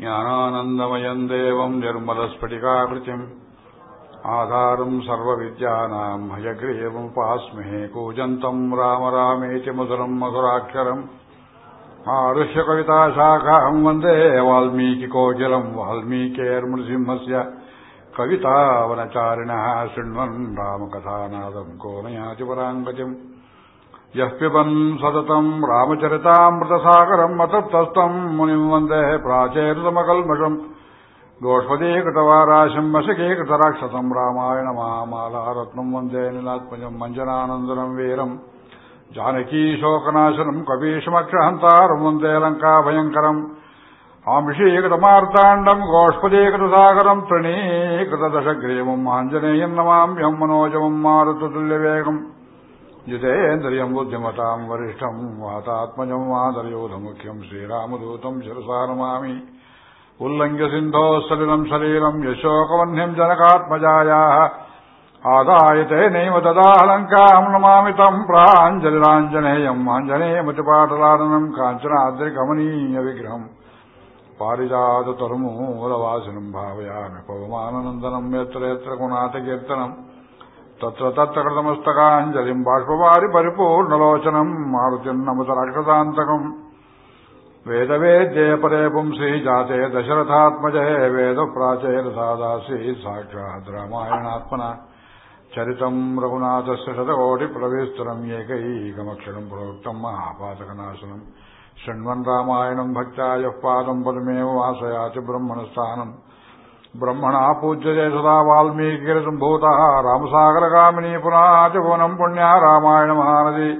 ज्ञानानन्दमयम् देवम् निर्मलस्फटिकाकृतिम् आधारम् सर्वविद्यानाम् हयग्रीवमुपास्महे कूजन्तम् राम रामेति मधुरम् मधुराक्षरम् आरुह्य कविताशाखाम् वन्दे वाल्मीकिकोकिलम् वाल्मीकेर्मृसिंहस्य कवितावनचारिणः शृण्वन् रामकथानादम् को नयाति पराङ्गतिम् यः पिबन् सततम् रामचरितामृतसागरम् अतप्तस्तम् मुनिम् वन्दे प्राचेरतमकल्मषम् गोष्पदीकृतवाराशम् वशकीकृतराक्षसम् रामायणमामालारत्नम् वन्दे निलात्मजम् मञ्जनानन्दनम् वीरम् जानकीशोकनाशनम् कपीशमक्षहन्तारम् वन्दे लङ्काभयङ्करम् आमिषीकृतमार्ताण्डम् गोष्पदीकृतसागरम् तृणीकृतदशग्रीवम् आञ्जनेयम् नमाम्यम् मनोजमम् मारुततुल्यवेगम् जितेन्द्रियम् बुद्धिमताम् वरिष्ठम् वातात्मजम् वादरयोधमुख्यम् श्रीरामदूतम् शिरसा नमामि उल्लङ्घ्य सिन्धोः सलिलम् शरीरम् यशोकवह्निम् जनकात्मजायाः आदाय तेनैव ददाहलङ्काम् नमामि तम् प्राञ्जलिराञ्जनेयम् आञ्जनेयमतिपाटलाननम् काञ्चनाद्रिकमनीयविग्रहम् पारिजाततरुमूलवासिनम् भावयामि पवमाननन्दनम् यत्र यत्र गुणातकीर्तनम् तत्र तत्र कृतमस्तकाञ्जलिम् बाष्पवारि परिपूर्णलोचनम् मारुतिम् नमत राक्षसान्तकम् वेदवेद्ये परे पुंसि जाते दशरथात्मजे वेदप्राचेरसादासी साक्षात् रामायणात्मना चरितम् रघुनाथस्य शतकोटिप्रविस्तरम् एकैकमक्षरम् प्रोक्तम् महापातकनाशनम् शृण्वन् रामायणम् भक्त्या यः पादम् पदमेव वासयाति ब्रह्मणस्थानम् ब्रह्मणा पूज्यते सदा वाल्मीकिरसम्भूतः रामसागरगामिनी पुनातिभुवनम् पुण्या रामायणमहानदी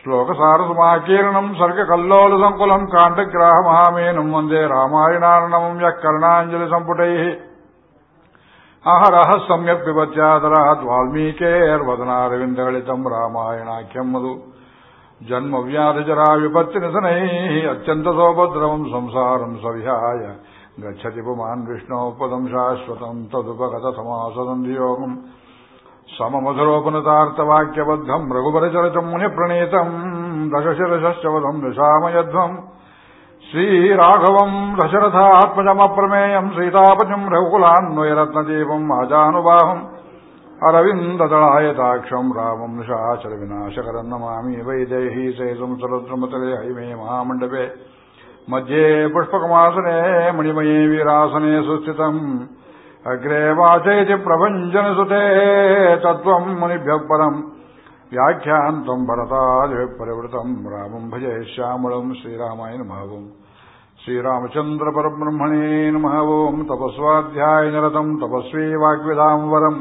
श्लोकसारसमाकीर्णम् सर्गकल्लोलसङ्कुलम् काण्डग्राहमहामेनम् वन्दे रामायणार्णवम् यः कर्णाञ्जलिसम्पुटैः अहरः सम्यक् पिबत्यादरात् वाल्मीकेर्वदनारविन्दगलितम् रामायणाख्यम् मधु जन्मव्याधिजरा विपत्तिनिधनैः अत्यन्तसोपद्रवम् संसारम् सविहाय गच्छति पुमान् विष्णोः पदम् शाश्वतम् तदुपगतसमासदन्धियोगम् सममधुरोपनतार्थवाक्यबद्धम् रघुबरचरितम् मुनिप्रणीतम् दशशिरशश्च वधम् निशामयध्वम् श्रीराघवम् दशरथात्मजमप्रमेयम् सीतापतिम् रघुकुलान्वयरत्नदीपम् आजानुबाहम् अरविन्ददलायताक्षम् रामम् निशाचरविनाशकरम् नमामि वैदेही सेतुम् सरुद्रमतले हैमे महामण्डपे मध्ये पुष्पकमासने मणिमये वीरासने सुस्थितम् अग्रे वाचेति प्रभञ्जनसुते तत्त्वम् मुनिभ्यः परम् व्याख्यान्तम् भरतादिभिः परिवृतम् रामम् भजे श्यामलम् श्रीरामाय नमः ओम् श्रीरामचन्द्रपरब्रह्मणे नमः ओम् तपस्वाध्यायनिरतम् तपस्वी वाग्विदाम् वरम्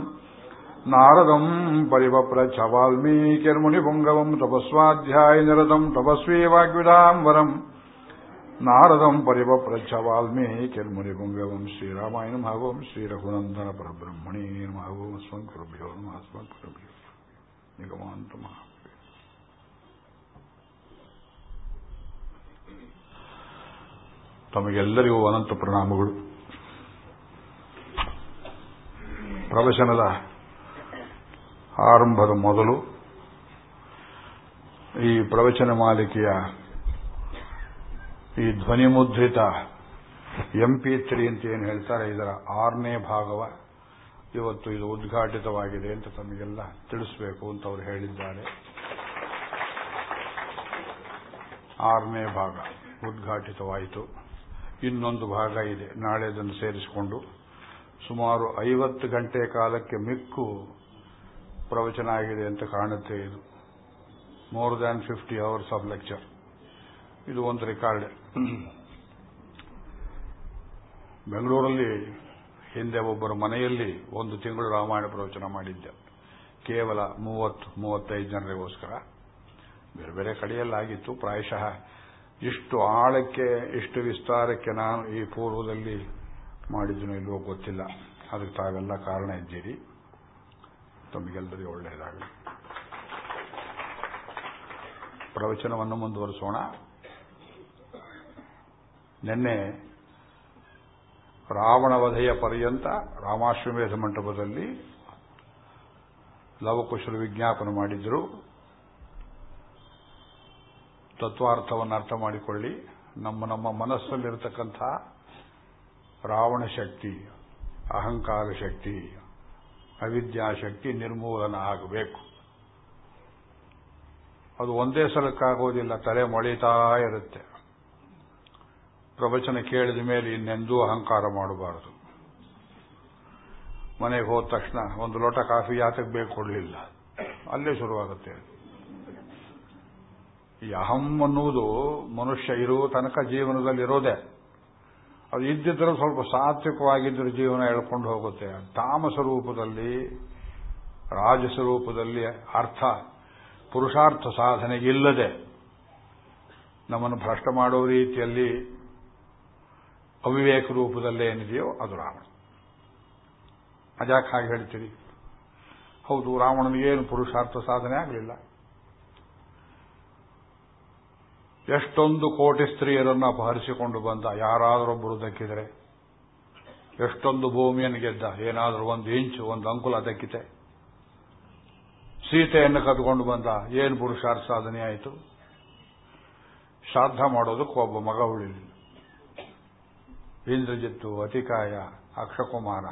नारदम् परिवप्रच्छ वाल्मीकिर्मुनिपुङ्गवम् तपस्वाध्यायनिरतम् तपस्वी वाग्विदाम् ನಾರದಂ ಪರಿವಪ್ರಚ್ಛ ವಾಲ್ಮೀಕಿರ್ಮುನಿಗುಂಗವಂ ಶ್ರೀರಾಮಾಯಣ ಭಾಗವಂ ಶ್ರೀರಘುನಂದನ ಪರಬ್ರಹ್ಮಣಿ ಭಾಗವಂ ಸ್ವಂಕರುಭ್ಯೋ ಮಹಾಸ್ವಂಕರುಭ್ಯೋ ನಿಗಮಾಂತ ಮಹಾ ತಮಗೆಲ್ಲರಿಗೂ ಅನಂತ ಪ್ರಣಾಮಗಳು. ಪ್ರವಚನದ ಆರಂಭದ ಮೊದಲು ಈ ಪ್ರವಚನ ಮಾಲಿಕೆಯ ಈ ಧ್ವನಿಮುದ್ರಿತ ಎಂಪಿ ತ್ರೀ ಅಂತ ಏನು ಹೇಳ್ತಾರೆ, ಇದರ ಆರನೇ ಭಾಗವ ಇವತ್ತು ಇದು ಉದ್ಘಾಟಿತವಾಗಿದೆ ಅಂತ ತಮಗೆಲ್ಲ ತಿಳಿಸಬೇಕು ಅಂತ ಅವರು ಹೇಳಿದ್ದಾರೆ. ಆರನೇ ಭಾಗ ಉದ್ಘಾಟಿತವಾಯಿತು. ಇನ್ನೊಂದು ಭಾಗ ಇದೆ, ನಾಳೆ ಅದನ್ನು ಸೇರಿಸಿಕೊಂಡು. ಸುಮಾರು ಐವತ್ತು ಗಂಟೆ ಕಾಲಕ್ಕೆ ಮಿಕ್ಕು ಪ್ರವಚನ ಆಗಿದೆ ಅಂತ ಕಾಣುತ್ತೆ ಇದು. More than fifty hours of lecture ಇದು ಒಂದು ರೆಕಾರ್ಡ್ ಬೆಂಗಳೂರಲ್ಲಿ ಹಿಂದೆ ಒಬ್ಬರ ಮನೆಯಲ್ಲಿ ಒಂದು ತಿಂಗಳು ರಾಮಾಯಣ ಪ್ರವಚನ ಮಾಡಿದ್ದೆ. ಕೇವಲ ಮೂವತ್ತು, ಮೂವತ್ತೈದು ಜನರಿಗೋಸ್ಕರ. ಬೇರೆ ಬೇರೆ ಕಡೆಯಲ್ಲಾಗಿತ್ತು ಪ್ರಾಯಶಃ ಇಷ್ಟು ಆಳಕ್ಕೆ, ಇಷ್ಟು ವಿಸ್ತಾರಕ್ಕೆ ನಾನು ಈ ಪೂರ್ವದಲ್ಲಿ ಮಾಡಿದ್ದನು ಇಲ್ವೋ ಗೊತ್ತಿಲ್ಲ. ಅದಕ್ಕೆ ತಾವೆಲ್ಲ ಕಾರಣ ಇದ್ದೀರಿ. ತಮಗೆಲ್ಲರಿಗೂ ಒಳ್ಳೆಯದಾಗಲಿ. ಪ್ರವಚನವನ್ನು ಮುಂದುವರಿಸೋಣ. ನಿನ್ನೆ ರಾವಣವಧೆಯ ಪರ್ಯಂತ ರಾಮಾಶ್ವಮೇಧ ಮಂಟಪದಲ್ಲಿ ಲವಕುಶರು ವಿಜ್ಞಾಪನೆ ಮಾಡಿದ್ರು. ತತ್ವಾರ್ಥವನ್ನು ಅರ್ಥ ಮಾಡಿಕೊಳ್ಳಿ. ನಮ್ಮ ನಮ್ಮ ಮನಸ್ಸಲ್ಲಿರತಕ್ಕಂಥ ರಾವಣ ಶಕ್ತಿ, ಅಹಂಕಾರ ಶಕ್ತಿ ಅವಿದ್ಯಾಶಕ್ತಿ ನಿರ್ಮೂಲನ ಆಗಬೇಕು. ಅದು ಒಂದೇ ಸಲಕ್ಕಾಗೋದಿಲ್ಲ, ತಲೆ ಮೊಳಿತಾ ಇರುತ್ತೆ. ಪ್ರವಚನ ಕೇಳಿದ ಮೇಲೆ ಇನ್ನೆಂದೂ ಅಹಂಕಾರ ಮಾಡಬಾರದು. ಮನೆಗೆ ಹೋದ ತಕ್ಷಣ ಒಂದು ಲೋಟ ಕಾಫಿ ಯಾತಕ್ಕೆ ಬೇಕು ಕೊಡಲಿಲ್ಲ. ಅಲ್ಲೇ ಶುರುವಾಗುತ್ತೆ. ಈ ಅಹಂ ಅನ್ನುವುದು ಮನುಷ್ಯ ಇರುವ ತನಕ ಜೀವನದಲ್ಲಿ ಇರೋದೇ. ಅದು ಇದ್ದಿದ್ರೆ ಸ್ವಲ್ಪ ಸಾತ್ವಿಕವಾಗಿದ್ದರೂ ಜೀವನ ಎಳ್ಕೊಂಡು ಹೋಗುತ್ತೆ. ತಾಮಸ ರೂಪದಲ್ಲಿ, ರಾಜಸ ರೂಪದಲ್ಲಿ ಅರ್ಥ ಪುರುಷಾರ್ಥ ಸಾಧನೆಗಿಲ್ಲದೆ ನಮ್ಮನ್ನು ಭ್ರಷ್ಟ ಮಾಡೋ ರೀತಿಯಲ್ಲಿ ಅವಿವೇಕ ರೂಪದಲ್ಲೇ ಏನಿದೆಯೋ ಅದು ರಾವಣ. ಅದ್ಯಾಕೆ ಹಾಗೆ ಹೇಳ್ತೀರಿ ಹೌದು ರಾವಣನಿಗೇನು ಪುರುಷಾರ್ಥ ಸಾಧನೆ ಆಗಲಿಲ್ಲ. ಎಷ್ಟೊಂದು ಕೋಟಿ ಸ್ತ್ರೀಯರನ್ನು ಅಪಹರಿಸಿಕೊಂಡು ಬಂದ ಯಾರಾದರೊಬ್ಬರು ದಕ್ಕಿದರೆ, ಎಷ್ಟೊಂದು ಭೂಮಿಯನ್ನು ಗೆದ್ದ, ಏನಾದರೂ ಒಂದು ಇಂಚು, ಒಂದು ಅಂಕುಲ ದಕ್ಕಿತೆ. ಸೀತೆಯನ್ನು ಕದ್ಕೊಂಡು ಬಂದ, ಏನು ಪುರುಷಾರ್ಥ ಸಾಧನೆ ಆಯಿತು? ಶ್ರಾದ್ದ ಮಾಡೋದಕ್ಕೆ ಒಬ್ಬ ಮಗ ಉಳಿಲಿಲ್ಲ. ಇಂದ್ರಜಿತ್ತು ಅತಿಕಾಯ, ಅಕ್ಷಕುಮಾರ,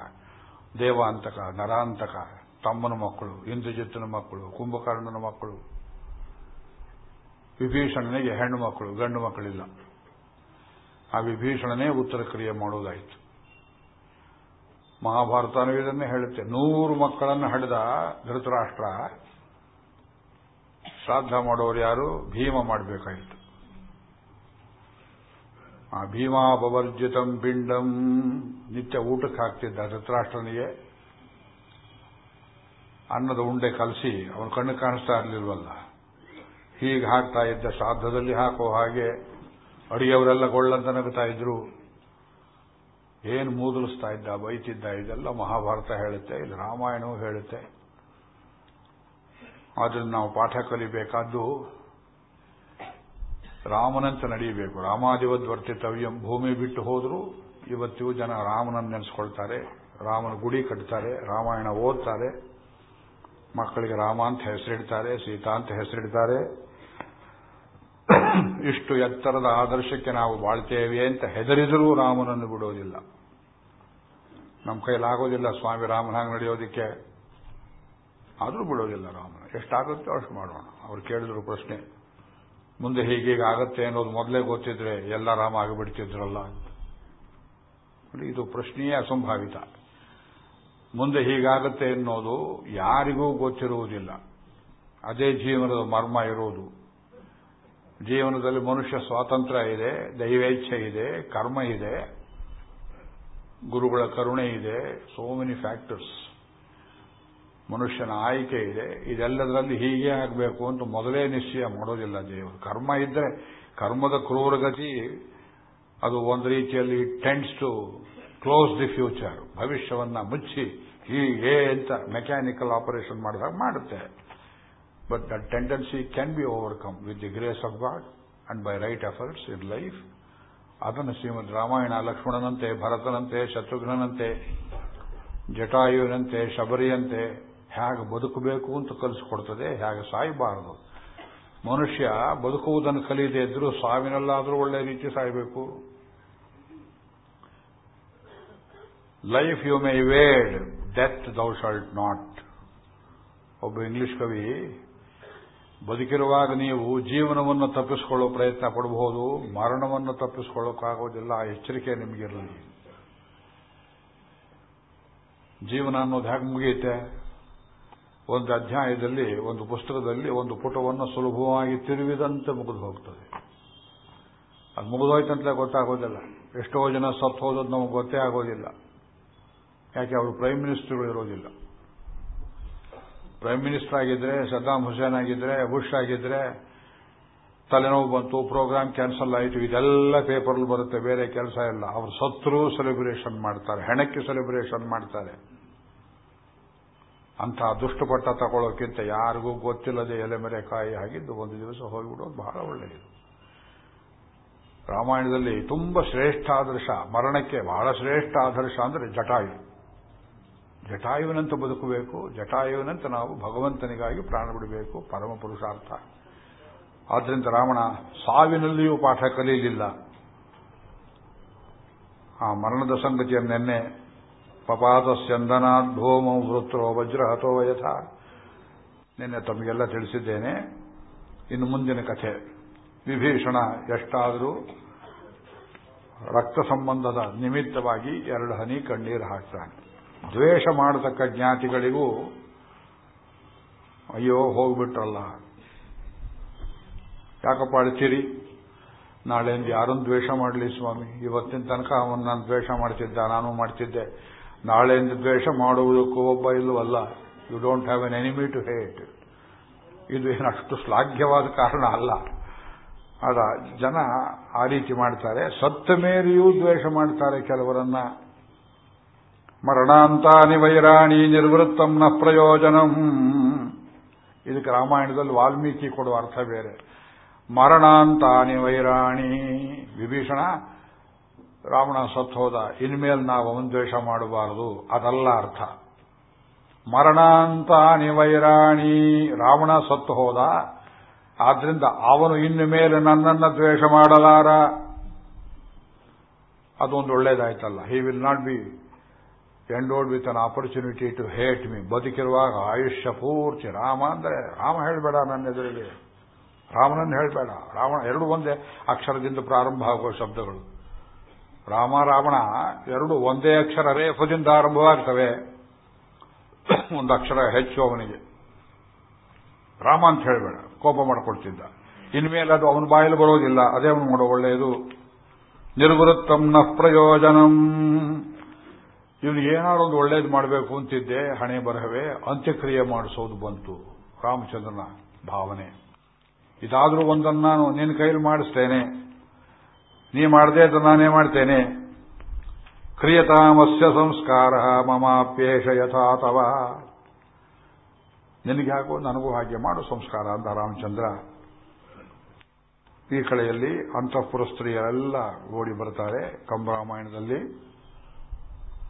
ದೇವಾಂತಕ, ನರಾಂತಕ, ತಮ್ಮನ ಮಕ್ಕಳು, ಇಂದ್ರಜಿತ್ತನ ಮಕ್ಕಳು, ಕುಂಭಕರ್ಣನ ಮಕ್ಕಳು. ವಿಭೀಷಣನಿಗೆ ಹೆಣ್ಣು ಮಕ್ಕಳು, ಗಂಡು ಮಕ್ಕಳಿಲ್ಲ. ಆ ವಿಭೀಷಣನೇ ಉತ್ತರ ಕ್ರಿಯೆ ಮಾಡುವುದಾಯಿತು ಮಹಾಭಾರತನೂ ಇದನ್ನೇ ಹೇಳುತ್ತೆ. ನೂರು ಮಕ್ಕಳನ್ನು ಹಡೆದ ಧೃತರಾಷ್ಟ್ರ, ಶ್ರಾದ್ದ ಮಾಡೋರು ಯಾರು? ಭೀಮ ಮಾಡಬೇಕಾಯಿತು. ಆ ಭೀಮಾ ಬವರ್ಜಿತಂ ಪಿಂಡಂ. ನಿತ್ಯ ಊಟಕ್ಕೆ ಹಾಕ್ತಿದ್ದ ಧೃತರಾಷ್ಟ್ರನಿಗೆ. ಅನ್ನದ ಉಂಡೆ ಕಲಸಿ ಅವನ ಕಣ್ಣು ಕಾಣಿಸ್ತಾ ಇರಲಿಲ್ವಲ್ಲ. ಹೀಗೆ ಹಾಕ್ತಾ ಇದ್ದ ಶ್ರಾದ್ದದಲ್ಲಿ ಹಾಕೋ ಹಾಗೆ ಅಡಿಯವರೆಲ್ಲ ಗೊಳ್ಳಂತ ನಗುತ್ತಾ ಇದ್ರು. ಏನು ಮೂದಲಿಸ್ತಾ ಇದ್ದ, ಬೈತಿದ್ದ, ಇದೆಲ್ಲ ಮಹಾಭಾರತ ಹೇಳುತ್ತೆ, ಇಲ್ಲಿ ರಾಮಾಯಣವೂ ಹೇಳುತ್ತೆ. ಆದ್ರಿಂದ ನಾವು ಪಾಠ ಕಲಿಬೇಕಾದ್ದು ರಾಮನಂತೆ ನಡೆಯಬೇಕು. ರಾಮಾದಿವದ್ ವರ್ತಿತವ್ಯಂ ಭೂಮಿ ಬಿಟ್ಟು ಹೋದರೂ ಇವತ್ತಿಗೂ ಜನ ರಾಮನನ್ನು ನೆನೆಸ್ಕೊಳ್ತಾರೆ. ರಾಮನ ಗುಡಿ ಕಟ್ತಾರೆ, ರಾಮಾಯಣ ಓದ್ತಾರೆ. ಮಕ್ಕಳಿಗೆ ರಾಮ ಅಂತ ಹೆಸರಿಡ್ತಾರೆ, ಸೀತಾ ಅಂತ ಹೆಸರಿಡ್ತಾರೆ. ಇಷ್ಟು ಎತ್ತರದ ಆದರ್ಶಕ್ಕೆ ನಾವು ಬಾಳ್ತೇವೆ ಅಂತ ಹೆದರಿದರೂ ರಾಮನನ್ನು ಬಿಡೋದಿಲ್ಲ. ನಮ್ಮ ಕೈಲಾಗೋದಿಲ್ಲ ಸ್ವಾಮಿ ರಾಮನ ಹಾಗೆ ನಡೆಯೋದಿಕ್ಕೆ. ಆದರೂ ಬಿಡೋದಿಲ್ಲ ರಾಮನ. ಎಷ್ಟಾಗುತ್ತೋ ಅಷ್ಟು ಮಾಡೋಣ. ಅವ್ರು ಕೇಳಿದ್ರು ಪ್ರಶ್ನೆ. ಮುಂದೆ ಹೀಗೀಗಾಗತ್ತೆ ಅನ್ನೋದು ಮೊದಲೇ ಗೊತ್ತಿದ್ರೆ ಎಲ್ಲ ರಾಮ ಆಗಿಬಿಡ್ತಿದ್ರಲ್ಲ ಇದು ಪ್ರಶ್ನೆಯೇ ಅಸಂಭಾವಿತ. ಮುಂದೆ ಹೀಗಾಗತ್ತೆ ಅನ್ನೋದು ಯಾರಿಗೂ ಗೊತ್ತಿರುವುದಿಲ್ಲ. ಅದೇ ಜೀವನದ ಮರ್ಮ ಇರುವುದು ಜೀವನದಲ್ಲಿ ಮನುಷ್ಯ ಸ್ವಾತಂತ್ರ್ಯ ಇದೆ, ದೈವೇಚ್ಛೆ ಇದೆ, ಕರ್ಮ ಇದೆ, ಗುರುಗಳ ಕರುಣೆ ಇದೆ ಸೋ ಮೆನಿ ಫ್ಯಾಕ್ಟರ್ಸ್ ಮನುಷ್ಯನ ಆಯ್ಕೆ ಇದೆ. ಇದೆಲ್ಲದರಲ್ಲಿ ಹೀಗೆ ಆಗಬೇಕು ಅಂತ ಮೊದಲೇ ನಿಶ್ಚಯ ಮಾಡೋದಿಲ್ಲ ದೇವರು. ಕರ್ಮ ಇದ್ದರೆ ಕರ್ಮದ ಕ್ರೂರಗತಿ ಅದು ಒಂದು ರೀತಿಯಲ್ಲಿ tends to close the future ಭವಿಷ್ಯವನ್ನ ಮುಚ್ಚಿ ಹೀಗೆ ಅಂತ ಮೆಕ್ಯಾನಿಕಲ್ ಆಪರೇಷನ್ ಮಾಡಿದಾಗ ಮಾಡುತ್ತೆ. But that tendency can be overcome with the grace of God and by right efforts in life ಅದನ್ನು ಶ್ರೀಮದ್ ರಾಮಾಯಣ, ಲಕ್ಷ್ಮಣನಂತೆ, ಭರತನಂತೆ ಶತ್ರುಘ್ನಂತೆ ಜಟಾಯುವಿನಂತೆ, ಶಬರಿಯಂತೆ ಹೇಗೆ ಬದುಕಬೇಕು ಅಂತ ಕಲಿಸಿಕೊಡ್ತದೆ, ಹೇಗೆ ಸಾಯಬಾರದು. ಮನುಷ್ಯ ಬದುಕುವುದನ್ನು ಕಲಿಯದೇ ಇದ್ರೂ ಸಾವಿನಲ್ಲಾದರೂ ಒಳ್ಳೆ ರೀತಿ ಸಾಯಬೇಕು. Life you may wade death thou shalt not ಒಬ್ಬ ಇಂಗ್ಲಿಷ್ ಕವಿ, ಬದುಕಿರುವಾಗ ನೀವು ಜೀವನವನ್ನು ತಪ್ಪಿಸಿಕೊಳ್ಳೋ ಪ್ರಯತ್ನ ಪಡಬಹುದು, ಮರಣವನ್ನು ತಪ್ಪಿಸಿಕೊಳ್ಳೋಕ್ಕಾಗೋದಿಲ್ಲ, ಆ ಎಚ್ಚರಿಕೆ ನಿಮಗಿರಲಿ. ಜೀವನ ಅನ್ನೋದು ಹೇಗೆ ಮುಗಿಯುತ್ತೆ? ಒಂದು ಅಧ್ಯಾಯದಲ್ಲಿ, ಒಂದು ಪುಸ್ತಕದಲ್ಲಿ ಒಂದು ಪುಟವನ್ನು ಸುಲಭವಾಗಿ ತಿರುವಿದಂತೆ ಮುಗಿದು ಹೋಗ್ತದೆ. ಅದು ಮುಗಿದೋಯ್ತಂತಲೇ ಗೊತ್ತಾಗೋದಿಲ್ಲ. ಎಷ್ಟೋ ಜನ ಸತ್ತು ಹೋದದ್ದು ನಮಗೆ ಗೊತ್ತೇ ಆಗೋದಿಲ್ಲ. ಯಾಕೆ, ಅವರು ಪ್ರೈಮ್ ಮಿನಿಸ್ಟರ್ಗಳು ಇರೋದಿಲ್ಲ. ಪ್ರೈಮ್ ಮಿನಿಸ್ಟರ್ ಆಗಿದ್ರೆ, ಸದ್ದಾಂ ಹುಸೇನ್ ಆಗಿದ್ರೆ, ಬುಷ್ ಆಗಿದ್ರೆ, ತಲೆನೋವು ಬಂತು, ಪ್ರೋಗ್ರಾಮ್ ಕ್ಯಾನ್ಸಲ್ ಆಯಿತು, ಇದೆಲ್ಲ ಪೇಪರ್ಲ್ಲಿ ಬರುತ್ತೆ, ಬೇರೆ ಕೆಲಸ ಇಲ್ಲ. ಅವರು ಸತ್ರು ಸೆಲೆಬ್ರೇಷನ್ ಮಾಡ್ತಾರೆ, ಹೆಣಕ್ಕೆ ಸೆಲೆಬ್ರೇಷನ್ ಮಾಡ್ತಾರೆ. ಅಂಥ ದುಷ್ಟಪಟ್ಟ ತಗೊಳ್ಳೋಕ್ಕಿಂತ ಯಾರಿಗೂ ಗೊತ್ತಿಲ್ಲದೆ ಎಲೆ ಮರೆ ಕಾಯಿ ಆಗಿದ್ದು ಒಂದು ದಿವಸ ಹೋಗಿಬಿಡೋದು ಬಹಳ ಒಳ್ಳೆಯದು. ರಾಮಾಯಣದಲ್ಲಿ ತುಂಬ ಶ್ರೇಷ್ಠ ಆದರ್ಶ, ಮರಣಕ್ಕೆ ಬಹಳ ಶ್ರೇಷ್ಠ ಆದರ್ಶ ಅಂದರೆ ಜಟಾಯು. ಜಟಾಯುವಿನಂತ ಬದುಕಬೇಕು, ಜಟಾಯುವಿನಂತೆ ನಾವು ಭಗವಂತನಿಗಾಗಿ ಪ್ರಾಣ ಬಿಡಬೇಕು, ಪರಮ ಪುರುಷಾರ್ಥ. ಆದ್ದರಿಂದ ರಾವಣ ಸಾವಿನಲ್ಲಿಯೂ ಪಾಠ ಕಲಿಯಲಿಲ್ಲ. ಆ ಮರಣದ ಸಂಗತಿಯನ್ನೆನ್ನೆ ಪಪಾತಸ್ಯಂದನಾದ್ ಭೂಮೌ ವೃತ್ರೋ ವಜ್ರಹತೋ ಯಥ ನಿನ್ನೆ ತಮಗೆಲ್ಲ ತಿಳಿಸಿದ್ದೇನೆ. ಇನ್ನು ಮುಂದಿನ ಕಥೆ. ವಿಭೀಷಣ ಎಷ್ಟಾದರೂ ರಕ್ತ ಸಂಬಂಧದ ನಿಮಿತ್ತವಾಗಿ ಎರಡು ಹನಿ ಕಣ್ಣೀರು ಹಾಕ್ತಾನೆ. ದ್ವೇಷ ಮಾಡತಕ್ಕ ಜ್ಞಾತಿಗಳಿಗೂ ಅಯ್ಯೋ ಹೋಗ್ಬಿಟ್ರಲ್ಲ. ಯಾಕಪ್ಪ ಅಳ್ತೀರಿ? ನಾಳೆಯಿಂದ ಯಾರನ್ನು ದ್ವೇಷ ಮಾಡಲಿ ಸ್ವಾಮಿ? ಇವತ್ತಿನ ತನಕ ಅವನು ನಾನು ದ್ವೇಷ ಮಾಡ್ತಿದ್ದ, ನಾನು ಮಾಡ್ತಿದ್ದೆ. ನಾಳೆಯಿಂದ ದ್ವೇಷ ಮಾಡುವುದಕ್ಕೂ ಒಬ್ಬ ಇಲ್ಲವಲ್ಲ. You don't have an enemy to hate ಇದು ಏನಷ್ಟು ಶ್ಲಾಘ್ಯವಾದ ಕಾರಣ ಅಲ್ಲ. ಅದ ಜನ ಆ ರೀತಿ ಮಾಡ್ತಾರೆ. ಸತ್ತ ಮೇರೆಯೂ ದ್ವೇಷ ಮಾಡ್ತಾರೆ ಕೆಲವರನ್ನ. ಮರಣಾಂತಾನಿ ವೈರಾಣಿ ನಿರ್ವೃತ್ತಂನ ಪ್ರಯೋಜನಂ. ಇದಕ್ಕೆ ರಾಮಾಯಣದಲ್ಲಿ ವಾಲ್ಮೀಕಿ ಕೊಡುವ ಅರ್ಥ ಬೇರೆ. ಮರಣಾಂತಾನಿ ವೈರಾಣಿ. ವಿಭೀಷಣ ರಾವಣ ಸತ್ ಹೋದ, ಇನ್ಮೇಲೆ ನಾವು ಅವನ್ ದ್ವೇಷ ಮಾಡಬಾರದು, ಅದಲ್ಲ ಅರ್ಥ. ಮರಣಾಂತಾನಿ ವೈರಾಣಿ ರಾವಣ ಸತ್ತು ಹೋದ, ಆದ್ರಿಂದ ಅವನು ಇನ್ನು ಮೇಲೆ ನನ್ನನ್ನು ದ್ವೇಷ ಮಾಡಲಾರ. ಅದೊಂದು ಒಳ್ಳೇದಾಯ್ತಲ್ಲ. He will not be endowed with an opportunity to hate me ಬದುಕಿರುವಾಗ ಆಯುಷ್ಯ ಪೂರ್ತಿ ರಾಮ ಅಂದ್ರೆ, ರಾಮ ಹೇಳಬೇಡ ನನ್ನ ಎದುರಿಗೆ. ರಾಮನನ್ನು ಹೇಳಬೇಡ. ರಾವಣ ಎರಡು ಒಂದೇ ಅಕ್ಷರದಿಂದ ಪ್ರಾರಂಭ ಆಗುವ ಶಬ್ದಗಳು. ರಾಮ ರಾವಣ ಎರಡು ಒಂದೇ ಅಕ್ಷರ ರೇಫದಿಂದ ಆರಂಭವಾಗ್ತವೆ ಒಂದು ಅಕ್ಷರ ಹೆಚ್ಚು ಅವನಿಗೆ. ರಾಮ ಅಂತ ಹೇಳಬೇಡ, ಕೋಪ ಮಾಡಿಕೊಡ್ತಿದ್ದ ಇನ್ಮೇಲೆ ಅದು ಅವನ ಬಾಯಲ್ಲಿ ಬರೋದಿಲ್ಲ, ಅದೇ ಅವನು ಮಾಡೋ ಒಳ್ಳೆಯದು. ನಿರ್ವೃತ್ತಂ ನ ಪ್ರಯೋಜನಂ. ಇವನು ಏನಾದ್ರು ಒಂದು ಒಳ್ಳೇದು ಮಾಡಬೇಕು ಅಂತಿದ್ದೆ, ಹಣೆ ಬರಹವೇ, ಅಂತ್ಯಕ್ರಿಯೆ ಮಾಡಿಸೋದು ಬಂತು. ರಾಮಚಂದ್ರನ ಭಾವನೆ. ಇದಾದರೂ ಒಂದನ್ನು ನಾನು ನಿನ್ನ ಕೈಲಿ ಮಾಡಿಸ್ತೇನೆ. ನೀ ಮಾಡದೆ ಅಂತ ನಾನೇ ಮಾಡ್ತೇನೆ. ಕ್ರಿಯತಾಮಸ್ಯ ಸಂಸ್ಕಾರ ಮಮಾಪ್ಯೇಷ ಯಥಾತವ ನಿನಗೆ ಹಾಕೋ, ನನಗೂ ಹಾಗೆ ಮಾಡು ಸಂಸ್ಕಾರ ಅಂತ ರಾಮಚಂದ್ರ. ಈ ಕಡೆಯಲ್ಲಿ ಅಂತಃಪುರ ಸ್ತ್ರೀಯರೆಲ್ಲ ಓಡಿ ಬರ್ತಾರೆ ಕಂಬರಾಮಾಯಣದಲ್ಲಿ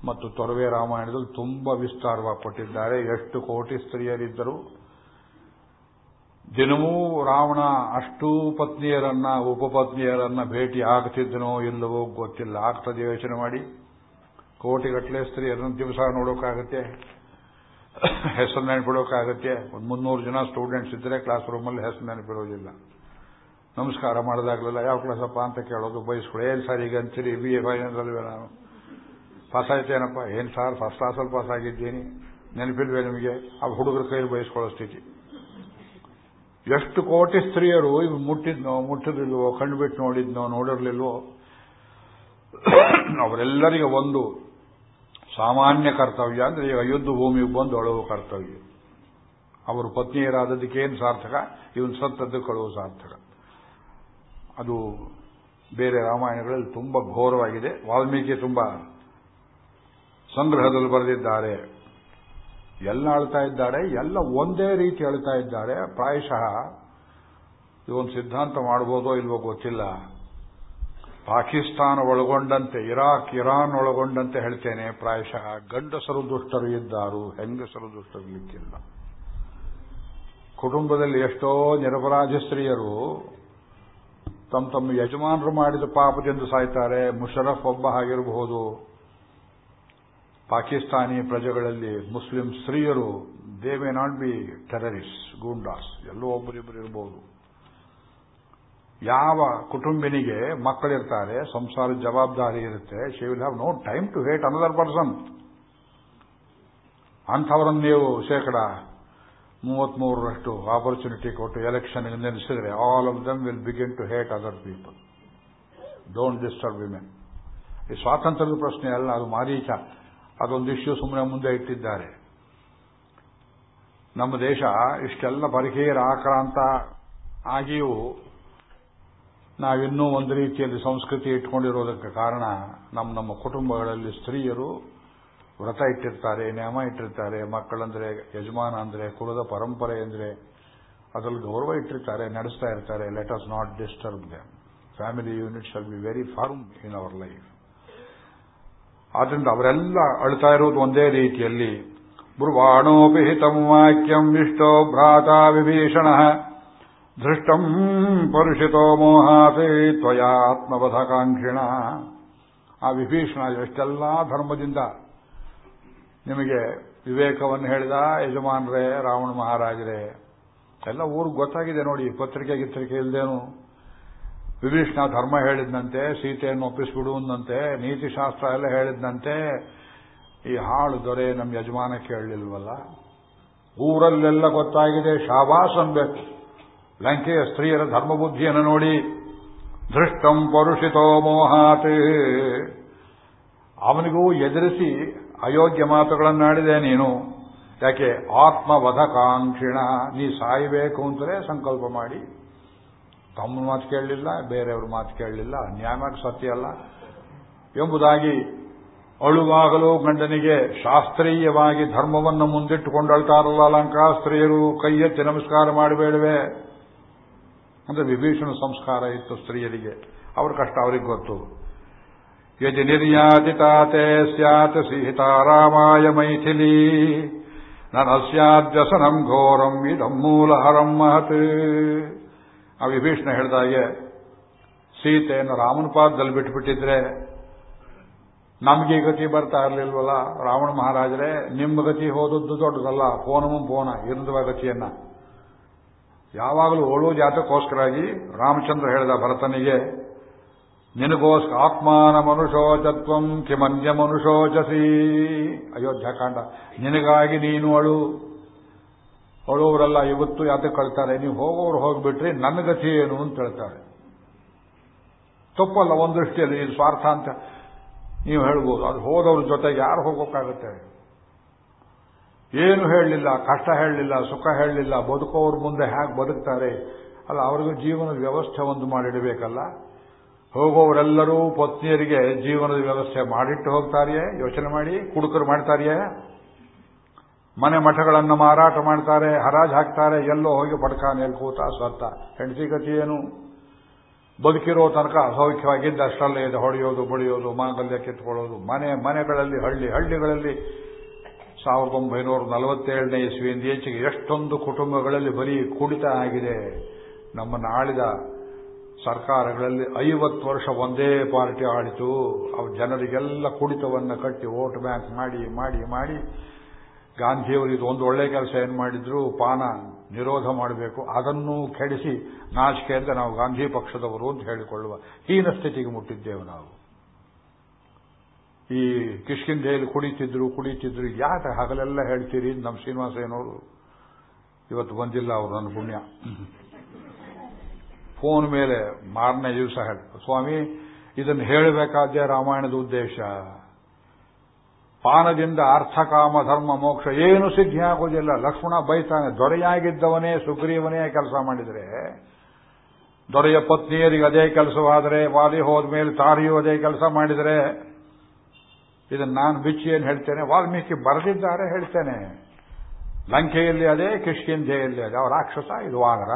ಮತ್ತು ತೊರವೆ ರಾಮಾಯಣದಲ್ಲಿ ತುಂಬಾ ವಿಸ್ತಾರವಾಗಿ ಕೊಟ್ಟಿದ್ದಾರೆ. ಎಷ್ಟು ಕೋಟಿ ಸ್ತ್ರೀಯರಿದ್ದರು ದಿನವೂ ರಾವಣ ಅಷ್ಟೂ ಪತ್ನಿಯರನ್ನ, ಉಪಪತ್ನಿಯರನ್ನ ಭೇಟಿ ಆಗ್ತಿದ್ದನೋ ಇಲ್ಲವೋ ಗೊತ್ತಿಲ್ಲ. ಆಗ್ತದೆ ಯೋಚನೆ ಮಾಡಿ. ಕೋಟಿಗಟ್ಟಲೆ ಸ್ತ್ರೀಯರನ್ನು ದಿವಸ ನೋಡೋಕ್ಕಾಗತ್ತೆ ಹೆಸರು ನೆನಪಿಡೋಕ್ಕಾಗತ್ತೆ ಒಂದು ಮುನ್ನೂರು ಜನ ಸ್ಟೂಡೆಂಟ್ಸ್ ಇದ್ದರೆ ಕ್ಲಾಸ್ ರೂಮಲ್ಲಿ ಹೆಸರು ನೆನಪಿಡೋದಿಲ್ಲ. ನಮಸ್ಕಾರ ಮಾಡಿದಾಗಲೆಲ್ಲ. ಯಾವ ಕ್ಲಾಸಪ್ಪ ಅಂತ ಕೇಳೋದು ಬಯಸ್ಕೊಳ್ಳಿ ಏನು ಸರ್ ಈಗ ಅಂತೀರಿ? ಬಿ ಎ ಫೈನಲ್ವೇ ನಾನು. ಪಾಸ್ ಆಯ್ತೇನಪ್ಪ? ಏನು ಸರ್ ಫಸ್ಟ್ ಕ್ಲಾಸಲ್ಲಿ ಪಾಸ್ ಆಗಿದ್ದೀನಿ. ನೆನಪಿಲ್ವೇ ನಿಮಗೆ? ಆ ಹುಡುಗರ ಕೈಯಲ್ಲಿ ಬಯಸ್ಕೊಳ್ಳೋ ಸ್ಥಿತಿ. ಎಷ್ಟು ಕೋಟಿ ಸ್ತ್ರೀಯರು ಇವ್ ಮುಟ್ಟಿದ್ನೋ ಮುಟ್ಟಿರ್ಲಿಲ್ವೋ ಕಂಡುಬಿಟ್ಟು ನೋಡಿದ್ನೋ, ನೋಡಿರ್ಲಿಲ್ವೋ? ಅವರೆಲ್ಲರಿಗೆ ಒಂದು ಸಾಮಾನ್ಯ ಕರ್ತವ್ಯ ಅಂದ್ರೆ ಈಗ ಯುದ್ಧ ಭೂಮಿಗೆ ಬಂದು ಅಳುವ ಕರ್ತವ್ಯ. ಅವರು ಪತ್ನಿಯರಾದದಕ್ಕೇನು ಸಾರ್ಥಕ? ಇವನ್ ಸತ್ತದ್ದು ಕಳುವು ಸಾರ್ಥಕ. ಅದು ಬೇರೆ ರಾಮಾಯಣಗಳಲ್ಲಿ ತುಂಬಾ ಘೋರವಾಗಿದೆ. ವಾಲ್ಮೀಕಿ ತುಂಬಾ ಸಂಗ್ರಹದಲ್ಲಿ ಬರೆದಿದ್ದಾರೆ. ಎಲ್ಲ ಅಳ್ತಾ ಇದ್ದಾರೆ, ಎಲ್ಲ ಒಂದೇ ರೀತಿ ಅಳ್ತಾ ಇದ್ದಾರೆ. ಪ್ರಾಯಶಃ ಇದೊಂದು ಸಿದ್ಧಾಂತ ಮಾಡಬಹುದೋ ಇಲ್ವೋ ಗೊತ್ತಿಲ್ಲ. ಪಾಕಿಸ್ತಾನ ಒಳಗೊಂಡಂತೆ, ಇರಾಕ್, ಇರಾನ್ ಒಳಗೊಂಡಂತೆ ಹೇಳ್ತೇನೆ, ಪ್ರಾಯಶಃ ಗಂಡಸರು ದುಷ್ಟರು ಇದ್ದಾರು, ಹೆಂಗಸರು ದುಷ್ಟರು ಇಲ್ಲಿಕ್ಕಿಲ್ಲ ಕುಟುಂಬದಲ್ಲಿ ಎಷ್ಟೋ ನಿರಪರಾಧ ಸ್ತ್ರೀಯರು ತಮ್ಮ ತಮ್ಮ ಯಜಮಾನರು ಮಾಡಿದ ಪಾಪದಿಂದ ಸಾಯ್ತಾರೆ, ಮುಷರಫ್ ಒಬ್ಬ ಆಗಿರಬಹುದು ಪಾಕಿಸ್ತಾನಿ ಪ್ರಜೆಗಳಲ್ಲಿ ಮುಸ್ಲಿಂ ಸ್ತ್ರೀಯರು they may not be terrorist, goondas, ಎಲ್ಲೋ ಒಬ್ಬರಿಬ್ಬರು ಇರಬಹುದು ಯಾವ ಕುಟುಂಬಿನಿಗೆ ಮಕ್ಕಳಿರ್ತಾರೆ ಸಂಸಾರದ ಜವಾಬ್ದಾರಿ ಇರುತ್ತೆ she will have no time to hate another person ಅಂಥವರನ್ನು ನೀವು ಶೇಕಡ ಮೂವತ್ಮೂರರಷ್ಟು ಆಪರ್ಚುನಿಟಿ ಕೊಟ್ಟು election ನೆನೆಸಿದ್ರೆ all of them will begin to hate other people don't disturb women ಈ ಸ್ವಾತಂತ್ರ್ಯದ ಪ್ರಶ್ನೆ ಅಲ್ಲ, ಅದು ಮಾರೀಚ. ಅದೊಂದು ಇಶ್ಯೂ ಸುಮ್ಮನೆ ಮುಂದೆ ಇಟ್ಟಿದ್ದಾರೆ. ನಮ್ಮ ದೇಶ ಇಷ್ಟೆಲ್ಲ ಬರಕೇರ ಆಕ್ರಾಂತ ಆಗಿಯೂ ನಾವಿನ್ನೂ ಒಂದು ರೀತಿಯಲ್ಲಿ ಸಂಸ್ಕೃತಿ ಇಟ್ಕೊಂಡಿರೋದಕ್ಕೆ ಕಾರಣ ನಮ್ಮ ನಮ್ಮ ಕುಟುಂಬಗಳಲ್ಲಿ ಸ್ತ್ರೀಯರು ವ್ರತ ಇಟ್ಟಿರ್ತಾರೆ, ನೇಮ ಇಟ್ಟಿರ್ತಾರೆ, ಮಕ್ಕಳಂದ್ರೆ ಯಜಮಾನ ಅಂದ್ರೆ ಕುಲದ ಪರಂಪರೆ ಅಂದ್ರೆ ಅದರಲ್ಲಿ ಗೌರವ ಇಟ್ಟಿರ್ತಾರೆ, ನಡೆಸ್ತಾ ಇರ್ತಾರೆ. Let us not disturb them family unit shall be very firm in our life ಆದ್ರಿಂದ ಅವರೆಲ್ಲ ಅಳ್ತಾ ಇರೋದು ಒಂದೇ ರೀತಿಯಲ್ಲಿ. ಬ್ರುವಾಣೋಪಿ ಹಿತಂ ವಾಕ್ಯಂ ಇಷ್ಟೋ ಭ್ರಾತಾ ವಿಭೀಷಣ. ದೃಷ್ಟಂ ಪರುಷಿತೋ ಮೋಹಾತಿ ತ್ವಯಾತ್ಮವಧಕಾಂಕ್ಷಿಣ ಆ ವಿಭೀಷಣ ಎಷ್ಟೆಲ್ಲ ಧರ್ಮದಿಂದ ನಿಮಗೆ ವಿವೇಕವನ್ನು ಹೇಳಿದ ಯಜಮಾನ್ರೇ, ರಾವಣ ಮಹಾರಾಜರೇ. ಎಲ್ಲ ಊರಿಗೆ ಗೊತ್ತಾಗಿದೆ ನೋಡಿ, ಪತ್ರಿಕೆ ಗಿತ್ರಿಕೆ ಇಲ್ದೇನು. ವಿಭೀಷಣ ಧರ್ಮ ಹೇಳಿದ್ನಂತೆ, ಸೀತೆಯನ್ನು ಒಪ್ಪಿಸ್ಬಿಡುವಂತೆ ನೀತಿಶಾಸ್ತ್ರ ಎಲ್ಲ ಹೇಳಿದ್ನಂತೆ. ಈ ಹಾಳು ದೊರೆ ನಮ್ಮ ಯಜಮಾನ ಕೇಳಲಿಲ್ವಲ್ಲ? ಊರಲ್ಲೆಲ್ಲ ಗೊತ್ತಾಗಿದೆ, ಶಾಬಾಸ್ ಅನ್ಬೇಕು ಲಂಕೆಯ ಸ್ತ್ರೀಯರ ಧರ್ಮಬುದ್ಧಿಯನ್ನು ನೋಡಿ ದೃಷ್ಟಂ ಪರುಷಿತೋ ಮೋಹಾತ್. ಅವನಿಗೂ ಎದುರಿಸಿ ಅಯೋಗ್ಯ ಮಾತುಗಳನ್ನಾಡಿದೆ ನೀನು. ಯಾಕೆ? ಆತ್ಮವಧಕಾಂಕ್ಷಿಣ, ನೀ ಸಾಯಬೇಕು ಅಂತಲೇ ಸಂಕಲ್ಪ ಮಾಡಿ. ತಮ್ಮ ಮಾತು ಕೇಳಲಿಲ್ಲ, ಬೇರೆಯವ್ರ ಮಾತು ಕೇಳಲಿಲ್ಲ ಸತ್ಯ ಅಲ್ಲ. ಎಂಬುದಾಗಿ ಅಳುವಾಗಲೂ ಗಂಡನಿಗೆ ಶಾಸ್ತ್ರೀಯವಾಗಿ ಧರ್ಮವನ್ನು ಮುಂದಿಟ್ಟುಕೊಂಡು ಅಳ್ತಾರಲ್ಲ ಅಲಂಕಾರ, ಸ್ತ್ರೀಯರು ಕೈ ಎತ್ತಿ ನಮಸ್ಕಾರ ಮಾಡಬೇಡವೆ ಅಂದ್ರೆ ವಿಭೀಷಣ ಸಂಸ್ಕಾರ ಇತ್ತು ಸ್ತ್ರೀಯರಿಗೆ. ಅವ್ರ ಕಷ್ಟ ಅವ್ರಿಗೆ ಗೊತ್ತು. ಯದಿ ನಿರ್ಯಾತಿತಾತೆ ಸ್ಯಾತ್ ಸೀತಾರಾಮಾಯ ಮೈಥಿಲಿ. ನನಸ್ಯಾದ್ಯಸನಂ ಘೋರಂ, ಇದಂ ಮೂಲಹರಂ ಮಹತ್. ಆ ವಿಭೀಷಣ ಹೇಳಿದಾಗೆ ಸೀತೆಯನ್ನು ರಾಮನ ಪಾದದಲ್ಲಿ ಬಿಟ್ಟುಬಿಟ್ಟಿದ್ರೆ ನಮಗೆ ಗತಿ ಬರ್ತಾ ಇರಲಿಲ್ವಲ್ಲ? ರಾವಣ ಮಹಾರಾಜರೇ, ನಿಮ್ಮ ಗತಿ ಹೋದದ್ದು ದೊಡ್ಡದಲ್ಲ, ಪೋನಮು ಫೋನ ಇರುವ ಗತಿಯನ್ನ. ಯಾವಾಗಲೂ ಓಳು ಜಾತಕ್ಕೋಸ್ಕರಾಗಿ ರಾಮಚಂದ್ರ ಹೇಳಿದ ಭರತನಿಗೆ ನಿನಗೋಸ್ಕರ ಆತ್ಮಾನ ಮನುಷೋಚತ್ವಂ ಕಿಮನ್ಯ ಮನುಷೋಚಸಿ ಅಯೋಧ್ಯಾಕಾಂಡ ನಿನಗಾಗಿ ನೀನು ಅಳು ಅಳುವರೆಲ್ಲ ಇವತ್ತು ಯಾತಕ್ಕೆ ಕಳ್ತಾರೆ ನೀವು ಹೋಗೋರು ಹೋಗ್ಬಿಟ್ರಿ, ನನ್ನ ಗತಿ ಏನು ಅಂತ ಹೇಳ್ತಾರೆ. ತಪ್ಪಲ್ಲ, ಒಂದು ದೃಷ್ಟಿಯಲ್ಲಿ ಇದು ಸ್ವಾರ್ಥ ಅಂತ ನೀವು ಹೇಳ್ಬೋದು. ಅದು ಹೋದವ್ರ ಜೊತೆಗೆ ಯಾರು ಹೋಗೋಕ್ಕಾಗುತ್ತೆ? ಏನು ಹೇಳಲಿಲ್ಲ, ಕಷ್ಟ ಹೇಳಲಿಲ್ಲ, ಸುಖ ಹೇಳಲಿಲ್ಲ ಬದುಕೋವ್ರ ಮುಂದೆ ಹೇಗೆ ಬದುಕ್ತಾರೆ? ಅಲ್ಲ, ಅವ್ರಿಗೂ ಜೀವನದ ವ್ಯವಸ್ಥೆ ಒಂದು ಮಾಡಿಡಬೇಕಲ್ಲ. ಹೋಗೋವರೆಲ್ಲರೂ ಪತ್ನಿಯರಿಗೆ ಜೀವನದ ವ್ಯವಸ್ಥೆ ಮಾಡಿಟ್ಟು ಹೋಗ್ತಾರೆಯೇ? ಯೋಚನೆ ಮಾಡಿ, ಕುಡುಕರು ಮಾಡ್ತಾರೆಯೇ? ಮನೆ ಮಠಗಳನ್ನು ಮಾರಾಟ ಮಾಡ್ತಾರೆ, ಹರಾಜ್ ಹಾಕ್ತಾರೆ, ಎಲ್ಲೋ ಹೋಗಿ ಪಡ್ಕಾನೆಯಲ್ಲಿ ಕೂತ ಸತ್ತ ಹೆಂಡತಿ ಗತಿ ಏನು? ಬದುಕಿರೋ ತನಕ ಅಸೌಖ್ಯವಾಗಿದ್ದ ಅಷ್ಟಲ್ಲೇ ಇದೆ ಹೊಡೆಯೋದು ಬಳಿಯೋದು ಮಾಂಗಲ್ಯ ಕಿತ್ಕೊಳ್ಳೋದು. ಮನೆ, ಮನೆಗಳಲ್ಲಿ ಹಳ್ಳಿ, ಹಳ್ಳಿಗಳಲ್ಲಿ ಸಾವಿರದ ಒಂಬೈನೂರ ನಲವತ್ತೇಳನೇ ಇಸ್ವಿಯಿಂದ ಈಚೆಗೆ ಎಷ್ಟೊಂದು ಕುಟುಂಬಗಳಲ್ಲಿ ಬರೀ ಕುಡಿತ ಆಗಿದೆ. ನಮ್ಮನ್ನು ಆಳಿದ ಸರ್ಕಾರಗಳಲ್ಲಿ ಐವತ್ತು ವರ್ಷ ಒಂದೇ ಪಾರ್ಟಿ ಆಳಿತು. ಅವು ಜನರಿಗೆಲ್ಲ ಕುಡಿತವನ್ನು ಕಟ್ಟಿ, ವೋಟ್ ಬ್ಯಾಂಕ್ ಮಾಡಿ ಮಾಡಿ ಮಾಡಿ. ಗಾಂಧಿಯವರು ಇದು ಒಂದು ಒಳ್ಳೆ ಕೆಲಸ ಏನು ಮಾಡಿದ್ರು, ಪಾನ ನಿರೋಧ ಮಾಡಬೇಕು. ಅದನ್ನು ಕೆಡಿಸಿ ನಾಚಿಕೆ ಅಂತ ನಾವು ಗಾಂಧಿ ಪಕ್ಷದವರು ಅಂತ ಹೇಳಿಕೊಳ್ಳುವ ಹೀನ ಸ್ಥಿತಿಗೆ ಮುಟ್ಟಿದ್ದೇವೆ ನಾವು. ಈ ಕಿಷ್ಕಿಂಧೆಯಲ್ಲಿ ಕುಡಿತಿದ್ರು ಕುಡಿತಿದ್ರು, ಯಾಕೆ ಹಗಲೆಲ್ಲ ಹೇಳ್ತೀರಿ ನಮ್ಮ ಶ್ರೀನಿವಾಸ ಏನೋರು? ಇವತ್ತು ಬಂದಿಲ್ಲ ಅವರು ನನ್ನ ಪುಣ್ಯ. ಫೋನ್ ಮೇಲೆ ಮಾರನೇ ದಿವಸ ಹೇಳಿ ಸ್ವಾಮಿ, ಇದನ್ನು ಹೇಳಬೇಕಾದ್ದೇ ರಾಮಾಯಣದ ಉದ್ದೇಶ. ಪಾನದಿಂದ ಅರ್ಥಕಾಮ ಧರ್ಮ, ಮೋಕ್ಷ ಏನು ಸಿದ್ಧಿ ಆಗೋದಿಲ್ಲ ಲಕ್ಷ್ಮಣ ಬೈತಾನೆ, ದೊರೆಯಾಗಿದ್ದವನೇ, ಸುಗ್ರೀವನೇ ಕೆಲಸ ಮಾಡಿದರೆ, ದೊರೆಯ ಪತ್ನಿಯರಿಗೆ ಅದೇ ಕೆಲಸವಾದರೆ ವಾಲಿ ಹೋದ್ಮೇಲೆ ತಾರಿಯೂ ಅದೇ ಕೆಲಸ ಮಾಡಿದರೆ ಇದನ್ನು ನಾನು ಬಿಚ್ಚಿ ಏನು ಹೇಳ್ತೇನೆ? ವಾಲ್ಮೀಕಿ ಬರೆದಿದ್ದಾರೆ, ಹೇಳ್ತೇನೆ. ಲಂಕೆಯಲ್ಲಿ ಅದೇ, ಕಿಷ್ಕಿಂಧೆಯಲ್ಲಿ ಅದೇ. ಅವ್ರ ರಾಕ್ಷಸ ಇದು ವಾನರ.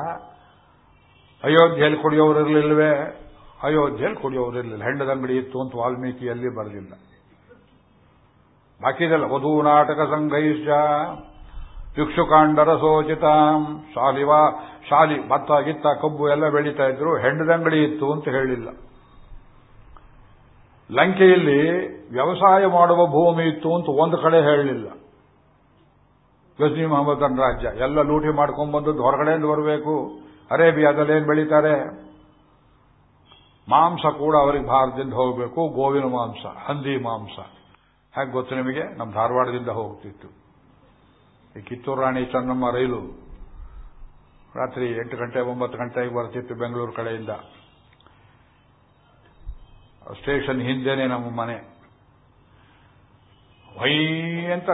ಅಯೋಧ್ಯೆಯಲ್ಲಿ ಕುಡಿಯೋರಿರ್ಲಿಲ್ವೇ ಅಯೋಧ್ಯೆಯಲ್ಲಿ ಕುಡಿಯೋರಿರಲಿಲ್ಲ ಹೆಂಡದಂಗಡಿ ಇತ್ತು ಅಂತ ವಾಲ್ಮೀಕಿಯಲ್ಲಿ ಬರೆದಿಲ್ಲ. ವಧೂ ನಾಟಕ ಸಂಘೈಶ್ಚ ಭಿಕ್ಷುಕಾಂಡರ ಸೋಚಿತ ಶಾಲಿವಾ, ಶಾಲಿ, ಭತ್ತ, ಗಿತ್ತ, ಕಬ್ಬು ಎಲ್ಲ ಬೆಳೀತಾ ಇದ್ರು. ಹೆಂಡದಂಗಡಿ ಇತ್ತು ಅಂತ ಹೇಳಿಲ್ಲ. ಲಂಕೆಯಲ್ಲಿ ವ್ಯವಸಾಯ ಮಾಡುವ ಭೂಮಿ ಇತ್ತು ಅಂತ ಒಂದು ಕಡೆ ಹೇಳಲಿಲ್ಲ ಗಜ್ನಿ ಮೊಹಮ್ಮದನ್ ರಾಜ್ಯ. ಎಲ್ಲ ಲೂಟಿ ಮಾಡ್ಕೊಂಡ್ಬಂದದ್ದು ಹೊರಗಡೆಯಿಂದ ಬರಬೇಕು. ಅರೇಬಿಯಾದಲ್ಲಿ ಏನು ಬೆಳೀತಾರೆ? ಮಾಂಸ ಕೂಡ ಅವರಿಗೆ ಭಾರತದಿಂದ ಹೋಗಬೇಕು. ಗೋವಿನ ಮಾಂಸ, ಹಂದಿ ಮಾಂಸ. ಹೇಗೆ ಗೊತ್ತು ನಿಮಗೆ? ನಮ್ಮ ಧಾರವಾಡದಿಂದ ಹೋಗ್ತಿತ್ತು. ಈ ಕಿತ್ತೂರು ರಾಣಿ ಚೆನ್ನಮ್ಮ ರೈಲು ರಾತ್ರಿ ಎಂಟು ಗಂಟೆ, ಒಂಬತ್ತು ಗಂಟೆಗೆ ಬರ್ತಿತ್ತು ಬೆಂಗಳೂರು ಕಡೆಯಿಂದ. ಸ್ಟೇಷನ್ ಹಿಂದೆನೆ ನಮ್ಮ ಮನೆ. ವೈ ಅಂತ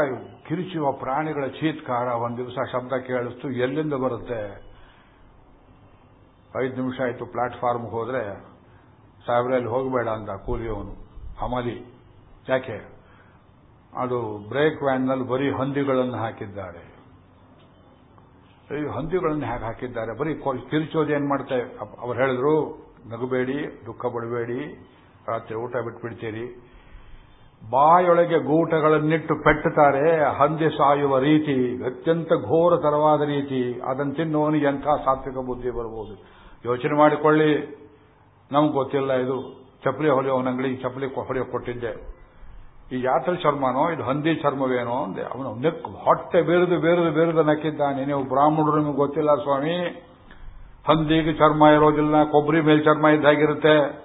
ಕಿರಿಚುವ ಪ್ರಾಣಿಗಳ ಚೀತ್ಕಾರ ಒಂದು ದಿವಸ ಶಬ್ದ ಕೇಳಿಸ್ತು, ಎಲ್ಲಿಂದ ಬರುತ್ತೆ? ಐದು ನಿಮಿಷ ಆಯಿತು ಪ್ಲಾಟ್ಫಾರ್ಮ್ಗೆ ಹೋದ್ರೆ ಸಾವಿರಲ್ಲಿ ಹೋಗಬೇಡ ಅಂತ ಕೂಲಿಯವನು. ಹಮಲಿ ಯಾಕೆ? ಅದು ಬ್ರೇಕ್ ವ್ಯಾನ್ನಲ್ಲಿ ಬರೀ ಹಂದಿಗಳನ್ನು ಹಾಕಿದ್ದಾರೆ. ಈ ಹಂದಿಗಳನ್ನು ಹೇಗೆ ಹಾಕಿದ್ದಾರೆ? ಬರೀ ತಿರುಚೋದು ಏನು ಮಾಡ್ತೆ? ಅವ್ರು ಹೇಳಿದ್ರು, ನಗಬೇಡಿ, ದುಃಖ ಪಡಬೇಡಿ, ರಾತ್ರಿ ಊಟ ಬಿಟ್ಬಿಡ್ತೀರಿ. ಬಾಯೊಳಗೆ ಗೂಟಗಳನ್ನಿಟ್ಟು ಪೆಟ್ಟುತ್ತಾರೆ, ಹಂದಿ ಸಾಯುವ ರೀತಿ, ಅತ್ಯಂತ ಘೋರತರವಾದ ರೀತಿ. ಅದನ್ನು ತಿನ್ನುವನಿಗೆ ಎಂಥ ಸಾತ್ವಿಕ ಬುದ್ಧಿ ಬರಬಹುದು ಯೋಚನೆ ಮಾಡಿಕೊಳ್ಳಿ. ನಮ್ಗೆ ಗೊತ್ತಿಲ್ಲ ಇದು. ಚಪ್ಪಲಿ ಹೊಲಿಯೋವನ ಅಂಗಡಿಗೆ ಚಪ್ಪಲಿ ಹೊಲಿಯೋ ಕೊಟ್ಟಿದ್ದೆ. ಈ ಯಾತ್ರೆ ಚರ್ಮನೋ, ಇದು ಹಂದಿ ಚರ್ಮವೇನೋ ಅಂದೆ, ಅವನು ನೆಕ್ ಹೊಟ್ಟೆ ಬೇರೆದು ಬೇರೆದು ಬೇರೆದು ನಕ್ಕಿದ್ದಾನೆ. ನೀವು ಬ್ರಾಹ್ಮಣರು ನಿಮ್ಗೆ ಗೊತ್ತಿಲ್ಲ ಸ್ವಾಮಿ. ಹಂದಿಗೆ ಚರ್ಮ ಇರೋದಿಲ್ಲ, ಕೊಬ್ಬರಿ ಮೇಲೆ ಚರ್ಮ ಇದ್ದಾಗಿರುತ್ತೆ.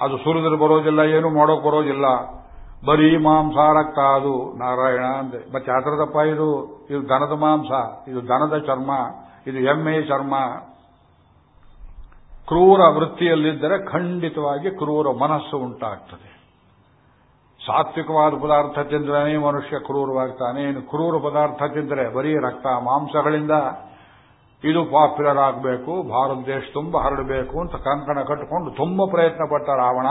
ಅದು ಸುರಿದ್ರೆ ಬರೋದಿಲ್ಲ, ಏನು ಮಾಡೋಕ್ ಬರೋದಿಲ್ಲ. ಬರೀ ಮಾಂಸ ರಕ್ತ ಅದು. ನಾರಾಯಣ ಅಂದೆ. ಮತ್ತೆ ಯಾತ್ರದಪ್ಪ ಇದು ಇದು ದನದ ಮಾಂಸ, ಇದು ದನದ ಚರ್ಮ, ಇದು ಎಮ್ಮೆ ಚರ್ಮ. ಕ್ರೂರ ವೃತ್ತಿಯಲ್ಲಿದ್ದರೆ ಖಂಡಿತವಾಗಿ ಕ್ರೂರ ಮನಸ್ಸು ಉಂಟಾಗ್ತದೆ. ಸಾತ್ವಿಕವಾದ ಪದಾರ್ಥ ತಿಂದ್ರೇ ಮನುಷ್ಯ ಕ್ರೂರವಾಗ್ತಾನೆ ಇನ್ನು ಕ್ರೂರ ಪದಾರ್ಥ ತಿಂದರೆ ಬರೀ ರಕ್ತ ಮಾಂಸಗಳಿಂದ ಇದು ಪಾಪ್ಯುಲರ್ ಆಗಬೇಕು, ಭಾರತ ದೇಶ ತುಂಬ ಹರಡಬೇಕು ಅಂತ ಕಂಕಣ ಕಟ್ಟಿಕೊಂಡು ತುಂಬ ಪ್ರಯತ್ನ ಪಟ್ಟ ರಾವಣ.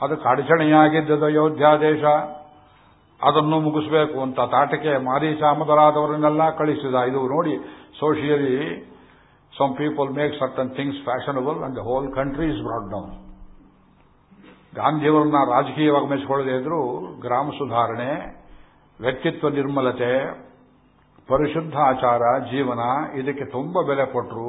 ಅದಕ್ಕೆ ಅಡಚಣೆಯಾಗಿದ್ದದ ಅಯೋಧ್ಯಾದೇಶ ಅದನ್ನು ಮುಗಿಸಬೇಕು ಅಂತ ತಾಟಕೆ ಮಾರಿ ಮೊದಲಾದವರನ್ನೆಲ್ಲ ಕಳಿಸಿದ. ಇದು ನೋಡಿ socially some people make certain things fashionable and the whole country is brought down ಗಾಂಧಿಯವರನ್ನ ರಾಜಕೀಯವಾಗಿ ಮೆಚ್ಚಿಕೊಳ್ಳದೆ ಇದ್ರು ಗ್ರಾಮ ಸುಧಾರಣೆ, ವ್ಯಕ್ತಿತ್ವ ನಿರ್ಮಲತೆ, ಪರಿಶುದ್ಧ ಆಚಾರ, ಜೀವನ, ಇದಕ್ಕೆ ತುಂಬ ಬೆಲೆ ಕೊಟ್ಟರು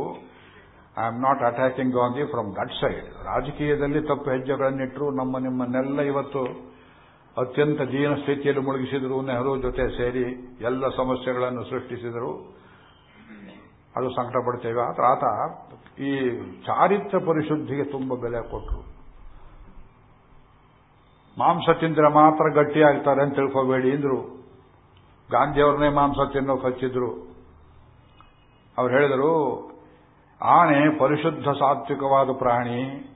I am not attacking Gandhi from that side ರಾಜಕೀಯದಲ್ಲಿ ತಪ್ಪು ಹೆಜ್ಜೆಗಳನ್ನಿಟ್ಟರು ನಮ್ಮ ನಿಮ್ಮನ್ನೆಲ್ಲ ಇವತ್ತು ಅತ್ಯಂತ ದೀನ ಸ್ಥಿತಿಯಲ್ಲಿ ಮುಳುಗಿಸಿದರು, ನೆಹರು ಜೊತೆ ಸೇರಿ ಎಲ್ಲ ಸಮಸ್ಯೆಗಳನ್ನು ಸೃಷ್ಟಿಸಿದರು. ಅದು ಸಂಕಟ ಪಡ್ತೇವೆ ಆತ ಈ ಚಾರಿತ್ರ ಪರಿಶುದ್ಧಿಗೆ ತುಂಬ ಬೆಲೆ ಕೊಟ್ಟರು ಮಾಂಸ ತಿಂದ್ರೆ ಮಾತ್ರ ಗಟ್ಟಿಯಾಗ್ತಾರೆ ಅಂತ ತಿಳ್ಕೋಬೇಡಿ ಅಂದ್ರು. ಗಾಂಧಿಯವ್ರನ್ನೇ ಮಾಂಸ ತಿನ್ನೋ ಕಚ್ಚಿದ್ರು. ಅವ್ರು ಹೇಳಿದರು, ಆನೆ ಪರಿಶುದ್ಧ ಸಾತ್ವಿಕವಾದ ಪ್ರಾಣಿ,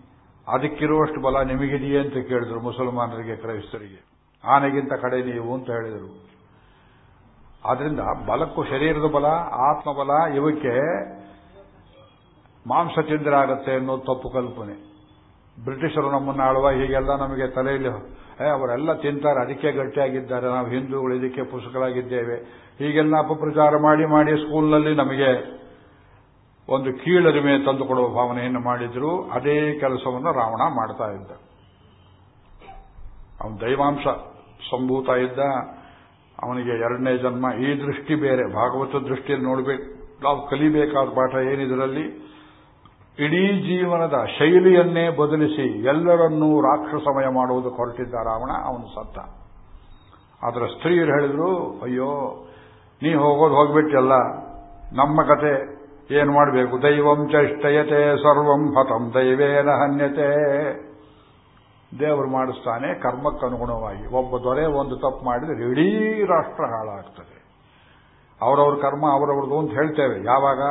ಅದಕ್ಕಿರುವಷ್ಟು ಬಲ ನಿಮಗಿದೆಯೇ ಅಂತ ಕೇಳಿದ್ರು ಮುಸಲ್ಮಾನರಿಗೆ, ಕ್ರೈಸ್ತರಿಗೆ. ಆನೆಗಿಂತ ಕಡೆ ನೀವು ಅಂತ ಹೇಳಿದರು. ಆದ್ರಿಂದ ಬಲಕ್ಕೂ ಶರೀರದ ಬಲ, ಆತ್ಮಬಲ, ಇವಕ್ಕೆ ಮಾಂಸ ತಿಂದ್ರಾಗತ್ತೆ ಅನ್ನೋದು ತಪ್ಪು ಕಲ್ಪನೆ. ಬ್ರಿಟಿಷರು ನಮ್ಮನ್ನು ಆಳುವ ಹೀಗೆಲ್ಲ ನಮಗೆ ತಲೆಯಲ್ಲಿ ಅವರೆಲ್ಲ ತಿಂತಾರೆ, ಅದಕ್ಕೆ ಗಟ್ಟಿಯಾಗಿದ್ದಾರೆ. ನಾವು ಹಿಂದೂಗಳು ಇದಕ್ಕೆ ಪುಸ್ತಕಗಳಾಗಿದ್ದೇವೆ ಹೀಗೆಲ್ಲ ಅಪಪ್ರಚಾರ ಮಾಡಿ ಮಾಡಿ ಸ್ಕೂಲ್ನಲ್ಲಿ ನಮಗೆ ಒಂದು ಕೀಳರಿಮೆ ತಂದುಕೊಡುವ ಭಾವನೆಯನ್ನು ಮಾಡಿದ್ರು. ಅದೇ ಕೆಲಸವನ್ನು ರಾವಣ ಮಾಡ್ತಾ ಇದ್ದ. ಅವನ ದೈವಾಂಶ ಸಂಭೂತ ಇದ್ದ. ಅವನಿಗೆ ಎರಡನೇ ಜನ್ಮ. ಈ ದೃಷ್ಟಿ ಬೇರೆ. ಭಾಗವತ ದೃಷ್ಟಿಯಲ್ಲಿ ನೋಡಬೇಕು. ನಾವು ಕಲಿಬೇಕಾದ ಪಾಠ ಏನಿದರಲ್ಲಿ? ಇಡೀ ಜೀವನದ ಶೈಲಿಯನ್ನೇ ಬದಲಿಸಿ ಎಲ್ಲರನ್ನೂ ರಾಕ್ಷಸಮಯ ಮಾಡುವುದಕ್ಕೆ ಹೊರಟಿದ್ದ ರಾವಣ, ಅವನು ಸತ್ತ. ಆದರೆ ಸ್ತ್ರೀಯರು ಹೇಳಿದ್ರು, ಅಯ್ಯೋ, ನೀ ಹೋಗೋದು ಹೋಗ್ಬಿಟ್ಟಲ್ಲ ನಮ್ಮ ಕತೆ ಏನು ಮಾಡಬೇಕು? ದೈವಂ ಚಷ್ಟಯತೆ, ಸರ್ವಂ ಹತಂ ದೈವೇನ ಹನ್ಯತೆ. ದೇವರು ಮಾಡಿಸ್ತಾನೆ, ಕರ್ಮಕ್ಕನುಗುಣವಾಗಿ. ಒಬ್ಬ ದೊರೆ ಒಂದು ತಪ್ಪು ಮಾಡಿದರೆ ಇಡೀ ರಾಷ್ಟ್ರ ಹಾಳಾಗ್ತದೆ. ಅವರವ್ರ ಕರ್ಮ ಅವರವ್ರದ್ದು ಅಂತ ಹೇಳ್ತೇವೆ. ಯಾವಾಗ?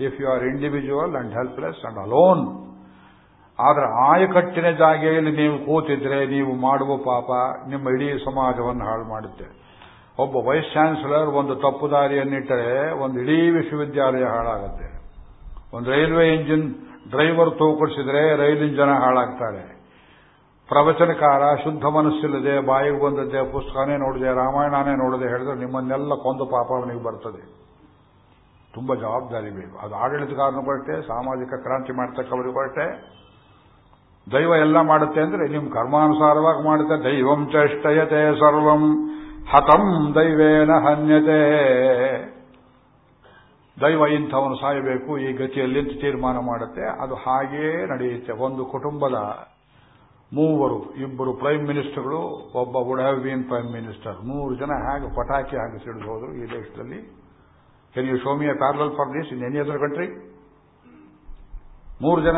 If you are individual and helpless and alone ಆದ್ರೆ ಆಯಕಟ್ಟಿನ ಜಾಗೆಯಲ್ಲಿ ನೀವು ಕೂತಿದ್ರೆ ನೀವು ಮಾಡುವ ಪಾಪ ನಿಮ್ಮ ಇಡೀ ಸಮಾಜವನ್ನು ಹಾಳು ಮಾಡುತ್ತೆ. ಒಬ್ಬ ವೈಸ್ ಚಾನ್ಸಲರ್ ಒಂದು ತಪ್ಪು ದಾರಿಯನ್ನಿಟ್ಟರೆ ಒಂದು ಇಡೀ ವಿಶ್ವವಿದ್ಯಾಲಯ ಹಾಳಾಗುತ್ತೆ. ಒಂದು ರೈಲ್ವೆ ಇಂಜಿನ್ ಡ್ರೈವರ್ ತೂಕಡಿಸಿದ್ರೆ ರೈಲಿನ ಜನ ಹಾಳಾಗ್ತಾರೆ. ಪ್ರವಚನಕಾರ, ಶುದ್ಧ ಮನಸ್ಸಿಲ್ಲದೆ, ಬಾಯಿಗೆ ಬಂದದ್ದೇ ಪುಸ್ತಕನೇ ನೋಡಿದೆ, ರಾಮಾಯಣನೇ ನೋಡದೆ ಹೇಳಿದ್ರೆ ನಿಮ್ಮನ್ನೆಲ್ಲ ಕೊಂದು ಪಾಪ ಅವನಿಗೆ ಬರ್ತದೆ. ತುಂಬಾ ಜವಾಬ್ದಾರಿ ಬೇಕು. ಅದು ಆಡಳಿತಗಾರನು ಕೊರಟೆ ಸಾಮಾಜಿಕ ಕ್ರಾಂತಿ ಮಾಡ್ತಕ್ಕವರಿಗೆ ಕೊರಟೆ ದೈವ ಎಲ್ಲ ಮಾಡುತ್ತೆ ಅಂದ್ರೆ ನಿಮ್ಮ ಕರ್ಮಾನುಸಾರವಾಗಿ ಮಾಡುತ್ತೆ. ದೈವಂ ಚೇಷ್ಟಯತೆ ಸರ್ವಂ ಹತಂ ದೈವೇನ ಹನ್ಯತೆ. ದೈವ ಇಂಥವನು ಸಾಯಬೇಕು, ಈ ಗತಿಯಲ್ಲಿ ತೀರ್ಮಾನ ಮಾಡುತ್ತೆ. ಅದು ಹಾಗೇ ನಡೆಯುತ್ತೆ. ಒಂದು ಕುಟುಂಬದ ಮೂವರು, ಇಬ್ಬರು ಪ್ರೈಮ್ ಮಿನಿಸ್ಟರ್ಗಳು ಒಬ್ಬ would have been prime minister ಮೂರು ಜನ ಹೇಗೆ ಪಟಾಕಿ ಹಾಗೆ ಸಿಡಿದು ಹೋದರು ಈ ದೇಶದಲ್ಲಿ. Can you show me a parallel for this in any other country ಮೂರು ಜನ.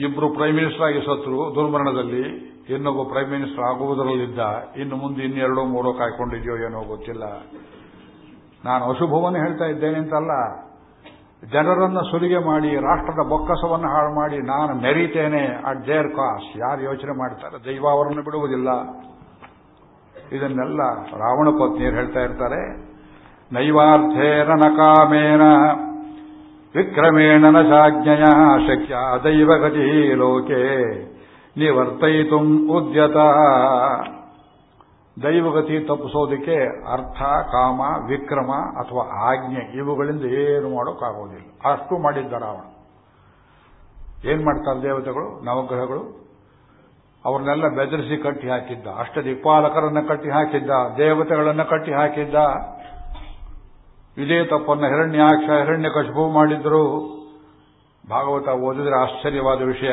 ಇಬ್ಬರು ಪ್ರೈಮ್ ಮಿನಿಸ್ಟರ್ ಆಗಿ ಸತ್ರು, ದುರ್ಮರಣದಲ್ಲಿ. ಇನ್ನೊಬ್ಬ ಪ್ರೈಮ್ ಮಿನಿಸ್ಟರ್ ಆಗುವುದರಲ್ಲಿದ್ದ. ಇನ್ನು ಮುಂದೆ ಇನ್ನೆರಡೋ, ಮೂರೋ ಕಾಯ್ಕೊಂಡಿದೆಯೋ, ಏನೋ ಗೊತ್ತಿಲ್ಲ. ನಾನು ಅಶುಭವನ್ನು ಹೇಳ್ತಾ ಇದ್ದೇನೆ ಅಂತಲ್ಲ. ಜನರನ್ನ ಸುಲಿಗೆ ಮಾಡಿ, ರಾಷ್ಟ್ರದ ಬೊಕ್ಕಸವನ್ನು ಹಾಳು ಮಾಡಿ ನಾನು ಮೆರೀತೇನೆ ಅಟ್ ದೇರ್ ಕಾಸ್ ಯಾರು ಯೋಚನೆ ಮಾಡ್ತಾರೆ? ದೈವ ಅವರನ್ನು ಬಿಡುವುದಿಲ್ಲ. ಇದನ್ನೆಲ್ಲ ರಾವಣ ಪತ್ನಿಯರು ಹೇಳ್ತಾ ಇರ್ತಾರೆ. ನೈವಾರ್ಥೇನ ಕಾಮೇನ ವಿಕ್ರಮೇಣ ನ ಶಾಜ್ಞಯ ಶಕ್ಯ ದೈವಗತಿ ಲೋಕೆ ನಿವರ್ತಯಿತು ಉದ್ಯತ. ದೈವಗತಿ ತಪ್ಪಿಸೋದಕ್ಕೆ ಅರ್ಥ, ಕಾಮ, ವಿಕ್ರಮ ಅಥವಾ ಆಜ್ಞೆ ಇವುಗಳಿಂದ ಏನು ಮಾಡೋಕ್ಕಾಗೋದಿಲ್ಲ. ಅಷ್ಟು ಮಾಡಿದ್ದ ರಾವಣ. ಏನ್ ಮಾಡ್ತಾರೆ ದೇವತೆಗಳು? ನವಗ್ರಹಗಳು? ಅವ್ರನ್ನೆಲ್ಲ ಬೆದರಿಸಿ ಕಟ್ಟಿ ಹಾಕಿದ್ದ. ಅಷ್ಟ ದಿಕ್ಪಾಲಕರನ್ನ ಕಟ್ಟಿ ಹಾಕಿದ್ದ, ದೇವತೆಗಳನ್ನ ಕಟ್ಟಿ ಹಾಕಿದ್ದ. ಇದೇ ತಪ್ಪನ್ನು ಹಿರಣ್ಯಾಕ್ಷ ಹಿರಣ್ಯ ಕಶುಭು ಮಾಡಿದ್ರು. ಭಾಗವತ ಓದಿದ್ರೆ ಆಶ್ಚರ್ಯವಾದ ವಿಷಯ.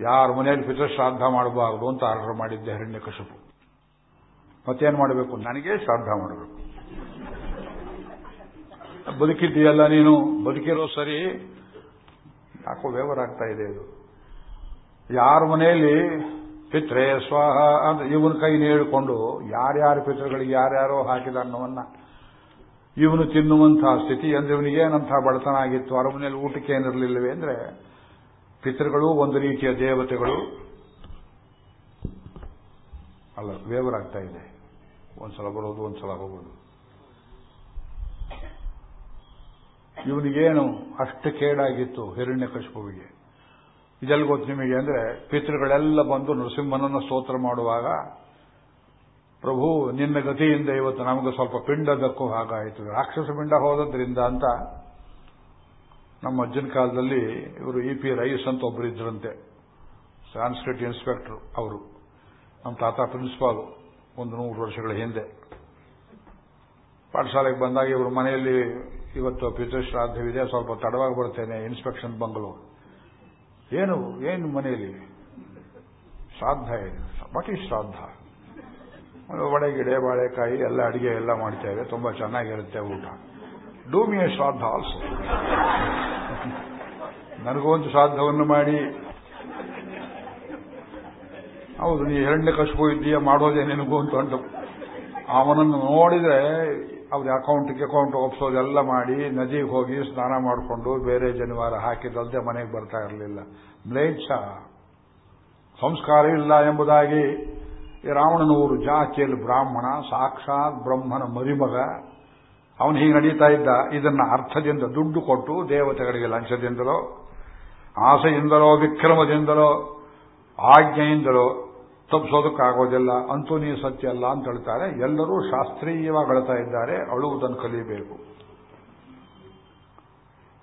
ಯಾರ ಮನೆಯಲ್ಲಿ ಪಿತೃಶ್ರಾದ್ದ ಮಾಡಬಾರದು ಅಂತ ಆರ್ಡರ್ ಮಾಡಿದ್ದೆ ಹಿರಣ್ಯ ಕಶಪು ಮತ್ತೇನು ಮಾಡಬೇಕು? ನನಗೆ ಶ್ರಾದ್ದ ಮಾಡಬೇಕು. ಬದುಕಿದ್ದೀಯಲ್ಲ ನೀನು? ಬದುಕಿರೋ ಸರಿ. ಯಾಕೋ ವ್ಯವಹಾರ ಇದೆ ಇದು. ಯಾರ ಮನೆಯಲ್ಲಿ ಪಿತ್ರೆ, ಸ್ವಾಹ ಅಂತ ಇವನ ಕೈ ನೇಳಿಕೊಂಡು ಯಾರ್ಯಾರ ಪಿತೃಗಳಿಗೆ ಯಾರ್ಯಾರೋ ಹಾಕಿದ ಅನ್ನವನ್ನ ಇವನು ತಿನ್ನುವಂತಹ ಸ್ಥಿತಿ ಅಂದ್ರೆ ಇವನಿಗೆ ಏನಂತಹ ಬಡತನ ಆಗಿತ್ತು, ಅರಮನೆಯಲ್ಲಿ ಊಟಕ್ಕೆ ಏನಿರಲಿಲ್ಲವೇ ಅಂದ್ರೆ ಪಿತೃಗಳು ಒಂದು ರೀತಿಯ ದೇವತೆಗಳು. ಅಲ್ಲ ವೇವರಾಗ್ತಾ ಇದೆ. ಒಂದ್ಸಲ ಬರೋದು, ಒಂದ್ಸಲ ಹೋಗೋದು. ಇವನಿಗೇನು ಅಷ್ಟು ಕೇಡಾಗಿತ್ತು ಹಿರಣ್ಯ ಕಶ್ಪುವಿಗೆ ಇದೆಲ್ಲ ಗೊತ್ತು ನಿಮಗೆ ಅಂದ್ರೆ ಪಿತೃಗಳೆಲ್ಲ ಬಂದು ನೃಸಿಂಹನನ್ನು ಸ್ತೋತ್ರ ಮಾಡುವಾಗ, ಪ್ರಭು, ನಿನ್ನ ಗತಿಯಿಂದ ಇವತ್ತು ನಮಗೆ ಸ್ವಲ್ಪ ಪಿಂಡ ಪಿಂಡದಕ್ಕೂ ಹಾಗಾಯಿತು. ರಾಕ್ಷಸ ಪಿಂಡ ಹೋದದ್ರಿಂದ ಅಂತ ನಮ್ಮ ಅಜ್ಜನ ಕಾಲದಲ್ಲಿ ಇವರು ಇ ಪಿ ರೈಸ್ ಅಂತ ಒಬ್ಬರಿದ್ರಂತೆ ಸಾನ್ಸ್ಕ್ರಿಟ್ ಇನ್ಸ್ಪೆಕ್ಟರ್, ಅವರು. ನಮ್ಮ ತಾತ ಪ್ರಿನ್ಸಿಪಾಲ್. ಒಂದು ನೂರು ವರ್ಷಗಳ ಹಿಂದೆ. ಪಾಠಶಾಲೆಗೆ ಬಂದಾಗ ಇವರು ಮನೆಯಲ್ಲಿ ಇವತ್ತು ಪಿತೃಶ್ರಾದ್ದವಿದೆ, ಸ್ವಲ್ಪ ತಡವಾಗಿ ಬರ್ತೇನೆ, ಇನ್ಸ್ಪೆಕ್ಷನ್ ಬಂಗಲು ಏನು ಏನು ಮನೆಯಲ್ಲಿ? ಶ್ರಾದ್ದ ಇದೆ ಬಟಿ ಶ್ರಾದ್ದ. ವಡೆ, ಗಿಡೆ, ಬಾಳೆಕಾಯಿ, ಎಲ್ಲ ಅಡಿಗೆ ಎಲ್ಲ ಮಾಡ್ತೇವೆ ತುಂಬಾ ಚೆನ್ನಾಗಿರುತ್ತೆ ಊಟ. ಡೂಮಿಯ ಶ್ರಾದ್ದ ಆಲ್ಸೋ ನನಗೂ ಒಂದು ಶ್ರಾದ್ದವನ್ನು ಮಾಡಿ ಹೌದು, ನೀ ಎರಡನೇ ಕಶ್ಬು ಇದ್ದೀಯ, ಮಾಡೋದೇ ನಿನಗೂ ಅಂತ ಉಂಟು ಅವನನ್ನು ನೋಡಿದ್ರೆ ಅವ್ರ ಅಕೌಂಟ್ಗೆ ಅಕೌಂಟ್ ಒಪ್ಸೋದೆಲ್ಲ ಮಾಡಿ, ನದಿಗೆ ಹೋಗಿ ಸ್ನಾನ ಮಾಡಿಕೊಂಡು ಬೇರೆ ಜನಿವಾರ ಹಾಕಿದಲ್ದೆ ಮನೆಗೆ ಬರ್ತಾ ಇರಲಿಲ್ಲ. ಮ್ಲೇಚ್ಛ ಸಂಸ್ಕಾರ ಇಲ್ಲ ಎಂಬುದಾಗಿ ಈ ರಾವಣನೂರು ಜಾತಿಯಲ್ಲಿ ಬ್ರಾಹ್ಮಣ, ಸಾಕ್ಷಾತ್ ಬ್ರಹ್ಮನ ಮರಿಮಗ, ಅವನು ಹೀಗೆ ನಡೀತಾ ಇದ್ದ. ಇದನ್ನ ಅರ್ಥದಿಂದ ದುಡ್ಡು ಕೊಟ್ಟು ದೇವತೆಗಳಿಗೆ ಲಂಚದಿಂದಲೋ, ಆಸೆಯಿಂದಲೋ, ವಿಕ್ರಮದಿಂದಲೋ ಆಜ್ಞೆಯಿಂದಲೋ ತಪ್ಪಿಸೋದಕ್ಕಾಗೋದಿಲ್ಲ, ಅಂತೂ ನೀ ಸತ್ಯ ಅಲ್ಲ ಅಂತ ಹೇಳ್ತಾರೆ. ಎಲ್ಲರೂ ಶಾಸ್ತ್ರೀಯವಾಗಿ ಹೇಳ್ತಾ ಇದ್ದಾರೆ, ಅಳುವುದನ್ನು ಕಲಿಯಬೇಕು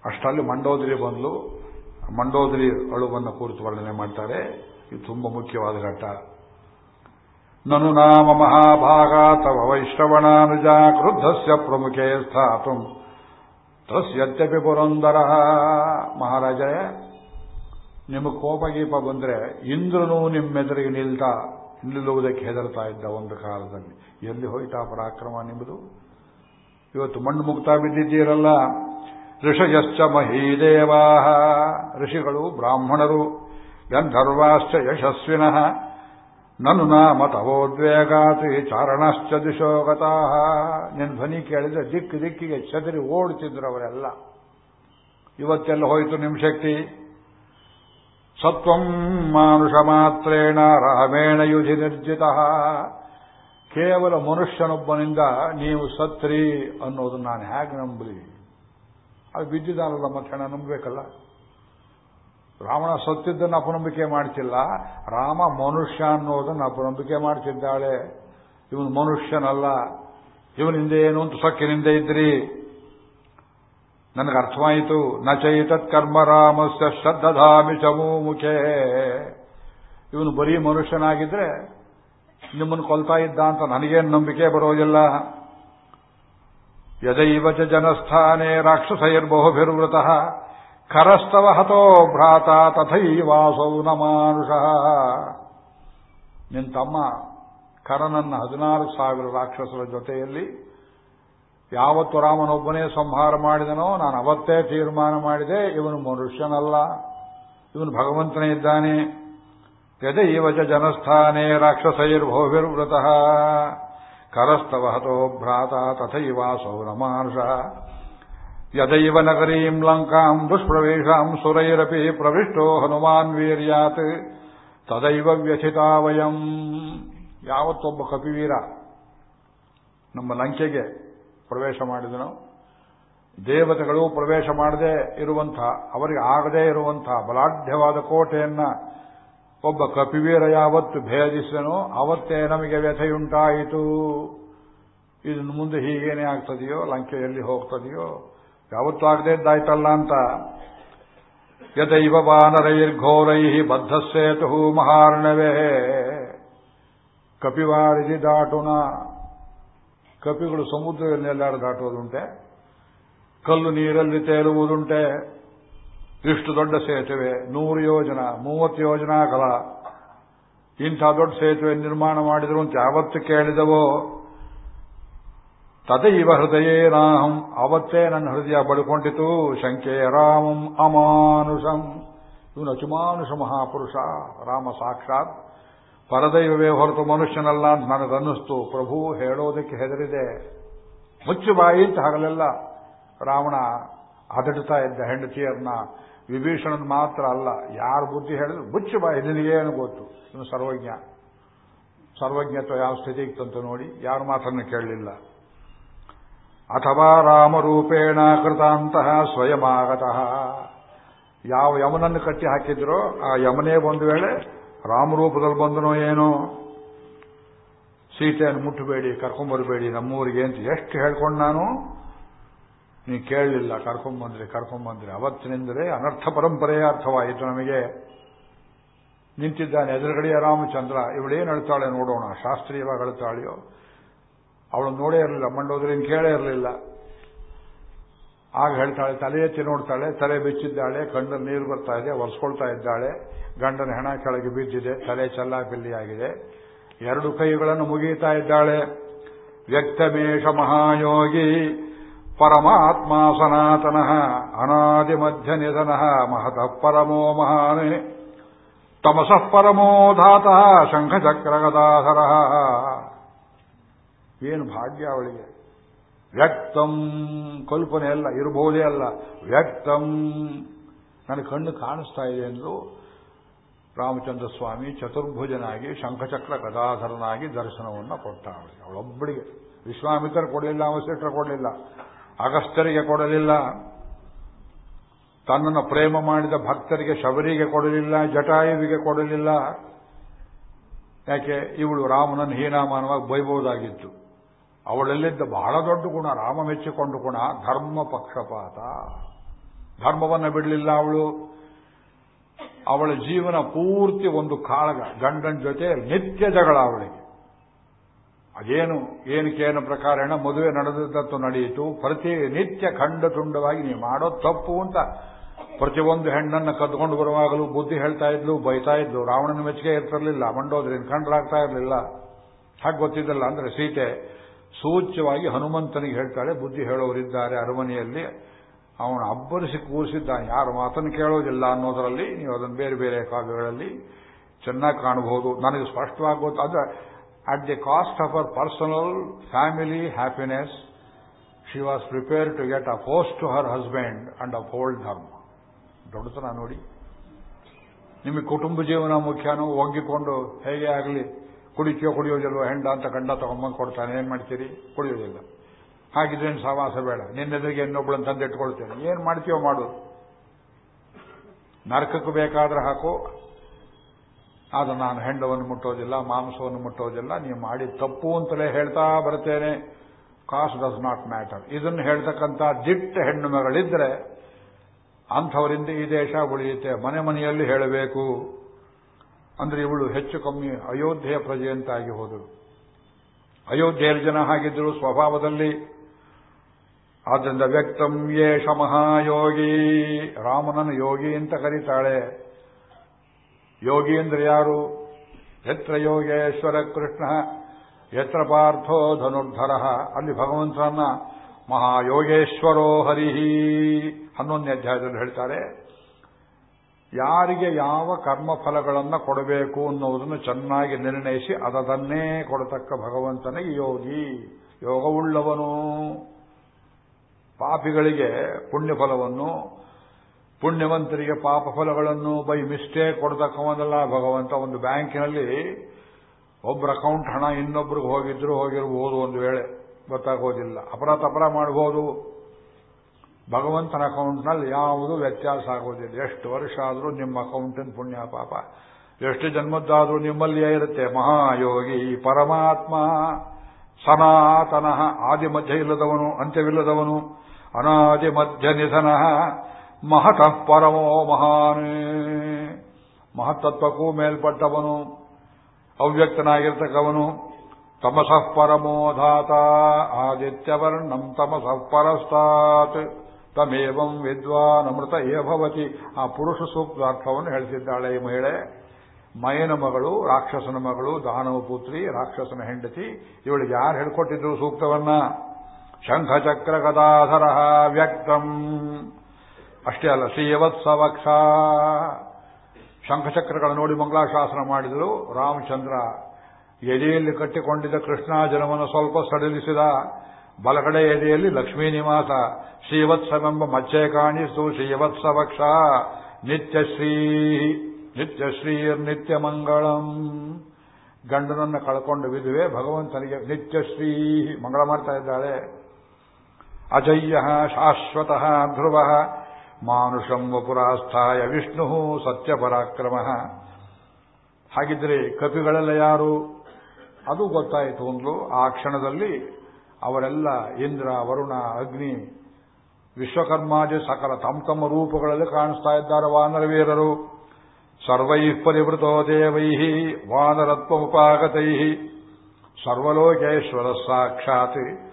ಅಷ್ಟಲ್ಲಿ ಮಂಡೋದರಿ ಬಂದಲು. ಮಂಡೋದರಿ ಅಳುವನ್ನು ಕುರಿತು ವರ್ಣನೆ ಮಾಡ್ತಾರೆ. ಇದು ತುಂಬಾ ಮುಖ್ಯವಾದ ಘಟ್ಟ. ನನು ನಾಮ ಮಹಾಭಾಗ, ತವ ವೈಷ್ಣವಣಾನುಜ ಕ್ರುದ್ಧಸ್ಯ ಪ್ರಮುಖೇ ಸ್ಥಾತು. ತಸ್ಯತ್ಯಪಿ ಪುರಂದರ. ಮಹಾರಾಜರೇ ನಿಮಗೆ ಕೋಪ ಗೀಪ ಬಂದ್ರೆ ಇಂದ್ರನು ನಿಮ್ಮೆದುರಿಗೆ ನಿಲ್ತಾ ನಿಲ್ಲುವುದಕ್ಕೆ ಹೆದರ್ತಾ ಇದ್ದ ಒಂದು ಕಾಲದಲ್ಲಿ. ಎಲ್ಲಿ ಹೋಯ್ತಾ ಪರಾಕ್ರಮ ನಿಮ್ಮದು? ಇವತ್ತು ಮಣ್ಣು ಮುಕ್ತಾ ಬಿದ್ದಿದ್ದೀರಲ್ಲ. ಋಷಯಶ್ಚ ಮಹೀದೇವಾ ಋಷಿಗಳು, ಬ್ರಾಹ್ಮಣರು, ಗಂಧರ್ವಾಶ್ಚ ಯಶಸ್ವಿನಃ. ನನು ನಾಮ ತವೋದ್ವೇಗಾತಿ ಚಾರಣಶ್ಚ ದಿಶೋಗತಾ ನಿನ್ನ ಧ್ವನಿ ಕೇಳಿದ್ರೆ ದಿಕ್ಕು ದಿಕ್ಕಿಗೆ ಚದರಿ ಓಡುತ್ತಿದ್ರು ಅವರೆಲ್ಲ. ಇವತ್ತೆಲ್ಲ ಹೋಯಿತು ನಿಮ್ಮ ಶಕ್ತಿ? ಸತ್ವಂ ಮಾನುಷ ಮಾತ್ರೇಣ ರಾಮೇಣ ಯುಧಿ ನಿರ್ಜಿತ. ಕೇವಲ ಮನುಷ್ಯನೊಬ್ಬನಿಂದ ನೀವು ಸತ್ರಿ ಅನ್ನೋದು ನಾನು ಹೇಗೆ ನಂಬಲಿ? ಅದು ಬಿದ್ದಿದಾರಲ್ಲ ಮತ್ತೆ ಹಣ ನಂಬಬೇಕಲ್ಲ. ರಾವಣ ಸತ್ತಿದ್ದನ್ನು ಅಪನಂಬಿಕೆ ಮಾಡ್ತಿಲ್ಲ. ರಾಮ ಮನುಷ್ಯ ಅನ್ನೋದನ್ನು ಅಪನಂಬಿಕೆ ಮಾಡ್ತಿದ್ದಾಳೆ. ಇವನು ಮನುಷ್ಯನಲ್ಲ. ಇವನಿಂದ ಏನು ಅಂತ ಸಕ್ಕಿನಿಂದ ಇದ್ರಿ? ನನಗೆ ಅರ್ಥವಾಯಿತು ನ ಚೈತತ್ ಕರ್ಮ ರಾಮಸ್ಯ ಶ್ರದ್ಧಾಮಿ ಚಮೂಮುಖೇ. ಇವನು ಬರೀ ಮನುಷ್ಯನಾಗಿದ್ರೆ ನಿಮ್ಮನ್ನು ಕೊಲ್ತಾ ಇದ್ದ ಅಂತ ನನಗೇನು ನಂಬಿಕೆ ಬರೋದಿಲ್ಲ. ಯದೈವ ಚ ಜನಸ್ಥಾನೇ ರಾಕ್ಷಸೈರ್ಬಹುಭಿರ್ವೃತಃ. ಕರಸ್ತವ ಹತೋ ಭ್ರಾತ ತಥೈವಾಸೌ ನ ಮಾನುಷ. ನಿನ್ನ ತಮ್ಮ ಕರನನ್ನ ಹದಿನಾರು ಸಾವಿರ ರಾಕ್ಷಸರ ಜೊತೆಯಲ್ಲಿ ಯಾವತ್ತು ರಾಮನೊಬ್ಬನೇ ಸಂಹಾರ ಮಾಡಿದನೋ ನಾನು ಅವತ್ತೇ ತೀರ್ಮಾನ ಮಾಡಿದೆ, ಇವನು ಮನುಷ್ಯನಲ್ಲ. ಇವನು ಭಗವಂತನೇ ಇದ್ದಾನೆ. ತದೈವ ಚ ಜನಸ್ಥಾನೇ ರಾಕ್ಷಸೈರ್ಭೋವಿರ್ವೃತಃ ಕರಸ್ತವ ಹತೋ ಭ್ರಾತ ತಥೈವ ಸೌರಮಾನುಷ ಮಾನುಷ ಯದೈವ ನಗರೀಂ ಲಂಕಾಂ ದುಷ್ಪ್ರವೇಶಾಂ ಸುರೈರಪಿ ಪ್ರವಿಷ್ಟೋ ಹನುಮಾನ್ ವೀರ್ಯಾತ್. ತದೈವ ವ್ಯಥಿತಾವಯಂ ಯಾವತ್ತೊಬ್ಬ ಕಪಿವೀರ ನಮ್ಮ ಲಂಕೆಗೆ ಪ್ರವೇಶ ಮಾಡಿದನು ದೇವತೆಗಳು ಪ್ರವೇಶ ಮಾಡದೇ ಇರುವಂತಹ ಅವರಿಗೆ ಆಗದೇ ಇರುವಂತಹ ಬಲಾಢ್ಯವಾದ ಕೋಟೆಯನ್ನ ಒಬ್ಬ ಕಪಿವೀರ ಯಾವತ್ತು ಭೇದಿಸಿದನು ಅವತ್ತೇ ನಮಗೆ ವ್ಯಥೆಯುಂಟಾಯಿತು. ಇದನ್ನು ಮುಂದೆ ಹೀಗೇನೇ ಆಗ್ತದೆಯೋ, ಲಂಕೆಯಲ್ಲಿ ಹೋಗ್ತದೆಯೋ, ಯಾವತ್ತೂ ಆಗದೇ ಇದ್ದಾಯ್ತಲ್ಲ ಅಂತ. ಯದೈವ ವಾನರೈರ್ಘೋರೈ ಬದ್ಧಸ್ಸೇತು ಮಹಾರ್ಣವೇ. ಕಪಿವಾರಿದಿ ದಾಟುನ ಕಪಿಗಳು ಸಮುದ್ರದಲ್ಲಿ ಎಲ್ಲಾರು ದಾಟುವುದುಂಟೆ, ಕಲ್ಲು ನೀರಲ್ಲಿ ತೇಲುವುದುಂಟೆ, ಇಷ್ಟು ದೊಡ್ಡ ಸೇತುವೆ, ನೂರು ಯೋಜನ, ಮೂವತ್ತು ಯೋಜನಾ ಕಲ. ಇಂಥ ದೊಡ್ಡ ಸೇತುವೆ ನಿರ್ಮಾಣ ಮಾಡಿದ್ರು ಅಂತ ಯಾವತ್ತು ಕೇಳಿದವೋ, ತದೈವ ಹೃದಯೇನಾಹಂ ಅವತ್ತೇ ನನ್ನ ಹೃದಯ ಬಡಕೊಂಡಿತು ಶಂಕೆ ರಾಮಂ ಅಮಾನುಷಂ. ಇವನು ಅಚುಮಾನುಷ ಮಹಾಪುರುಷ, ರಾಮ ಸಾಕ್ಷಾತ್. ಪರದೈವವೇ ಹೊರತು ಮನುಷ್ಯನಲ್ಲ ಅಂತ ನನಗನ್ನಿಸ್ತು. ಪ್ರಭು ಹೇಳೋದಕ್ಕೆ ಹೆದರಿದೆ. ಮುಚ್ಚು ಬಾಯಿ ಅಂತ ಹಗಲೆಲ್ಲ ರಾವಣ ಹದಡ್ತಾ ಇದ್ದ ಹೆಂಡತಿಯರನ್ನ. ವಿಭೀಷಣನ್ ಮಾತ್ರ ಅಲ್ಲ, ಯಾರು ಬುದ್ಧಿ ಹೇಳಿದ್ರು ಮುಚ್ಚು ಬಾಯಿ ನಿನಗೇನು ಗೊತ್ತು? ಇನ್ನು ಸರ್ವಜ್ಞ. ಸರ್ವಜ್ಞತ್ವ ಯಾವ ಸ್ಥಿತಿಗೆ ತಂತು ನೋಡಿ, ಯಾರು ಮಾತನ್ನು ಕೇಳಲಿಲ್ಲ. ಅಥವಾ ರಾಮರೂಪೇಣ ಕೃತಾಂತಹ ಸ್ವಯಮಾಗತಃ. ಯಾವ ಯಮನನ್ನು ಕಟ್ಟಿ ಹಾಕಿದ್ರೋ, ಆ ಯಮನೇ ಒಂದು ವೇಳೆ ರಾಮರೂಪದಲ್ಲಿ ಬಂದನೋ ಏನೋ? ಸೀತೆಯನ್ನು ಮುಟ್ಟಬೇಡಿ, ಕರ್ಕೊಂಬರಬೇಡಿ, ನಮ್ಮೂರಿಗೆ ಅಂತ ಎಷ್ಟು ಹೇಳ್ಕೊಂಡು ನಾನು? ನೀ ಕೇಳಲಿಲ್ಲ, ಕರ್ಕೊಂಬಂದ್ರಿ ಕರ್ಕೊಂಬಂದ್ರಿ. ಅವತ್ತಿನಿಂದಲೇ ಅನರ್ಥ ಪರಂಪರೆಯ ಅರ್ಥವಾಯಿತು ನಮಗೆ. ನಿಂತಿದ್ದಾನೆ ಎದುರುಗಡೆಯ ರಾಮಚಂದ್ರ. ಇವಳೇನು ಅಳ್ತಾಳೆ ನೋಡೋಣ? ಶಾಸ್ತ್ರೀಯವಾಗಿ ಅಳ್ತಾಳೆಯೋ? ಅವಳು ನೋಡೇ ಇರಲಿಲ್ಲ ಮಂಡೋದ್ರೇನು ಕೇಳೇ ಇರಲಿಲ್ಲ. ಆಗ ಹೇಳ್ತಾಳೆ ತಲೆ ಎತ್ತಿ ನೋಡ್ತಾಳೆ ತಲೆ ಬಿಚ್ಚಿದ್ದಾಳೆ ಕಣ್ಣಲ್ಲಿ ನೀರು ಬರ್ತಾ ಇದೆ, ಒರೆಸ್ಕೊಳ್ತಾ ಇದ್ದಾಳೆ, ಗಂಡನ ಹೆಣ ಕೆಳಗೆ ಬಿದ್ದಿದೆ, ತಲೆ ಚಲ್ಲಾಪಿಲ್ಲಿಯಾಗಿದೆ. ಎರಡು ಕೈಗಳನ್ನು ಮುಗಿಯುತ್ತಾ ಇದ್ದಾಳೆ. ವ್ಯಕ್ತಮೇಷ ಮಹಾಯೋಗಿ, ಪರಮಾತ್ಮ ಸನಾತನಃ, ಅನಾದಿ ಮಧ್ಯ ನಿಧನಃ, ಮಹತಃ ಪರಮೋ ಮಹಾನೆ, ತಮಸಃ ಪರಮೋ ಧಾತಃ ಶಂಖಚಕ್ರಗದಾಧರ ಏನು ಭಾಗ್ಯ ಅವಳಿಗೆ. ವ್ಯಕ್ತಂ ಕಲ್ಪನೆ ಅಲ್ಲ ಇರಬಹುದೇ ಅಲ್ಲ. ವ್ಯಕ್ತಂ ನನ್ನ ಕಣ್ಣು ಕಾಣಿಸ್ತಾ ಇದೆ ಎಂದು ರಾಮಚಂದ್ರ ಸ್ವಾಮಿ ಚತುರ್ಭುಜನಾಗಿ, ಶಂಖಚಕ್ರ ಗದಾಧರನಾಗಿ ದರ್ಶನವನ್ನು ಕೊಟ್ಟ ಅವಳಿಗೆ ಅವಳೊಬ್ಬಳಿಗೆ. ವಿಶ್ವಾಮಿತ್ರ ಕೊಡಲಿಲ್ಲ ಅವಶೇಷ ಕೊಡಲಿಲ್ಲ. ಅಗಸ್ತ್ಯರಿಗೆ ಕೊಡಲಿಲ್ಲ. ತನ್ನನ್ನು ಪ್ರೇಮ ಮಾಡಿದ ಭಕ್ತರಿಗೆ ಶಬರಿಗೆ ಕೊಡಲಿಲ್ಲ, ಜಟಾಯುವಿಗೆ ಕೊಡಲಿಲ್ಲ. ಯಾಕೆ? ಇವಳು ರಾಮನನ್ನು ಹೀನಾಮಾನವಾಗಿ ಬೈಬಹುದಾಗಿತ್ತು. ಅವಳಲ್ಲಿದ್ದ ಬಹಳ ದೊಡ್ಡ ಗುಣ, ರಾಮ ಮೆಚ್ಚಿಕೊಂಡ ಗುಣ, ಧರ್ಮ ಪಕ್ಷಪಾತ. ಧರ್ಮವನ್ನು ಬಿಡಲಿಲ್ಲ ಅವಳು. ಅವಳ ಜೀವನ ಪೂರ್ತಿ ಒಂದು ಕಾಳಗ ಗಂಡನ ಜೊತೆ ನಿತ್ಯ ಜಗಳ ಅವಳಿಗೆ. ಅದೇನು ಏನಕ್ಕೇನು ಪ್ರಕಾರಣ ಮದುವೆ ನಡೆದದ್ದು ನಡೆಯಿತು. ಪ್ರತಿ ನಿತ್ಯ ಖಂಡ ತುಂಡವಾಗಿ ನೀವು ಮಾಡೋ ತಪ್ಪು ಅಂತ ಪ್ರತಿಯೊಂದು ಹೆಣ್ಣನ್ನು ಕದ್ಕೊಂಡು ಬರುವಾಗಲೂ ಬುದ್ಧಿ ಹೇಳ್ತಾ ಇದ್ಲು, ಬೈತಾ ಇದ್ಲು. ರಾವಣನ ಮೆಚ್ಚುಗೆ ಇರ್ತಿರ್ಲಿಲ್ಲ ಮಂಡೋದ್ರಿಂದ ಕಂಡ್ರಾಗ್ತಾ ಇರಲಿಲ್ಲ. ಹಾಗೆ ಗೊತ್ತಿದ್ದಲ್ಲ ಅಂದ್ರೆ ಸೀತೆ ಸೂಚ್ಯವಾಗಿ ಹನುಮಂತನಿಗೆ ಹೇಳ್ತಾಳೆ, ಬುದ್ಧಿ ಹೇಳೋರಿದ್ದಾರೆ ಅರಮನೆಯಲ್ಲಿ, ಅವನು ಅಬ್ಬರಿಸಿ ಕೂರಿಸಿದ್ದಾನೆ, ಯಾರು ಮಾತನ್ನು ಕೇಳೋದಿಲ್ಲ ಅನ್ನೋದರಲ್ಲಿ, ನೀವು ಅದನ್ನು ಬೇರೆ ಬೇರೆ ಕಾವ್ಯಗಳಲ್ಲಿ ಚೆನ್ನಾಗಿ ಕಾಣಬಹುದು. ನನಗೆ ಸ್ಪಷ್ಟವಾಗಿ ಗೊತ್ತು ಅಂದ್ರೆ at the cost of our personal family happiness she was prepare to get a post to her husband and a fold ಧರ್ಮ ದೊಡ್ಡತನ ನೋಡಿ. ನಿಮಗೆ ಕುಟುಂಬ ಜೀವನ ಮುಖ್ಯನೋ? ಒಗ್ಗಿಕೊಂಡು ಹೇಗೆ ಆಗಲಿ? ಕುಡಿತೀಯೋ ಕುಡಿಯೋದಿಲ್ವೋ ಹೆಂಡ ಅಂತ ಗಂಡ ತಗೊಂಬಂದು ಕೊಡ್ತಾನೆ, ಏನ್ ಮಾಡ್ತೀರಿ? ಕುಡಿಯೋದಿಲ್ಲ. ಹಾಗಿದ್ರೇನು ಸಹವಾಸ ಬೇಡ. ನಿನ್ನೆದುರಿಗೆ ಇನ್ನೊಬ್ಬಳನ್ನು ತಂದಿಟ್ಕೊಳ್ತೇನೆ. ಏನ್ ಮಾಡ್ತೀಯೋ ಮಾಡು. ನರಕಕ್ಕೆ ಬೇಕಾದ್ರೆ ಹಾಕು. ಆದ್ರೆ ನಾನು ಹೆಂಡವನ್ನು ಮುಟ್ಟೋದಿಲ್ಲ, ಮಾಂಸವನ್ನು ಮುಟ್ಟೋದಿಲ್ಲ. ನೀವು ಮಾಡಿ ತಪ್ಪು ಅಂತಲೇ ಹೇಳ್ತಾ ಬರ್ತೇನೆ. ಕಾಸ್ಟ್ ಡಸ್ ನಾಟ್ ಮ್ಯಾಟರ್ ಇದನ್ನು ಹೇಳ್ತಕ್ಕಂಥ ದಿಟ್ಟ ಹೆಣ್ಣು ಮಗಳಿದ್ರೆ ಅಂಥವರಿಂದ ಈ ದೇಶ ಉಳಿಯುತ್ತೆ. ಮನೆ ಮನೆಯಲ್ಲಿ ಹೇಳಬೇಕು. ಅಂದ್ರೆ ಇವಳು ಹೆಚ್ಚು ಕಮ್ಮಿ ಅಯೋಧ್ಯೆಯ ಪ್ರಜೆಯಂತಾಗಿ ಹೋದಳು. ಅಯೋಧ್ಯೆಯ ಜನ ಹಾಗಿದ್ದರು ಸ್ವಭಾವದಲ್ಲಿ, ಆದ್ದರಿಂದ ವ್ಯಕ್ತಂ ಯೇಷ ಮಹಾಯೋಗಿ ರಾಮನನ್ನು ಯೋಗಿ ಅಂತ ಕರೀತಾಳೆ. ಯೋಗಿ ಅಂದ್ರೆ ಯಾರು? ಯತ್ರ ಯೋಗೇಶ್ವರ ಕೃಷ್ಣ, ಯತ್ರ ಪಾರ್ಥೋ ಧನುರ್ಧರ ಅಲ್ಲಿ ಭಗವಂತನನ್ನ ಮಹಾಯೋಗೇಶ್ವರೋ ಹರಿಹಿ ಹನ್ನೊಂದನೇ ಅಧ್ಯಾಯದಲ್ಲಿ ಹೇಳ್ತಾರೆ. ಯಾರಿಗೆ ಯಾವ ಕರ್ಮಫಲಗಳನ್ನು ಕೊಡಬೇಕು ಅನ್ನೋದನ್ನು ಚೆನ್ನಾಗಿ ನಿರ್ಣಯಿಸಿ ಅದನ್ನೇ ಕೊಡತಕ್ಕ ಭಗವಂತನಿಗೆ ಯೋಗಿ. ಯೋಗವುಳ್ಳವನು. ಪಾಪಿಗಳಿಗೆ ಪುಣ್ಯಫಲವನ್ನು, ಪುಣ್ಯವಂತರಿಗೆ ಪಾಪ ಫಲಗಳನ್ನು ಬೈ ಮಿಸ್ಟೇಕ್ ಕೊಡತಕ್ಕವನಲ್ಲ ಭಗವಂತ. ಒಂದು ಬ್ಯಾಂಕಿನಲ್ಲಿ ಒಬ್ಬರ ಅಕೌಂಟ್ ಹಣ ಇನ್ನೊಬ್ರಿಗೆ ಹೋಗಿದ್ರು ಹೋಗಿರಬಹುದು ಒಂದು ವೇಳೆ. ಗೊತ್ತಾಗೋದಿಲ್ಲ. ಅಪರಾಧ ಅಪರಾಧ ಮಾಡಬಹುದು ಭಗವಂತನ ಅಕೌಂಟ್ನಲ್ಲಿ ಯಾವುದು ವ್ಯತ್ಯಾಸ ಆಗೋದಿಲ್ಲ. ಎಷ್ಟು ವರ್ಷ ಆದರೂ ನಿಮ್ಮ ಅಕೌಂಟಿನ ಪುಣ್ಯ ಪಾಪ. ಎಷ್ಟು ಜನ್ಮದ್ದಾದರೂ ನಿಮ್ಮಲ್ಲಿಯೇ ಇರುತ್ತೆ. ಮಹಾಯೋಗಿ, ಪರಮಾತ್ಮ, ಸನಾತನ ಆದಿ ಮಧ್ಯ ಇಲ್ಲದವನು, ಅಂತ್ಯವಿಲ್ಲದವನು, ಅನಾದಿ ಮಧ್ಯ ನಿಧನಃ, ಮಹತಃ ಪರಮೋ ಮಹಾನೇ. ಮಹತ್ತತ್ವಕ್ಕೂ ಮೇಲ್ಪಟ್ಟವನು, ಅವ್ಯಕ್ತನಾಗಿರ್ತಕ್ಕವನು, ತಮಸಃ ಪರಮೋ ಧಾತ, ಆದಿತ್ಯವರ್ಣಂ ತಮಸಃ ಪರಸ್ತಾತ್. ತಮೇವಂ ವಿದ್ವಾನ್ ಅಮೃತ ಏಭವತಿ ಆ ಪುರುಷ ಸೂಕ್ತ ಅರ್ಥವನ್ನು ಹೇಳ್ತಿದ್ದಾಳೆ ಈ ಮಹಿಳೆ. ಮಯನ ಮಗಳು, ರಾಕ್ಷಸನ ಮಗಳು, ದಾನವ ಪುತ್ರಿ, ರಾಕ್ಷಸನ ಹೆಂಡತಿ ಇವಳಿಗೆ ಯಾರು ಹೇಳ್ಕೊಟ್ಟಿದ್ರು ಸೂಕ್ತವನ್ನ? ಶಂಖಚಕ್ರ ಗದಾಧರ ವ್ಯಕ್ತಂ. ಅಷ್ಟೇ ಅಲ್ಲ ಶ್ರೀವತ್ಸವಕ್ಷ ಶಂಖಚಕ್ರಗಳ ನೋಡಿ ಮಂಗಳಾಶಾಸನ ಮಾಡಿದಳು ರಾಮಚಂದ್ರ ಎಲೆಯಲ್ಲಿ ಕಟ್ಟಿಕೊಂಡಿದ್ದ ಕೃಷ್ಣಾಜನವನ್ನು ಸ್ವಲ್ಪ ಸಡಿಲಿಸಿದ. ಬಲಗಡೆ ಎದೆಯಲ್ಲಿ ಲಕ್ಷ್ಮೀ ನಿವಾಸ. ಶ್ರೀವತ್ಸವೆಂಬ ಮಚ್ಚೆ ಕಾಣಿಸು ಶ್ರೀವತ್ಸವಕ್ಷ. ನಿತ್ಯಶ್ರೀ ನಿತ್ಯಶ್ರೀರ್ ನಿತ್ಯ ಮಂಗಳಂ. ಗಂಡನನ್ನು ಕಳ್ಕೊಂಡು ವಿಧುವೆ ಭಗವಂತನಿಗೆ ನಿತ್ಯಶ್ರೀ ಮಂಗಳ ಮಾಡ್ತಾ ಇದ್ದಾಳೆ. ಅಜಯ್ಯ ಶಾಶ್ವತಃ ಧ್ರುವ. ಮಾನುಷಂ ವಪುರಾಸ್ಥಾಯ ವಿಷ್ಣು ಸತ್ಯಪರಾಕ್ರಮ ಹಾಗಿದ್ರೆ ಕಪಿಗಳೆಲ್ಲ ಯಾರು? ಅದು ಗೊತ್ತಾಯಿತು ಒಂದು ಆ ಕ್ಷಣದಲ್ಲಿ ಅವರೆಲ್ಲ ಇಂದ್ರ, ವರುಣ, ಅಗ್ನಿ, ವಿಶ್ವಕರ್ಮಾದಿ ಸಕಲ ತಮ್ಮ ತಮ್ಮ ರೂಪಗಳಲ್ಲಿ ಕಾಣಿಸ್ತಾ ಇದ್ದಾರೆ ವಾನರವೀರರು. ಸರ್ವೈ ಪರಿವೃತೋ ದೇವೈ, ವಾನರತ್ವಮುಪಾಗತೈ. ಸರ್ವಲೋಕೇಶ್ವರ ಸಾಕ್ಷಾತ್.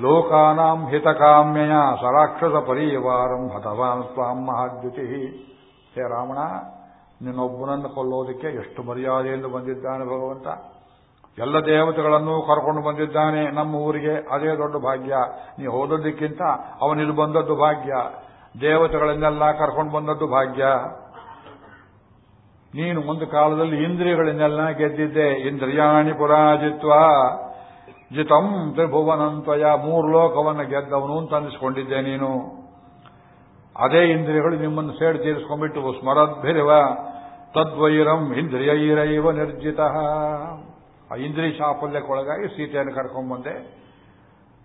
ಲೋಕಾನಾಂ ಹಿತಕಾಮ್ಯಯ ಸರಾಕ್ಷಸ ಪರಿವಾರಂ ಹತವಾನ್ ಸ್ವಾಂ ಮಹಾದ್ಯುತಿ. ಹೇ ರಾವಣ ನಿನ್ನೊಬ್ಬನನ್ನು ಕೊಲ್ಲೋದಕ್ಕೆ ಎಷ್ಟು ಮರ್ಯಾದೆಯಿಂದ ಬಂದಿದ್ದಾನೆ ಭಗವಂತ. ಎಲ್ಲ ದೇವತೆಗಳನ್ನು ಕರ್ಕೊಂಡು ಬಂದಿದ್ದಾನೆ ನಮ್ಮ ಊರಿಗೆ. ಅದೇ ದೊಡ್ಡ ಭಾಗ್ಯ. ನೀ ಹೋದದ್ದಕ್ಕಿಂತ ಅವನಿಲ್ಲಿ ಬಂದದ್ದು ಭಾಗ್ಯ. ದೇವತೆಗಳನ್ನೆಲ್ಲ ಕರ್ಕೊಂಡು ಬಂದದ್ದು ಭಾಗ್ಯ. ನೀನು ಒಂದು ಕಾಲದಲ್ಲಿ ಇಂದ್ರಿಯಗಳನ್ನೆಲ್ಲ ಗೆದ್ದಿದ್ದೆ. ಇಂದ್ರಿಯಾಣಿ ಪುರಾಜಿತ್ವ. ಜಿತಂ ತ್ರಿಭುವನಂತ್ವಯ. ಮೂರು ಲೋಕವನ್ನು ಗೆದ್ದವನು ಅಂತ ಅನ್ನಿಸ್ಕೊಂಡಿದ್ದೆ ನೀನು. ಅದೇ ಇಂದ್ರಿಯಗಳು ನಿಮ್ಮನ್ನು ಸೇಡು ತೀರಿಸ್ಕೊಂಡ್ಬಿಟ್ಟು ಸ್ಮರದ್ಭಿರಿವ. ತದ್ವೈರಂ ಇಂದ್ರಿಯೈರೈವ ನಿರ್ಜಿತ. ಆ ಇಂದ್ರಿಯ ಶಾಪಲ್ಯಕ್ಕೊಳಗಾಗಿ ಸೀತೆಯನ್ನು ಕರ್ಕೊಂಡ್ಬಂದೆ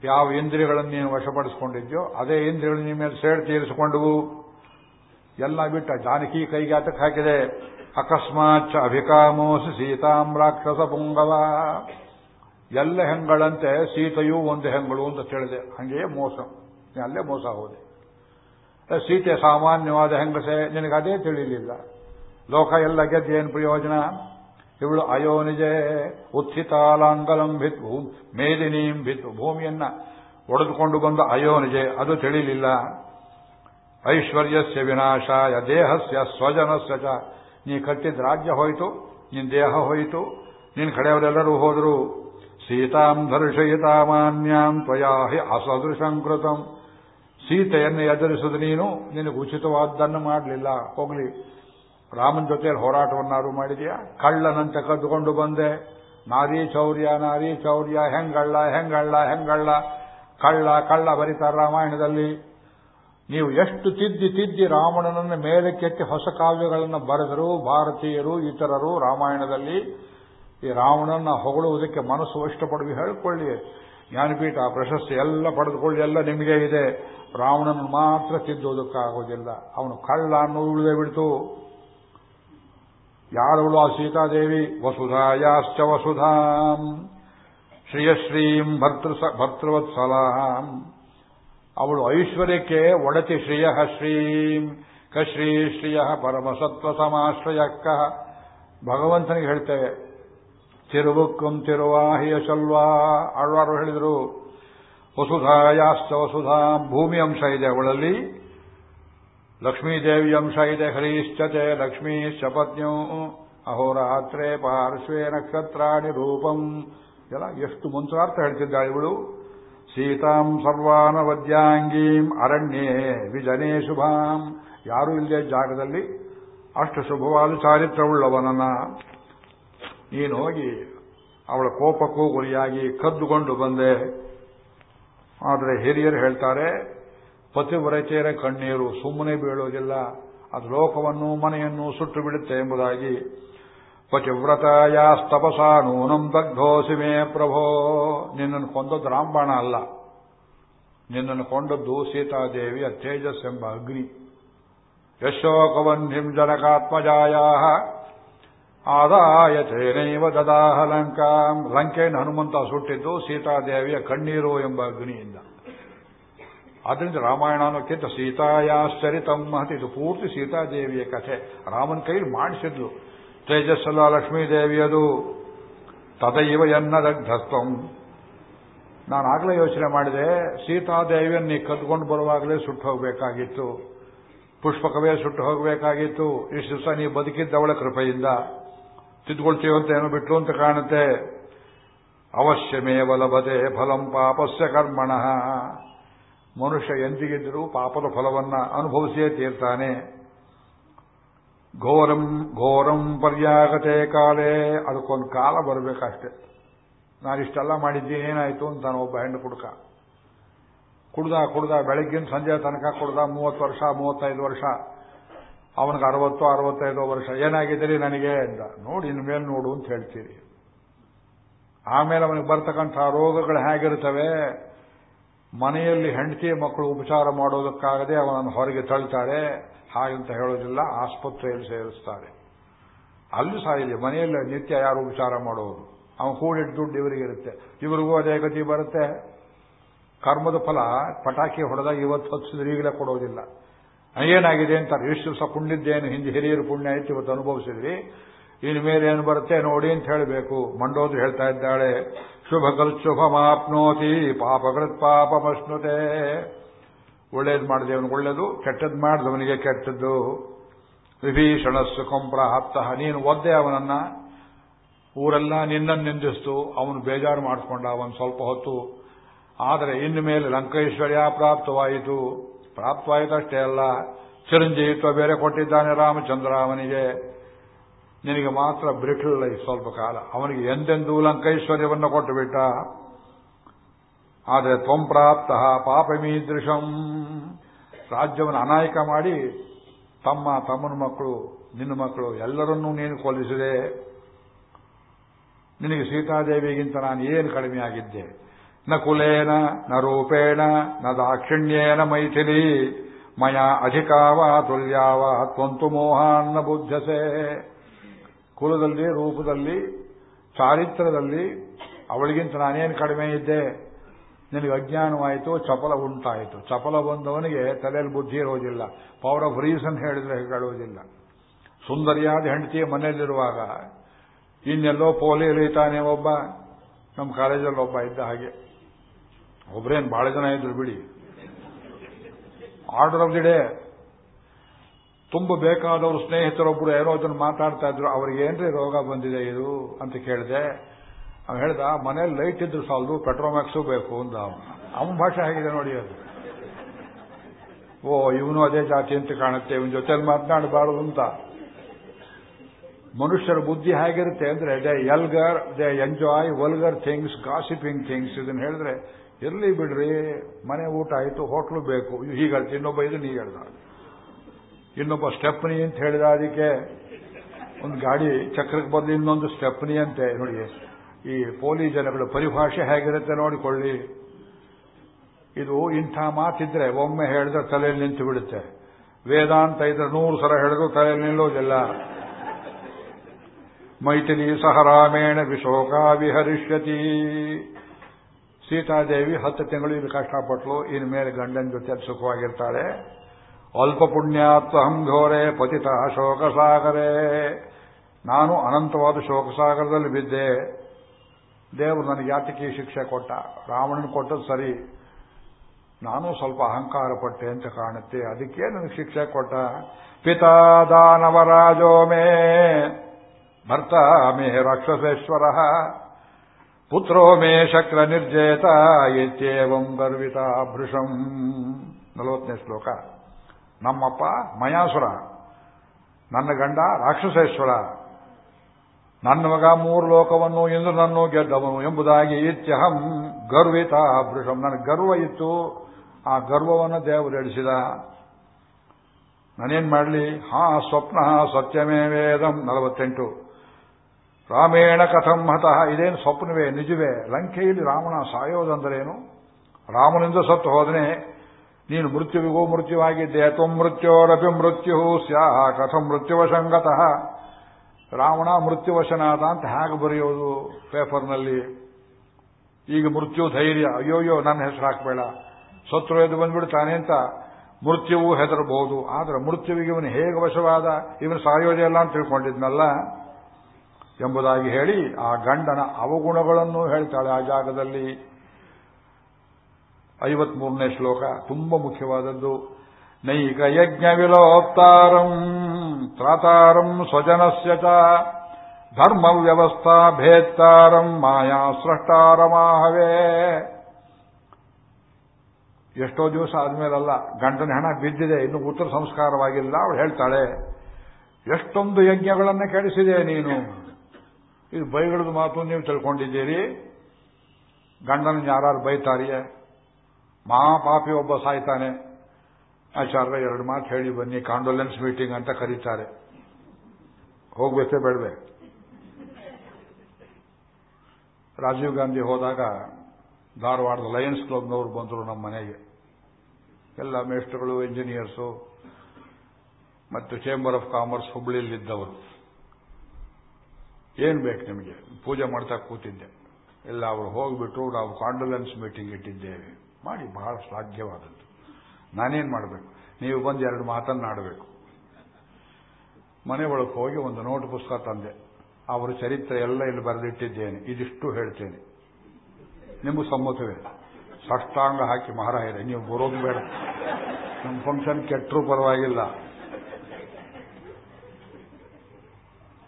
ಯಾವ ಇಂದ್ರಿಯಗಳನ್ನು ನೀನು ವಶಪಡಿಸಿಕೊಂಡಿದ್ಯೋ, ಅದೇ ಇಂದ್ರಿಯಗಳು ನಿಮ್ಮ ಮೇಲೆ ಸೇಡ್ ತೀರಿಸಿಕೊಂಡವು ಎಲ್ಲ ಬಿಟ್ಟ ಜಾನಕಿ ಕೈಗೆ ಆತಕ್ಕೆ ಹಾಕಿದೆ. ಅಕಸ್ಮಾತ್ ಅಭಿಕಾಮೋಸಿ ಸೀತಾಂ ರಾಕ್ಷಸ ಎಲ್ಲ ಹೆಂಗಳಂತೆ ಸೀತೆಯೂ ಒಂದು ಹೆಂಗಳು ಅಂತ ತಿಳಿದೆ. ಹಂಗೆಯೇ ಮೋಸ. ಅಲ್ಲೇ ಮೋಸ ಹೋದೆ. ಸೀತೆ ಸಾಮಾನ್ಯವಾದ ಹೆಂಗಸೆ, ನಿನಗೆ ಅದೇ ತಿಳಿಲಿಲ್ಲ. ಲೋಕ ಎಲ್ಲ ಗೆದ್ದು ಏನು ಪ್ರಯೋಜನ? ಇವಳು ಅಯೋನಿಜೆ ಉತ್ಥಿತಾಲಾಂಗಲಂ ಭಿತ್ ಮೇದಿನೀಂ ಭಿತ್ ಭೂಮಿಯನ್ನ ಒಡೆದುಕೊಂಡು ಬಂದ ಅಯೋನಿಜೆ, ಅದು ತಿಳಿಲಿಲ್ಲ. ಐಶ್ವರ್ಯಸ್ಯ ವಿನಾಶಾಯ, ದೇಹಸ್ಯ ಸ್ವಜನಸ್ಯ ಚ. ನೀ ಕಟ್ಟಿದ ರಾಜ್ಯ ಹೋಯಿತು, ನಿನ್ ದೇಹ ಹೋಯಿತು, ನಿನ್ ಕಡೆಯವರೆಲ್ಲರೂ ಹೋದರು. ಸೀತಾಂ ಧರ್ಷಯಿತಾಮಾನ್ಯಾಂ ತ್ವಯಾ ಹಿ ಅಸದೃಶಂಕೃತಂ ಸೀತೆಯನ್ನು ಎದುರಿಸಿದ ನೀನು, ನಿನಗೆ ಉಚಿತವಾದ್ದನ್ನು ಮಾಡಲಿಲ್ಲ. ಹೋಗ್ಲಿ. ರಾಮನ ಜೊತೆಯಲ್ಲಿ ಹೋರಾಟವನ್ನಾರು ಮಾಡಿದೆಯಾ? ಕಳ್ಳನಂತೆ ಕದ್ದುಕೊಂಡು ಬಂದೆ. ನಾರಿ ಚೌರ್ಯ ನಾರಿ ಚೌರ್ಯ ಹೆಂಗಳ್ಳ ಹೆಂಗಳ್ಳ ಹೆಂಗಳ್ಳ. ಕಳ್ಳ ಕಳ್ಳ ಬರೀತಾರೆ ರಾಮಾಯಣದಲ್ಲಿ. ನೀವು ಎಷ್ಟು ತಿದ್ದಿ ತಿದ್ದಿ ರಾವಣನನ್ನು ಮೇಲಕ್ಕೆತ್ತಿ ಹೊಸ ಕಾವ್ಯಗಳನ್ನು ಬರೆದರು ಭಾರತೀಯರು, ಇತರರು ರಾಮಾಯಣದಲ್ಲಿ ಈ ರಾವಣನ ಹೊಗಳುವುದಕ್ಕೆ ಮನಸ್ಸು ಇಷ್ಟಪಡುವ ಹೇಳಿಕೊಳ್ಳಿ. ಜ್ಞಾನಪೀಠ ಪ್ರಶಸ್ತಿ ಎಲ್ಲ ಪಡೆದುಕೊಳ್ಳಿ, ಎಲ್ಲ ನಿಮಗೆ ಇದೆ. ರಾವಣನ ಮಾತ್ರ ತಿದ್ದುವುದಕ್ಕಾಗೋದಿಲ್ಲ ಅವನು ಕಳ್ಳ ಅನ್ನೋ ಉಳಿದೇ ಬಿಡ್ತು. ಯಾರವಳು ಆ ಸೀತಾದೇವಿ? ವಸುಧಾಯಾಶ್ಚ ವಸುಧಾಂ. ಶ್ರೀಯಶ್ರೀಂ ಭರ್ತೃ ಭರ್ತೃವತ್ಸಲಾಂ. ಅವಳು ಐಶ್ವರ್ಯಕ್ಕೆ ಒಡತಿ ಶ್ರಿಯ ಶ್ರೀಂ. ಕಶ್ರೀ ಶ್ರಿಯ ಪರಮಸತ್ವ ಸಮಾಶ್ರಯಕ್ಕ ಭಗವಂತನಿಗೆ ಹೇಳ್ತೇವೆ, ತಿರುವುಕ್ಕಂ ತಿರುವಾಹಿಯ ಶಲ್ವಾ. ಆಳ್ವಾರು ಹೇಳಿದರು, ವಸುಧಾಯಾಶ್ಚ ವಸುಧಾಂ, ಭೂಮಿ ಅಂಶ ಇದೆ ಅವಳಲ್ಲಿ. ಲಕ್ಷ್ಮೀದೇವಿ ಅಂಶ ಇದೆ ಹರೀಶ್ಚತೆ ಲಕ್ಷ್ಮೀಶ್ಚ ಪತ್ನ್ಯೂ ಅಹೋರಾತ್ರೆ ಪಾರ್ಶ್ವೇ ನಕ್ಷತ್ರಾಣಿ ರೂಪಂ ಎಲ್ಲ ಎಷ್ಟು ಮಂತ್ರಾರ್ಥ ಹೇಳ್ತಿದ್ದಾಳೆ ಇವಳು? ಸೀತಾಂ ಸರ್ವಾನವದ್ಯಾಂಗೀಂ ಅರಣ್ಯೇ ವಿಜನೇ ಶುಭಾಂ। ಯಾರೂ ಇಲ್ಲದೆ ಜಾಗದಲ್ಲಿ ಅಷ್ಟು ಶುಭವಾದ ಚಾರಿತ್ರವುಳ್ಳವನನ್ನ। ನೀನು ಹೋಗಿ ಅವಳ ಕೋಪಕ್ಕೂ ಗುರಿಯಾಗಿ ಕದ್ದುಕೊಂಡು ಬಂದೆ। ಆದರೆ ಹಿರಿಯರು ಹೇಳ್ತಾರೆ ಪತಿವ್ರತೆಯರ ಕಣ್ಣೀರು ಸುಮ್ಮನೆ ಬೀಳೋದಿಲ್ಲ ಅದು ಲೋಕವನ್ನು, ಮನೆಯನ್ನು ಸುಟ್ಟು ಬಿಡುತ್ತೆ ಎಂಬುದಾಗಿ. ಪತಿವ್ರತಾಯಾಸ್ತಪಸ ನೂನಂ ದಗ್ಧೋಸಿ ಮೇ ಪ್ರಭೋ. ನಿನ್ನನ್ನು ಕೊಂದದ್ದು ರಾಮಬಾಣ ಅಲ್ಲ. ನಿನ್ನನ್ನು ಕೊಂಡದ್ದು ಸೀತಾದೇವಿಯ ತೇಜಸ್ ಎಂಬ ಅಗ್ನಿ. ಯಶೋಕವನ್ಹಿಂ ಜನಕಾತ್ಮಜಾಯ ಆದಾಯ ತೇನೈವ ದದಾಹ ಲಂಕಾಂ. ಲಂಕೆಯನ್ನು ಹನುಮಂತ ಸುಟ್ಟಿದ್ದು ಸೀತಾದೇವಿಯ ಕಣ್ಣೀರು ಎಂಬ ಅಗ್ನಿಯಿಂದ. ಅದರಿಂದ ರಾಮಾಯಣ ಅನ್ನೋಕ್ಕಿಂತ ಸೀತಾಯಾಶ್ಚರಿತಂ ಮಹತಿ. ಇದು ಪೂರ್ತಿ ಸೀತಾದೇವಿಯ ಕಥೆ. ರಾಮನ ಕೈಲಿ ಮಾಡಿಸಿದ್ಲು. ತೇಜಸ್ಸಲ್ಲ ಲಕ್ಷ್ಮೀದೇವಿಯದು ತದೈವ ಎನ್ನದಗ್ಧಸ್ತಂ ನಾನು ಆಗಲೇ ಯೋಚನೆ ಮಾಡಿದೆ, ಸೀತಾದೇವಿಯನ್ನು ನೀ ಕದ್ಕೊಂಡು ಬರುವಾಗಲೇ ಸುಟ್ಟು ಹೋಗಬೇಕಾಗಿತ್ತು. ಪುಷ್ಪಕವೇ ಸುಟ್ಟು ಹೋಗಬೇಕಾಗಿತ್ತು. ಇಷ್ಟು ದಿವಸ ನೀ ಬದುಕಿದ್ದವಳ ಕೃಪೆಯಿಂದ. ತಿದ್ಕೊಳ್ತೀವಂತ ಏನೋ ಬಿಟ್ಲು ಅಂತ ಕಾಣುತ್ತೆ. ಅವಶ್ಯಮೇವ ಲಭತೆ ಫಲಂ ಪಾಪಸ್ಯ ಕರ್ಮಣ. ಮನುಷ್ಯ ಎಂದಿಗಿದ್ದರೂ ಪಾಪದ ಫಲವನ್ನ ಅನುಭವಿಸೇ ತೀರ್ತಾನೆ. ಘೋರಂ ಘೋರಂ ಪರ್ಯಾಗತೆ ಕಾಲೇ. ಅದಕ್ಕೊಂದು ಕಾಲ ಬರಬೇಕಷ್ಟೆ. ನಾನಿಷ್ಟೆಲ್ಲ ಮಾಡಿದ್ದೀನಿ ಏನಾಯ್ತು ಅಂತ ನಾನು ಒಬ್ಬ ಹೆಣ್ಣು ಕುಡುಕ. ಕುಡ್ದ ಕುಡ್ದ ಬೆಳಗ್ಗಿನ ಸಂಜೆ ತನಕ ಕುಡ್ದ, ಮೂವತ್ತು ವರ್ಷ, ಮೂವತ್ತೈದು ವರ್ಷ. ಅವನಿಗೆ ಅರವತ್ತು, ಅರವತ್ತೈದು ವರ್ಷ. ಏನಾಗಿದ್ದೀರಿ ನನಗೆ ಅಂತ. ನೋಡಿ ಇನ್ಮೇಲೆ ನೋಡು ಅಂತ ಹೇಳ್ತೀರಿ. ಆಮೇಲೆ ಅವನಿಗೆ ಬರ್ತಕ್ಕಂಥ ರೋಗಗಳು ಹೇಗಿರ್ತವೆ? ಮನೆಯಲ್ಲಿ ಹೆಂಡತಿ ಮಕ್ಕಳು ಉಪಚಾರ ಮಾಡೋದಕ್ಕಾಗದೆ ಅವನನ್ನು ಹೊರಗೆ ತಳ್ತಾರೆ ಹಾಗಂತ ಹೇಳೋದಿಲ್ಲ, ಆಸ್ಪತ್ರೆಯಲ್ಲಿ ಸೇರಿಸ್ತಾರೆ. ಅಲ್ಲಿ ಸಾಯಿದೆ ಮನೆಯಲ್ಲಿ ನಿತ್ಯ ಯಾರು ಉಪಚಾರ ಮಾಡೋದು? ಅವನು ಕೂಡಿಟ್ಟು ದುಡ್ಡು ಇವರಿಗಿರುತ್ತೆ. ಇವರಿಗೂ ಅದೇ ಗತಿ ಬರುತ್ತೆ. ಕರ್ಮದ ಫಲ ಪಟಾಕಿ ಹೊಡೆದಾಗ ಇವತ್ತು ಹಚ್ಚಿದ್ರೆ ಈಗಲೇ ಕೊಡೋದಿಲ್ಲ. ಏನಾಗಿದೆ ಅಂತ ಎಷ್ಟು ದಿವಸ ಪುಣ್ಯದ್ದೇನು ಹಿಂದೆ ಹಿರಿಯರು ಪುಣ್ಯ ಆಯ್ತು, ಇವತ್ತು ಅನುಭವಿಸಿದ್ರಿ ಇನ್ನು ಮೇಲೆ ಏನು ಬರುತ್ತೆ ನೋಡಿ ಅಂತ ಹೇಳಬೇಕು. ಮಂಡೋದು ಹೇಳ್ತಾ ಇದ್ದಾಳೆ ಶುಭ ಪಾಪಗಳದ್ ಪಾಪಕೃತ್ ಪಾಪಮಶ್ನುತೆ ಒಳ್ಳೇದು ಮಾಡಿದವನು ಒಳ್ಳೇದು ಕೆಟ್ಟದ್ದು ಮಾಡಿದವನಿಗೆ ಕೆಟ್ಟದ್ದು. ವಿಭೀಷಣ ಸುಖಂಪ್ರಾಪ್ತ ನೀನು ಒದ್ದೆ ಅವನನ್ನ. ಊರೆಲ್ಲ ನಿನ್ನನ್ನು ನಿಂದಿಸ್ತು. ಅವನು ಬೇಜಾರು ಮಾಡಿಕೊಂಡ ಅವನು ಸ್ವಲ್ಪ ಹೊತ್ತು. ಆದರೆ ಇನ್ನು ಮೇಲೆ ಲಂಕೈಶ್ವರ್ಯ ಪ್ರಾಪ್ತವಾಯಿತು. ಪ್ರಾಪ್ತವಾಯಿತಷ್ಟೇ ಅಲ್ಲ. ಚಿರಂಜೀವಿತ್ವ ಬೇರೆ ಕೊಟ್ಟಿದ್ದಾನೆ ರಾಮಚಂದ್ರ ಅವನಿಗೆ. ನಿನಗೆ ಮಾತ್ರ ಬ್ರಿಟಲ್ ಈ ಸ್ವಲ್ಪ ಕಾಲ. ಅವನಿಗೆ ಎಂದೆಂದೂ ಲಂಕೈಶ್ವರ್ಯವನ್ನು ಕೊಟ್ಟು ಬಿಟ್ಟ. ಆದರೆ ತ್ವಂಪ್ರಾಪ್ತ ಪಾಪ ಪಾಪಮೀದೃಶಂ. ರಾಜ್ಯವನ್ನು ಅನಾಯಕ ಮಾಡಿ ತಮ್ಮ ತಮ್ಮನ ಮಕ್ಕಳು, ನಿನ್ನ ಮಕ್ಕಳು ಎಲ್ಲರನ್ನೂ ನೀನು ಕೊಲ್ಲಿಸಿದೆ. ನಿನಗೆ ಸೀತಾದೇವಿಗಿಂತ ನಾನು ಏನು ಕಡಿಮೆಯಾಗಿದ್ದೆ ನ ಕುಲೇನ, ನ ರೂಪೇಣ, ನ ದಾಕ್ಷಿಣ್ಯೇನ ಮೈಥಿಲಿ. ಮಯ ಅಧಿಕಾವ ತುಲ್ಯಾವ ತ್ವಂತು ಮೋಹಾನ್ನ ಬುದ್ಧಸೆ. ಕುಲದಲ್ಲಿ, ರೂಪದಲ್ಲಿ ಚಾರಿತ್ರದಲ್ಲಿ ಅವಳಿಗಿಂತ ನಾನೇನು ಕಡಿಮೆ ಇದ್ದೆ? ನಿನಗೆ ಅಜ್ಞಾನವಾಯಿತು, ಚಪಲ ಉಂಟಾಯಿತು. ಚಪಲ ಬಂದವನಿಗೆ ತಲೆಯಲ್ಲಿ ಬುದ್ಧಿ ಇರೋದಿಲ್ಲ ಪವರ್ ಆಫ್ ರೀಸನ್ ಹೇಳಿದ್ರೆ ಹೇಳೋದಿಲ್ಲ ಸುಂದರಿಯಾದ ಹೆಂಡತಿಯ ಮನೆಯಲ್ಲಿರುವಾಗ, ಇನ್ನೆಲ್ಲೋ ಪೋಲಿ ಇಳಿತಾನೆ ಒಬ್ಬ. ನಮ್ಮ ಕಾಲೇಜಲ್ಲಿ ಒಬ್ಬ ಇದ್ದ ಹಾಗೆ. ಒಬ್ರೇನು ಬಹಳ ಜನ ಇದ್ರು ಬಿಡಿ. ಆರ್ಡರ್ ಆಫ್ ದಿ ಡೇ ತುಂಬ ಬೇಕಾದವರು ಸ್ನೇಹಿತರೊಬ್ಬರು ಏನೋ ಇದನ್ನು ಮಾತಾಡ್ತಾ ಇದ್ರು, ಅವ್ರಿಗೆ ಏನ್ರಿ ರೋಗ ಬಂದಿದೆ ಇದು? ಅಂತ ಕೇಳಿದೆ. ಅವ್ನು ಹೇಳ್ದ, ಮನೇಲಿ ಲೈಟ್ ಇದ್ರು ಸಾಲದು ಪೆಟ್ರೋಮ್ಯಾಕ್ಸು ಬೇಕು ಅಂದ ಅವನ ಭಾಷೆ ಹೇಗಿದೆ ನೋಡಿ ಅದು. ಓ, ಇವನು ಅದೇ ಜಾತಿ ಅಂತ ಕಾಣುತ್ತೆ, ಇವನ್ ಜೊತೆಲಿ ಮಾತನಾಡಬಾರದು ಅಂತ. ಮನುಷ್ಯರ ಬುದ್ಧಿ ಹೇಗಿರುತ್ತೆ ಅಂದ್ರೆ they vulgar they enjoy vulgar things gossiping things ಇದನ್ನ ಹೇಳಿದ್ರೆ ಎಲ್ಲಿ ಬಿಡ್ರಿ, ಮನೆ ಊಟ ಆಯಿತು, ಹೋಟ್ಲು ಬೇಕು, ಹೀಗೆ ಇನ್ನೊಬ್ಬ ಇದನ್ನ ಹೀಗೆ ಹೇಳ್ದ. ಇನ್ನೊಬ್ಬ ಸ್ಟೆಪ್ನಿ ಅಂತ ಹೇಳಿದ ಅದಕ್ಕೆ ಒಂದು ಗಾಡಿ ಚಕ್ರಕ್ಕೆ ಬದಲು ಇನ್ನೊಂದು ಸ್ಟೆಪ್ನಿ ಅಂತೆ. ನೋಡಿ, ಈ ಪೋಲಿ ಜನಗಳು ಪರಿಭಾಷೆ ಹೇಗಿರುತ್ತೆ ನೋಡಿಕೊಳ್ಳಿ. ಇದು ಇಂಥ ಮಾತಿದ್ರೆ ಒಮ್ಮೆ ಹೇಳಿದ್ರೆ ತಲೆಯಲ್ಲಿ ನಿಂತು ಬಿಡುತ್ತೆ. ವೇದಾಂತ ಇದ್ರೆ ನೂರು ಸಲ ಹೇಳಿದ್ರು ತಲೆಯಲ್ಲಿ ನಿಲ್ಲೋದಿಲ್ಲ. ಮೈಥಿಲಿ ಸಹ ರಾಮೇಣ ವಿಶೋಕ ವಿಹರಿಷ್ಯತಿ. ಸೀತಾದೇವಿ ಹತ್ತು ತಿಂಗಳು ಇಲ್ಲಿ ಕಷ್ಟಪಟ್ಟಲು ಇನ್ನು ಮೇಲೆ ಗಂಡನ ಜೊತೆ ಸುಖವಾಗಿರ್ತಾಳೆ. ಅಲ್ಪ ಪುಣ್ಯಾತ್ವಹಂ ಘೋರೆ ಪತಿತ ಶೋಕಸಾಗರೇ. ನಾನು ಅನಂತವಾದ ಶೋಕಸಾಗರದಲ್ಲಿ ಬಿದ್ದೆ. ದೇವರು ನನಗೆ ಯಾತಕ್ಕೆ ಶಿಕ್ಷೆ ಕೊಟ್ಟ? ರಾವಣನ ಕೊಟ್ಟದ್ದು ಸರಿ. ನಾನು ಸ್ವಲ್ಪ ಅಹಂಕಾರ ಪಟ್ಟೆ ಅಂತ ಕಾಣುತ್ತೆ. ಅದಕ್ಕೆ ನನಗೆ ಶಿಕ್ಷೆ ಕೊಟ್ಟ. ಪಿತಾ ದಾನವರಾಜೋ ಮೇ. ಭರ್ತ ಮೇ ರಾಕ್ಷಸೇಶ್ವರ. ಪುತ್ರೋ ಮೇ ಶಕ್ರ ನಿರ್ಜೇತ. ಇತ್ಯೇವಂ ಗರ್ವಿತ ಭೃಷಂ ನಲವತ್ತನೇ ಶ್ಲೋಕ. ನಮ್ಮಪ್ಪ ಮಯಾಸುರ, ನನ್ನ ಗಂಡ ರಾಕ್ಷಸೇಶ್ವರ, ನನ್ನ ಮಗ ಮೂರು ಲೋಕವನ್ನು ಇಂದ್ರನನ್ನು ಗೆದ್ದವನು ಎಂಬುದಾಗಿ ಇತ್ಯಹಂ ಗರ್ವಿತ ಪುರುಷಂ. ನನಗೆ ಗರ್ವ ಇತ್ತು, ಆ ಗರ್ವವನ್ನು ದೇವರು ಎಡಿಸಿದ ನಾನೇನ್ ಮಾಡಲಿ? ಹಾ, ಸ್ವಪ್ನ, ಸತ್ಯಮೇ ವೇದಂ ನಲವತ್ತೆಂಟು. ರಾಮೇಣ ಕಥಂ ಹತಃ, ಇದೇನು ಸ್ವಪ್ನವೇ, ನಿಜವೇ? ಲಂಕೆಯಲ್ಲಿ ರಾಮನ ಸಾಯೋದಂದರೇನು? ರಾಮನಿಂದ ಸತ್ತು ಹೋದನೆ ನೀನು ಮೃತ್ಯುವಿಗೂ ಮೃತ್ಯುವಾಗಿದ್ದೆ. ತ್ವ ಮೃತ್ಯೋರಪಿ ಮೃತ್ಯು ಸ್ಯಾಹ. ಕಥ ಮೃತ್ಯುವಶಂಗತಃ. ರಾವಣ ಮೃತ್ಯುವಶನಾದ ಅಂತ ಹೇಗೆ ಬರೆಯೋದು ಪೇಪರ್ನಲ್ಲಿ? ಈಗ ಮೃತ್ಯು ಧೈರ್ಯ. ಅಯ್ಯೋಯ್ಯೋ, ನನ್ನ ಹೆಸರು ಹಾಕಬೇಡ. ಸತ್ರು ಎದ್ದು ಬಂದ್ಬಿಡ್ತಾನೆ ಅಂತ ಮೃತ್ಯುವು ಹೆದರಬಹುದು. ಆದರೆ ಮೃತ್ಯುವಿಗೆ ಇವನು ಹೇಗೆ ವಶವಾದ? ಇವನು ಸಾಯೋದೇ ಅಲ್ಲ ಅಂತ ತಿಳ್ಕೊಂಡಿದ್ನಲ್ಲ? ಎಂಬುದಾಗಿ ಹೇಳಿ ಆ ಗಂಡನ ಅವಗುಣಗಳನ್ನು ಹೇಳ್ತಾಳೆ ಆ ಜಾಗದಲ್ಲಿ. ಐವತ್ಮೂರನೇ ಶ್ಲೋಕ, ತುಂಬಾ ಮುಖ್ಯವಾದದ್ದು. ನೈಕ ಯಜ್ಞ ವಿಲೋಪ್ತಾರಂ ತ್ರಾತಾರಂ ಸ್ವಜನಸ್ಯ ಚ ಧರ್ಮ ವ್ಯವಸ್ಥಾ ಭೇತ್ತಾರಂ ಮಾಯಾ ಸೃಷ್ಟಾರಮಾಹವೇ. ಎಷ್ಟೋ ದಿವಸ ಆದ್ಮೇಲಲ್ಲ ಗಂಡನ ಹಣ ಬಿದ್ದಿದೆ, ಇನ್ನು ಉತ್ತರ ಸಂಸ್ಕಾರವಾಗಿಲ್ಲ, ಅವಳು ಹೇಳ್ತಾಳೆ, ಎಷ್ಟೊಂದು ಯಜ್ಞಗಳನ್ನು ಕೆಡಿಸಿದೆ ನೀನು. ಇದು ಬೈಗಳದ ಮಾತು, ನೀವು ತಿಳ್ಕೊಂಡಿದ್ದೀರಿ. ಗಂಡನ ಯಾರು ಬೈತಾರಿಯೇ? ಮಹಾಪಾಪಿ ಒಬ್ಬ ಸಾಯ್ತಾನೆ. ಆಚಾರ್ಯ ಎರಡು ಮಾತು ಹೇಳಿ ಬನ್ನಿ ಕಾಂಡೋಲೆನ್ಸ್ ಮೀಟಿಂಗ್ ಅಂತ ಕರೀತಾರೆ. ಹೋಗ್ಬೇಕೇ ಬೇಡವೆ? ರಾಜೀವ್ ಗಾಂಧಿ ಹೋದಾಗ ಧಾರವಾಡದ ಲಯನ್ಸ್ ಕ್ಲಬ್ನವರು ಬಂದರು ನಮ್ಮ ಮನೆಗೆ. ಎಲ್ಲ ಮೇಸ್ಟ್ರುಗಳು ಇಂಜಿನಿಯರ್ಸು ಮತ್ತು ಚೇಂಬರ್ ಆಫ್ ಕಾಮರ್ಸ್ ಹುಬ್ಬಳ್ಳಿಯಲ್ಲಿದ್ದವರು ಏನು ಬೇಕು ನಿಮಗೆ? ಪೂಜೆ ಮಾಡ್ತಾ ಕೂತಿದ್ದೆ. ಎಲ್ಲ ಅವರು ಹೋಗ್ಬಿಟ್ಟು ನಾವು ಕಾಂಡೋಲೆನ್ಸ್ ಮೀಟಿಂಗ್ ಇಟ್ಟಿದ್ದೇವೆ. ಮಾಡಿ ಬಹಳ ಶ್ಲಾಘ್ಯವಾದದ್ದು. ನಾನೇನ್ ಮಾಡಬೇಕು? ನೀವು ಬಂದು ಎರಡು ಮಾತನ್ನಾಡಬೇಕು ಮನೆ ಒಳಗೆ ಹೋಗಿ ಒಂದು ನೋಟ್ ಪುಸ್ತಕ ತಂದೆ. ಅವರ ಚರಿತ್ರೆ ಎಲ್ಲ ಇಲ್ಲಿ ಬರೆದಿಟ್ಟಿದ್ದೇನೆ. ಇದಿಷ್ಟು ಹೇಳ್ತೇನೆ. ನಿಮಗೂ ಸಮ್ಮತವೇ? ಸಷ್ಟಾಂಗ ಹಾಕಿ ಮಹಾರಾಯರೇ, ನೀವು ಬರೋದು ಬೇಡ. ನಮ್ಮ ಫಂಕ್ಷನ್ ಕೆಟ್ಟರೂ ಪರವಾಗಿಲ್ಲ.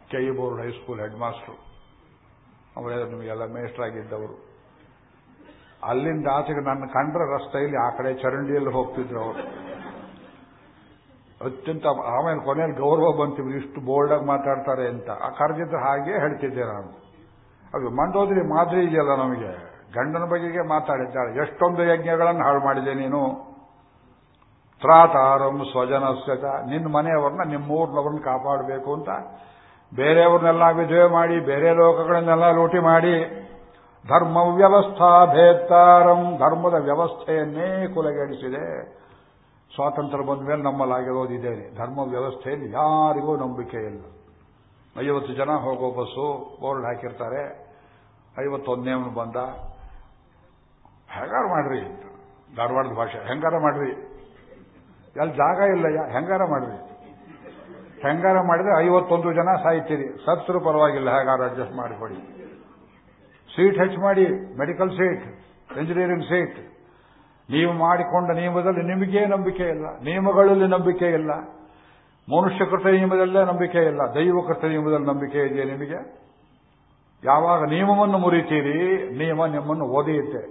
K board high school headmaster. ಅವರೇ ನಿಮಗೆಲ್ಲ ಮೇಷ್ಟ್ರಾಗಿದ್ದವರು. ಅಲ್ಲಿಂದ ಆಚೆಗೆ ನನ್ನ ಕಂಡ್ರೆ ರಸ್ತೆಯಲ್ಲಿ ಆ ಕಡೆ ಚರಂಡಿಯಲ್ಲಿ ಹೋಗ್ತಿದ್ರು ಅವರು. ಅತ್ಯಂತ ಆಮೇಲೆ ಕೊನೆಯಲ್ಲಿ ಗೌರವ ಬಂತು ಇಷ್ಟು ಆಗಿ ಮಾತಾಡ್ತಾರೆ ಅಂತ. ಆ ಕರೆದಿದ್ದು ಹಾಗೆ ಹೇಳ್ತಿದ್ದೆ ನಾನು. ಅದು ಮಂಡೋದ್ರಿ ಮಾದರಿ ಇದೆಯಲ್ಲ ನಮಗೆ. ಗಂಡನ ಬಗೆಗೆ ಮಾತಾಡಿದ್ದಾಳೆ. ಎಷ್ಟೊಂದು ಯಜ್ಞಗಳನ್ನು ಹಾಳು ಮಾಡಿದೆ ನೀನು. ತ್ರಾತಾರಂ ಸ್ವಜನಸ್ಯತ ನಿನ್ನ ಮನೆಯವ್ರನ್ನ ನಿಮ್ಮೂರ್ನವ್ರನ್ನ ಕಾಪಾಡಬೇಕು ಅಂತ. ಬೇರೆಯವ್ರನ್ನೆಲ್ಲ ವಿಧವೆ ಮಾಡಿ, ಬೇರೆ ಲೋಕಗಳನ್ನೆಲ್ಲ ಲೂಟಿ ಮಾಡಿ. ಧರ್ಮ ವ್ಯವಸ್ಥಾ ಭೇತ್ತಾರಂ ಧರ್ಮದ ವ್ಯವಸ್ಥೆಯನ್ನೇ ಕುಲಗೆಡಿಸಿದೆ. ಸ್ವಾತಂತ್ರ್ಯ ಬಂದ ಮೇಲೆ ನಮ್ಮಲ್ಲಾಗಿರೋದಿದ್ದೇನೆ. ಧರ್ಮ ವ್ಯವಸ್ಥೆಯಲ್ಲಿ ಯಾರಿಗೂ ನಂಬಿಕೆ ಇಲ್ಲ. ಐವತ್ತು ಜನ ಹೋಗೋ ಬಸ್ಸು ಬೋರ್ಡ್ ಹಾಕಿರ್ತಾರೆ. ಐವತ್ತೊಂದನೇ ಬಂದ. ಹೆಂಗಾರ ಮಾಡ್ರಿ? ಧಾರವಾಡದ ಭಾಷೆ. ಹೆಂಗಾರ ಮಾಡ್ರಿ? ಎಲ್ಲಿ ಜಾಗ ಇಲ್ಲಯ್ಯ? ಹೆಂಗಾರ ಮಾಡ್ರಿ? ಹೆಂಗಾರ ಮಾಡಿದ್ರೆ ಐವತ್ತೊಂದು ಜನ ಸಾಯ್ತೀರಿ. ಸತ್ರು ಪರವಾಗಿಲ್ಲ. ಹೇಗಾರ ಅಡ್ಜಸ್ಟ್ ಮಾಡಿಕೊಡಿ ಸೀಟ್ ಹೆಚ್ಚು ಮಾಡಿ, ಮೆಡಿಕಲ್ ಸೀಟ್ ಇಂಜಿನಿಯರಿಂಗ್ ಸೀಟ್. ನೀವು ಮಾಡಿಕೊಂಡ ನಿಯಮದಲ್ಲಿ ನಿಮಗೇ ನಂಬಿಕೆ ಇಲ್ಲ. ನಿಯಮಗಳಲ್ಲಿ ನಂಬಿಕೆ ಇಲ್ಲ. ಮನುಷ್ಯ ಕೃತ ನಿಯಮದಲ್ಲೇ ನಂಬಿಕೆ ಇಲ್ಲ. ದೈವ ಕೃತ ನಿಯಮದಲ್ಲಿ ನಂಬಿಕೆ ಇದೆಯಾ ನಿಮಗೆ? ಯಾವಾಗ ನಿಯಮವನ್ನು ಮುರಿತೀರಿ, ನಿಯಮ ನಿಮ್ಮನ್ನು ಓದಿಯುತ್ತೆ.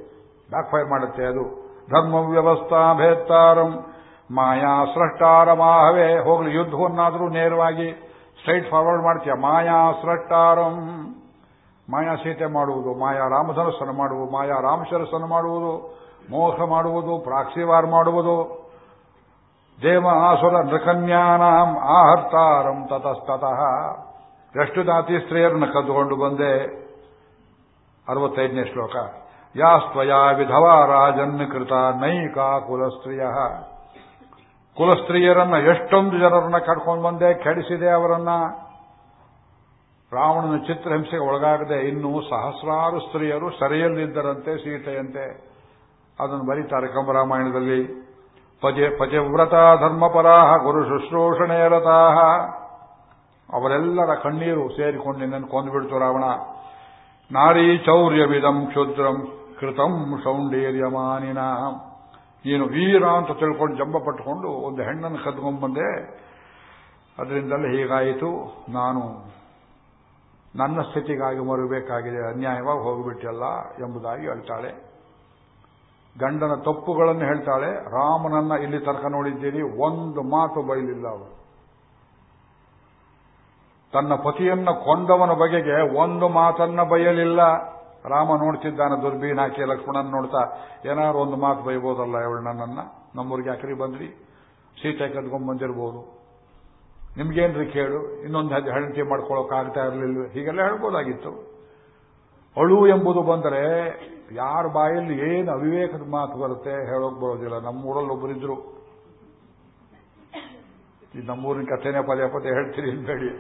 ಬ್ಯಾಕ್ಫೈರ್ ಮಾಡುತ್ತೆ ಅದು. ಧರ್ಮ ವ್ಯವಸ್ಥಾ ಭೇತ್ತಾರಂ ಮಾಯಾ ಸೃಷ್ಟಾರ ಮಾಹವೇ ಹೋಗಲಿ, ಯುದ್ಧವನ್ನಾದರೂ ನೇರವಾಗಿ ಸ್ಟ್ರೈಟ್ ಫಾರ್ವರ್ಡ್ ಮಾಡ್ತೀಯ? ಮಾಯಾ ಸೃಷ್ಟಾರಂ ಮಾಯಾ ಸೀತೆ ಮಾಡುವುದು, ಮಾಯಾ ರಾಮಧನಸ್ಸನ್ನು ಮಾಡುವುದು, ಮಾಯಾ ರಾಮಶರಸ್ಸನ್ನು ಮಾಡುವುದು, ಮೋಹ ಮಾಡುವುದು ಪ್ರಾಕ್ಸಿವಾರ್ ಮಾಡುವುದು. ದೇವ ಆಸುರ ನೃಕನ್ಯಾನಾಂ ಆಹರ್ತಾರಂ ತತಸ್ತತಃ. ಎಷ್ಟು ದಾತಿ ಸ್ತ್ರೀಯರನ್ನು ಕದ್ದುಕೊಂಡು ಬಂದೆ? ಅರವತ್ತೈದನೇ ಶ್ಲೋಕ. ಯಾಸ್ತ್ವಯಾ ವಿಧವಾ ರಾಜನ್ ಕೃತ ನೈಕಾ ಕುಲಸ್ತ್ರೀಯ. ಕುಲಸ್ತ್ರೀಯರನ್ನ ಎಷ್ಟೊಂದು ಜನರನ್ನ ಕರ್ಕೊಂಡು ಬಂದೆ, ಕೆಡಿಸಿದೆ ಅವರನ್ನ. ರಾವಣನ ಚಿತ್ರಹಿಂಸೆಗೆ ಒಳಗಾಗದೆ ಇನ್ನೂ ಸಹಸ್ರಾರು ಸ್ತ್ರೀಯರು ಸೆರೆಯಲ್ಲಿದ್ದರಂತೆ ಸೀತೆಯಂತೆ. ಅದನ್ನು ಬರೀತಾರೆ ಕಂಬರಾಮಾಯಣದಲ್ಲಿ. ಪಜೆ ಪಜವ್ರತ ಧರ್ಮಪರಾಹ, ಗುರು ಶುಶ್ರೂಷಣೆ ರತಾಹ ಅವರೆಲ್ಲರ ಕಣ್ಣೀರು ಸೇರಿಕೊಂಡು ನಿನ್ನನ್ನು ಕೊಂದುಬಿಡ್ತು ರಾವಣ. ನಾರೀ ಚೌರ್ಯವಿದಂ ಕ್ಷುದ್ರಂ ಕೃತಂ ಸೌಂಡೇರ್ಯಮಾನಿನ ನೀನು ವೀರ ಅಂತ ತಿಳ್ಕೊಂಡು ಜಂಬ ಪಟ್ಟುಕೊಂಡು ಒಂದು ಹೆಣ್ಣನ್ನು ಕದ್ಕೊಂಡ್ಬಂದೆ ಅದರಿಂದಲೇ ಹೀಗಾಯಿತು. ನಾನು ನನ್ನ ಸ್ಥಿತಿಗಾಗಿ ಮರಬೇಕಾಗಿದೆ, ಅನ್ಯಾಯವಾಗಿ ಹೋಗಿಬಿಟ್ಟಲ್ಲ ಎಂಬುದಾಗಿ ಹೇಳ್ತಾಳೆ. ಗಂಡನ ತಪ್ಪುಗಳನ್ನು ಹೇಳ್ತಾಳೆ. ರಾಮನನ್ನ ಇಲ್ಲಿ ತನಕ ನೋಡಿದ್ದೀರಿ, ಒಂದು ಮಾತು ಬಯಲಿಲ್ಲ ಅವರು ತನ್ನ ಪತಿಯನ್ನ ಕೊಂದವನ ಬಗೆಗೆ ಒಂದು ಮಾತನ್ನ ಬಯಲಿಲ್ಲ. ರಾಮ ನೋಡ್ತಿದ್ದಾನೆ, ದುರ್ಬೀನ್ ಹಾಕಿ ಲಕ್ಷ್ಮಣನ್ ನೋಡ್ತಾ, ಏನಾದ್ರು ಒಂದು ಮಾತು ಬೈಬೋದಲ್ಲ ಇವಳು ನನ್ನನ್ನ? ನಮ್ಮೂರಿಗೆ ಯಾಕ್ರಿ ಬಂದ್ರಿ? ಸೀತೆ ಕದ್ಕೊಂಡ್ ಬಂದಿರ್ಬೋದು ನಿಮ್ಗೇನ್ರಿ ಕೇಳು ಇನ್ನೊಂದು ಹೆಂಡತಿ ಮಾಡ್ಕೊಳ್ಳೋಕೆ ಆಗ್ತಾ ಇರಲಿಲ್ಲ ಹೀಗೆಲ್ಲ ಹೇಳ್ಬೋದಾಗಿತ್ತು. ಅಳು ಎಂಬುದು ಬಂದರೆ ಯಾರ ಬಾಯಲ್ಲಿ ಏನು ಅವಿವೇಕದ ಮಾತು ಬರುತ್ತೆ ಹೇಳೋಕೆ ಬರೋದಿಲ್ಲ. ನಮ್ಮೂರಲ್ಲಿ ಒಬ್ಬರಿದ್ರು ಈ ನಮ್ಮೂರಿನ ಕಥೆನೇ ಪದೇ ಪದೇ ಹೇಳ್ತೀರಿ ಬೇಡಿ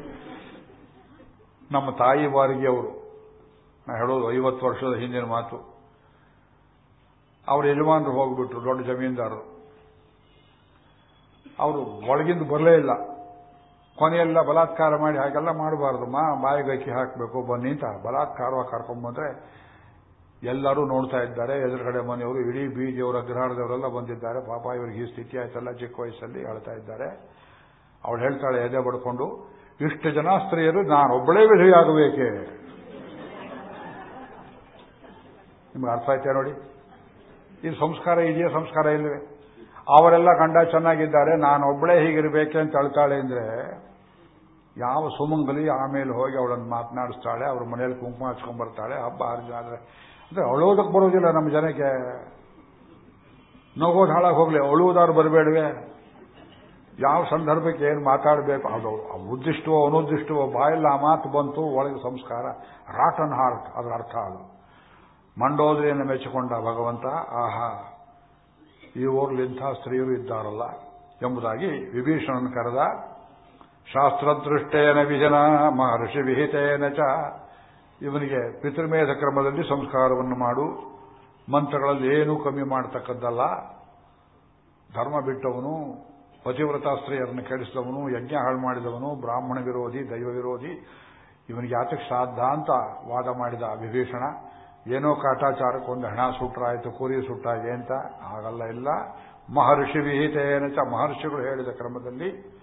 ನಮ್ಮ ತಾಯಿ ಬಾರಿಗೆ ಅವರು, ನಾ ಹೇಳೋದು ಐವತ್ತು ವರ್ಷದ ಹಿಂದಿನ ಮಾತು. ಅವರು ಯಜಮಾನರು ಹೋಗ್ಬಿಟ್ರು, ದೊಡ್ಡ ಜಮೀನ್ದಾರರು. ಅವರು ಒಳಗಿಂದ ಬರಲೇ ಇಲ್ಲ. ಕೊನೆಯೆಲ್ಲ ಬಲಾತ್ಕಾರ ಮಾಡಿ ಹಾಗೆಲ್ಲ ಮಾಡಬಾರ್ದು. ಮಾ ಬಾಯಿಗಕ್ಕಿ ಹಾಕಬೇಕು, ಬನ್ನಿ ಅಂತ ಬಲಾತ್ಕಾರವಾಗಿ ಕರ್ಕೊಂಡ್ಬಂದ್ರೆ ಎಲ್ಲರೂ ನೋಡ್ತಾ ಇದ್ದಾರೆ. ಎದುರುಗಡೆ ಮನೆಯವರು ಇಡೀ ಬೀದಿಯವರ, ಅಗ್ರಹಾರದವರೆಲ್ಲ ಬಂದಿದ್ದಾರೆ. ಪಾಪ ಇವ್ರಿಗೆ ಈ ಸ್ಥಿತಿ ಆಯ್ತಲ್ಲ, ಚಿಕ್ಕ ವಯಸ್ಸಲ್ಲಿ ಹೇಳ್ತಾ ಇದ್ದಾರೆ. ಅವಳು ಹೇಳ್ತಾಳೆ, ಎದೆ ಬಡ್ಕೊಂಡು, ಇಷ್ಟು ಜನ ಸ್ತ್ರೀಯರು ನಾನೊಬ್ಬಳೇ ವಿಧಿಯಾಗಬೇಕೆ ನಿಮ್ಗೆ ಅರ್ಥ ಆಯ್ತಾ ನೋಡಿ? ಇದು ಸಂಸ್ಕಾರ ಇದೆಯಾ? ಸಂಸ್ಕಾರ ಇಲ್ಲವೇ? ಅವರೆಲ್ಲ ಗಂಡ ಚೆನ್ನಾಗಿದ್ದಾರೆ, ನಾನೊಬ್ಬಳೇ ಹೀಗಿರಬೇಕೆ ಅಂತ ಅಳ್ತಾಳೆ ಅಂದ್ರೆ ಯಾವ ಸುಮಂಗಲಿ ಆಮೇಲೆ ಹೋಗಿ ಅವಳನ್ನು ಮಾತನಾಡಿಸ್ತಾಳೆ, ಅವ್ರ ಮನೆಯಲ್ಲಿ ಕುಂಕುಮ ಹಚ್ಕೊಂಡ್ ಬರ್ತಾಳೆ, ಹಬ್ಬ ಆದ್ರೆ, ಅಂದ್ರೆ ಅಳೋದಕ್ಕೆ ಬರೋದಿಲ್ಲ ನಮ್ಮ ಜನಕ್ಕೆ. ನಗೋದು ಹಾಳಾಗಿ ಹೋಗ್ಲಿ ಅಳುವುದಾರು ಬರಬೇಡವೆ. ಯಾವ ಸಂದರ್ಭಕ್ಕೆ ಏನು ಮಾತಾಡಬೇಕು, ಅದು ಉದ್ದಿಷ್ಟವೋ ಅನುದ್ದಿಷ್ಟವೋ ಬಾಯಿಲ್ಲ ಆ ಮಾತು ಬಂತು, ಒಳಗೆ ಸಂಸ್ಕಾರ ರಾಟನ್ ಹಾರ್ಟ್ ಅದರ ಅರ್ಥ ಅದು. ಮಂಡೋದ್ರಿಯನ್ನು ಮೆಚ್ಚಿಕೊಂಡ ಭಗವಂತ, ಆಹಾ, ಈ ಊರ್ಲಿ ಇಂಥ ಸ್ತ್ರೀಯರು ಇದ್ದಾರಲ್ಲ ಎಂಬುದಾಗಿ ವಿಭೀಷಣನ ಕರೆದ ಶಾಸ್ತ್ರದೃಷ್ಟೇನ ವಿಜನ, ಮಹರ್ಷಿ ವಿಹಿತೇನ ಚ. ಇವನಿಗೆ ಪಿತೃಮೇಧ ಕ್ರಮದಲ್ಲಿ ಸಂಸ್ಕಾರವನ್ನು ಮಾಡು. ಮಂತ್ರಗಳಲ್ಲಿ ಏನೂ ಕಮ್ಮಿ ಮಾಡತಕ್ಕದ್ದಲ್ಲ. ಧರ್ಮ ಬಿಟ್ಟವನು ಪತಿವ್ರತಾಸ್ತ್ರೀಯರನ್ನು ಕೆಡಿಸಿದವನು, ಯಜ್ಞ ಹಾಳು ಮಾಡಿದವನು, ಬ್ರಾಹ್ಮಣ ವಿರೋಧಿ, ದೈವ ವಿರೋಧಿ. ಇವನಿಗೆ ಯಾತಕ್ಕೆ ಶ್ರಾದ್ದ ಅಂತ ವಾದ ಮಾಡಿದ ವಿಭೀಷಣ, ಏನೋ ಕಾಟಾಚಾರಕ್ಕೊಂದು ಹಣ ಸುಟ್ಟರಾಯಿತು ಕುರಿ ಸುಟ್ಟಾಗೆ ಅಂತ. ಆಗಲ್ಲ ಇಲ್ಲ. ಮಹರ್ಷಿ ವಿಹಿತೇನ ಚ. ಮಹರ್ಷಿಗಳು ಹೇಳಿದ ಕ್ರಮದಲ್ಲಿ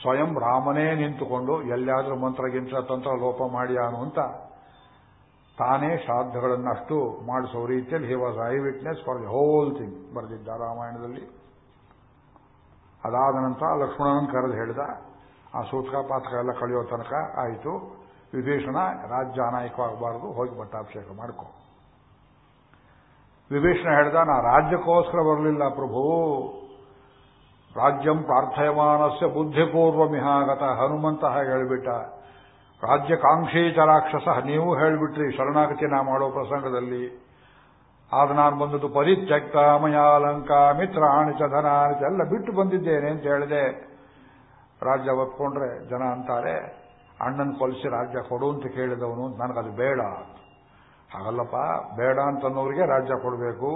ಸ್ವಯಂ ರಾಮನೇ ನಿಂತುಕೊಂಡು ಎಲ್ಲಾದರೂ ಮಂತ್ರಗಿಂತ್ರ ತಂತ್ರ ಲೋಪ ಮಾಡ್ಯಾನು ಅಂತ ತಾನೇ ಶ್ರಾದ್ದಗಳನ್ನು ಅಷ್ಟು ಮಾಡಿಸೋ ರೀತಿಯಲ್ಲಿ he was eyewitness for the whole thing ಬರೆದಿದ್ದ ರಾಮಾಯಣದಲ್ಲಿ. ಅದಾದ ನಂತರ ಲಕ್ಷ್ಮಣನ ಕರೆದು ಹೇಳಿದ, ಆ ಸೂತಕ ಪಾತಕ ಎಲ್ಲ ಕಳೆಯೋ ತನಕ ಆಯಿತು, ವಿಭೀಷಣ ರಾಜ್ಯ ಅನಾಯಕವಾಗಬಾರದು ಹೋಗಿ ಪಟ್ಟಾಭಿಷೇಕ ಮಾಡ್ಕೊ. ವಿಭೀಷಣ ಹೇಳ್ದ, ನಾ ರಾಜ್ಯಕ್ಕೋಸ್ಕರ ಬರಲಿಲ್ಲ ಪ್ರಭು ರಾಜ್ಯಂ ಪ್ರಾರ್ಥಯಮಾನಸ್ಯ ಬುದ್ಧಿಪೂರ್ವಮಿಹಾಗತ ಹನುಮಂತ ಹಾಗೆ ಹೇಳಿಬಿಟ್ಟ ರಾಜ್ಯಕಾಂಕ್ಷೀಚ ರಾಕ್ಷಸ ನೀವು ಹೇಳಿಬಿಟ್ರಿ, ಶರಣಾಗತಿ ನಾ ಮಾಡೋ ಪ್ರಸಂಗದಲ್ಲಿ. ಆದ ನಾನು ಬಂದದ್ದು ಪರಿತ್ಯಕ್ತ ಮಯಾಲಂಕ ಮಿತ್ರಾಣಿ ಚ ಧನಾಣಿ ಎಲ್ಲ ಬಿಟ್ಟು ಬಂದಿದ್ದೇನೆ ಅಂತ ಹೇಳಿದೆ. ರಾಜ್ಯ ಒಪ್ಕೊಂಡ್ರೆ ಜನ ಅಂತಾರೆ, ಅಣ್ಣನ ಕೊಲಿಸಿ ರಾಜ್ಯ ಕೊಡು ಅಂತ ಕೇಳಿದವನು, ನನಗದು ಬೇಡ ಹಾಗಲ್ಲಪ್ಪ, ಬೇಡ ಅಂತನ್ನೋರಿಗೆ ರಾಜ್ಯ ಕೊಡಬೇಕು.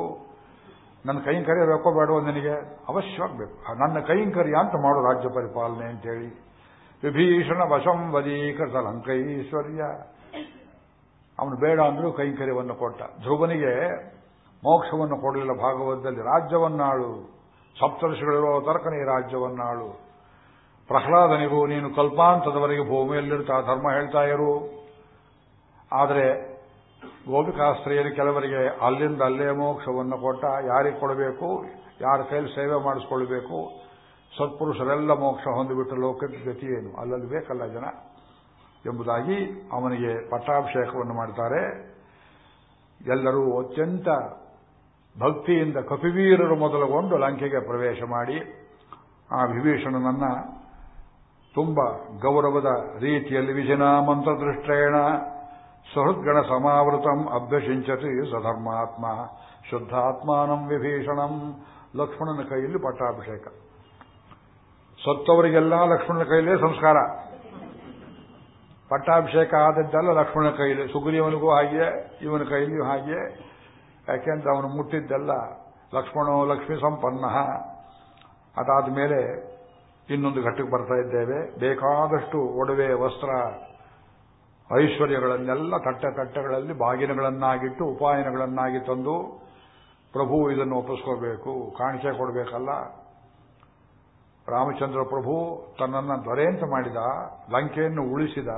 ನನ್ನ ಕೈಂಕರ್ಯ ಬೇಕೋ ಬೇಡವೋ ನನಗೆ? ಅವಶ್ಯವಾಗಿ ಬೇಕು ನನ್ನ ಕೈಂಕರ್ಯ ಅಂತ ಮಾಡು ರಾಜ್ಯ ಪರಿಪಾಲನೆ ಅಂತೇಳಿ. ವಿಭೀಷಣ ವಶಂ ವದೀಕೃತ ಲಂಕೈಶ್ವರ್ಯ. ಅವನು ಬೇಡ ಅಂದ್ರೂ ಕೈಂಕರ್ಯವನ್ನು ಕೊಟ್ಟ. ಧ್ರುವನಿಗೆ ಮೋಕ್ಷವನ್ನು ಕೊಡಲಿಲ್ಲ ಭಾಗವತದಲ್ಲಿ. ರಾಜ್ಯವನ್ನಾಳು. ಸಪ್ತರ್ಷಿಗಳಿರೋ ತರ್ಕನೇ ರಾಜ್ಯವನ್ನಾಳು. ಪ್ರಹ್ಲಾದನಿಗೂ ನೀನು ಕಲ್ಪಾಂತದವರೆಗೆ ಭೂಮಿಯಲ್ಲಿರ್ತಾ ಧರ್ಮ ಹೇಳ್ತಾ ಇರು. ಆದರೆ ಗೋಪಿಕಾಸ್ತ್ರೀಯರು ಕೆಲವರಿಗೆ ಅಲ್ಲಿಂದ ಅಲ್ಲೇ ಮೋಕ್ಷವನ್ನು ಕೊಟ್ಟ ಯಾರಿಗೆ ಕೊಡಬೇಕು, ಯಾರ ಕೈಲಿ ಸೇವೆ ಮಾಡಿಸ್ಕೊಳ್ಬೇಕು, ಸತ್ಪುರುಷರೆಲ್ಲ ಮೋಕ್ಷ ಹೊಂದಿಬಿಟ್ಟ ಲೋಕದ ಗತಿ ಏನು? ಅಲ್ಲಲ್ಲಿ ಬೇಕಲ್ಲ ಜನ? ಎಂಬುದಾಗಿ ಅವನಿಗೆ ಪಟ್ಟಾಭಿಷೇಕವನ್ನು ಮಾಡ್ತಾರೆ. ಎಲ್ಲರೂ ಅತ್ಯಂತ ಭಕ್ತಿಯಿಂದ ಕಪಿವೀರರು ಮೊದಲುಗೊಂಡು ಲಂಕೆಗೆ ಪ್ರವೇಶ ಮಾಡಿ, ಆ ವಿಭೀಷಣನನ್ನ ತುಂಬ ಗೌರವದ ರೀತಿಯಲ್ಲಿ ವಿಜಯ ಮಂತ್ರದೃಷ್ಟೇಣ ಸಮಾವೃತಂ ಅಭ್ಯಸಿಂಚತಿ ಸಧರ್ಮಾತ್ಮ. ಶುದ್ಧಾತ್ಮಾನಂ ವಿಭೀಷಣಂ. ಲಕ್ಷ್ಮಣನ ಕೈಯಲ್ಲಿ ಪಟ್ಟಾಭಿಷೇಕ. ಸತ್ತವರಿಗೆಲ್ಲ ಲಕ್ಷ್ಮಣನ ಕೈಯಲ್ಲೇ ಸಂಸ್ಕಾರ. ಪಟ್ಟಾಭಿಷೇಕ ಆದದ್ದೆಲ್ಲ ಲಕ್ಷ್ಮಣನ ಕೈಯಲ್ಲಿ, ಸುಗ್ರೀವನಿಗೂ ಹಾಗೆ, ಇವನ ಕೈಯಲ್ಲಿಯೂ ಹಾಗೆ. ಯಾಕೆಂದ್ರೆ ಅವನು ಮುಟ್ಟಿದ್ದೆಲ್ಲ ಲಕ್ಷ್ಮಣೋ ಲಕ್ಷ್ಮಿ ಸಂಪನ್ನ. ಅದಾದ ಮೇಲೆ ಇನ್ನೊಂದು ಘಟ್ಟಕ್ಕೆ ಬರ್ತಾ ಇದ್ದೇವೆ. ಬೇಕಾದಷ್ಟು ಒಡವೆ, ವಸ್ತ್ರ ಐಶ್ವರ್ಯಗಳನ್ನೆಲ್ಲ ತಟ್ಟೆ ತಟ್ಟೆಗಳಲ್ಲಿ ಬಾಗಿನಗಳನ್ನಾಗಿಟ್ಟು ಉಪಾಯನಗಳನ್ನಾಗಿ ತಂದು ಪ್ರಭು ಇದನ್ನು ಒಪ್ಪಿಸ್ಕೋಬೇಕು, ಕಾಣಿಕೆ ಕೊಡಬೇಕಲ್ಲ. ರಾಮಚಂದ್ರ ಪ್ರಭು ತನ್ನನ್ನು ದೊರೆಯಂತೆ ಮಾಡಿದ, ಲಂಕೆಯನ್ನು ಉಳಿಸಿದ,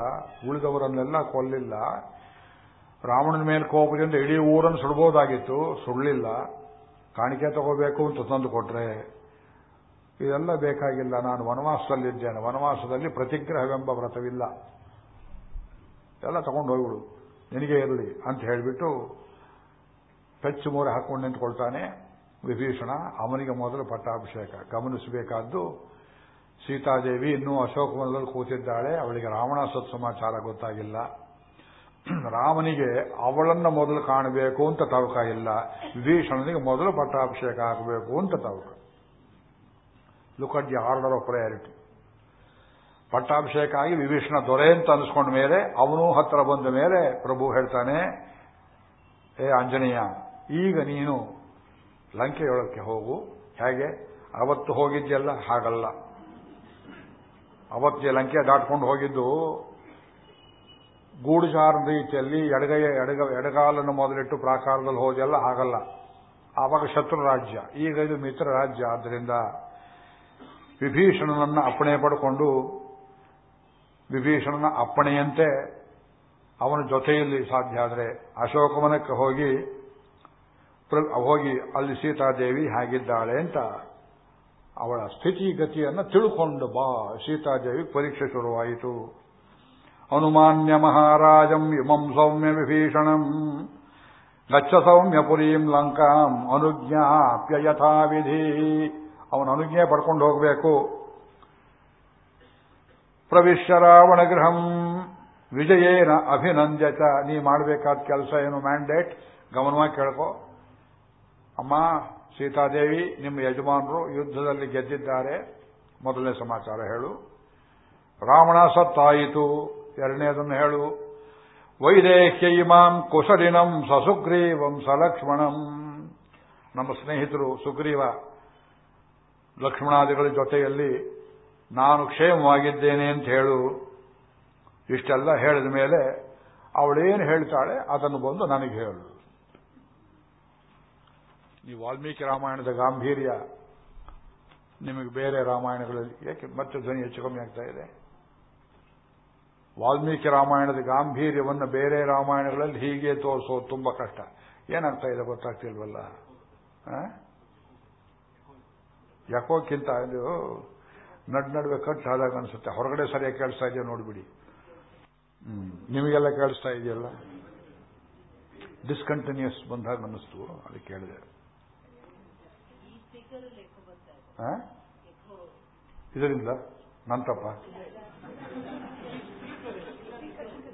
ಉಳಿದವರನ್ನೆಲ್ಲ ಕೊಲ್ಲಿಲ್ಲ. ರಾವಣನ ಮೇಲೆ ಕೋಪದಿಂದ ಇಡೀ ಊರನ್ನು ಸುಡಬಹುದಾಗಿತ್ತು ಸುಡಲಿಲ್ಲ. ಕಾಣಿಕೆ ತಗೋಬೇಕು ಅಂತ ತಂದು ಕೊಟ್ರೆ, ಇದೆಲ್ಲ ಬೇಕಾಗಿಲ್ಲ. ನಾನು ವನವಾಸದಲ್ಲಿದ್ದೇನೆ. ವನವಾಸದಲ್ಲಿ ಪ್ರತಿಗ್ರಹವೆಂಬ ವ್ರತವಿಲ್ಲ. ಎಲ್ಲ ತಗೊಂಡು ಹೋಗ್ಬಿಡು. ನಿನಗೆ ಇರಲಿ ಅಂತ ಹೇಳಿಬಿಟ್ಟು ಪೆಚ್ಚು ಮೂರೆ ಹಾಕೊಂಡು ನಿಂತ್ಕೊಳ್ತಾನೆ ವಿಭೀಷಣ. ಅವನಿಗೆ ಮೊದಲು ಪಟ್ಟಾಭಿಷೇಕ. ಗಮನಿಸಬೇಕಾದ್ದು ಸೀತಾದೇವಿ ಇನ್ನೂ ಅಶೋಕವನದಲ್ಲಿ ಕೂತಿದ್ದಾಳೆ. ಅವಳಿಗೆ ರಾವಣ ಸತ್ ಸಮಾಚಾರ ಗೊತ್ತಾಗಿಲ್ಲ. ರಾಮನಿಗೆ ಅವಳನ್ನ ಮೊದಲು ಕಾಣಬೇಕು ಅಂತ ತವಕ ಇಲ್ಲ. ವಿಭೀಷಣನಿಗೆ ಮೊದಲು ಪಟ್ಟಾಭಿಷೇಕ ಆಗಬೇಕು ಅಂತ ತವಕ. Look at the order of priority ಪಟ್ಟಾಭಿಷೇಕ ಆಗಿ ವಿಭೀಷಣ ದೊರೆ ಅಂತ ಅನಿಸ್ಕೊಂಡ ಮೇಲೆ ಅವನು ಹತ್ರ ಬಂದ ಮೇಲೆ ಪ್ರಭು ಹೇಳ್ತಾನೆ, ಏ ಆಂಜನೇಯ, ಈಗ ನೀನು ಲಂಕೆಯೊಳಕ್ಕೆ ಹೋಗು. ಹೇಗೆ? ಅವತ್ತು ಹೋಗಿದ್ಯಲ್ಲ? ಹಾಗಲ್ಲ. ಅವತ್ತೆ ಲಂಕೆ ದಾಟ್ಕೊಂಡು ಹೋಗಿದ್ದು. ಗೂಡುಜಾರ ರೀತಿಯಲ್ಲಿ ಎಡಗೈ, ಎಡಗ, ಎಡಗಾಲನ್ನು ಮೊದಲಿಟ್ಟು ಪ್ರಾಕಾರದಲ್ಲಿ ಹೋದೆಲ್ಲ ಆಗಲ್ಲ ಆವಾಗ ಶತ್ರು ರಾಜ್ಯ. ಈಗ ಇದು ಮಿತ್ರ ರಾಜ್ಯ. ಆದ್ದರಿಂದ ವಿಭೀಷಣನನ್ನು ಅಪ್ಪಣೆ ಪಡ್ಕೊಂಡು ವಿಭೀಷಣನ ಅಪ್ಪಣೆಯಂತೆ ಅವನ ಜೊತೆಯಲ್ಲಿ ಸಾಧ್ಯ ಆದರೆ ಅಶೋಕವನಕ್ಕೆ ಹೋಗಿ ಹೋಗಿ ಅಲ್ಲಿ ಸೀತಾದೇವಿ ಹಾಗಿದ್ದಾಳೆ ಅಂತ ಅವಳ ಸ್ಥಿತಿಗತಿಯನ್ನು ತಿಳ್ಕೊಂಡು ಬಾ ಸೀತಾದೇವಿ ಪರೀಕ್ಷೆ ಶುರುವಾಯಿತು. ಅನುಮಾನ್ಯ ಮಹಾರಾಜಂ ಇಮಂ ಸೌಮ್ಯ ವಿಭೀಷಣಂ ಗಚ್ಚ ಸೌಮ್ಯ ಪುರೀಂ ಲಂಕಾಂ ಅನುಜ್ಞಾಪ್ಯ ಯಥಾವಿಧಿ. ಅವನ ಅನುಜ್ಞೆ ಪಡ್ಕೊಂಡು ಹೋಗಬೇಕು. ಪ್ರವಿಶ್ಯ ರಾವಣ ಗೃಹಂ ವಿಜಯೇನ ಅಭಿನಂದ್ಯತ ನೀ ಮಾಡಬೇಕಾದ ಕೆಲಸ ಏನು ಮ್ಯಾಂಡೇಟ್ ಗಮನವಾಗಿ ಕೇಳ್ಕೋ. ಅಮ್ಮ, ಸೀತಾದೇವಿ, ನಿಮ್ಮ ಯಜಮಾನರು ಯುದ್ಧದಲ್ಲಿ ಗೆದ್ದಿದ್ದಾರೆ. ಮೊದಲನೇ ಸಮಾಚಾರ ಹೇಳು. ರಾವಣ ಸತ್ತಾಯಿತು. ಎರಡನೇದನ್ನು ಹೇಳು. ವೈದೇಹ್ಯ ಇಮಾಂ ಕುಶಲಿನಂ ಸಸುಗ್ರೀವಂ ಸಲಕ್ಷ್ಮಣಂ. ನಮ್ಮ ಸ್ನೇಹಿತರು ಸುಗ್ರೀವ ಲಕ್ಷ್ಮಣಾದಿಗಳ ಜೊತೆಯಲ್ಲಿ ನಾನು ಕ್ಷೇಮವಾಗಿದ್ದೇನೆ ಅಂತ ಹೇಳು. ಇಷ್ಟೆಲ್ಲ ಹೇಳಿದ ಮೇಲೆ ಅವಳೇನು ಹೇಳ್ತಾಳೆ ಅದನ್ನು ಬಂದು ನನಗೆ ಹೇಳು. ಈ ವಾಲ್ಮೀಕಿ ರಾಮಾಯಣದ ಗಾಂಭೀರ್ಯ ನಿಮಗೆ ಬೇರೆ ರಾಮಾಯಣಗಳಲ್ಲಿ ಏಕೆ ಮತ್ತೆ ಧ್ವನಿ ಹೆಚ್ಚು ಕಮ್ಮಿ ಆಗ್ತಾ ಇದೆ? ವಾಲ್ಮೀಕಿ ರಾಮಾಯಣದ ಗಾಂಭೀರ್ಯವನ್ನು ಬೇರೆ ರಾಮಾಯಣಗಳಲ್ಲಿ ಹೀಗೆ ತೋರಿಸೋದು ತುಂಬಾ ಕಷ್ಟ. ಏನಾಗ್ತಾ ಇದೆ ಗೊತ್ತಾಗ್ತಿಲ್ವಲ್ಲ? ಯಾಕೋಕ್ಕಿಂತ ಇದು ನಡ್ ನಡುವೆ ಕಟ್ ಆದಾಗ ಅನ್ಸುತ್ತೆ. ಹೊರಗಡೆ ಸರಿಯಾಗಿ ಕೇಳಿಸ್ತಾ ಇದೆಯಾ ನೋಡ್ಬಿಡಿ. ನಿಮಗೆಲ್ಲ ಕೇಳಿಸ್ತಾ ಇದೆಯಲ್ಲ? ಡಿಸ್ಕಂಟಿನ್ಯೂಸ್ ಬಂದಾಗ ಅನ್ನಿಸ್ತು. ಅದಕ್ಕೆ ಕೇಳಿದೆ ಇದರಿಂದ? ನಂತಪ್ಪ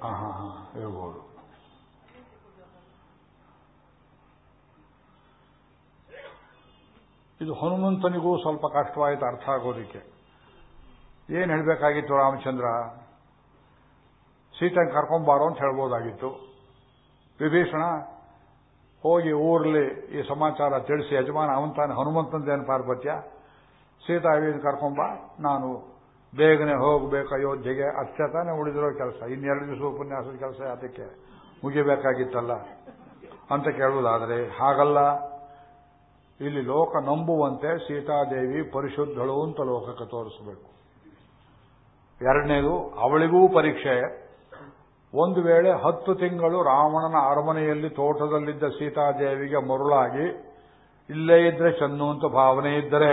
ಹಾ. ಹೇಳ್ಬೋದು. ಇದು ಹನುಮಂತನಿಗೂ ಸ್ವಲ್ಪ ಕಷ್ಟವಾಯಿತು, ಅರ್ಥ ಆಗೋದಕ್ಕೆ. ಏನು ಹೇಳಬೇಕಾಗಿತ್ತು ರಾಮಚಂದ್ರ? ಸೀತನ್ ಕರ್ಕೊಂಬಾರೋ ಅಂತ ಹೇಳ್ಬೋದಾಗಿತ್ತು. ವಿಭೀಷಣ ಹೋಗಿ ಊರಲ್ಲಿ ಈ ಸಮಾಚಾರ ತಿಳಿಸಿ, ಯಜಮಾನ ಅವಂತಾನೆ ಹನುಮಂತಂದೇನು ಪಾರ್ವತ್ಯ ಸೀತಾವಿನ ಕರ್ಕೊಂಬ, ನಾನು ಬೇಗನೆ ಹೋಗಬೇಕು ಅಯೋಧ್ಯೆಗೆ. ಅಷ್ಟೇ ತಾನೇ ಉಳಿದಿರೋ ಕೆಲಸ. ಇನ್ನೆರಡು ದಿವಸ ಉಪನ್ಯಾಸದ ಕೆಲಸ ಅದಕ್ಕೆ ಮುಗಿಬೇಕಾಗಿತ್ತಲ್ಲ ಅಂತ ಕೇಳುವುದಾದರೆ, ಹಾಗಲ್ಲ. ಇಲ್ಲಿ ಲೋಕ ನಂಬುವಂತೆ ಸೀತಾದೇವಿ ಪರಿಶುದ್ಧಳು ಅಂತ ಲೋಕಕ್ಕೆ ತೋರಿಸಬೇಕು. ಎರಡನೇದು, ಅವಳಿಗೂ ಪರೀಕ್ಷೆ. ಒಂದು ವೇಳೆ ಹತ್ತು ತಿಂಗಳು ರಾವಣನ ಅರಮನೆಯಲ್ಲಿ ತೋಟದಲ್ಲಿದ್ದ ಸೀತಾದೇವಿಗೆ ಮರುಳಾಗಿ, ಇಲ್ಲೇ ಇದ್ರೆ ಚೆನ್ನು ಅಂತ ಭಾವನೆ ಇದ್ದರೆ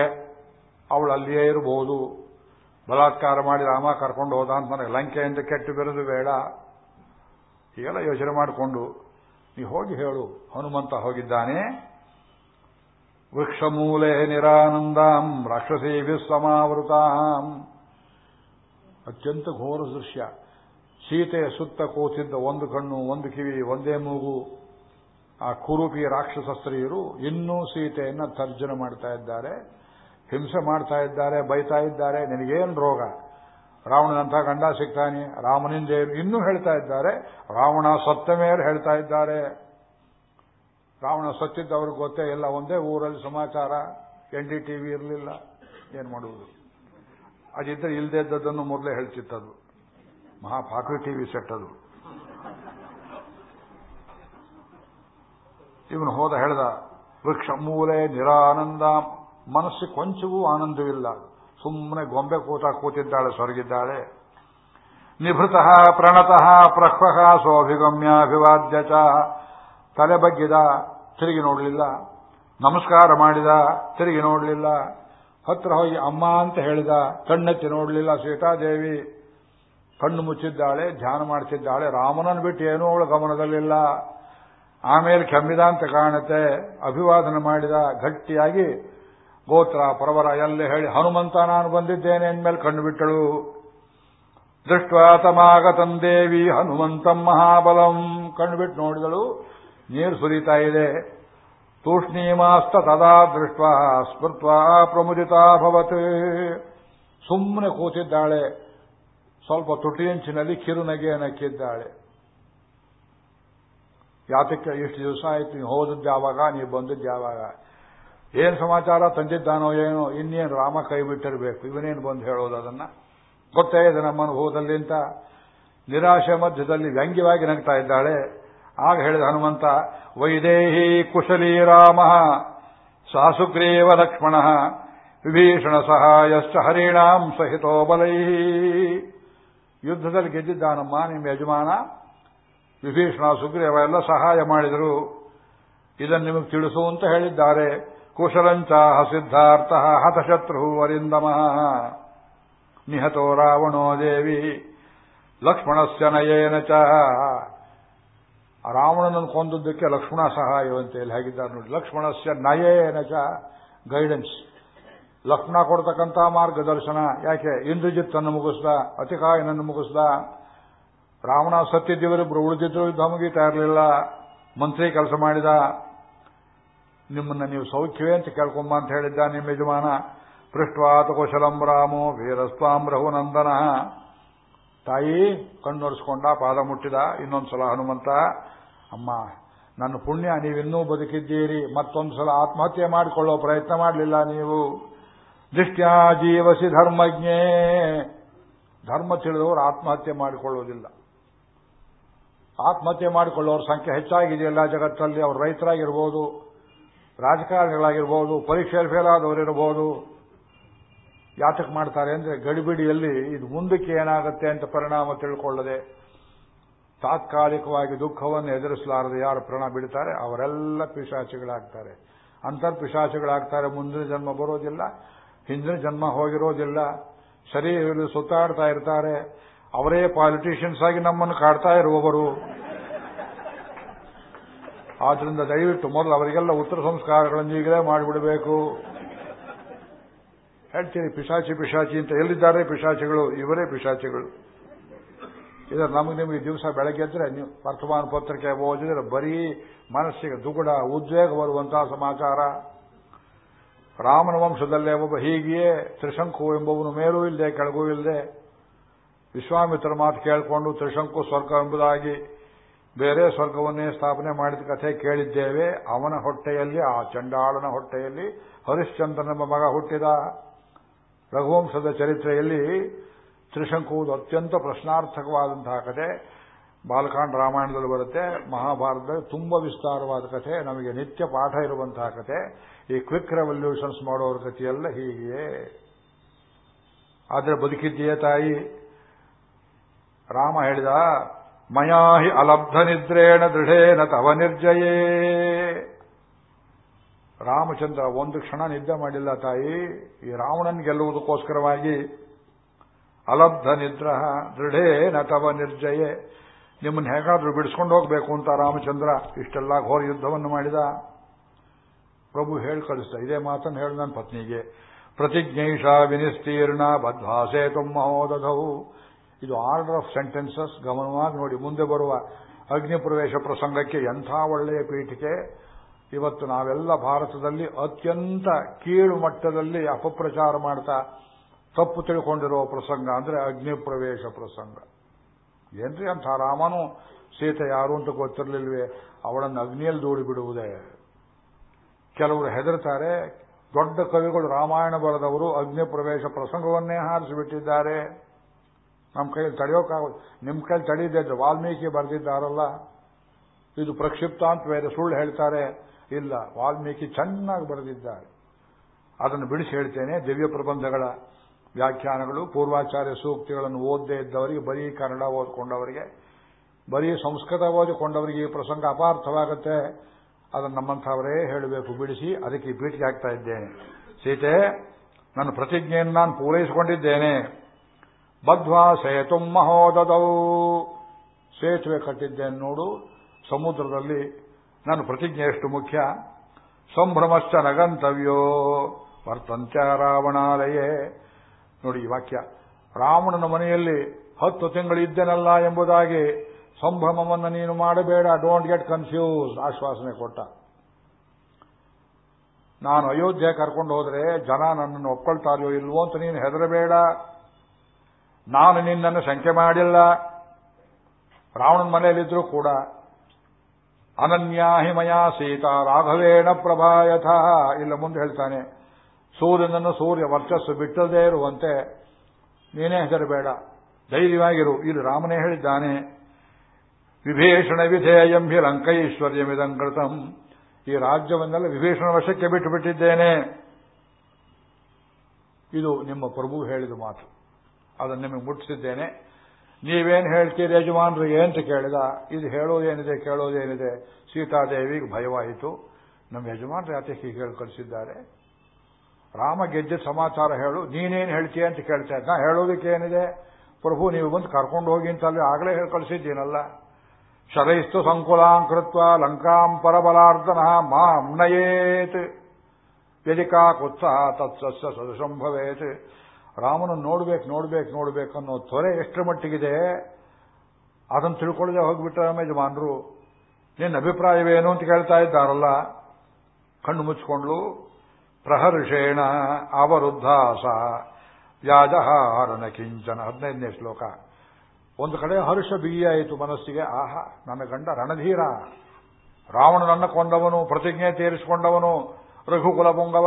ಅವಳು ಅಲ್ಲಿಯೇ ಇರಬಹುದು ಬಲಾತ್ಕಾರ ಮಾಡಿ ರಾಮ ಕರ್ಕೊಂಡು ಹೋದ ಅಂತ ನನಗೆ ಲಂಕೆಯಿಂದ ಕೆಟ್ಟು ಬೆರೆದು ಬೇಡ. ಹೀಗೆಲ್ಲ ಯೋಚನೆ ಮಾಡಿಕೊಂಡು, ನೀ ಹೋಗಿ ಹೇಳು, ಹನುಮಂತ ಹೋಗಿದ್ದಾನೆ. ವೃಕ್ಷಮೂಲೆ ನಿರಾನಂದಾಂ ರಾಕ್ಷಸೀಭಿ ಸಮಾವೃತಾಂ ಅತ್ಯಂತ ಘೋರ ದೃಶ್ಯ. ಸೀತೆಯ ಸುತ್ತ ಕೂತಿದ್ದ ಒಂದು ಕಣ್ಣು, ಒಂದು ಕಿವಿ, ಒಂದೇ ಮೂಗು. ಆ ಕುರುಪಿ ರಾಕ್ಷಸ ಸ್ತ್ರೀಯರು ಇನ್ನೂ ಸೀತೆಯನ್ನ ತರ್ಜನ ಮಾಡ್ತಾ ಇದ್ದಾರೆ. ಹಿಂಸೆ ಮಾಡ್ತಾ ಇದ್ದಾರೆ, ಬೈತಾ ಇದ್ದಾರೆ. ನಿನಗೇನು ರೋಗ? ರಾವಣನಂತ ಗಂಡ ಸಿಗ್ತಾನೆ. ರಾಮನಿಂದ ಇನ್ನೂ ಹೇಳ್ತಾ ಇದ್ದಾರೆ. ರಾವಣ ಸತ್ತ ಮೇಲೆ ಹೇಳ್ತಾ ಇದ್ದಾರೆ. ರಾವಣ ಸತ್ತಿದ್ದವ್ರಿಗೆ ಗೊತ್ತೇ ಇಲ್ಲ. ಒಂದೇ ಊರಲ್ಲಿ ಸಮಾಚಾರ. ಎನ್ ಡಿ ಟಿವಿ ಇರಲಿಲ್ಲ. ಏನು ಮಾಡುವುದು? ಅದಿದ್ದರೆ ಇಲ್ಲದೆ ಇದ್ದದ್ದನ್ನು ಮೊದಲೇ ಹೇಳ್ತಿತ್ತದು. ಮಹಾ ಪಾಕ್ರಿ ಟಿವಿ ಸೆಟ್ ಅದು. ಇವನು ಹೋದ ಹೇಳ್ದ, ವೃಕ್ಷ ಮೂಲೆ ನಿರಾನಂದ ಮನಸ್ಸು ಕೊಂಚವೂ ಆನಂದವಿಲ್ಲ. ಸುಮ್ಮನೆ ಗೊಂಬೆ ಕೂತ ಕೂತಿದ್ದಾಳೆ, ಸೊರಗಿದ್ದಾಳೆ. ನಿಭೃತಃ, ಪ್ರಣತಃ ಪ್ರಹ್ವಃ ಸೋಭಿಗಮ್ಯಾಭಿವಾದ್ಯ ಚ. ತಲೆ ಬಗ್ಗಿದ, ತಿರುಗಿ ನೋಡಲಿಲ್ಲ. ನಮಸ್ಕಾರ ಮಾಡಿದ, ತಿರುಗಿ ನೋಡಲಿಲ್ಲ. ಹತ್ರ ಹೋಗಿ ಅಮ್ಮ ಅಂತ ಹೇಳಿದ ಕಣ್ಣೆತ್ತಿ ನೋಡಲಿಲ್ಲ ಸೀತಾದೇವಿ. ಕಣ್ಣು ಮುಚ್ಚಿದ್ದಾಳೆ, ಧ್ಯಾನ ಮಾಡ್ತಿದ್ದಾಳೆ. ರಾಮನನ್ನು ಬಿಟ್ಟು ಏನೂ ಅವಳ ಗಮನದಲ್ಲಿಲ್ಲ. ಆಮೇಲೆ ಕೆಮ್ಮಿದ ಅಂತ ಕಾಣುತ್ತೆ. ಅಭಿವಾದನ ಮಾಡಿದ, ಗಟ್ಟಿಯಾಗಿ ಗೋತ್ರ, ಪರವರ ಎಲ್ಲ ಹೇಳಿ, ಹನುಮಂತ, ನಾನು ಬಂದಿದ್ದೇನೆ. ಅಂದಮೇಲೆ ಕಣ್ಣು ಬಿಟ್ಟಳು. ದೃಷ್ಟ್ವಾತಮಾಗತಂ ದೇವಿ ಹನುಮಂತಂ ಮಹಾಬಲಂ. ಕಣ್ಣು ಬಿಟ್ಟು ನೋಡಿದಳು, ನೀರು ಸುರಿತಾ ಇದೆ. ತೂಷ್ಣೀಮಾಸ್ತ ತದಾ ದೃಷ್ಟ ಸ್ಮೃತ್ವ ಪ್ರಮುದಿತಾಭವತ್ ಸುಮ್ಮನೆ ಕೂತಿದ್ದಾಳೆ. ಸ್ವಲ್ಪ ತುಟಿಯಂಚಿನಲ್ಲಿ ಕಿರುನಗೆ ನಕ್ಕಿದ್ದಾಳೆ. ಯಾತಕ್ಕೆ ಇಷ್ಟು ದಿವಸ ಆಯ್ತು? ನೀವು ಹೋದದ್ದು ಯಾವಾಗ? ನೀವು ಬಂದದ್ದು ಯಾವಾಗ? ಏನ್ ಸಮಾಚಾರ ತಂದಿದ್ದಾನೋ ಏನೋ? ಇನ್ನೇನು? ರಾಮ ಕೈ ಬಿಟ್ಟಿರಬೇಕು. ಇವನೇನು ಬಂದು ಹೇಳೋದು ಅದನ್ನ? ಗೊತ್ತೇ ಇದೆ ನಮ್ಮ ಅನುಭವದಲ್ಲಿ ಅಂತ. ನಿರಾಶೆ ಮಧ್ಯದಲ್ಲಿ ವ್ಯಂಗ್ಯವಾಗಿ ನಗ್ತಾ ಇದ್ದಾಳೆ. ಆಗ ಹೇಳಿದ ಹನುಮಂತ, ವೈದೇಹಿ ಕುಶಲಿ ರಾಮ, ಸಾಸುಗ್ರೀವ ಲಕ್ಷ್ಮಣ, ವಿಭೀಷಣ ಸಹಾಯಶ್ಚ ಹರಿಣಾಂ ಸಹಿತೋ ಬಲೈ. ಯುದ್ಧದಲ್ಲಿ ಗೆದ್ದಿದ್ದಾನಮ್ಮ, ನಿಮ್ಮ ಯಜಮಾನ. ವಿಭೀಷಣ, ಸುಗ್ರೀವ ಎಲ್ಲ ಸಹಾಯ ಮಾಡಿದರು. ಇದನ್ನು ನಿಮಗೆ ತಿಳಿಸು ಅಂತ ಹೇಳಿದ್ದಾರೆ. ಕುಶಲಂಚ ಸಿದ್ಧಾರ್ಥ ಹತಶತ್ರು ಅರಿಂದಮ ನಿಹತೋ ರಾವಣೋ ದೇವಿ. ಲಕ್ಷ್ಮಣಸ್ಯ ನಯೇನ ಚ. ರಾವಣನನ್ನು ಕೊಂದದ್ದಕ್ಕೆ ಲಕ್ಷ್ಮಣ ಸಹಾಯವಂತೆ. ಹೇಳಿ ಹೇಗಿದ್ದಾರೆ ನೋಡಿ, ಲಕ್ಷ್ಮಣಸ್ಯ ನಯೇನ ಚ ಗೈಡೆನ್ಸ್ ಲಕ್ಷ್ಮಣ ಕೊಡ್ತಕ್ಕಂಥ ಮಾರ್ಗದರ್ಶನ. ಯಾಕೆ? ಇಂದ್ರಜಿತ್ತನ್ನು ಮುಗಿಸ್ದ, ಅತಿಕಾಯನನ್ನು ಮುಗಿಸ್ದ. ರಾವಣ ಸತ್ಯದೇವರಿಬ್ರು ಉಳಿದಿದ್ರು, ಯುದ್ಧ ಮುಗೀತಾ ಇರಲಿಲ್ಲ. ಮಂತ್ರಿ ಕೆಲಸ ಮಾಡಿದ. ನಿಮ್ಮನ್ನ ನೀವು ಸೌಖ್ಯವೇ ಅಂತ ಕೇಳ್ಕೊಂಬ ಅಂತ ಹೇಳಿದ್ದ ನಿಮ್ಮ ಯಜಮಾನ. ಪೃಷ್ಟ್ವಾತ ಕುಶಲಂ ರಾಮೋ ವೀರಸ್ವಾಂ ರಘುನಂದನ. ತಾಯಿ ಕಣ್ಣೊರೆಸ್ಕೊಂಡ, ಪಾದ ಮುಟ್ಟಿದ. ಇನ್ನೊಂದ್ಸಲ ಹನುಮಂತ ಅಮ್ಮ, ನನ್ನ ಪುಣ್ಯ, ನೀವಿನ್ನೂ ಬದುಕಿದ್ದೀರಿ. ಮತ್ತೊಂದ್ಸಲ ಆತ್ಮಹತ್ಯೆ ಮಾಡಿಕೊಳ್ಳೋ ಪ್ರಯತ್ನ ಮಾಡಲಿಲ್ಲ ನೀವು. ದೃಷ್ಟ್ಯಾ ಜೀವಸಿ ಧರ್ಮಜ್ಞೆ. ಧರ್ಮ ತಿಳಿದವರು ಆತ್ಮಹತ್ಯೆ ಮಾಡಿಕೊಳ್ಳುವುದಿಲ್ಲ ಆತ್ಮಹತ್ಯೆ ಮಾಡಿಕೊಳ್ಳೋರ ಸಂಖ್ಯೆ ಹೆಚ್ಚಾಗಿದೆಯಲ್ಲ ಜಗತ್ತಲ್ಲಿ. ಅವರು ರೈತರಾಗಿರ್ಬೋದು, ರಾಜಕಾರಣಿಗಳಾಗಿರ್ಬೋದು, ಪರೀಕ್ಷೆಯಲ್ಲಿ ಫೇಲ್ ಆದವರಿರಬಹುದು ಯಾತಕ್ಕೆ ಮಾಡ್ತಾರೆ ಅಂದ್ರೆ ಗಡಿಬಿಡಿಯಲ್ಲಿ ಇದು ಮುಂದಕ್ಕೆ ಏನಾಗುತ್ತೆ ಅಂತ ಪರಿಣಾಮ ತಿಳ್ಕೊಳ್ಳದೆ ತಾತ್ಕಾಲಿಕವಾಗಿ ದುಃಖವನ್ನು ಎದುರಿಸಲಾರದೆ ಯಾರು ಪ್ರಣ ಬಿಡ್ತಾರೆ ಅವರೆಲ್ಲ ಪಿಶಾಚಿಗಳಾಗ್ತಾರೆ. ಅಂತರ್ ಪಿಶಾಚಿಗಳಾಗ್ತಾರೆ, ಮುಂದಿನ ಜನ್ಮ ಬರೋದಿಲ್ಲ, ಹಿಂದಿನ ಜನ್ಮ ಹೋಗಿರೋದಿಲ್ಲ, ಶರೀರದಲ್ಲಿ ಸುತ್ತಾಡ್ತಾ ಇರ್ತಾರೆ. ಅವರೇ ಪಾಲಿಟಿಷಿಯನ್ಸ್ ಆಗಿ ನಮ್ಮನ್ನು ಕಾಡ್ತಾ ಇರುವವರು. ಆದ್ರಿಂದ ದಯವಿಟ್ಟು ಮೊದಲು ಅವರಿಗೆಲ್ಲ ಉತ್ತರ ಸಂಸ್ಕಾರಗಳನ್ನು ಈಗಲೇ ಮಾಡಿಬಿಡಬೇಕು. ಹೇಳ್ತೀರಿ, ಪಿಶಾಚಿ ಪಿಶಾಚಿ ಅಂತ ಎಲ್ಲಿದ್ದಾರೆ ಪಿಶಾಚಿಗಳು? ಇವರೇ ಪಿಶಾಚಿಗಳು. ಇದರ ನಮಗೆ ನಿಮಗೆ ದಿವಸ ಬೆಳಗ್ಗೆ ಎದ್ರೆ ನೀವು ವರ್ತಮಾನ ಪತ್ರಿಕೆ ಓದಿದ್ರೆ ಬರೀ ಮನಸ್ಸಿಗೆ ದುಗುಡ ಉದ್ವೇಗ ಬರುವಂತಹ ಸಮಾಚಾರ. ರಾಮನ ವಂಶದಲ್ಲೇ ಒಬ್ಬ ಹೀಗೆಯೇ ತ್ರಿಶಂಕು ಎಂಬುವನು ಮೇಲೂ ಇಲ್ಲದೆ ಕೆಳಗೂ ಇಲ್ಲದೆ ವಿಶ್ವಾಮಿತ್ರ ಮಾತು ಕೇಳಿಕೊಂಡು ತ್ರಿಶಂಕು ಸ್ವರ್ಗ ಎಂಬುದಾಗಿ ಬೇರೆ ಸ್ವರ್ಗವನ್ನೇ ಸ್ಥಾಪನೆ ಮಾಡಿದ ಕಥೆ ಕೇಳಿದ್ದೇವೆ. ಅವನ ಹೊಟ್ಟೆಯಲ್ಲಿ, ಆ ಚಂಡಾಳನ ಹೊಟ್ಟೆಯಲ್ಲಿ ಹರಿಶ್ಚಂದ್ರನೆಂಬ ಮಗ ಹುಟ್ಟಿದ. ರಘುವಂಶದ ಚರಿತ್ರೆಯಲ್ಲಿ ತ್ರಿಶಂಕುವುದು ಅತ್ಯಂತ ಪ್ರಶ್ನಾರ್ಥಕವಾದಂತಹ ಕಥೆ. ಬಾಲಕಾಂಡ ರಾಮಾಯಣದಲ್ಲಿ ಬರುತ್ತೆ. ಮಹಾಭಾರತದಲ್ಲಿ ತುಂಬಾ ವಿಸ್ತಾರವಾದ ಕಥೆ. ನಮಗೆ ನಿತ್ಯ ಪಾಠ ಇರುವಂತಹ ಕಥೆ. ಈ ಕ್ವಿಕ್ ರೆವಲ್ಯೂಷನ್ಸ್ ಮಾಡೋರ ಕಥೆಯೆಲ್ಲ ಹೀಗೆ. ಆದ್ರೆ ಬದುಕಿದ್ದೀಯೇ ತಾಯಿ? ರಾಮ ಹೇಳಿದ ಮಯಾಹಿ ಅಲಬ್ಧ ನಿದ್ರೇಣ ದೃಢೇನ ತವ ನಿರ್ಜಯೇ. ರಾಮಚಂದ್ರ ಒಂದು ಕ್ಷಣ ನಿದ್ದೆ ಮಾಡಿಲ್ಲ ತಾಯಿ. ಈ ರಾವಣನ್ ಗೆಲ್ಲುವುದಕ್ಕೋಸ್ಕರವಾಗಿ ಅಲಬ್ಧ ನಿದ್ರ ದೃಢೇನ ತವ ನಿರ್ಜಯೇ. ನಿಮ್ಮನ್ನು ಹೇಗಾದ್ರೂ ಬಿಡಿಸ್ಕೊಂಡು ಹೋಗಬೇಕು ಅಂತ ರಾಮಚಂದ್ರ ಇಷ್ಟೆಲ್ಲ ಘೋರ ಯುದ್ಧವನ್ನು ಮಾಡಿದ. ಪ್ರಭು ಹೇಳಿ ಕಳಿಸ್ತಾ ಇದೇ ಮಾತನ್ನು ಹೇಳಿ ನನ್ನ ಪತ್ನಿಗೆ. ಪ್ರತಿಜ್ಞೈಷ ವಿನಿಸ್ತೀರ್ಣ ಬದ್ಧಾಸೇತು ಮಹೋದಧವು ಇದು ಆರ್ಡರ್ ಆಫ್ ಸೆಂಟೆನ್ಸಸ್, ಗಮನವಾಗಿ ನೋಡಿ. ಮುಂದೆ ಬರುವ ಅಗ್ನಿ ಪ್ರವೇಶ ಪ್ರಸಂಗಕ್ಕೆ ಎಂಥ ಒಳ್ಳೆಯ ಪೀಠಿಕೆ? ಇವತ್ತು ನಾವೆಲ್ಲ ಭಾರತದಲ್ಲಿ ಅತ್ಯಂತ ಕೀಳು ಮಟ್ಟದಲ್ಲಿ ಅಪಪ್ರಚಾರ ಮಾಡ್ತಾ ತಪ್ಪು ತಿಳ್ಕೊಂಡಿರೋ ಪ್ರಸಂಗ ಅಂದ್ರೆ ಅಗ್ನಿ ಪ್ರವೇಶ ಪ್ರಸಂಗ. ಏನ್ರಿ ಅಂತ ರಾಮನು ಸೀತೆ ಯಾರು ಅಂತ ಗೊತ್ತಿರಲಿಲ್ವೇ? ಅವಳನ್ನು ಅಗ್ನಿಯಲ್ಲಿ ದೂಡಿ ಬಿಡುವುದೇ. ಕೆಲವರು ಹೆದರ್ತಾರೆ, ದೊಡ್ಡ ಕವಿಗಳು ರಾಮಾಯಣ ಬರೆದವರು ಅಗ್ನಿ ಪ್ರವೇಶ ಪ್ರಸಂಗವನ್ನೇ ಹಾರಿಸಿಬಿಟ್ಟಿದ್ದಾರೆ. ನಮ್ಮ ಕೈಯಲ್ಲಿ ತಡೆಯೋಕ್ಕಾಗೋದು ನಿಮ್ಮ ಕೈಯಲ್ಲಿ ತಡೀದಿದ್ರೆ ವಾಲ್ಮೀಕಿ ಬರೆದಿದ್ದಾರಲ್ಲ. ಇದು ಪ್ರಕ್ಷಿಪ್ತ ಅಂತ ಬೇರೆ ಸುಳ್ಳು ಹೇಳ್ತಾರೆ. ಇಲ್ಲ, ವಾಲ್ಮೀಕಿ ಚೆನ್ನಾಗಿ ಬರೆದಿದ್ದಾರೆ. ಅದನ್ನು ಬಿಡಿಸಿ ಹೇಳ್ತೇನೆ, ದಿವ್ಯ ಪ್ರಬಂಧಗಳ ವ್ಯಾಖ್ಯಾನಗಳು, ಪೂರ್ವಾಚಾರ್ಯ ಸೂಕ್ತಿಗಳನ್ನು ಓದದೇ ಇದ್ದವರಿಗೆ, ಬರೀ ಕನ್ನಡ ಓದಿಕೊಂಡವರಿಗೆ, ಬರೀ ಸಂಸ್ಕೃತ ಓದಿಕೊಂಡವರಿಗೆ ಈ ಪ್ರಸಂಗ ಅಪಾರ್ಥವಾಗುತ್ತೆ. ಅದನ್ನು ನಮ್ಮಂಥವರೇ ಹೇಳಬೇಕು. ಬಿಡಿಸಿ, ಅದಕ್ಕೆ ಪೀಠಿಗೆ ಹಾಕ್ತಾ ಇದ್ದೇನೆ. ಸೀತೆ, ನನ್ನ ಪ್ರತಿಜ್ಞೆಯನ್ನು ನಾನು ಪೂರೈಸಿಕೊಂಡಿದ್ದೇನೆ. ಬದ್ವಾ ಸೇತು ಮಹೋದದವು ಸೇತುವೆ ಕಟ್ಟಿದ್ದೇನೆ ನೋಡು, ಸಮುದ್ರದಲ್ಲಿ ನನ್ನ ಪ್ರತಿಜ್ಞೆ ಎಷ್ಟು ಮುಖ್ಯ? ಸಂಭ್ರಮಶ್ಚ ನಗಂತವ್ಯೋ ವರ್ತಂತ್ಯ ರಾವಣಾಲಯೇ. ನೋಡಿ ಈ ವಾಕ್ಯ. ರಾವಣನ ಮನೆಯಲ್ಲಿ ಹತ್ತು ತಿಂಗಳಿದ್ದೇನಲ್ಲ ಎಂಬುದಾಗಿ ಸಂಭ್ರಮವನ್ನು ನೀನು ಮಾಡಬೇಡ ಡೋಂಟ್ ಗೆಟ್ ಕನ್ಫ್ಯೂಸ್ ಆಶ್ವಾಸನೆ ಕೊಟ್ಟ. ನಾನು ಅಯೋಧ್ಯೆ ಕರ್ಕೊಂಡು ಹೋದರೆ ಜನ ನನ್ನನ್ನು ಒಪ್ಕೊಳ್ತಾರೋ ಇಲ್ವೋ ಅಂತ ನೀನು ಹೆದರಬೇಡ. ನಾನು ನಿನ್ನನ್ನು ಸಂಖ್ಯೆ ಮಾಡಿಲ್ಲ. ರಾವಣನ ಮನೆಯಲ್ಲಿದ್ರೂ ಕೂಡ ಅನನ್ಯಾಹಿಮಯ ಸೀತಾ ರಾಘವೇಣ ಪ್ರಭಾಯಥ, ಇಲ್ಲ, ಮುಂದೆ ಹೇಳ್ತಾನೆ. ಸೂರ್ಯನನ್ನು ಸೂರ್ಯ ವರ್ಚಸ್ಸು ಬಿಟ್ಟದೇ ಇರುವಂತೆ ನೀನೇ ಹೆದರಬೇಡ. ಧೈರ್ಯವಾಗಿರು. ಇಲ್ಲಿ ರಾಮನೇ ಹೇಳಿದ್ದಾನೆ, ವಿಭೀಷಣ ವಿಧೇಯಂ ಹಿ ಲಂಕೈಶ್ವರ್ಯಮಿದಂಕೃತಂ ಈ ರಾಜ್ಯವನ್ನೆಲ್ಲ ವಿಭೀಷಣ ವಶಕ್ಕೆ ಬಿಟ್ಟು ಬಿಟ್ಟಿದ್ದೇನೆ. ಇದು ನಿಮ್ಮ ಪ್ರಭು ಹೇಳಿದ ಮಾತು. ಅದನ್ನು ನಿಮಗೆ ಮುಟ್ಟಿಸಿದ್ದೇನೆ. ನೀವೇನು ಹೇಳ್ತೀರಿ ಯಜಮಾನ್ರು? ಅಂತ ಕೇಳಿದ? ಇದು ಹೇಳೋದೇನಿದೆ, ಕೇಳೋದೇನಿದೆ? ಸೀತಾದೇವಿಗೆ ಭಯವಾಯಿತು. ನಮ್ಮ ಯಜಮಾನರು ಯಾತಕ್ಕೆ ಹೀಗೆ ಕಳಿಸಿದ್ದಾರೆ ರಾಮ ಗೆದ್ದ ಸಮಾಚಾರ ಹೇಳು, ನೀನೇನು ಹೇಳ್ತೀಯ ಅಂತ ಕೇಳ್ತಾ ನಾ ಹೇಳೋದಕ್ಕೆ ಏನಿದೆ? ಪ್ರಭು, ನೀವು ಬಂದು ಕರ್ಕೊಂಡು ಹೋಗಿ ಅಂತ ಅಲ್ಲಿ ಆಗಲೇ ಹೇಳಿ ಕಳಿಸಿದ್ದೀನಲ್ಲ. ಶರೈಸ್ತು ಸಂಕುಲಾಂಕೃತ್ವ ಲಂಕಾಂ ಪರಬಲಾರ್ಧನ ಮಾಂ ನಯೇತ್. ಯದಿಕಾ ಕುತ್ಸ ತತ್ಸಸ್ಯ ಸದುಸಂಭವೇತ್ ರಾಮನನ್ನು ನೋಡ್ಬೇಕು ನೋಡ್ಬೇಕು ನೋಡ್ಬೇಕು ಅನ್ನೋ ತ್ವರೆ ಎಷ್ಟು ಮಟ್ಟಿಗಿದೆ? ಅದನ್ನು ತಿಳ್ಕೊಳ್ಳದೆ ಹೋಗ್ಬಿಟ್ರೆ ಯಜಮಾನರು, ನಿನ್ನ ಅಭಿಪ್ರಾಯವೇನು ಅಂತ ಕೇಳ್ತಾ ಇದ್ದಾರಲ್ಲ? ಕಣ್ಣು ಮುಚ್ಚಿಕೊಂಡ್ಲು ಪ್ರಹರ್ಷೇಣ ಅವರುದ್ಧಾಸ. ವ್ಯಾಜಹಾರನ ಕಿಂಚನ. ಹದಿನೈದನೇ ಶ್ಲೋಕ. ಒಂದು ಕಡೆ ಹರ್ಷ ಬಿಗಿಯಾಯಿತು ಮನಸ್ಸಿಗೆ. ಆಹಾ, ನನ್ನ ಗಂಡ ರಣಧೀರ. ರಾವಣನನ್ನ ಕೊಂದವನು, ಪ್ರತಿಜ್ಞೆ ತೀರಿಸಿಕೊಂಡವನು, ರಘುಕುಲ ಪೊಂಗವ.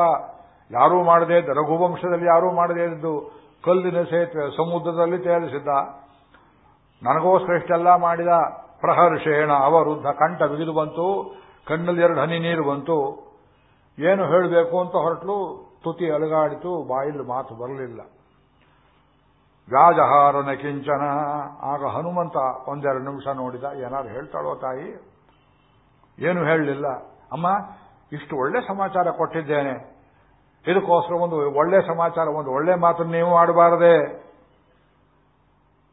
ಯಾರೂ ಮಾಡದೇ ಇದ್ದ ರಘುವಂಶದಲ್ಲಿ ಯಾರೂ ಮಾಡದೇ ಇದ್ದು, ಕಲ್ಲಿನ ಸೇತುವೆ ಸಮುದ್ರದಲ್ಲಿ ತೇಲಿಸಿದ್ದ. ನನಗೋಸ್ಕರ ಇಷ್ಟೆಲ್ಲ ಮಾಡಿದ ಪ್ರಹರ್ಷೇಣ ಅವರುದ್ಧ ಕಂಠ ಬಿಗಿದು ಬಂತು, ಕಣ್ಣಲ್ಲಿ ಎರಡು ಹನಿ ನೀರು ಬಂತು. ಏನು ಹೇಳಬೇಕು ಅಂತ ಹೊರಟಲು ತುತಿ ಅಲಗಾಡಿತು, ಬಾಯಲ್ಲಿ ಮಾತು ಬರಲಿಲ್ಲ. ವ್ಯಾಜಹಾರನ ಕಿಂಚನ, ಆಗ ಹನುಮಂತ ಒಂದೆರಡು ನಿಮಿಷ ನೋಡಿದ, ಏನಾದ್ರು ಹೇಳ್ತಾಳೋ ತಾಯಿ? ಏನು ಹೇಳಲಿಲ್ಲ. ಅಮ್ಮ, ಇಷ್ಟು ಒಳ್ಳೆ ಸಮಾಚಾರ ಕೊಟ್ಟಿದ್ದೇನೆ. ಇದಕ್ಕೋಸ್ಕರ ಒಂದು ಒಳ್ಳೆ ಸಮಾಚಾರ, ಒಂದು ಒಳ್ಳೆ ಮಾತನ್ನು ನೀವು ಆಡಬಾರದೆ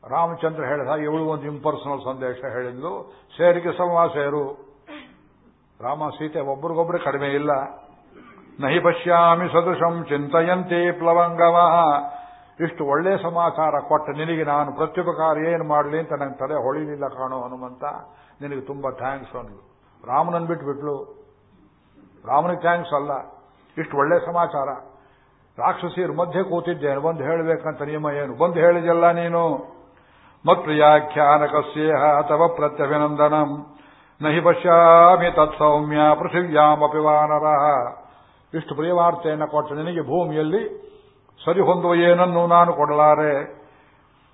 ರಾಮಚಂದ್ರ ಹೇಳಿದ, ಇವಳು ಒಂದು ಇಂಪರ್ಸನಲ್ ಸಂದೇಶ ಹೇಳಿದ್ಲು. ಸೇರಿಗೆ ಸಮ ಸೇರು. ರಾಮ ಸೀತೆ ಒಬ್ರಿಗೊಬ್ರು ಕಡಿಮೆ ಇಲ್ಲ. ನಹಿ ಪಶ್ಯಾಮಿ ಸದೃಶಂ ಚಿಂತೆಯಂತೆ ಪ್ಲವಂಗವ. ಇಷ್ಟು ಒಳ್ಳೆ ಸಮಾಚಾರ ಕೊಟ್ಟ ನಿನಗೆ ನಾನು ಪ್ರತ್ಯುಪಕಾರ ಏನು ಮಾಡಲಿ ಅಂತ ನನ್ನ ತಲೆ ಹೊಳಿಲಿಲ್ಲ ಕಾಣೋ ಹನುಮಂತ. ನಿನಗೆ ತುಂಬಾ ಥ್ಯಾಂಕ್ಸ್ ಅಂದ್ಲು. ರಾಮನನ್ ಬಿಟ್ಬಿಟ್ಲು ರಾಮನಿಗೆ ಥ್ಯಾಂಕ್ಸ್ ಅಲ್ಲ. ಇಷ್ಟು ಒಳ್ಳೆ ಸಮಾಚಾರ. ರಾಕ್ಷಸಿಯರು ಮಧ್ಯೆ ಕೂತಿದ್ದೇನು. ಬಂದು ಹೇಳಬೇಕಂತ ನಿಯಮ ಏನು? ಬಂದು ಹೇಳಿದೆಲ್ಲ ನೀನು? ಮತ್ಪ್ರಿಯಾಖ್ಯಾನಕಸ್ಯೇಹ ಅಥವಾ ಪ್ರತ್ಯಭಿನಂದನಂ. ನಹಿ ಪಶ್ಯಾಮಿ ತತ್ಸೌಮ್ಯ ಪೃಥಿವ್ಯಾಮಪಿ ವಾನರ. ಇಷ್ಟು ಪ್ರಿಯವಾರ್ತೆಯನ್ನು ಕೊಟ್ಟ ನಿನಗೆ ಭೂಮಿಯಲ್ಲಿ ಸರಿ ಹೊಂದುವ ಏನನ್ನು ನಾನು ಕೊಡಲಾರೆ?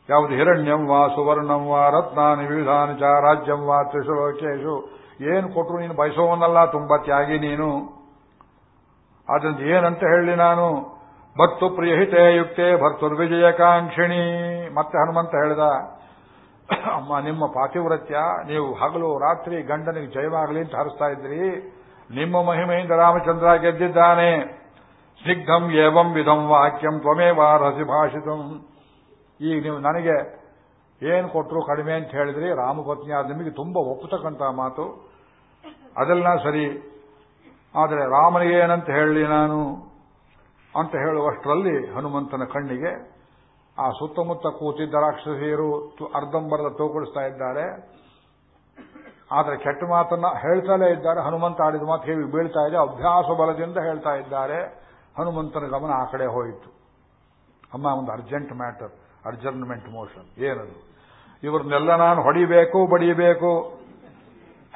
ಯಾವುದು ಹಿರಣ್ಯಂ ವಾ ಸುವರ್ಣಂ ವಾ ರತ್ನಾನಿ ವಿವಿಧಾನಿ ಚ ರಾಜ್ಯಂ ವಾ ತ್ರಿಶುಲೋಕೇಶು. ಏನು ಕೊಟ್ಟರು ನೀನು ಬಯಸೋವನ್ನಲ್ಲ ತುಂಬಾ ತ್ಯಾಗಿ ನೀನು. ಆದ್ದರಿಂದ ಏನಂತ ಹೇಳಿ ನಾನು? ಭಕ್ತು ಪ್ರಿಯಹಿತೆ ಯುಕ್ತೆ ಭರ್ತುರ್ವಿಜಯಕಾಂಕ್ಷಿಣಿ ಮತ್ತೆ ಹನುಮಂತ ಹೇಳಿದ, ಅಮ್ಮ ನಿಮ್ಮ ಪಾತಿವ್ರತ್ಯ, ನೀವು ಹಗಲು ರಾತ್ರಿ ಗಂಡನಿಗೆ ಜಯವಾಗಲಿ ಅಂತ ಹರಿಸ್ತಾ ಇದ್ರಿ. ನಿಮ್ಮ ಮಹಿಮೆಯಿಂದ ರಾಮಚಂದ್ರ ಗೆದ್ದಿದ್ದಾನೆ. ಸಿಗ್ಧಂ ಏವಂ ವಿಧಂ ವಾಕ್ಯಂ ತ್ವಮೇವಾರಸಿ ಭಾಷಿತಂ. ಈಗ ನೀವು ನನಗೆ ಏನು ಕೊಟ್ಟರು ಕಡಿಮೆ ಅಂತ ಹೇಳಿದ್ರಿ, ರಾಮಪತ್ನಿ ಆದ ನಿಮಗೆ ತುಂಬಾ ಒಪ್ಪತಕ್ಕಂಥ ಮಾತು. ಅದೆಲ್ಲ ಸರಿ. ಆದರೆ ರಾಮನಿಗೆ ಏನಂತ ಹೇಳಲಿ ನಾನು? ಅಂತ ಹೇಳುವಷ್ಟರಲ್ಲಿ ಹನುಮಂತನ ಕಣ್ಣಿಗೆ ಆ ಸುತ್ತಮುತ್ತ ಕೂತಿದ್ದ ರಾಕ್ಷಸಿಯರು ಅರ್ಧಂಬರ್ಧ ತೋಕಡಿಸ್ತಾ ಇದ್ದಾರೆ. ಆದರೆ ಕೆಟ್ಟ ಮಾತನ್ನ ಹೇಳ್ತಲೇ ಇದ್ದಾರೆ. ಹನುಮಂತ ಆಡಿದ ಮಾತು ಹೇಳಿ ಬೀಳ್ತಾ ಇದೆ? ಅಭ್ಯಾಸ ಬಲದಿಂದ ಹೇಳ್ತಾ ಇದ್ದಾರೆ. ಹನುಮಂತನ ಗಮನ ಆ ಕಡೆ ಹೋಯಿತು. ಅಮ್ಮ, ಒಂದು ಅರ್ಜೆಂಟ್ ಮ್ಯಾಟರ್ ಅರ್ಜೆಂಟ್ಮೆಂಟ್ ಮೋಷನ್. ಏನದು? ಇವ್ರನ್ನೆಲ್ಲ ನಾನು ಹೊಡಿಬೇಕು, ಬಡಿಬೇಕು.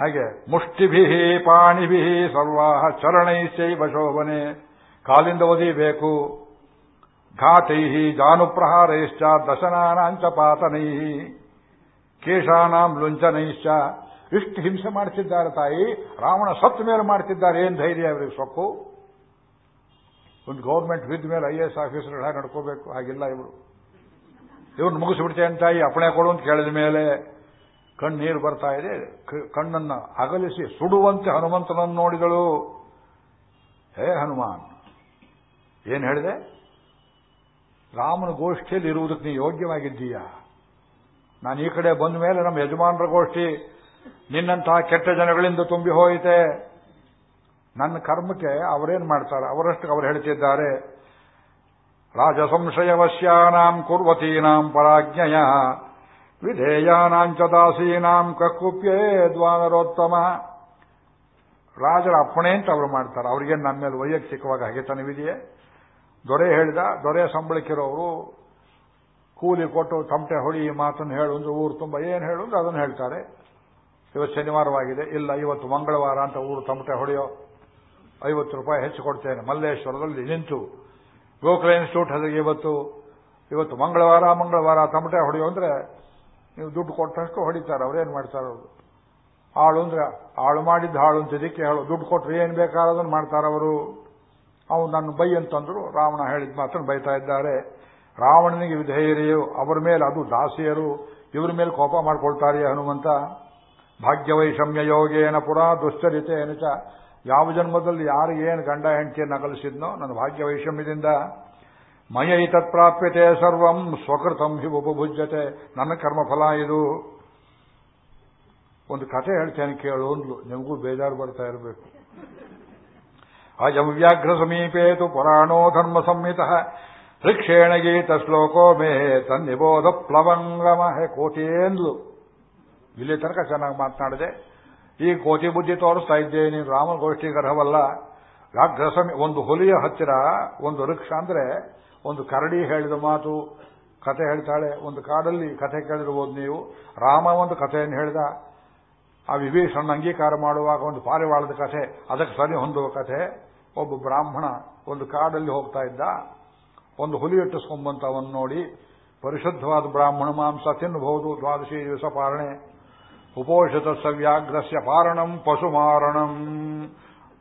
ಹಾಗೆ ಮುಷ್ಟಿಭಿಹಿ ಪಾಣಿಭಿಹಿ ಸರ್ವಾಹ ಚರಣೈಶ್ಚೈವ ಶೋಭನೆ. ಕಾಲಿಂದ ಒದಿಬೇಕು. ಘಾತೈಹಿ ಜಾನುಪ್ರಹಾರೈಶ್ಚ ದಶನಾನಾಂಚ ಪಾತನೈಹಿ ಕೇಶಾನಾಂ ಲುಂಚನೈಶ್ಚ. ಇಷ್ಟು ಹಿಂಸೆ ಮಾಡ್ತಿದ್ದಾರೆ ತಾಯಿ, ರಾವಣ ಸತ್ತ ಮೇಲೆ ಮಾಡ್ತಿದ್ದಾರೆ ಏನು ಧೈರ್ಯ ಅವರಿಗೆ? ಸೊಕ್ಕು. ಒಂದು ಗೌರ್ಮೆಂಟ್ ಬಿದ್ದ ಮೇಲೆ ಐ ಎಸ್ ಆಫೀಸರ್ ನಡ್ಕೋಬೇಕು, ಹಾಗಿಲ್ಲ ಇವರು. ಇವ್ರನ್ನ ಮುಗಿಸ್ಬಿಡ್ತೇನೆ ತಾಯಿ ಅಪಣೆ ಕೊಡು ಅಂತ ಕೇಳಿದ ಮೇಲೆ ಕಣ್ಣೀರು ಬರ್ತಾ ಇದೆ. ಕಣ್ಣನ್ನ ಅಗಲಿಸಿ ಸುಡುವಂತೆ ಹನುಮಂತನನ್ನು ನೋಡಿದಳು. ಹೇ ಹನುಮಾನ್, ಏನ್ ಹೇಳಿದೆ? ರಾಮನ ಗೋಷ್ಠಿಯಲ್ಲಿ ಇರುವುದಕ್ಕೆ ನೀ ಯೋಗ್ಯವಾಗಿದ್ದೀಯಾ? ನಾನು ಈ ಕಡೆ ಬಂದ ಮೇಲೆ ನಮ್ಮ ಯಜಮಾನರ ಗೋಷ್ಠಿ ನಿನ್ನಂತಹ ಕೆಟ್ಟ ಜನಗಳಿಂದ ತುಂಬಿ ಹೋಯಿತೆ. ನನ್ನ ಕರ್ಮಕ್ಕೆ ಅವರೇನ್ ಮಾಡ್ತಾರೆ? ಅವರಷ್ಟು ಅವರು ಹೇಳ್ತಿದ್ದಾರೆ. ರಾಜ ಸಂಶಯವಶ್ಯಾನಾಂ ಕುರ್ವತೀನಾಂ ಪರಾಜ್ಞಯ. ವಿಧೇಯಾನಾಂಚ ದಾಸೀನಾಂ ಕಕ್ಕುಪ್ಯೇ ದ್ವಾನರೋತ್ತಮ. ರಾಜರ ಅಪ್ಪಣೆ ಅಂತ ಅವರು ಮಾಡ್ತಾರೆ. ಅವ್ರಿಗೆ ನಮ್ಮ ಮೇಲೆ ವೈಯಕ್ತಿಕವಾಗಿ ಹಗೆತನವಿದೆಯೇ ದೊರೆ ಹೇಳಿದ, ದೊರೆ ಸಂಬಳಕ್ಕಿರೋರು ಕೂಲಿ ಕೊಟ್ಟು ತಮಟೆ ಹೊಡಿ ಮಾತನ್ನು ಹೇಳು ಊರು ತುಂಬ ಏನು ಹೇಳು ಅಂದ್ರೆ ಅದನ್ನು ಹೇಳ್ತಾರೆ. ಇವತ್ತು ಶನಿವಾರವಾಗಿದೆ. ಇಲ್ಲ, ಇವತ್ತು ಮಂಗಳವಾರ ಅಂತ ಊರು ತಮಟೆ ಹೊಡೆಯೋ ಐವತ್ತು ರೂಪಾಯಿ ಹೆಚ್ಚು ಕೊಡ್ತೇನೆ. ಮಲ್ಲೇಶ್ವರದಲ್ಲಿ ನಿಂತು. ಗೋಕುಲ ಇನ್ಸ್ಟಿಟ್ಯೂಟ್ ಅದಕ್ಕೆ ಇವತ್ತು ಇವತ್ತು ಮಂಗಳವಾರ ಮಂಗಳವಾರ ತಮಟೆ ಹೊಡೆಯೋ ಅಂದ್ರೆ ನೀವು ದುಡ್ಡು ಕೊಟ್ಟಷ್ಟು ಹೊಡಿತಾರೆ. ಅವ್ರೇನ್ ಮಾಡ್ತಾರೆ ಅವರು? ಆಳು ಅಂದ್ರೆ ಆಳು ಮಾಡಿದ್ದು ಹಾಳು ಅಂತ ಇದಕ್ಕೆ ಹೇಳು. ದುಡ್ಡು ಕೊಟ್ಟರೆ ಏನ್ ಬೇಕಾದದನ್ನು ಮಾಡ್ತಾರೆ ಅವರು. ಅವನು ನನ್ನ ಬೈ ಅಂತಂದ್ರು ರಾವಣ ಹೇಳಿದ ಮಾತ್ರ ಬೈತಾ ಇದ್ದಾರೆ. ರಾವಣನಿಗೆ ವಿಧೇಯರಿಯು. ಅವರ ಮೇಲೆ ಅದು ದಾಸಿಯರು. ಇವರ ಮೇಲೆ ಕೋಪ ಮಾಡ್ಕೊಳ್ತಾರೆ ಹನುಮಂತ? ಭಾಗ್ಯವೈಷಮ್ಯ ಯೋಗೇನ ಪುರ ದುಶ್ಚರಿತೇನ ಚ. ಯಾವ ಜನ್ಮದಲ್ಲಿ ಯಾರು ಏನು ಗಂಡ ಹೆಂಡತಿಯನ್ನು ನಕಲಿಸಿದ್ನೋ ನನ್ನ ಭಾಗ್ಯವೈಷಮ್ಯದಿಂದ ಮಯ ತತ್ಪ್ರಾಪ್ಯತೆ ಸರ್ವಂ ಸ್ವಕೃತಂ ಹಿ ಉಪಭುಜ್ಯತೆ. ನನ್ನ ಕರ್ಮಫಲ ಇದು. ಒಂದು ಕಥೆ ಹೇಳ್ತೇನೆ ಕೇಳು ಅಂದ್ಲು. ನಿಮಗೂ ಬೇಜಾರು ಬರ್ತಾ ಇರಬೇಕು. ಅಜವ್ಯಾಘ್ರ ಸಮೀಪೇತು ಪುರಾಣೋ ಧರ್ಮ ಸಂಹಿತ. ಋಕ್ಷೇಣ ಗೀತ ಶ್ಲೋಕೋ ಮೇ ತನ್ನಿಬೋಧ ಪ್ಲವಂಗಮ ಹೇ ಕೋಟೇಂದ್ಲು ಇಲ್ಲಿ ತನಕ ಚೆನ್ನಾಗಿ ಮಾತನಾಡಿದೆ. ಈ ಕೋತಿ ಬುದ್ಧಿ ತೋರಿಸ್ತಾ ಇದ್ದೆ ನೀನು ರಾಮಗೋಷ್ಠಿ ಗರ್ಹವಲ್ಲ ವ್ಯಾಘ್ರ ಸಮಿ ಒಂದು ಹುಲಿಯ ಹತ್ತಿರ ಒಂದು ವೃಕ್ಷ ಅಂದ್ರೆ ಒಂದು ಕರಡಿ ಹೇಳಿದ ಮಾತು, ಕತೆ ಹೇಳ್ತಾಳೆ. ಒಂದು ಕಾಡಲ್ಲಿ ಕಥೆ ಕೇಳಿರ್ಬೋದು ನೀವು. ರಾಮ ಒಂದು ಕಥೆಯನ್ನು ಹೇಳಿದ. ಆ ವಿಭೀಷಣ ಅಂಗೀಕಾರ ಮಾಡುವಾಗ ಒಂದು ಪಾರಿವಾಳದ ಕಥೆ, ಅದಕ್ಕೆ ಸರಿ ಹೊಂದುವ ಕಥೆ. ಒಬ್ಬ ಬ್ರಾಹ್ಮಣ ಒಂದು ಕಾಡಲ್ಲಿ ಹೋಗ್ತಾ ಇದ್ದ. ಒಂದು ಹುಲಿ ಇಟ್ಟಿಸ್ಕೊಂಬಂತ ಅವನು ನೋಡಿ. ಪರಿಶುದ್ಧವಾದ ಬ್ರಾಹ್ಮಣ ಮಾಂಸ ತಿನ್ನಬಹುದು, ದ್ವಾದಶಿ ದಿವಸ ಪಾರಣೆ. ಉಪೋಷಿತ ಸವ್ಯಾಗ್ರಸ್ಯ ಪಾರಣಂ ಪಶು ಮಾರಣಂ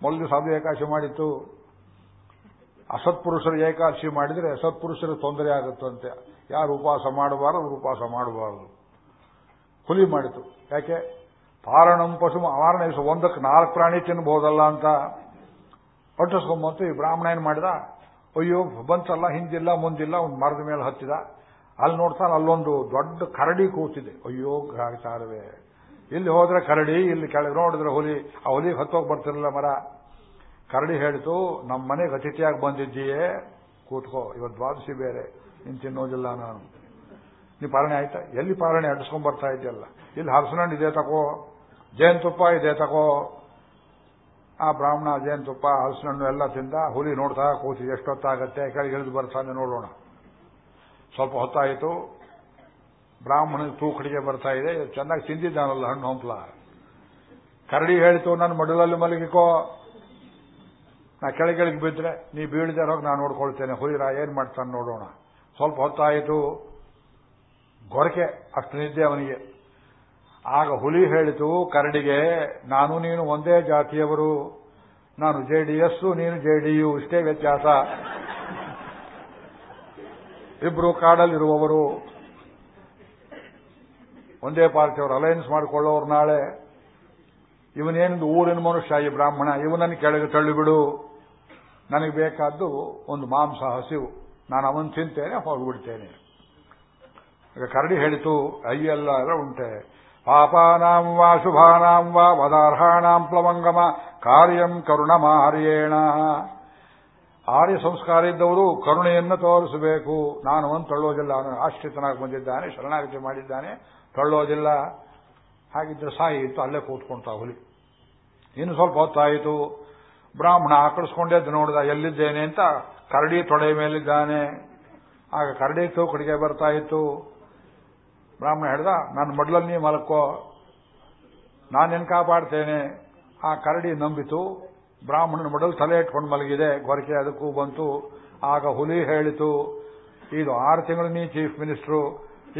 ಮೊದಲು ಸಾಧು ಏಕಾಶಿ ಮಾಡಿತ್ತು. ಅಸತ್ಪುರುಷರು ಏಕಾದಶಿ ಮಾಡಿದರೆ ಅಸತ್ಪುರುಷರಿಗೆ ತೊಂದರೆ ಆಗುತ್ತಂತೆ. ಯಾರು ಉಪವಾಸ ಮಾಡಬಾರದು ಉಪವಾಸ ಮಾಡಬಾರದು. ಹುಲಿ ಮಾಡಿತು. ಯಾಕೆ? ಪಾರಣಂ ಪಶು ಮಾರಣ ಒಂದಕ್ಕೆ ನಾಲ್ಕು ಪ್ರಾಣಿ ತಿನ್ಬಹುದಲ್ಲ ಅಂತ ಹೊಟ್ಟಿಸ್ಕೊಂಬಂತು ಈ ಬ್ರಾಹ್ಮಣ ಏನು ಮಾಡಿದ? ಅಯ್ಯೋ, ಬಂತಲ್ಲ, ಹಿಂದಿಲ್ಲ, ಮುಂದಿಲ್ಲ, ಒಂದು ಮರದ ಮೇಲೆ ಹತ್ತಿದ. ಅಲ್ಲಿ ನೋಡ್ತಾನೆ ಅಲ್ಲೊಂದು ದೊಡ್ಡ ಕರಡಿ ಕೂತಿದೆ. ಅಯ್ಯೋ ಗ್ರಾಚಾರವೇ ಇಲ್ಲಿ ಹೋದ್ರೆ ಕರಡಿ, ಇಲ್ಲಿ ಕೆಳಗೆ ನೋಡಿದ್ರೆ ಹುಲಿ. ಆ ಹುಲಿ ಹತ್ತೋಗಿ ಬರ್ತಿರಲಿಲ್ಲ ಮರ. ಕರಡಿ ಹೇಳ್ತು ನಮ್ಮ ಮನೆಗೆ ಅತಿಥಿಯಾಗಿ ಬಂದಿದ್ದೀಯೇ? ಕೂತ್ಕೋ, ಇವತ್ತು ದ್ವಾದಶಿ ಬೇರೆ. ನೀನು ತಿನ್ನೋದಿಲ್ಲ ನಾನು. ನೀ ಪಾಲನೆ ಆಯ್ತಾ? ಎಲ್ಲಿ ಪಾಲನೆ? ಅಡ್ಸ್ಕೊಂಡ್ ಬರ್ತಾ ಇದೆಯಲ್ಲ. ಇಲ್ಲಿ ಹಲಸನಣ್ಣು ಇದೆ, ತಕೋ. ಜೇನುತುಪ್ಪ ಇದೆ, ತಕೋ. ಆ ಬ್ರಾಹ್ಮಣ ಜೇನುತುಪ್ಪ ಹಲಸಿನಣ್ಣು ಎಲ್ಲ ತಿಂದ, ಹುಲಿ ನೋಡ್ತಾ ಕೂತಿ ಎಷ್ಟೊತ್ತಾಗತ್ತೆ? ಕೆಳಗೆ ಇಳಿದು ಬರ್ತಾನೆ, ನೋಡೋಣ. ಸ್ವಲ್ಪ ಹೊತ್ತಾಯಿತು. ಬ್ರಾಹ್ಮಣ ತೂಕಡಿಗೆ ಬರ್ತಾ ಇದೆ, ಚೆನ್ನಾಗಿ ತಿಂದಿದ್ದಾನಲ್ಲ ಹಣ್ಣು ಹಂಪ್ಲ. ಕರಡಿ ಹೇಳ್ತು, ನನ್ನ ಮಡಲಲ್ಲಿ ಮಲಗಿಕೋ. ನಾ ಕೆಳಗೆಳಗೆ ಬಿದ್ದರೆ ನೀ ಬೀಳದೆ ಹೋಗಿ ನಾನು ನೋಡ್ಕೊಳ್ತೇನೆ. ಹುಲಿರ ಏನ್ ಮಾಡ್ತಾನೆ ನೋಡೋಣ. ಸ್ವಲ್ಪ ಹೊತ್ತಾಯಿತು. ಗೊರಕೆ, ಅಷ್ಟು ನಿದ್ದೆ ಅವನಿಗೆ. ಆಗ ಹುಲಿ ಹೇಳಿತು, ಕರಡಿಗೆ, ನಾನು ನೀನು ಒಂದೇ ಜಾತಿಯವರು. ನಾನು ಜೆಡಿಎಸ್ ನೀನು ಜೆಡಿಯು ಇಷ್ಟೇ ವ್ಯತ್ಯಾಸ. ಇಬ್ರು ಕಾಡಲ್ಲಿರುವವರು. ಒಂದೇ ಪಾರ್ಟಿಯವರು ಅಲಯನ್ಸ್ ಮಾಡಿಕೊಳ್ಳೋರು ನಾಳೆ. ಇವನೇನೊಂದು ಊರಿನ ಮನುಷ್ಯ ಈ ಬ್ರಾಹ್ಮಣ, ಇವನನ್ನು ಕೆಳಗೆ ತಳ್ಳಿಬಿಡು. ನನಗೆ ಬೇಕಾದ್ದು ಒಂದು ಮಾಂಸ ಹಸಿವು ನಾನು ಅವನು ತಿಂತೇನೆ ಹೋಗ್ಬಿಡ್ತೇನೆ. ಈಗ ಕರಡಿ ಹೇಳಿತು, ಅಯ್ಯೆಲ್ಲ ಎಲ್ಲ ಉಂಟೆ. ಪಾಪಾನಾಂ ವಾ ಶುಭಾನಾಂ ವಾ ವದಾರ್ಹಾಣಾಂ ಪ್ಲವಂಗಮ ಕಾರ್ಯಂ ಕರುಣಮಾರ್ಯೇಣ. ಆರ್ಯ ಸಂಸ್ಕಾರ ಇದ್ದವರು ಕರುಣೆಯನ್ನು ತೋರಿಸಬೇಕು. ನಾನು ಅವನು ತಳ್ಳೋದಿಲ್ಲ ಆಶ್ರಿತನಾಗಿ ಬಂದಿದ್ದಾನೆ, ಶರಣಾಗತಿ ಮಾಡಿದ್ದಾನೆ. ತಳ್ಳೋದಿಲ್ಲ. ಹಾಗಿದ್ರೆ ಸಾಯಿತು ಅಲ್ಲೇ ಕೂತ್ಕೊಂತ ಹುಲಿ ಇನ್ನು ಸ್ವಲ್ಪ ಹೊತ್ತಾಯಿತು. ಬ್ರಾಹ್ಮಣ ಆಕಳಿಸ್ಕೊಂಡೆದ್ದು ನೋಡಿದ, ಎಲ್ಲಿದ್ದೇನೆ ಅಂತ ಕರಡಿ ತೊಡೆ ಮೇಲಿದ್ದಾನೆ. ಆಗ ಕರಡಿ ತೂಕಡಿಗೆ ಬರ್ತಾ ಇತ್ತು. ಬ್ರಾಹ್ಮಣ ಹೇಳ್ದ, ನನ್ನ ಮಡ್ಲಲ್ಲಿ ನೀ ಮಲಕ್ಕೋ ನಾನೇನು ಕಾಪಾಡ್ತೇನೆ? ಆ ಕರಡಿ ನಂಬಿತು. ಬ್ರಾಹ್ಮಣನ ಮಡಲ್ ತಲೆ ಇಟ್ಕೊಂಡು ಮಲಗಿದೆ. ಗೊರಕೆ ಅದಕ್ಕೂ ಬಂತು. ಆಗ ಹುಲಿ ಹೇಳಿತು, ಇದು ಆರು ತಿಂಗಳು ನೀ ಚೀಫ್ ಮಿನಿಸ್ಟ್ರು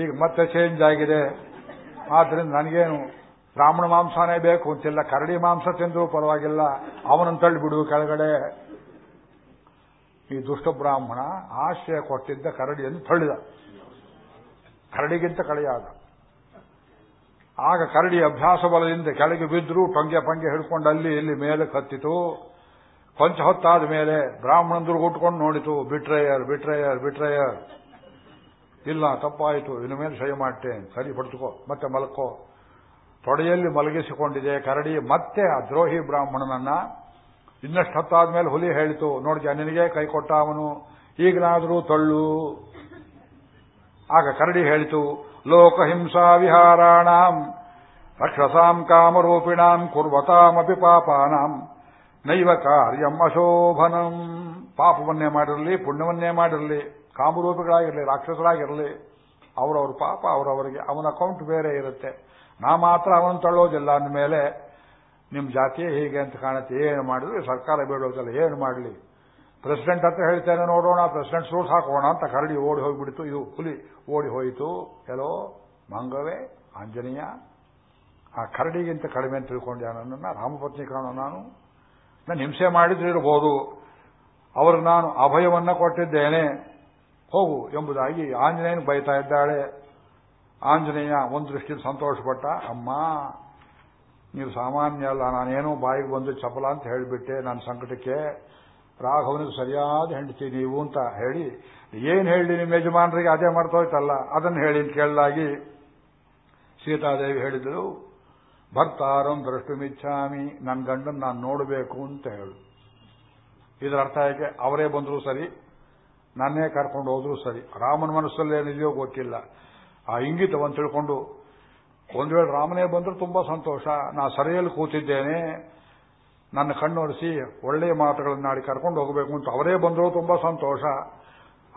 ಈಗ ಮತ್ತೆ ಚೇಂಜ್ ಆಗಿದೆ. ಆದ್ರಿಂದ ನನಗೇನು ಬ್ರಾಹ್ಮಣ ಮಾಂಸನೇ ಬೇಕು ಅಂತಿಲ್ಲ. ಕರಡಿ ಮಾಂಸ ತಿಂದು ಪರವಾಗಿಲ್ಲ. ಅವನನ್ನು ತಳ್ಳಿಬಿಡು ಕೆಳಗಡೆ. ಈ ದುಷ್ಟ ಬ್ರಾಹ್ಮಣ ಆಶ್ರಯ ಕೊಟ್ಟಿದ್ದ ಕರಡಿಯನ್ನು ತಳ್ಳಿದ. ಕರಡಿಗಿಂತ ಕಳೆಯಾದ. ಆಗ ಕರಡಿ ಅಭ್ಯಾಸ ಬಲದಿಂದ ಕೆಳಗೆ ಬಿದ್ದರೂ ಟೊಂಗೆ ಪಂಗೆ ಹಿಡ್ಕೊಂಡು ಅಲ್ಲಿ ಇಲ್ಲಿ ಮೇಲೆ ಕತ್ತಿತು. ಕೊಂಚ ಹೊತ್ತಾದ ಮೇಲೆ ಬ್ರಾಹ್ಮಣಂದ್ರು ಉಟ್ಕೊಂಡು ನೋಡಿತು ಬಿಟ್ರಯರ್ ಬಿಟ್ರಯರ್ ಬಿಟ್ರೇಯರ್ ಇಲ್ಲ, ತಪ್ಪಾಯಿತು ಇನ್ನು ಮೇಲೆ ಸಹಿ ಮಾಡ್ತೇನೆ. ಸರಿ ಪಡ್ತುಕೋ ಮತ್ತೆ ಮಲಕೋ. ತೊಡೆಯಲ್ಲಿ ಮಲಗಿಸಿಕೊಂಡಿದೆ ಕರಡಿ, ಮತ್ತೆ ಆ ದ್ರೋಹಿ ಬ್ರಾಹ್ಮಣನನ್ನ ಇನ್ನಷ್ಟು ಹತ್ತಾದ ಮೇಲೆ ಹುಲಿ ಹೇಳಿತು. ನೋಡಿದೆ ನಿನಗೆ ಕೈ ಕೊಟ್ಟ ಅವನು ಈಗಲಾದರೂ ತಳ್ಳು. ಆಗ ಕರಡಿ ಹೇಳಿತು ಲೋಕಹಿಂಸಾ ವಿಹಾರಾಣಾಂ, ರಕ್ಷಸಾಂ ಕಾಮರೂಪಿಣಾಂ, ಕುರ್ವತಾಮಪಿ ಪಾಪಾನಾಂ. ನೈವ ಕಾರ್ಯಂ ಅಶೋಭನಂ. ಪಾಪವನ್ನೇ ಮಾಡಿರಲಿ, ಪುಣ್ಯವನ್ನೇ ಮಾಡಿರಲಿ. ಕಾಮರೂಪಿಗಳಾಗಿರಲಿ, ರಾಕ್ಷಸರಾಗಿರಲಿ, ಅವರವ್ರ ಪಾಪ ಅವರವರಿಗೆ ಅವನ ಅಕೌಂಟ್ ಬೇರೆ ಇರುತ್ತೆ. ನಾ ಮಾತ್ರ ಅವನು ತಳ್ಳೋದಿಲ್ಲ ಅಂದಮೇಲೆ ನಿಮ್ಮ ಜಾತಿಯೇ ಹೀಗೆ ಅಂತ ಕಾಣುತ್ತೆ, ಏನು ಮಾಡಿದ್ರು? ಸರ್ಕಾರ ಬೇಡೋದಲ್ಲ, ಏನು ಮಾಡಲಿ? ಪ್ರೆಸಿಡೆಂಟ್ ಅಂತ ಹೇಳ್ತೇನೆ ನೋಡೋಣ ಪ್ರೆಸಿಡೆಂಟ್ ಸೂಟ್ ಹಾಕೋಣ ಅಂತ ಕರಡಿ ಓಡಿ ಹೋಗಿಬಿಡ್ತು. ಇದು ಹುಲಿ ಓಡಿ ಹೋಯಿತು. ಎಲ್ಲೋ ಮಂಗವೇ, ಆಂಜನೇಯ, ಆ ಕರಡಿಗಿಂತ ಕಡಿಮೆ ಅಂತ ತಿಳ್ಕೊಂಡೆ ನನ್ನನ್ನು? ರಾಮಪತ್ನಿ ಕಾಣೋ ನಾನು? ನಾನು ಹಿಂಸೆ ಮಾಡಿದ್ರೆ ಇರಬಹುದು ಅವ್ರಿಗೆ ನಾನು ಅಭಯವನ್ನ ಕೊಟ್ಟಿದ್ದೇನೆ. ಹೋಗು ಎಂಬುದಾಗಿ ಆಂಜನೇಯನ ಬೈತಾ ಇದ್ದಾಳೆ. ಆಂಜನೇಯ ಒಂದು ದೃಷ್ಟಿಯಲ್ಲಿ ಸಂತೋಷಪಟ್ಟ, ಅಮ್ಮ, ನೀವು ಸಾಮಾನ್ಯ ಅಲ್ಲ, ನಾನೇನೋ ಬಾಯಿಗೆ ಬಂದು ಚಪಲ ಅಂತ ಹೇಳಿಬಿಟ್ಟೆ, ನನ್ನ ಸಂಕಟಕ್ಕೆ ರಾಘವನಿಗೆ ಸರಿಯಾದ ಹೆಂಡತಿ ನೀವು ಅಂತ ಹೇಳಿ, ಏನು ಹೇಳಿ ನಿಮ್ಮ ಯಜಮಾನರಿಗೆ? ಅದೇ ಮಾಡ್ತೋಯ್ತಲ್ಲ ಅದನ್ನು ಹೇಳಿ ಅಂತ ಕೇಳಲಾಗಿ ಸೀತಾದೇವಿ ಹೇಳಿದಳು. ಭರ್ತಾರಂ ಮಿಚ್ಚಾಮಿ ನನ್ನ ಗಂಡನ ನಾನು ನೋಡಬೇಕು ಅಂತ ಹೇಳು. ಇದರ ಅರ್ಥ ಯಾಕೆ ಅವರೇ ಬಂದರೂ ಸರಿ ನನ್ನೇ ಕರ್ಕೊಂಡು ಹೋದ್ರು ಸರಿ. ರಾಮನ ಮನಸ್ಸಲ್ಲಿ ಏನಿದೆಯೋ ಗೊತ್ತಿಲ್ಲ. ಆ ಇಂಗಿತವನ್ನು ತಿಳ್ಕೊಂಡು, ಒಂದು ವೇಳೆ ರಾಮನೇ ಬಂದರೂ ತುಂಬಾ ಸಂತೋಷ. ನಾ ಸರಿಯಲ್ಲಿ ಕೂತಿದ್ದೇನೆ. ನನ್ನ ಕಣ್ಣೊರೆಸಿ ಒಳ್ಳೆಯ ಮಾತುಗಳನ್ನಾಡಿ ಕರ್ಕೊಂಡು ಹೋಗಬೇಕು ಅಂತ ಅವರೇ ಬಂದರೂ ತುಂಬಾ ಸಂತೋಷ.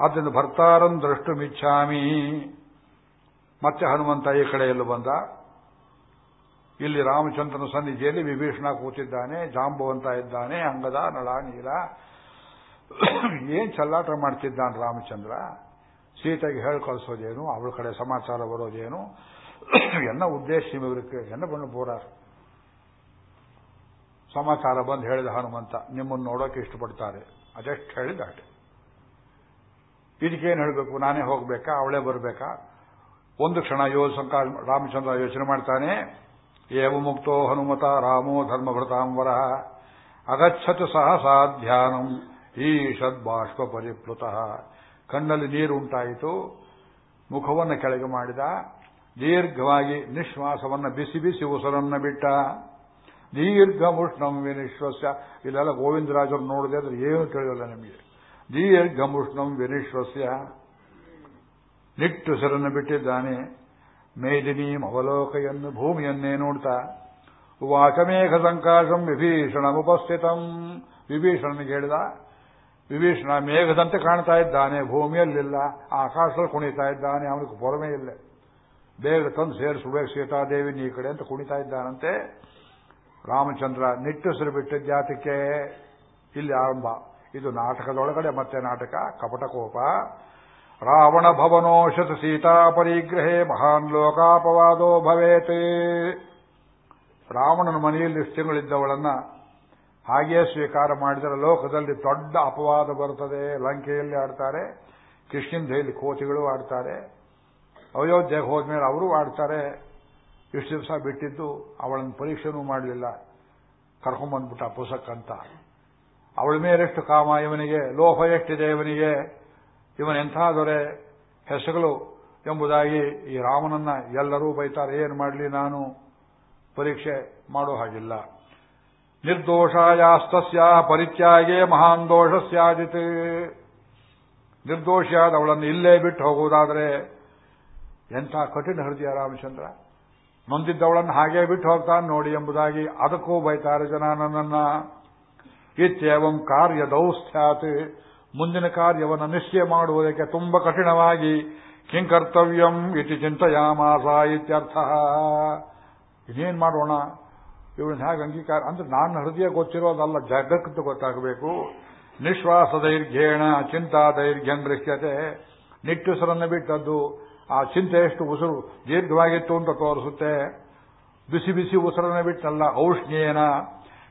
ಆದ್ದರಿಂದ ಭರ್ತಾರನ್ ದೃಷ್ಟು ಮಿಚ್ಚಾಮಿ ಮತ್ತೆ ಹನುಮಂತ ಈ ಕಡೆಯಲ್ಲೂ ಬಂದ. ಇಲ್ಲಿ ರಾಮಚಂದ್ರನ ಸನ್ನಿಧಿಯಲ್ಲಿ ವಿಭೀಷಣ ಕೂತಿದ್ದಾನೆ, ಜಾಂಬುವಂತ ಇದ್ದಾನೆ, ಅಂಗದ, ನಳ, ನೀರ. ಏನ್ ಚಲ್ಲಾಟ ಮಾಡ್ತಿದ್ದಾನೆ ರಾಮಚಂದ್ರ? ಸೀತೆಗೆ ಹೇಳಿ ಕಳಿಸೋದೇನು, ಅವಳ ಕಡೆ ಸಮಾಚಾರ ಬರೋದೇನು? ಎನ್ನ ಉದ್ದೇಶ ಇವರಿಗೆ ಎನ್ನ ಬಂದು ಬೋರಾರ್? ಸಮಾಚಾರ ಬಂದು ಹೇಳಿದ ಹನುಮಂತ, ನಿಮ್ಮನ್ನು ನೋಡೋಕೆ ಇಷ್ಟಪಡ್ತಾರೆ. ಅದೆಷ್ಟು ಹೇಳಿದ ಅಷ್ಟೆ ಇದಕ್ಕೇನು ಹೇಳಬೇಕು? ನಾನೇ ಹೋಗ್ಬೇಕಾ? ಅವಳೇ ಬರಬೇಕಾ? ಒಂದು ಕ್ಷಣ ಯೋಸಂಕ ರಾಮಚಂದ್ರ ಯೋಚನೆ ಮಾಡ್ತಾನೆ, ಏವ ಮುಕ್ತೋ ಹನುಮತ, ರಾಮೋ ಧರ್ಮಭೃತಾಂಬರ ಅಗಚ್ಚತು ಸಹ ಧ್ಯಾನಂ ಈಷದ್ ಬಾಷ್ಪ ಪರಿಪ್ಲುತ. ಕಣ್ಣಲ್ಲಿ ನೀರುಂಟಾಯಿತು, ಮುಖವನ್ನು ಕೆಳಗೆ ಮಾಡಿದ, ದೀರ್ಘವಾಗಿ ನಿಶ್ವಾಸವನ್ನು ಬಿಸಿ ಬಿಸಿ ಉಸರನ್ನ ಬಿಟ್ಟ. ದೀರ್ಘ ಮುಷ್ಣಂ ವಿನಿಶ್ವಸ್ಯ. ಇಲ್ಲೆಲ್ಲ ಗೋವಿಂದರಾಜರು ನೋಡಿದೆ ಅಂದ್ರೆ ಏನು ತಿಳಿಯಲ್ಲ ನಿಮಗೆ. ದೀರ್ಘ ಮುಷ್ಣಂ ವಿನಿಶ್ವಸ್ಯ. ನಿಟ್ಟುಸರನ್ನು ಬಿಟ್ಟಿದ್ದಾನೆ. ಮೇದಿನಿ ಅವಲೋಕೆಯನ್ನು ಭೂಮಿಯನ್ನೇ ನೋಡ್ತಾ. ವಾಚಮೇಘ ಸಂಕಾಶಂ ವಿಭೀಷಣ ಉಪಸ್ಥಿತಂ ವಿಭೀಷಣನಿಗೆ ಹೇಳಿದ ವಿಭೀಷಣ ಮೇಘದಂತೆ ಕಾಣ್ತಾ ಇದ್ದಾನೆ, ಭೂಮಿಯಲ್ಲಿಲ್ಲ, ಆಕಾಶದಲ್ಲಿ ಕುಣಿತಾ ಇದ್ದಾನೆ, ಅವನಿಗೆ ಪೊರಮೆ ಇಲ್ಲ. ಬೇಗ ತಂದು ಸೇರಿಸಬೇಕು, ಸೀತಾದೇವಿ ನೀ ಕಡೆ ಅಂತ ಕುಣಿತಾ ಇದ್ದಾನಂತೆ. ರಾಮಚಂದ್ರ ನಿಟ್ಟುಸಿರು ಜಾತಿಕೆ ಇಲ್ಲಿ ಆರಂಭ. ಇದು ನಾಟಕದೊಳಗಡೆ ಮತ್ತೆ ನಾಟಕ ಕಪಟಕೋಪ ರಾವಣ ಭವನೋಷತ ಸೀತಾ ಪರಿಗ್ರಹೇ, ಮಹಾನ್ ಲೋಕಾಪವಾದೋ ಭವೇತ್. ರಾವಣನ ಮನೆಯಲ್ಲಿ ತಿಂಗಳಿದ್ದವಳನ್ನ ಹಾಗೆಯೇ ಸ್ವೀಕಾರ ಮಾಡಿದರೆ ಲೋಕದಲ್ಲಿ ದೊಡ್ಡ ಅಪವಾದ ಬರುತ್ತದೆ. ಲಂಕೆಯಲ್ಲಿ ಆಡ್ತಾರೆ. ಕೃಷ್ಣಂಧೆಯಲ್ಲಿ ಕೋತಿಗಳು ಆಡ್ತಾರೆ. ಅಯೋಧ್ಯೆಗೆ ಹೋದ್ಮೇಲೆ ಅವರು ಆಡ್ತಾರೆ. ಇಷ್ಟು ದಿವಸ ಬಿಟ್ಟಿದ್ದು ಅವಳನ್ನು ಪರೀಕ್ಷೆನೂ ಮಾಡಲಿಲ್ಲ. ಕರ್ಕೊಂಬಂದ್ಬಿಟ್ಟ ಪುಸಕ್ಕಂತ. ಅವಳ ಮೇಲೆಷ್ಟು ಕಾಮ, ಇವನಿಗೆ ಲೋಹ ಎಷ್ಟಿದೆ ಇವನಿಗೆ? ಇವನೆಂಥ ದೊರೆ ಹೆಸರುಗಳು ಎಂಬುದಾಗಿ ಈ ರಾಮನನ್ನ ಎಲ್ಲರೂ ಬೈತಾರೆ. ಏನು ಮಾಡಲಿ ನಾನು? ಪರೀಕ್ಷೆ ಮಾಡೋ ಹಾಗಿಲ್ಲ. ನಿರ್ದೋಷಾಯಾಸ್ತಸ್ಯ ಪರಿತ್ಯಾಗೇ ಮಹಾನ್ ದೋಷ ಸ್ಯಾದಿತ್ ನಿರ್ದೋಷಿಯಾದ ಅವಳನ್ನು ಇಲ್ಲೇ ಬಿಟ್ಟು ಹೋಗುವುದಾದರೆ ಎಂಥ ಕಠಿಣ ಹೃದಯ ರಾಮಚಂದ್ರ? ನೊಂದಿದ್ದವಳನ್ನು ಹಾಗೇ ಬಿಟ್ಟು ಹೋಗ್ತಾನೆ ನೋಡಿ ಎಂಬುದಾಗಿ ಅದಕ್ಕೂ ಬೈತಾರೆ ಜನ ನನ್ನನ್ನ. ಇತ್ಯೇವಂ ಕಾರ್ಯ ದೌಸ್ಥ್ಯಾತ್ ಮುಂದಿನ ಕಾರ್ಯವನ್ನು ನಿಶ್ಚಯ ಮಾಡುವುದಕ್ಕೆ ತುಂಬಾ ಕಠಿಣವಾಗಿ ಕಿಂಕರ್ತವ್ಯಂ ಇತಿ ಚಿಂತೆಯಾಮಾಸ ಇತ್ಯರ್ಥ. ಇನ್ನೇನ್ ಮಾಡೋಣ? ಇವಳನ್ನ ಹೇಗೆ ಅಂಗೀಕಾರ ಅಂದ್ರೆ ನಾನು ಹೃದಯ ಗೊತ್ತಿರೋದಲ್ಲ, ಜಗತ್ತು ಗೊತ್ತಾಗಬೇಕು. ನಿಶ್ವಾಸ ದೈರ್ಘ್ಯೇಣ ಚಿಂತಾ ದೈರ್ಘ್ಯಂ ದೃಶ್ಯತೆ. ನಿಟ್ಟುಸರನ್ನು ಬಿಟ್ಟದ್ದು, ಆ ಚಿಂತೆ ಎಷ್ಟು ಉಸಿರು ದೀರ್ಘವಾಗಿತ್ತು ಅಂತ ತೋರಿಸುತ್ತೆ. ಬಿಸಿ ಬಿಸಿ ಉಸಿರನ್ನು ಬಿಟ್ಟಲ್ಲ ಔಷ್ಣ್ಯೇನ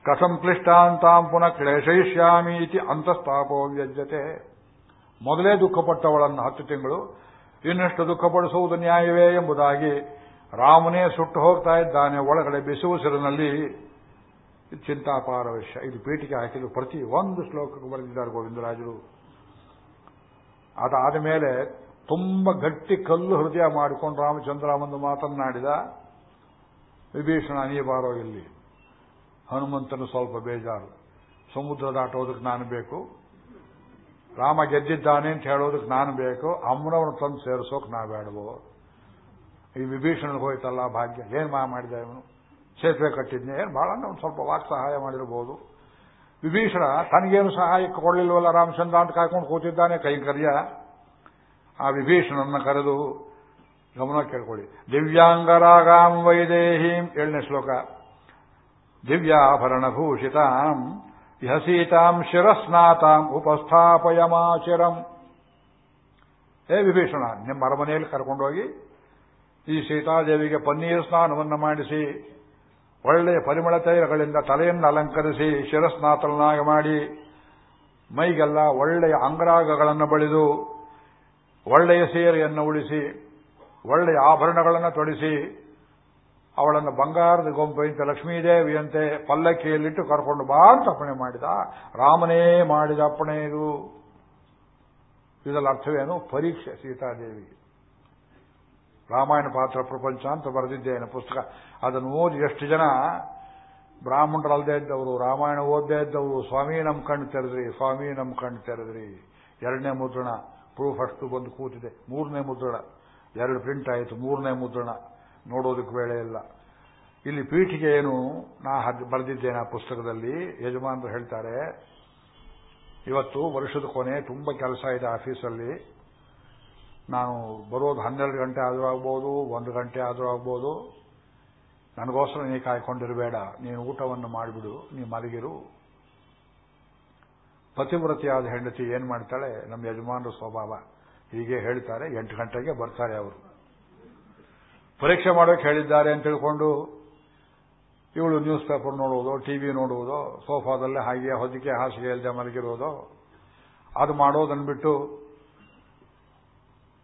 ಕಥಂ ಕ್ಲಿಷ್ಟಾಂತಾಂ ಪುನಃ ಕ್ಲೇಶಯಿಷ್ಯಾಮಿ ಇತಿ ಅಂತಸ್ತಾಪೋ ವ್ಯಜ್ಯತೆ. ಮೊದಲೇ ದುಃಖಪಟ್ಟವಳನ್ನು ಹತ್ತು ತಿಂಗಳು, ಇನ್ನಷ್ಟು ದುಃಖಪಡಿಸುವುದು ನ್ಯಾಯವೇ ಎಂಬುದಾಗಿ ರಾಮನೇ ಸುಟ್ಟು ಹೋಗ್ತಾ ಇದ್ದಾನೆ, ಒಳಗಡೆ ಬಿಸಿ ಉಸಿರಿನಲ್ಲಿ ಚಿಂತಾಪಾರ ವಿಷಯ. ಇದು ಪೀಠಿಕೆ ಹಾಕಿದ್ರು. ಪ್ರತಿ ಒಂದು ಶ್ಲೋಕಕ್ಕೆ ಬರೆದಿದ್ದಾರೆ ಗೋವಿಂದರಾಜರು. ಅದಾದ ಮೇಲೆ ತುಂಬ ಗಟ್ಟಿ ಕಲ್ಲು ಹೃದಯ ಮಾಡಿಕೊಂಡು ರಾಮಚಂದ್ರ ಒಂದು ಮಾತನ್ನಾಡಿದ ವಿಭೀಷಣ, ನೀ ಬಾರೋ ಇಲ್ಲಿ. ಹನುಮಂತನು ಸ್ವಲ್ಪ ಬೇಜಾರು. ಸಮುದ್ರ ದಾಟೋದಕ್ಕೆ ನಾನು ಬೇಕು. ರಾಮ ಗೆದ್ದಿದ್ದಾನೆ ಅಂತ ಹೇಳೋದಕ್ಕೆ ನಾನು ಬೇಕು. ಅಮ್ಮನವನು ತಂದು ಸೇರಿಸೋಕೆ ನಾ ಬೇಡವೋ? ಈ ವಿಭೀಷಣನಿಗೆ ಹೋಯ್ತಲ್ಲ ಭಾಗ್ಯ. ಏನ್ ಮಾ ಮಾಡಿದ ಇವನು ಸೇತುವೆ ಕಟ್ಟಿದ್ನೆ. ಏನು ಬಹಳ ಒಂದು ಸ್ವಲ್ಪ ವಾಕ್ ಸಹಾಯ ಮಾಡಿರಬಹುದು ವಿಭೀಷಣ ತನಗೇನು ಸಹಾಯಕ್ಕೆ ಕೊಡಲಿಲ್ವಲ್ಲ ರಾಮಚಂದ್ರ ಅಂತ ಕಾಯ್ಕೊಂಡು ಕೂತಿದ್ದಾನೆ ಕೈಂಕರ್ಯ. ಆ ವಿಭೀಷಣನ ಕರೆದು ಗಮನ ಕೇಳ್ಕೊಳ್ಳಿ. ದಿವ್ಯಾಂಗರಾಗಾಂ ವೈದೇಹೀಂ ಏಳನೇ ಶ್ಲೋಕ. ದಿವ್ಯಾಭರಣಭೂಷಿತಾಂ ಯಹಸೀತಾಂ ಶಿರಸ್ನಾತಾಂ ಉಪಸ್ಥಾಪಯಮಾಚಿರಂ. ಹೇ ವಿಭೀಷಣ, ನಿಮ್ಮ ಅರಮನೆಯಲ್ಲಿ ಕರ್ಕೊಂಡೋಗಿ ಈ ಸೀತಾದೇವಿಗೆ ಪನ್ನೀರ್ ಸ್ನಾನವನ್ನು ಮಾಡಿಸಿ ಒಳ್ಳೆಯ ಪರಿಮಳ ತೈಲಗಳಿಂದ ತಲೆಯನ್ನು ಅಲಂಕರಿಸಿ, ಶಿರಸ್ನಾತಲನಾಗಿ ಮಾಡಿ, ಮೈಗೆಲ್ಲ ಒಳ್ಳೆಯ ಅಂಗರಾಗಗಳನ್ನು ಬಳಿದು, ಒಳ್ಳೆಯ ಸೀರೆಯನ್ನು ಉಳಿಸಿ ಒಳ್ಳೆಯ ಆಭರಣಗಳನ್ನು ತೊಡಿಸಿ, ಅವಳನ್ನು ಬಂಗಾರದ ಗೊಂಬೆಯಂತೆ ಲಕ್ಷ್ಮೀದೇವಿಯಂತೆ ಪಲ್ಲಕ್ಕಿಯಲ್ಲಿಟ್ಟು ಕರ್ಕೊಂಡು ಬಾ ಅಂತ ಅಪ್ಪಣೆ ಮಾಡಿದ. ರಾಮನೇ ಮಾಡಿದ ಅಪ್ಪಣೆ ಇದು. ಇದರ ಅರ್ಥವೇನು? ಪರೀಕ್ಷೆ ಸೀತಾದೇವಿಗೆ. ರಾಮಾಯಣ ಪಾತ್ರ ಪ್ರಪಂಚ ಅಂತ ಬರೆದಿದ್ದೇನೆ ಪುಸ್ತಕ. ಅದನ್ನು ಓದಿ ಎಷ್ಟು ಜನ ಬ್ರಾಹ್ಮಣರಲ್ಲದೆ ಇದ್ದವರು, ರಾಮಾಯಣ ಓದದೇ ಇದ್ದವರು, ಸ್ವಾಮಿ ನಮ್ಮ ಕಣ್ಣು ತೆರೆದ್ರಿ, ಸ್ವಾಮಿ ನಮ್ಮ ಕಣ್ಣು ತೆರೆದ್ರಿ. ಎರಡನೇ ಮುದ್ರಣ ಪ್ರೂಫ್ ಅಷ್ಟು ಬಂದು ಕೂತಿದೆ. ಮೂರನೇ ಮುದ್ರಣ. ಎರಡು ಪ್ರಿಂಟ್ ಆಯಿತು, ಮೂರನೇ ಮುದ್ರಣ. ನೋಡೋದಕ್ಕೆ ವೇಳೆ ಇಲ್ಲ. ಇಲ್ಲಿ ಪೀಠಿಗೆ ಏನು, ನಾ ಬರೆದಿದ್ದೇನೆ ಆ ಪುಸ್ತಕದಲ್ಲಿ, ಯಜಮಾನರು ಹೇಳ್ತಾರೆ, ಇವತ್ತು ವರ್ಷದ ಕೊನೆ, ತುಂಬಾ ಕೆಲಸ ಇದೆ ಆಫೀಸಲ್ಲಿ. ನಾನು ಬರೋದು ಹನ್ನೆರಡು ಗಂಟೆ ಆದರೂ ಆಗ್ಬೋದು, ಒಂದು ಗಂಟೆ ಆದರೂ ಆಗ್ಬೋದು. ನನಗೋಸ್ಕರ ನೀ ಕಾಯ್ಕೊಂಡಿರಬೇಡ. ನೀನು ಊಟವನ್ನು ಮಾಡಿಬಿಡು, ನೀ ಮಲಗಿರು. ಪತಿವ್ರತಿಯಾದ ಹೆಂಡತಿ ಏನ್ ಮಾಡ್ತಾಳೆ? ನಮ್ಮ ಯಜಮಾನರ ಸ್ವಭಾವ. ಹೀಗೆ ಹೇಳ್ತಾರೆ. ಎಂಟು ಗಂಟೆಗೆ ಬರ್ತಾರೆ ಅವರು. ಪರೀಕ್ಷೆ ಮಾಡೋಕೆ ಹೇಳಿದ್ದಾರೆ ಅಂತ ತಿಳ್ಕೊಂಡು ಇವಳು ನ್ಯೂಸ್ ಪೇಪರ್ ನೋಡುವುದು ಟಿವಿ ನೋಡುವುದು, ಸೋಫಾದಲ್ಲೇ ಹಾಗೆ ಹೊದಿಕೆ ಹಾಸಿಗೆ ಇಲ್ಲದೆ ಮಲಗಿರೋದು, ಅದು ಮಾಡೋದನ್ನು ಬಿಟ್ಟು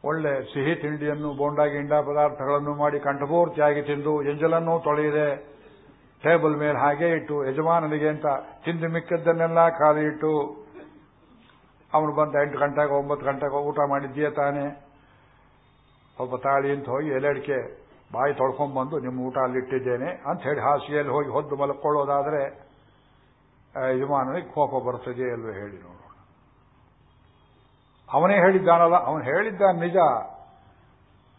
ಒಳ್ಳೆ ಸಿಹಿ ತಿಂಡಿಯನ್ನು ಬೋಂಡಾ ಗಿಂಡ ಪದಾರ್ಥಗಳನ್ನು ಮಾಡಿ ಕಂಠಪೂರ್ತಿಯಾಗಿ ತಿಂದು ಎಂಜಲನ್ನೂ ತೊಳೆಯದೆ ಟೇಬಲ್ ಮೇಲೆ ಹಾಗೆ ಇಟ್ಟು, ಯಜಮಾನನಿಗೆ ಅಂತ ತಿಂದು ಮಿಕ್ಕದ್ದನ್ನೆಲ್ಲ ಖಾಲಿ ಇಟ್ಟು, ಅವನು ಬಂದ ಎಂಟು ಗಂಟೆಗೆ, ಒಂಬತ್ತು ಗಂಟೆಗೆ ಊಟ ಮಾಡಿದ್ದೀಯ ತಾನೆ? ಒಬ್ಬ ತಾಳಿ ಅಂತ ಹೋಗಿ ಎಲೆಡಿಕೆ ಬಾಯಿ ತೊಳ್ಕೊಂಡ್ಬಂದು ನಿಮ್ಮ ಊಟ ಅಲ್ಲಿಟ್ಟಿದ್ದೇನೆ ಅಂತ ಹೇಳಿ ಹಾಸಿಗೆಯಲ್ಲಿ ಹೋಗಿ ಹೊದ್ದು ಮಲ್ಕೊಳ್ಳೋದಾದ್ರೆ ಯಜಮಾನನಿಗೆ ಕೋಪ ಬರ್ತದೆ ಅಲ್ವೇ ಹೇಳಿ ನೋಡೋಣ ಅವನೇ ಹೇಳಿದ್ದಾನಲ್ಲ, ಅವನು ಹೇಳಿದ್ದ ನಿಜ.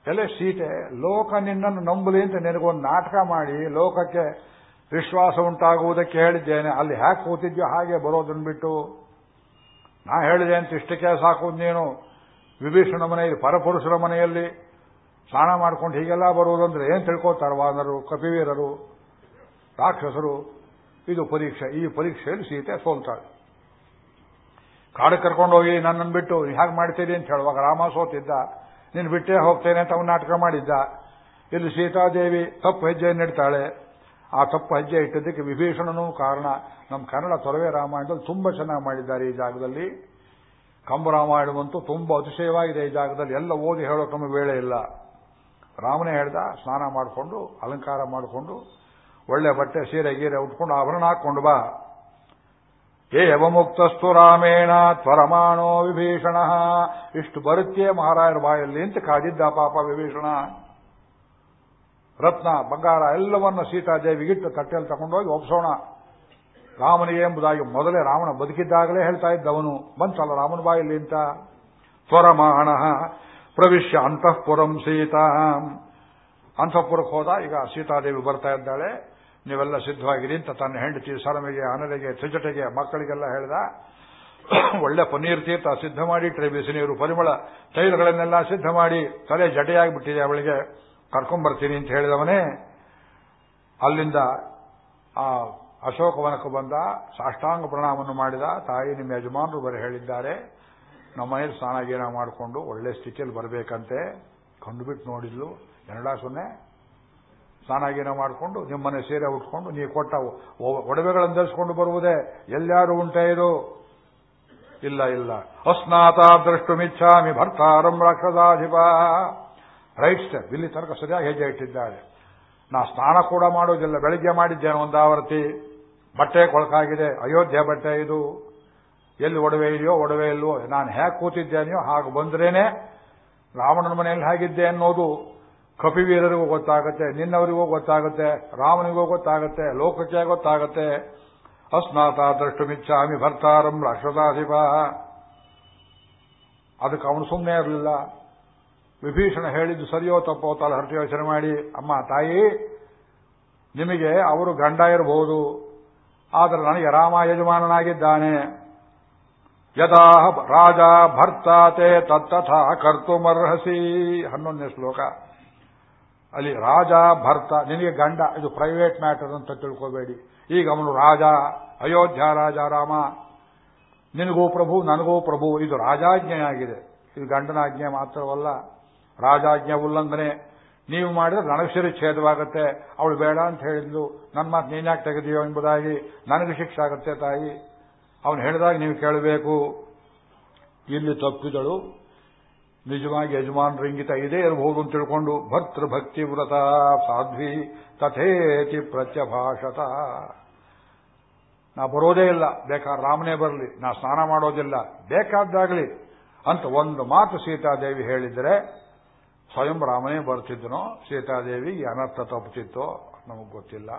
ಎಲೆ ಸೀತೆ, ಲೋಕ ನಿನ್ನನ್ನು ನಂಬಲಿ ಅಂತ ನಿನಗೊಂದು ನಾಟಕ ಮಾಡಿ, ಲೋಕಕ್ಕೆ ವಿಶ್ವಾಸ ಉಂಟಾಗುವುದಕ್ಕೆ ಹೇಳಿದ್ದೇನೆ. ಅಲ್ಲಿ ಹ್ಯಾಕ್ ಕೂತಿದ್ಯೋ ಹಾಗೆ ಬರೋದನ್ನು ಬಿಟ್ಟು. ನಾ ಹೇಳಿದೆ ಅಂತ ಇಷ್ಟಕ್ಕೆ ಸಾಕು ನೀನು. ವಿಭೀಷಣ ಮನೆಯಲ್ಲಿ, ಪರಪುರುಷರ ಮನೆಯಲ್ಲಿ ಸ್ನಾನ ಮಾಡ್ಕೊಂಡು ಹೀಗೆಲ್ಲ ಬರುವುದಂದ್ರೆ ಏನ್ ತಿಳ್ಕೊತಾರೆ ವಾನರು, ಕಪಿವೀರರು, ರಾಕ್ಷಸರು? ಇದು ಪರೀಕ್ಷೆ. ಈ ಪರೀಕ್ಷೆಯಲ್ಲಿ ಸೀತೆ ಸೋಲ್ತಾಳೆ. ಕಾಡು ಕರ್ಕೊಂಡೋಗಿ ನನ್ನನ್ನು ಬಿಟ್ಟು ಹೇಗೆ ಮಾಡ್ತೀರಿ ಅಂತ ಹೇಳುವಾಗ ರಾಮ ಸೋತಿದ್ದ ನೀನು ಬಿಟ್ಟೇ ಹೋಗ್ತೇನೆ ಅಂತ ಅವನು ನಾಟಕ ಮಾಡಿದ್ದ. ಇಲ್ಲಿ ಸೀತಾದೇವಿ ತಪ್ಪು ಹೆಜ್ಜೆ ಇಡ್ತಾಳೆ. ಆ ತಪ್ಪು ಹೆಜ್ಜೆ ಇಟ್ಟದಕ್ಕೆ ವಿಭೀಷಣನೂ ಕಾರಣ ನಮ್ಮ ಕನ್ನಡ ತೊರವೆ ರಾಮಾಯಣದಲ್ಲಿ ತುಂಬಾ ಚೆನ್ನಾಗಿ ಮಾಡಿದ್ದಾರೆ ಈ ಜಾಗದಲ್ಲಿ. ಕಂಬರಾಮಾಯಣವಂತೂ ತುಂಬಾ ಅತಿಶಯವಾಗಿದೆ ಈ ಜಾಗದಲ್ಲಿ. ಎಲ್ಲ ಓದಿ ಹೇಳೋ ತಮ್ಮ ವೇಳೆ ಇಲ್ಲ. ರಾಮನೇ ಹೇಳ್ದ, ಸ್ನಾನ ಮಾಡಿಕೊಂಡು, ಅಲಂಕಾರ ಮಾಡಿಕೊಂಡು, ಒಳ್ಳೆ ಬಟ್ಟೆ, ಸೀರೆ, ಗೀರೆ ಉಟ್ಕೊಂಡು ಆಭರಣ ಹಾಕೊಂಡು ಬಾ. ಏವಮುಕ್ತಸ್ತು ರಾಮೇಣ ತ್ವರಮಾಣೋ ವಿಭೀಷಣ. ಇಷ್ಟು ಬರುತ್ತೆ ಮಹಾರಾಯರ ಬಾಯಲ್ಲಿ ಅಂತ ಕಾದಿದ್ದ ಪಾಪ ವಿಭೀಷಣ. ರತ್ನ, ಬಂಗಾರ ಎಲ್ಲವನ್ನ ಸೀತಾದೇವಿಗಿಟ್ಟು ತಟ್ಟೆಯಲ್ಲಿ ತಗೊಂಡೋಗಿ ಒಪ್ಸೋಣ. ರಾಮನಿಗೆ ಎಂಬುದಾಗಿ ಮೊದಲೇ ರಾವಣ ಬದುಕಿದ್ದಾಗಲೇ ಹೇಳ್ತಾ ಇದ್ದವನು. ಬಂತಲ್ಲ ರಾಮನ ಬಾಯಲ್ಲಿ ಅಂತ. ತ್ವರಮಾಣ ಪ್ರವಿಶ್ಯ ಅಂತಃಪುರಂ ಸೀತಾ. ಅಂತಃಪುರಕ್ಕೆ ಹೋದ ಈಗ ಸೀತಾದೇವಿ ಬರ್ತಾ ಇದ್ದಾಳೆ. ನೀವೆಲ್ಲ ಸಿದ್ಧವಾಗಿರಿ ಅಂತ ತನ್ನ ಹೆಂಡತಿ ಸರಮಿಗೆ ಅನಲೆಗೆ, ತ್ರಿಜಟೆಗೆ, ಮಕ್ಕಳಿಗೆಲ್ಲ ಹೇಳ್ದ, ಒಳ್ಳೆ ಪನ್ನೀರ್ ತೀರ್ಥ ಸಿದ್ಧ ಮಾಡಿ ಟ್ರೈ ಬಿಸಿ ನೀರು ಪರಿಮಳ, ತೈಲಗಳನ್ನೆಲ್ಲ ಸಿದ್ಧ ಮಾಡಿ, ತಲೆ ಜಟೆಯಾಗಿಬಿಟ್ಟಿದೆ ಅವಳಿಗೆ ಕರ್ಕೊಂಡ್ಬರ್ತೀನಿ ಅಂತ ಹೇಳಿದವನೇ. ಅಲ್ಲಿಂದ ಆ ಅಶೋಕವನಕ್ಕೆ ಬಂದ, ಸಾಷ್ಟಾಂಗ ಪ್ರಣಾಮವನ್ನು ಮಾಡಿದ, ತಾಯಿ ನಿಮ್ಮ ಯಜಮಾನರು ಬರೀ ಹೇಳಿದ್ದಾರೆ. ನಮ್ಮ ಮನೇಲಿ ಸ್ನಾನ ಗೀನ ಮಾಡಿಕೊಂಡು ಒಳ್ಳೆ ಸ್ಥಿತಿಯಲ್ಲಿ ಬರಬೇಕಂತೆ. ಕಂಡುಬಿಟ್ಟು ನೋಡಿದ್ಲು, ಎರಡ ಸೊನ್ನೆ. ಸ್ನಾನ ಗೀನ ಮಾಡಿಕೊಂಡು ನಿಮ್ಮನೆ ಸೀರೆ ಉಟ್ಕೊಂಡು ನೀವು ಕೊಟ್ಟ ಒಡವೆಗಳನ್ನು ಧರಿಸಿಕೊಂಡು ಬರುವುದೇ ಎಲ್ಲಾರು ಉಂಟೆ ಇದು? ಇಲ್ಲ ಇಲ್ಲ. ಅಸ್ನಾತ ಮಿಚ್ಛಾಮಿ ಭರ್ತಾರಂ ರಾಕ್ಷಸಾಧಿಪ. Right step. ಇಲ್ಲಿ ತನಕ ಸರಿಯಾಗಿ ಹೆಜ್ಜೆ ಇಟ್ಟಿದ್ದಾರೆ. ನಾ ಸ್ನಾನ ಕೂಡ ಮಾಡೋದಿಲ್ಲ. ಬೆಳಿಗ್ಗೆ ಮಾಡಿದ್ದೇನೆ ಒಂದಾವರ್ತಿ ಬಟ್ಟೆ ಕೊಳಕಾಗಿದೆ. ಅಯೋಧ್ಯೆ ಬಟ್ಟೆ ಇದು. ಎಲ್ಲಿ ಒಡವೆ ಇದೆಯೋ, ಒಡವೆ ಇಲ್ವೋ ನಾನು ಹೇಗೆ ಕೂತಿದ್ದೇನೆಯೋ ಹಾಗೆ ಬಂದ್ರೇನೆ ರಾವಣನ ಮನೆಯಲ್ಲಿ ಹೇಗಿದ್ದೆ ಅನ್ನೋದು ಕಪಿವೀರರಿಗೂ ಗೊತ್ತಾಗುತ್ತೆ, ನಿನ್ನವರಿಗೂ ಗೊತ್ತಾಗುತ್ತೆ, ರಾಮನಿಗೂ ಗೊತ್ತಾಗುತ್ತೆ, ಲೋಕಕ್ಕೆ ಗೊತ್ತಾಗುತ್ತೆ. ಅಸ್ನಾತ ಮಿಚ್ಚಾಮಿ ಭರ್ತಾರಂ ರಾಕ್ಷಸಾಧಿಪ. ಅದಕ್ಕೆ ಅವನು ಸುಮ್ಮನೆ ಇರಲಿಲ್ಲ. ವಿಭೀಷಣ ಹೇಳಿದ್ದು ಸರಿಯೋ ತಪ್ಪೋ ತಲೆ ಹರಟಿ ಯೋಚನೆ ಮಾಡಿ, ಅಮ್ಮ, ತಾಯಿ, ನಿಮಗೆ ಅವರು ಗಂಡ ಇರಬಹುದು. ಆದರೆ ನನಗೆ ರಾಮ ಯಜಮಾನನಾಗಿದ್ದಾನೆ. ಯದಾ ರಾಜ ಭರ್ತಾತೆ ತತ್ತಥ ಕರ್ತುಮರ್ಹಸಿ. ಹನ್ನೊಂದನೇ ಶ್ಲೋಕ. ಅಲ್ಲಿ ರಾಜ ಭರ್ತ, ನಿನಗೆ ಗಂಡ, ಇದು ಪ್ರೈವೇಟ್ ಮ್ಯಾಟರ್ ಅಂತ ತಿಳ್ಕೋಬೇಡಿ. ಈಗ ಅವನು ರಾಜ, ಅಯೋಧ್ಯ ರಾಜ, ರಾಮ. ನಿನಗೂ ಪ್ರಭು, ನನಗೂ ಪ್ರಭು, ಇದು ರಾಜಾಜ್ಞೆಯಾಗಿದೆ ಇದು ಗಂಡನಾಜ್ಞೆ ಮಾತ್ರವಲ್ಲ, ರಾಜಾಜ್ಞೆ ಉಲ್ಲಂಘನೆ. ನೀವು ಮಾಡಿದ್ರೆ ನನಗೆ ಛೇದವಾಗುತ್ತೆ. ಅವಳು ಬೇಡ ಅಂತ ಹೇಳಿದ್ಲು, ನನ್ನ ಮಾತು ನೀನ್ಯಾಕೆ ತೆಗೆದಿಯೋ ಎಂಬುದಾಗಿ, ನನಗೆ ಶಿಕ್ಷೆ ಆಗುತ್ತೆ ತಾಯಿ. ಅವನು ಹೇಳಿದಾಗ ನೀವು ಕೇಳಬೇಕು, ಇಲ್ಲಿ ತಪ್ಪಿದಳು ನಿಜವಾಗಿ ಯಜಮಾನರ ಇಂಗಿತ ಇದೇ ಇರಬಹುದು ಅಂತ ತಿಳ್ಕೊಂಡು ಭರ್ತೃ ಭಕ್ತಿ ವ್ರತ ಸಾಧ್ವಿ ತಥೇತಿ ಪ್ರತ್ಯಭಾಷತ. ನಾ ಬರೋದೇ ಇಲ್ಲ ಬೇಕಾದ ರಾಮನೇ ಬರಲಿ, ನಾ ಸ್ನಾನ ಮಾಡೋದಿಲ್ಲ, ಬೇಕಾದ್ದಾಗಲಿ ಅಂತ ಒಂದು ಮಾತು ಸೀತಾದೇವಿ ಹೇಳಿದರೆ ಸ್ವಯಂ ರಾಮನೇ ಬರ್ತಿದ್ದನೋ, ಸೀತಾದೇವಿ ಅನರ್ಥ ತಪ್ಪುತ್ತಿತ್ತೋ ನಮಗೆ ಗೊತ್ತಿಲ್ಲ.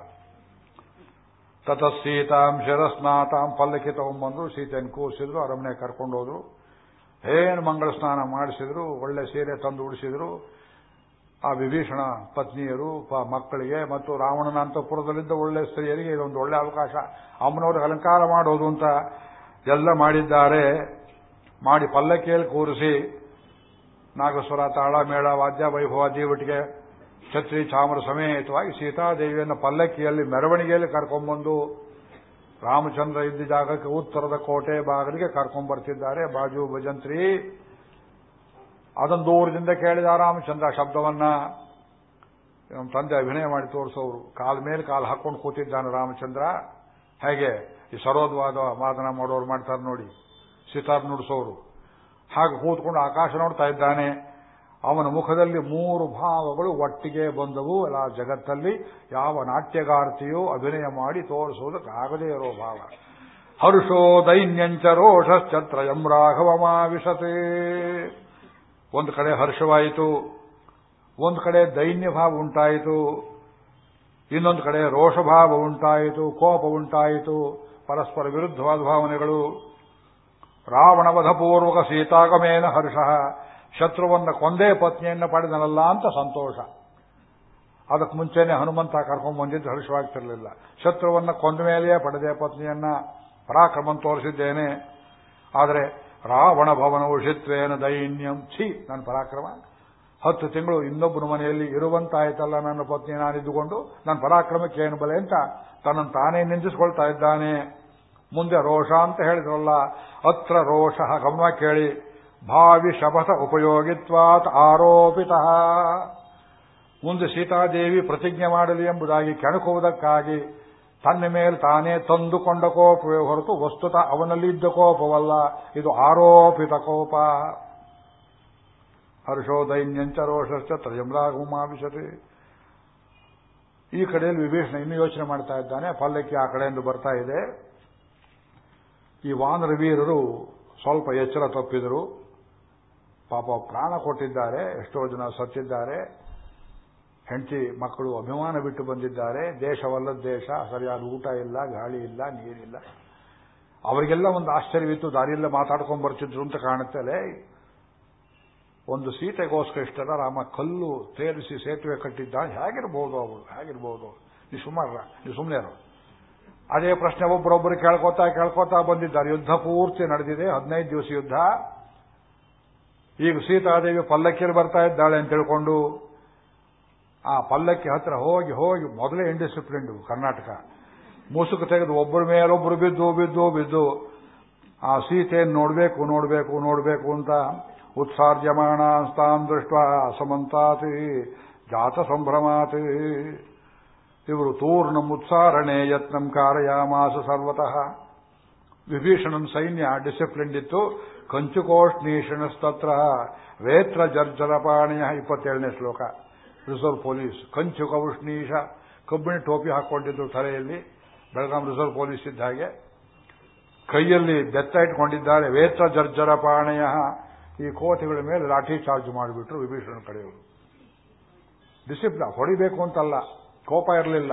ತತ ಸೀತಾಂ ಶಿರಸ್ನಾತಾಂ ಪಲ್ಲಕ್ಕಿ ತಗೊಂಡ್ಬಂದ್ರು ಸೀತೆಯನ್ನು ಕೂರಿಸಿದ್ರು ಅರಮನೆ ಕರ್ಕೊಂಡು ಹೋದ್ರು. ಏನು ಮಂಗಳ ಸ್ನಾನ ಮಾಡಿಸಿದ್ರು, ಒಳ್ಳೆ ಸೀರೆ ತಂದು ಉಡಿಸಿದ್ರು. ಆ ವಿಭೀಷಣ ಪತ್ನಿಯರು ಮಕ್ಕಳಿಗೆ ಮತ್ತು ರಾವಣನ ಅಂತಃಪುರದಲ್ಲಿದ್ದ ಒಳ್ಳೆ ಸ್ತ್ರೀಯರಿಗೆ ಇದೊಂದು ಒಳ್ಳೆ ಅವಕಾಶ. ಅಮ್ಮನವ್ರಿಗೆ ಅಲಂಕಾರ ಮಾಡೋದು ಅಂತ ಎಲ್ಲ ಮಾಡಿದ್ದಾರೆ. ಮಾಡಿ ಪಲ್ಲಕ್ಕಿಯಲ್ಲಿ ಕೂರಿಸಿ ನಾಗಸ್ವರ ತಾಳ, ಮೇಳ, ವಾದ್ಯ, ವೈಭವ ದೇವಟಿಗೆ ಛತ್ರಿ, ಚಾಮರ ಸಮೇತವಾಗಿ ಸೀತಾದೇವಿಯನ್ನು ಪಲ್ಲಕ್ಕಿಯಲ್ಲಿ, ಮೆರವಣಿಗೆಯಲ್ಲಿ ಕರ್ಕೊಂಡ್ಬಂದು ರಾಮಚಂದ್ರ ಇದ್ದ ಜಾಗಕ್ಕೆ ಉತ್ತರದ ಕೋಟೆ ಬಾಗಿಲಿಗೆ ಕರ್ಕೊಂಡ್ ಬರ್ತಿದ್ದಾರೆ. ಬಾಜು ಭಜಂತ್ರಿ ಅದನ್ನು ದೂರದಿಂದ ಕೇಳಿದ ರಾಮಚಂದ್ರ ಶಬ್ದವನ್ನ ನಮ್ಮ ತಂದೆ ಅಭಿನಯ ಮಾಡಿ ತೋರಿಸೋರು. ಕಾಲ ಮೇಲೆ ಕಾಲು ಹಾಕೊಂಡು ಕೂತಿದ್ದಾನೆ ರಾಮಚಂದ್ರ. ಹೇಗೆ? ಈ ಸರೋದ್ವಾದ ವಾದನ ಮಾಡೋರು ಮಾಡ್ತಾರೆ ನೋಡಿ, ಸಿತಾರ್ ನುಡಿಸೋರು. ಹಾಗೆ ಕೂತ್ಕೊಂಡು ಆಕಾಶ ನೋಡ್ತಾ ಇದ್ದಾನೆ. ಅವನ ಮುಖದಲ್ಲಿ ಮೂರು ಭಾವಗಳು ಒಟ್ಟಿಗೆ ಬಂದವು. ಎಲ್ಲ ಜಗತ್ತಲ್ಲಿ ಯಾವ ನಾಟ್ಯಗಾರ್ತಿಯೋ ಅಭಿನಯ ಮಾಡಿ ತೋರಿಸುವುದಕ್ಕಾಗದೇ ಇರೋ ಭಾವ. ಹರ್ಷೋ ದೈನ್ಯಂಚ ರೋಷಶ್ಚತ್ರಯಂ ರಾಘವಮಾವಿಶತೆ. ಒಂದು ಕಡೆ ಹರ್ಷವಾಯಿತು, ಒಂದು ಕಡೆ ದೈನ್ಯ ಭಾವ ಉಂಟಾಯಿತು, ಇನ್ನೊಂದು ಕಡೆ ರೋಷಭಾವ ಉಂಟಾಯಿತು, ಕೋಪ ಉಂಟಾಯಿತು, ಪರಸ್ಪರ ವಿರುದ್ಧವಾದ ಭಾವನೆಗಳು. ರಾವಣವಧಪೂರ್ವಕ ಸೀತಾಗಮೇನ ಹರ್ಷ. ಶತ್ರುವನ್ನ ಕೊಂದೇ ಪತ್ನಿಯನ್ನ ಪಡೆದನಲ್ಲ ಅಂತ ಸಂತೋಷ. ಅದಕ್ಕೆ ಮುಂಚೆನೆ ಹನುಮಂತ ಕರ್ಕೊಂಡು ಬಂದಿದ್ದು ಹರ್ಷವಾಗ್ತಿರಲಿಲ್ಲ. ಶತ್ರುವನ್ನ ಕೊಂದ ಮೇಲೆಯೇ ಪಡೆದೆ ಪತ್ನಿಯನ್ನ ಪರಾಕ್ರಮ ತೋರಿಸಿದ್ದೇನೆ. ಆದರೆ ರಾವಣ ಭವನ ಉಷಿತ್ವೇನ ದೈನ್ಯಂ. ಛಿ ನನ್ನ ಪರಾಕ್ರಮ. ಹತ್ತು ತಿಂಗಳು ಇನ್ನೊಬ್ಬನ ಮನೆಯಲ್ಲಿ ಇರುವಂತಾಯ್ತಲ್ಲ ನನ್ನ ಪತ್ನಿ ನಾನಿದ್ದುಕೊಂಡು. ನನ್ನ ಪರಾಕ್ರಮಕ್ಕೆ ಏನು ಬಲೆ ಅಂತ ತನ್ನನ್ನು ತಾನೇ ನಿಂದಿಸಿಕೊಳ್ತಾ ಇದ್ದಾನೆ. ಮುಂದೆ ರೋಷ ಅಂತ ಹೇಳಿದ್ರಲ್ಲ, ಅತ್ರ ರೋಷ, ಗಮನ ಕೇಳಿ. ಭಾವಿ ಶಪಥ ಉಪಯೋಗಿತ್ವಾತ್ ಆರೋಪಿತ. ಮುಂದೆ ಸೀತಾದೇವಿ ಪ್ರತಿಜ್ಞೆ ಮಾಡಲಿ ಎಂಬುದಾಗಿ ಕೆಣಕುವುದಕ್ಕಾಗಿ ತನ್ನ ಮೇಲೆ ತಾನೇ ತಂದುಕೊಂಡ ಕೋಪವೇ ಹೊರತು ವಸ್ತುತ ಅವನಲ್ಲಿದ್ದ ಕೋಪವಲ್ಲ, ಇದು ಆರೋಪಿತ ಕೋಪ. ಹರ್ಷೋ ದೈನ್ಯಂಚ ರೋಷಶ್ಚ ತ್ರಯಂರಾಗುಮಾವಿಶತೆ ಈ ಕಡೆಯಲ್ಲಿ ವಿಭೀಷಣ ಇನ್ನೂ ಯೋಚನೆ ಮಾಡ್ತಾ ಇದ್ದಾನೆ, ಪಲ್ಲಕ್ಕಿ ಆ ಕಡೆಯಿಂದ ಬರ್ತಾ ಇದೆ. ಈ ವಾನರ ವೀರರು ಸ್ವಲ್ಪ ಎಚ್ಚರ ತಪ್ಪಿದರು. ಪಾಪ ಪ್ರಾಣ ಕೊಟ್ಟಿದ್ದಾರೆ, ಎಷ್ಟೋ ಜನ ಸತ್ತಿದ್ದಾರೆ, ಹೆಂಡತಿ ಮಕ್ಕಳು ಅಭಿಮಾನ ಬಿಟ್ಟು ಬಂದಿದ್ದಾರೆ, ದೇಶವಲ್ಲದ ದೇಶ, ಸರಿಯಾದ ಊಟ ಇಲ್ಲ, ಗಾಳಿ ಇಲ್ಲ, ನೀರಿಲ್ಲ. ಅವರಿಗೆಲ್ಲ ಒಂದು ಆಶ್ಚರ್ಯವಿತ್ತು, ದಾರಿಯಲ್ಲ ಮಾತಾಡ್ಕೊಂಡು ಬರ್ತಿದ್ರು ಅಂತ ಕಾಣುತ್ತಲೇ. ಒಂದು ಸೀತೆಗೋಸ್ಕರ ಇಷ್ಟರ ರಾಮ ಕಲ್ಲು ತೇರಿಸಿ ಸೇತುವೆ ಕಟ್ಟಿದ್ದ, ಹೇಗಿರ್ಬೋದು ಅವರು ಹೇಗಿರ್ಬೋದು? ನೀವು ಸುಮಾರ ನೀವು ಸುಮ್ಮನೆ ಅದೇ ಪ್ರಶ್ನೆ ಒಬ್ಬರೊಬ್ಬರು ಕೇಳ್ಕೊತಾ ಕೇಳ್ಕೊತಾ ಬಂದಿದ್ದಾರೆ. ಯುದ್ಧ ಪೂರ್ತಿ ನಡೆದಿದೆ, ಹದಿನೈದು ದಿವಸ ಯುದ್ಧ. ಈಗ ಸೀತಾದೇವಿ ಪಲ್ಲಕ್ಕಿಯಲ್ಲಿ ಬರ್ತಾ ಇದ್ದಾಳೆ ಅಂತ ತಿಳ್ಕೊಂಡು ಆ ಪಲ್ಲಕ್ಕಿ ಹತ್ರ ಹೋಗಿ ಹೋಗಿ ಮೊದಲೇ ಇಂಡಿಸಿಪ್ಲಿನ್ ಕರ್ನಾಟಕ. ಮುಸುಕು ತೆಗೆದು ಒಬ್ಬರ ಮೇಲೊಬ್ಬರು ಬಿದ್ದು ಬಿದ್ದು ಬಿದ್ದು ಆ ಸೀತೆಯನ್ನು ನೋಡಬೇಕು ನೋಡಬೇಕು ನೋಡಬೇಕು ಅಂತ ಉತ್ಸಾರ್ಜಮಾಣ ಸ್ಥಾನ್ ದೃಷ್ಟ ಅಸಮಂತಾತಿ ಜಾತ ಸಂಭ್ರಮಾತಿ. ಇವರು ತೂರ್ಣ ಉತ್ಸಾರಣೆ ಯತ್ನಂ ಕಾರಯಾಮಾಸ ಸರ್ವತಃ. ವಿಭೀಷಣನ್ ಸೈನ್ಯ ಡಿಸಿಪ್ಲಿನ್ ಇತ್ತು. ಕಂಚುಕೋಷ್ಣೀಷಣಸ್ತತ್ರ. ವೇತ್ರ ಜರ್ಜರಪಾಣಿಯ ಇಪ್ಪತ್ತೇಳನೇ ಶ್ಲೋಕ. Reserve police. ಕಂಚು ಕೌಷ್ಣೀಷ ಕಬ್ಬಿಣ ಟೋಪಿ ಹಾಕೊಂಡಿದ್ರು ತಲೆಯಲ್ಲಿ. ಬೆಳಗಾಂ ರಿಸರ್ವ್ ಪೊಲೀಸ್ ಇದ್ದ ಹಾಗೆ. ಕೈಯಲ್ಲಿ ಬೆತ್ತ ಇಟ್ಕೊಂಡಿದ್ದಾರೆ. ವೇತ್ರ ಜರ್ಜರಪಾಣೆಯ. ಈ ಕೋತಿಗಳ ಮೇಲೆ ಲಾಠಿ ಚಾರ್ಜ್ ಮಾಡಿಬಿಟ್ರು ವಿಭೀಷಣ ಕಡೆಯವರು ಡಿಸಿಪ್ಲಿನ್, ಹೊಡಿಬೇಕು ಅಂತಲ್ಲ. ಕೋಪ ಇರಲಿಲ್ಲ.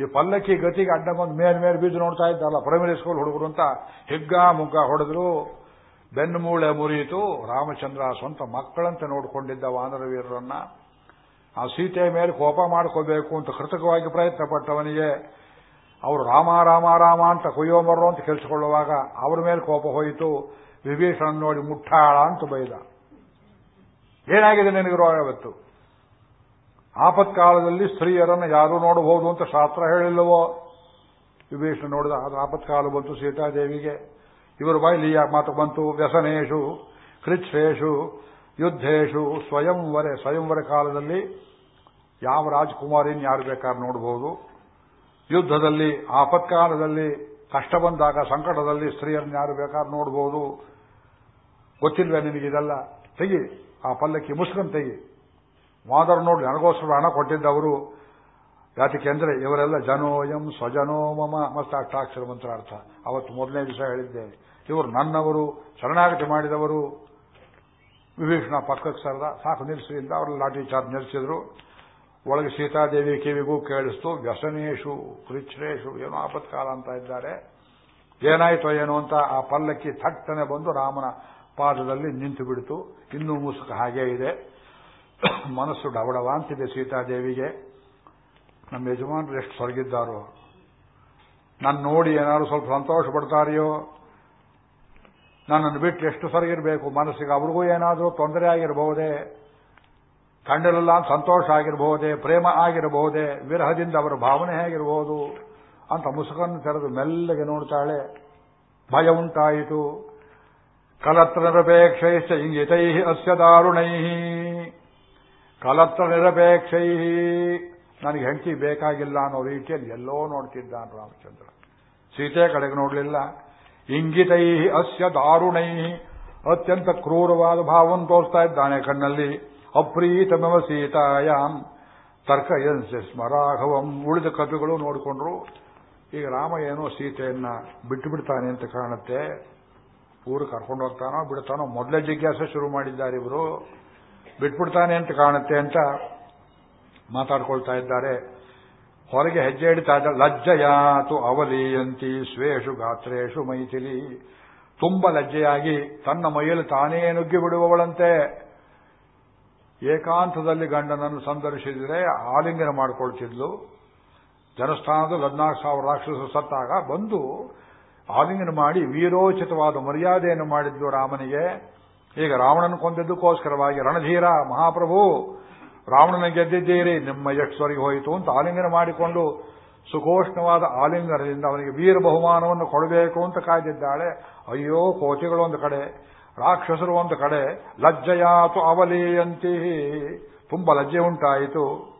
ಈ ಪಲ್ಲಕ್ಕಿ ಗತಿಗೆ ಅಡ್ಡ ಬಂದು ಮೇಲ್ ಮೇಲೆ ಬೀಜ ನೋಡ್ತಾ ಇದ್ದಲ್ಲ. ಪ್ರೈಮರಿ ಸ್ಕೂಲ್ ಹುಡುಗರು ಅಂತ ಹೆಗ್ಗ ಮುಗ್ಗ ಹೊಡೆದ್ರು. ಬೆನ್ನು ಮೂಳೆ ಮುರಿಯಿತು, ರಾಮಚಂದ್ರ ಸ್ವಂತ ಮಕ್ಕಳಂತೆ ನೋಡಿಕೊಂಡಿದ್ದ ವಾನರ ವೀರರನ್ನ ಆ ಸೀತೆಯ ಮೇಲೆ ಕೋಪ ಮಾಡ್ಕೋಬೇಕು ಅಂತ ಕೃತಕವಾಗಿ ಪ್ರಯತ್ನ ಪಟ್ಟವನಿಗೆ ಅವರು ರಾಮ ರಾಮ ರಾಮ ಅಂತ ಕೊಯ್ಯೋ ಮರೋ ಅಂತ ಕೇಳಿಸಿಕೊಳ್ಳುವಾಗ ಅವರ ಮೇಲೆ ಕೋಪ ಹೋಯಿತು. ವಿಭೀಷಣ ನೋಡಿ ಮುಟ್ಟಾಳ ಅಂತ ಬೈದ. ಏನಾಗಿದೆ ನಿನಗೆ ರೋಗವತ್ತು ಆಪತ್ಕಾಲದಲ್ಲಿ ಸ್ತ್ರೀಯರನ್ನು ಯಾರು ನೋಡಬಹುದು ಅಂತ ಶಾಸ್ತ್ರ ಹೇಳಿಲ್ಲವೋ? ವಿಭೀಷಣ ನೋಡಿದ ಆಪತ್ಕಾಲ ಬಂತು ಸೀತಾದೇವಿಗೆ. ಇವರು ಬಾಯಿಲಿಯ ಮಾತು ಬಂತು. ವ್ಯಸನೇಶು ಕೃಚ್ಛೇಷು ಯುದ್ಧೇಶು ಸ್ವಯಂವರೆ ಸ್ವಯಂವರ ಕಾಲದಲ್ಲಿ ಯಾವ ರಾಜಕುಮಾರಿನ ಯಾರು ಬೇಕಾದ್ರೆ ನೋಡಬಹುದು ಯುದ್ಧದಲ್ಲಿ, ಆಪತ್ಕಾಲದಲ್ಲಿ, ಕಷ್ಟ ಬಂದಾಗ, ಸಂಕಟದಲ್ಲಿ ಸ್ತ್ರೀಯರನ್ನ ಯಾರು ಬೇಕಾದ್ರೆ ನೋಡಬಹುದು ಗೊತ್ತಿಲ್ವೇ ನಿನಗಿದೆಲ್ಲ ತೆಗಿ, ಆ ಪಲ್ಲಕ್ಕಿ ಮುಸ್ಕನ್ ತೆಗಿ. ಮಾದರ್ ನೋಡಿ, ನನಗೋಸ್ಕರ ಹಣ ಕೊಟ್ಟಿದ್ದವರು ಯಾತಕ್ಕೆ ಅಂದ್ರೆ ಇವರೆಲ್ಲ ಜನೋಯಂ ಸ್ವಜನೋ ಮಮ ಮಸ್ತ ಅಷ್ಟಾಕ್ಷರ ಮಂತ್ರ ಅರ್ಥ ಅವತ್ತು ಮೊದಲನೇ ದಿವಸ ಹೇಳಿದ್ದೆ. ಇವರು ನನ್ನವರು, ಶರಣಾಗತಿ ಮಾಡಿದವರು, ವಿಭೀಷಣ ಪಕ್ಕಕ್ಕೆ ಸರದ ಸಾಕು ನಿಲ್ಲಿಸಿದ್ರಿಂದ ಅವರು ಲಾಠಿ ಚಾರ್ಜ್ ನಿಲ್ಲಿಸಿದ್ರು ಒಳಗೆ ಸೀತಾದೇವಿ ಕಿವಿಗೂ ಕೇಳಿಸ್ತು, ವ್ಯಸನೇಶು ಕೃಚ್ಛ್ರೇಶು ಏನೋ ಆಪತ್ಕಾಲ ಅಂತ ಇದ್ದಾರೆ. ಏನಾಯ್ತೋ ಏನೋ ಅಂತ ಆ ಪಲ್ಲಕ್ಕಿ ಥಟ್ಟನೆ ಬಂದು ರಾಮನ ಪಾದದಲ್ಲಿ ನಿಂತು ಬಿಡಿತು. ಇನ್ನೂ ಮುಸುಕ ಹಾಗೇ ಇದೆ. ಮನಸ್ಸು ಡವಡವ ಅಂತಿದೆ ಸೀತಾದೇವಿಗೆ. ನಮ್ಮ ಯಜಮಾನರು ಎಷ್ಟು ಸೊರಗಿದ್ದಾರೋ ನಾನು ನೋಡಿ ಏನಾದ್ರು ಸ್ವಲ್ಪ ಸಂತೋಷ ಪಡ್ತಾರೆಯೋ. ನನ್ನನ್ನು ಬಿಟ್ಟು ಎಷ್ಟು ಸೊರಗಿರಬೇಕು ಮನಸ್ಸಿಗೆ ಅವ್ರಿಗೂ ಏನಾದರೂ ತೊಂದರೆ ಆಗಿರಬಹುದೇ. ಕಂಡಲೆಲ್ಲ ಸಂತೋಷ ಆಗಿರಬಹುದೇ. ಪ್ರೇಮ ಆಗಿರಬಹುದೇ. ವಿರಹದಿಂದ ಅವರ ಭಾವನೆ ಹೇಗಿರಬಹುದು ಅಂತ ಮುಸುಕನ್ನು ತೆರೆದು ಮೆಲ್ಲಗೆ ನೋಡ್ತಾಳೆ. ಭಯ ಉಂಟಾಯಿತು. ಕಲತ್ರ ನಿರಪೇಕ್ಷೈಶ್ಚ ಇಂಗಿತೈ ಅಸ್ಯ ದಾರುಣೈ ಕಲತ್ರ ನಿರಪೇಕ್ಷೈ ನನಗೆ ಹೆಂಡತಿ ಬೇಕಾಗಿಲ್ಲ ಅನ್ನೋ ರೀತಿಯಲ್ಲಿ ಎಲ್ಲೋ ನೋಡ್ತಿದ್ದಾನೆ ರಾಮಚಂದ್ರ. ಸೀತೆ ಕಡೆಗೆ ನೋಡಲಿಲ್ಲ. ಇಂಗಿತೈ ಅಸ್ಯ ದಾರುಣೈ. ಅತ್ಯಂತ ಕ್ರೂರವಾದ ಭಾವವನ್ನು ತೋರಿಸ್ತಾ ಇದ್ದಾನೆ ಕಣ್ಣಲ್ಲಿ. ಅಪ್ರೀತಮವ ಸೀತಾಯಾಮ್. ತರ್ಕಯನ್ಸೆ ಸ್ಮರಾಘವಂ ಉಳಿದ ಕಥೆಗಳು ನೋಡಿಕೊಂಡ್ರು. ಈಗ ರಾಮ ಏನೋ ಸೀತೆಯನ್ನ ಬಿಟ್ಟು ಬಿಡ್ತಾನೆ ಅಂತ ಕಾಣುತ್ತೆ. ಊರು ಕರ್ಕೊಂಡು ಹೋಗ್ತಾನೋ ಬಿಡ್ತಾನೋ ಮೊದಲೇ ಜಿಜ್ಞಾಸೆ ಶುರು ಮಾಡಿದ್ದಾರೆ ಇವರು. ಬಿಟ್ಬಿಡ್ತಾನೆ ಅಂತ ಕಾಣುತ್ತೆ ಅಂತ ಮಾತಾಡ್ಕೊಳ್ತಾ ಇದ್ದಾರೆ. ಹೊರಗೆ ಹೆಜ್ಜೆ ಇಡ್ತಾ ಇದ್ದ ಲಜ್ಜಯಾತು ಅವಲೀಯಂತಿ ಸ್ವೇಷು ಗಾತ್ರೇಶು ಮೈಥಿಲಿ. ತುಂಬ ಲಜ್ಜೆಯಾಗಿ ತನ್ನ ಮೈಯಲ್ಲಿ ತಾನೇ ನುಗ್ಗಿ ಬಿಡುವವಳಂತೆ. ಏಕಾಂತದಲ್ಲಿ ಗಂಡನನ್ನು ಸಂದರ್ಶಿಸಿದರೆ ಆಲಿಂಗನ ಮಾಡಿಕೊಳ್ತಿದ್ಲು. ಜನಸ್ಥಾನದ ಹದಿನಾಲ್ಕು ಸಾವಿರ ರಾಕ್ಷಸರು ಸತ್ತಾಗ ಬಂದು ಆಲಿಂಗನ ಮಾಡಿ ವೀರೋಚಿತವಾದ ಮರ್ಯಾದೆಯನ್ನು ಮಾಡಿದ್ದು ರಾಮನಿಗೆ. ಈಗ ರಾವಣನ ಕೊಂದಿದ್ದಕ್ಕೋಸ್ಕರವಾಗಿ ರಣಧೀರ ಮಹಾಪ್ರಭು ರಾವಣನ ಗೆದ್ದಿದ್ದೀರಿ, ನಿಮ್ಮ ಯಕ್ಷರಿಗೆ ಹೋಯಿತು ಅಂತ ಆಲಿಂಗನ ಮಾಡಿಕೊಂಡು ಸುಖೋಷ್ಣವಾದ ಆಲಿಂಗನದಿಂದ ಅವನಿಗೆ ವೀರ ಬಹುಮಾನವನ್ನು ಕೊಡಬೇಕು ಅಂತ ಕಾಯ್ದಿದ್ದಾಳೆ. ಅಯ್ಯೋ, ಕೋತಿಗಳು ಒಂದು ಕಡೆ, ರಾಕ್ಷಸರು ಒಂದು ಕಡೆ, ಲಜ್ಜೆಯಾತು ಅವಲೀಯಂತಿ. ತುಂಬ ಲಜ್ಜೆ ಉಂಟಾಯಿತು.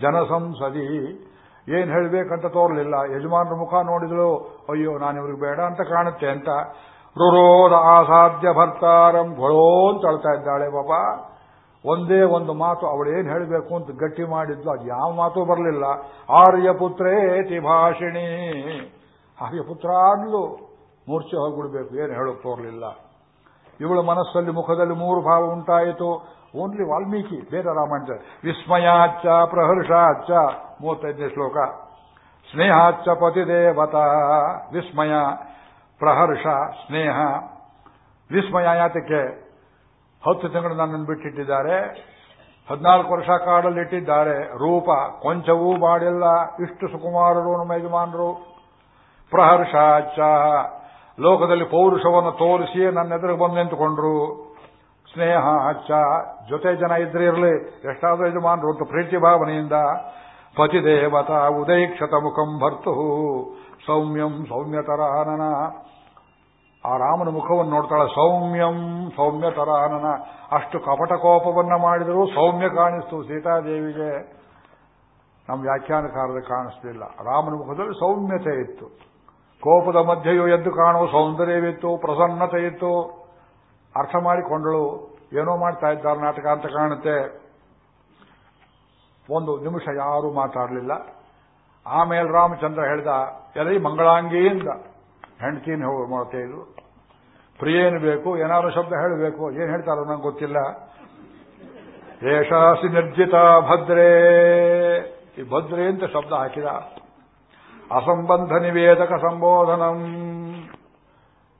ಜನಸಂಸದಿ ಏನ್ ಹೇಳಬೇಕಂತ ತೋರಲಿಲ್ಲ. ಯಜಮಾನರ ಮುಖ ನೋಡಿದಳು. ಅಯ್ಯೋ, ನಾನು ಇವ್ರಿಗೆ ಬೇಡ ಅಂತ ಕಾಣುತ್ತೆ ಅಂತ. ರುರೋಧ ಆಸಾಧ್ಯ ಭರ್ತಾರಂ ಗೊಳೋ ಅಂತ ಅಳ್ತಾ ಇದ್ದಾಳೆ ಬಾಬಾ ಒಂದೇ ಒಂದು ಮಾತು ಅವಳೇನ್ ಹೇಳಬೇಕು ಅಂತ ಗಟ್ಟಿ ಮಾಡಿದ್ದು ಅದು ಯಾವ ಮಾತು ಬರಲಿಲ್ಲ. ಆರ್ಯಪುತ್ರೇತಿ ಭಾಷಿಣಿ. ಆರ್ಯಪುತ್ರ ಅನ್ಲು ಮೂರ್ಛೆ ಹೋಗ್ಬಿಡ್ಬೇಕು, ಏನು ಹೇಳಕ್ ತೋರ್ಲಿಲ್ಲ ಇವಳ ಮನಸ್ಸಲ್ಲಿ ಮುಖದಲ್ಲಿ ಮೂರು ಭಾವ ಉಂಟಾಯಿತು. ಓನ್ಲಿ ವಾಲ್ಮೀಕಿ ಬೇರೆ ರಾಮಾಯಣ ವಿಸ್ಮಯಾಚ್ಚ, ಪ್ರಹರ್ಷಾಚ್ಚ, ಮೂವತ್ತೈದನೇ ಶ್ಲೋಕ. ಸ್ನೇಹಾಚ್ಚ ಪತಿದೇವತ, ವಿಸ್ಮಯ, ಪ್ರಹರ್ಷ, ಸ್ನೇಹ. ವಿಸ್ಮಯ ಯಾತಕ್ಕೆ? ಹತ್ತು ತಿಂಗಳು ನನ್ನನ್ನು ಬಿಟ್ಟಿಟ್ಟಿದ್ದಾರೆ. ಹದಿನಾಲ್ಕು ವರ್ಷ ಕಾಡಲ್ಲಿ ಇಟ್ಟಿದ್ದಾರೆ ರೂಪ ಕೊಂಚವೂ ಬಾಡಿಲ್ಲ. ಇಷ್ಟು ಸುಕುಮಾರರು, ನಮ್ಮ ಯಜಮಾನರು. ಪ್ರಹರ್ಷಾಚ್ಚ ಲೋಕದಲ್ಲಿ ಪೌರುಷವನ್ನು ತೋರಿಸಿಯೇ ನನ್ನ ಎದುರು ಬಂದು ನಿಂತುಕೊಂಡ್ರು. ಸ್ನೇಹ ಅಚ್ಚ. ಜೊತೆ ಜನ ಇದ್ರೆ ಇರಲಿ. ಎಷ್ಟಾದರೂ ಯಜಮಾನರು ಅಂತ ಪ್ರೀತಿ ಭಾವನೆಯಿಂದ, ಪತಿದೇವತ ಉದೈಕ್ಷತ ಮುಖಂ ಭರ್ತು. ಸೌಮ್ಯಂ ಸೌಮ್ಯತರಾನನ. ಆ ರಾಮನ ಮುಖವನ್ನು ನೋಡ್ತಾಳೆ, ಸೌಮ್ಯಂ ಸೌಮ್ಯ ತರಹನನ ಅಷ್ಟು ಕಪಟ ಕೋಪವನ್ನ ಮಾಡಿದರೂ ಸೌಮ್ಯ ಕಾಣಿಸ್ತು ಸೀತಾದೇವಿಗೆ. ನಮ್ಮ ವ್ಯಾಖ್ಯಾನಕಾರದ ಕಾಣಿಸ್ತಿಲ್ಲ ರಾಮನ ಮುಖದಲ್ಲಿ ಸೌಮ್ಯತೆ ಇತ್ತು. ಕೋಪದ ಮಧ್ಯೆಯೂ ಎದ್ದು ಕಾಣುವ ಸೌಂದರ್ಯವಿತ್ತು, ಪ್ರಸನ್ನತೆ ಇತ್ತು. ಅರ್ಥ ಮಾಡಿಕೊಂಡಳು. ಏನೋ ಮಾಡ್ತಾ ಇದ್ದಾರೆ, ನಾಟಕ ಅಂತ ಕಾಣುತ್ತೆ. ಒಂದು ನಿಮಿಷ ಯಾರೂ ಮಾತಾಡಲಿಲ್ಲ. ಆಮೇಲೆ ರಾಮಚಂದ್ರ ಹೇಳಿದ ಎಲೈ ಮಂಗಳಾಂಗಿಯಿಂದ ಹೆಂಡತಿನ ಮಾಡ್ತಾ ಇದ್ರು ಪ್ರಿಯೇನು ಬೇಕು, ಏನಾದ್ರು ಶಬ್ದ ಹೇಳಬೇಕು. ಏನ್ ಹೇಳ್ತಾರೋ ನಂಗೆ ಗೊತ್ತಿಲ್ಲ. ಏಷಾಸಿ ನಿರ್ಜಿತ ಭದ್ರೇ. ಈ ಭದ್ರೇ ಅಂತ ಶಬ್ದ ಹಾಕಿದ. ಅಸಂಬಂಧ ನಿವೇದಕ ಸಂಬೋಧನಂ.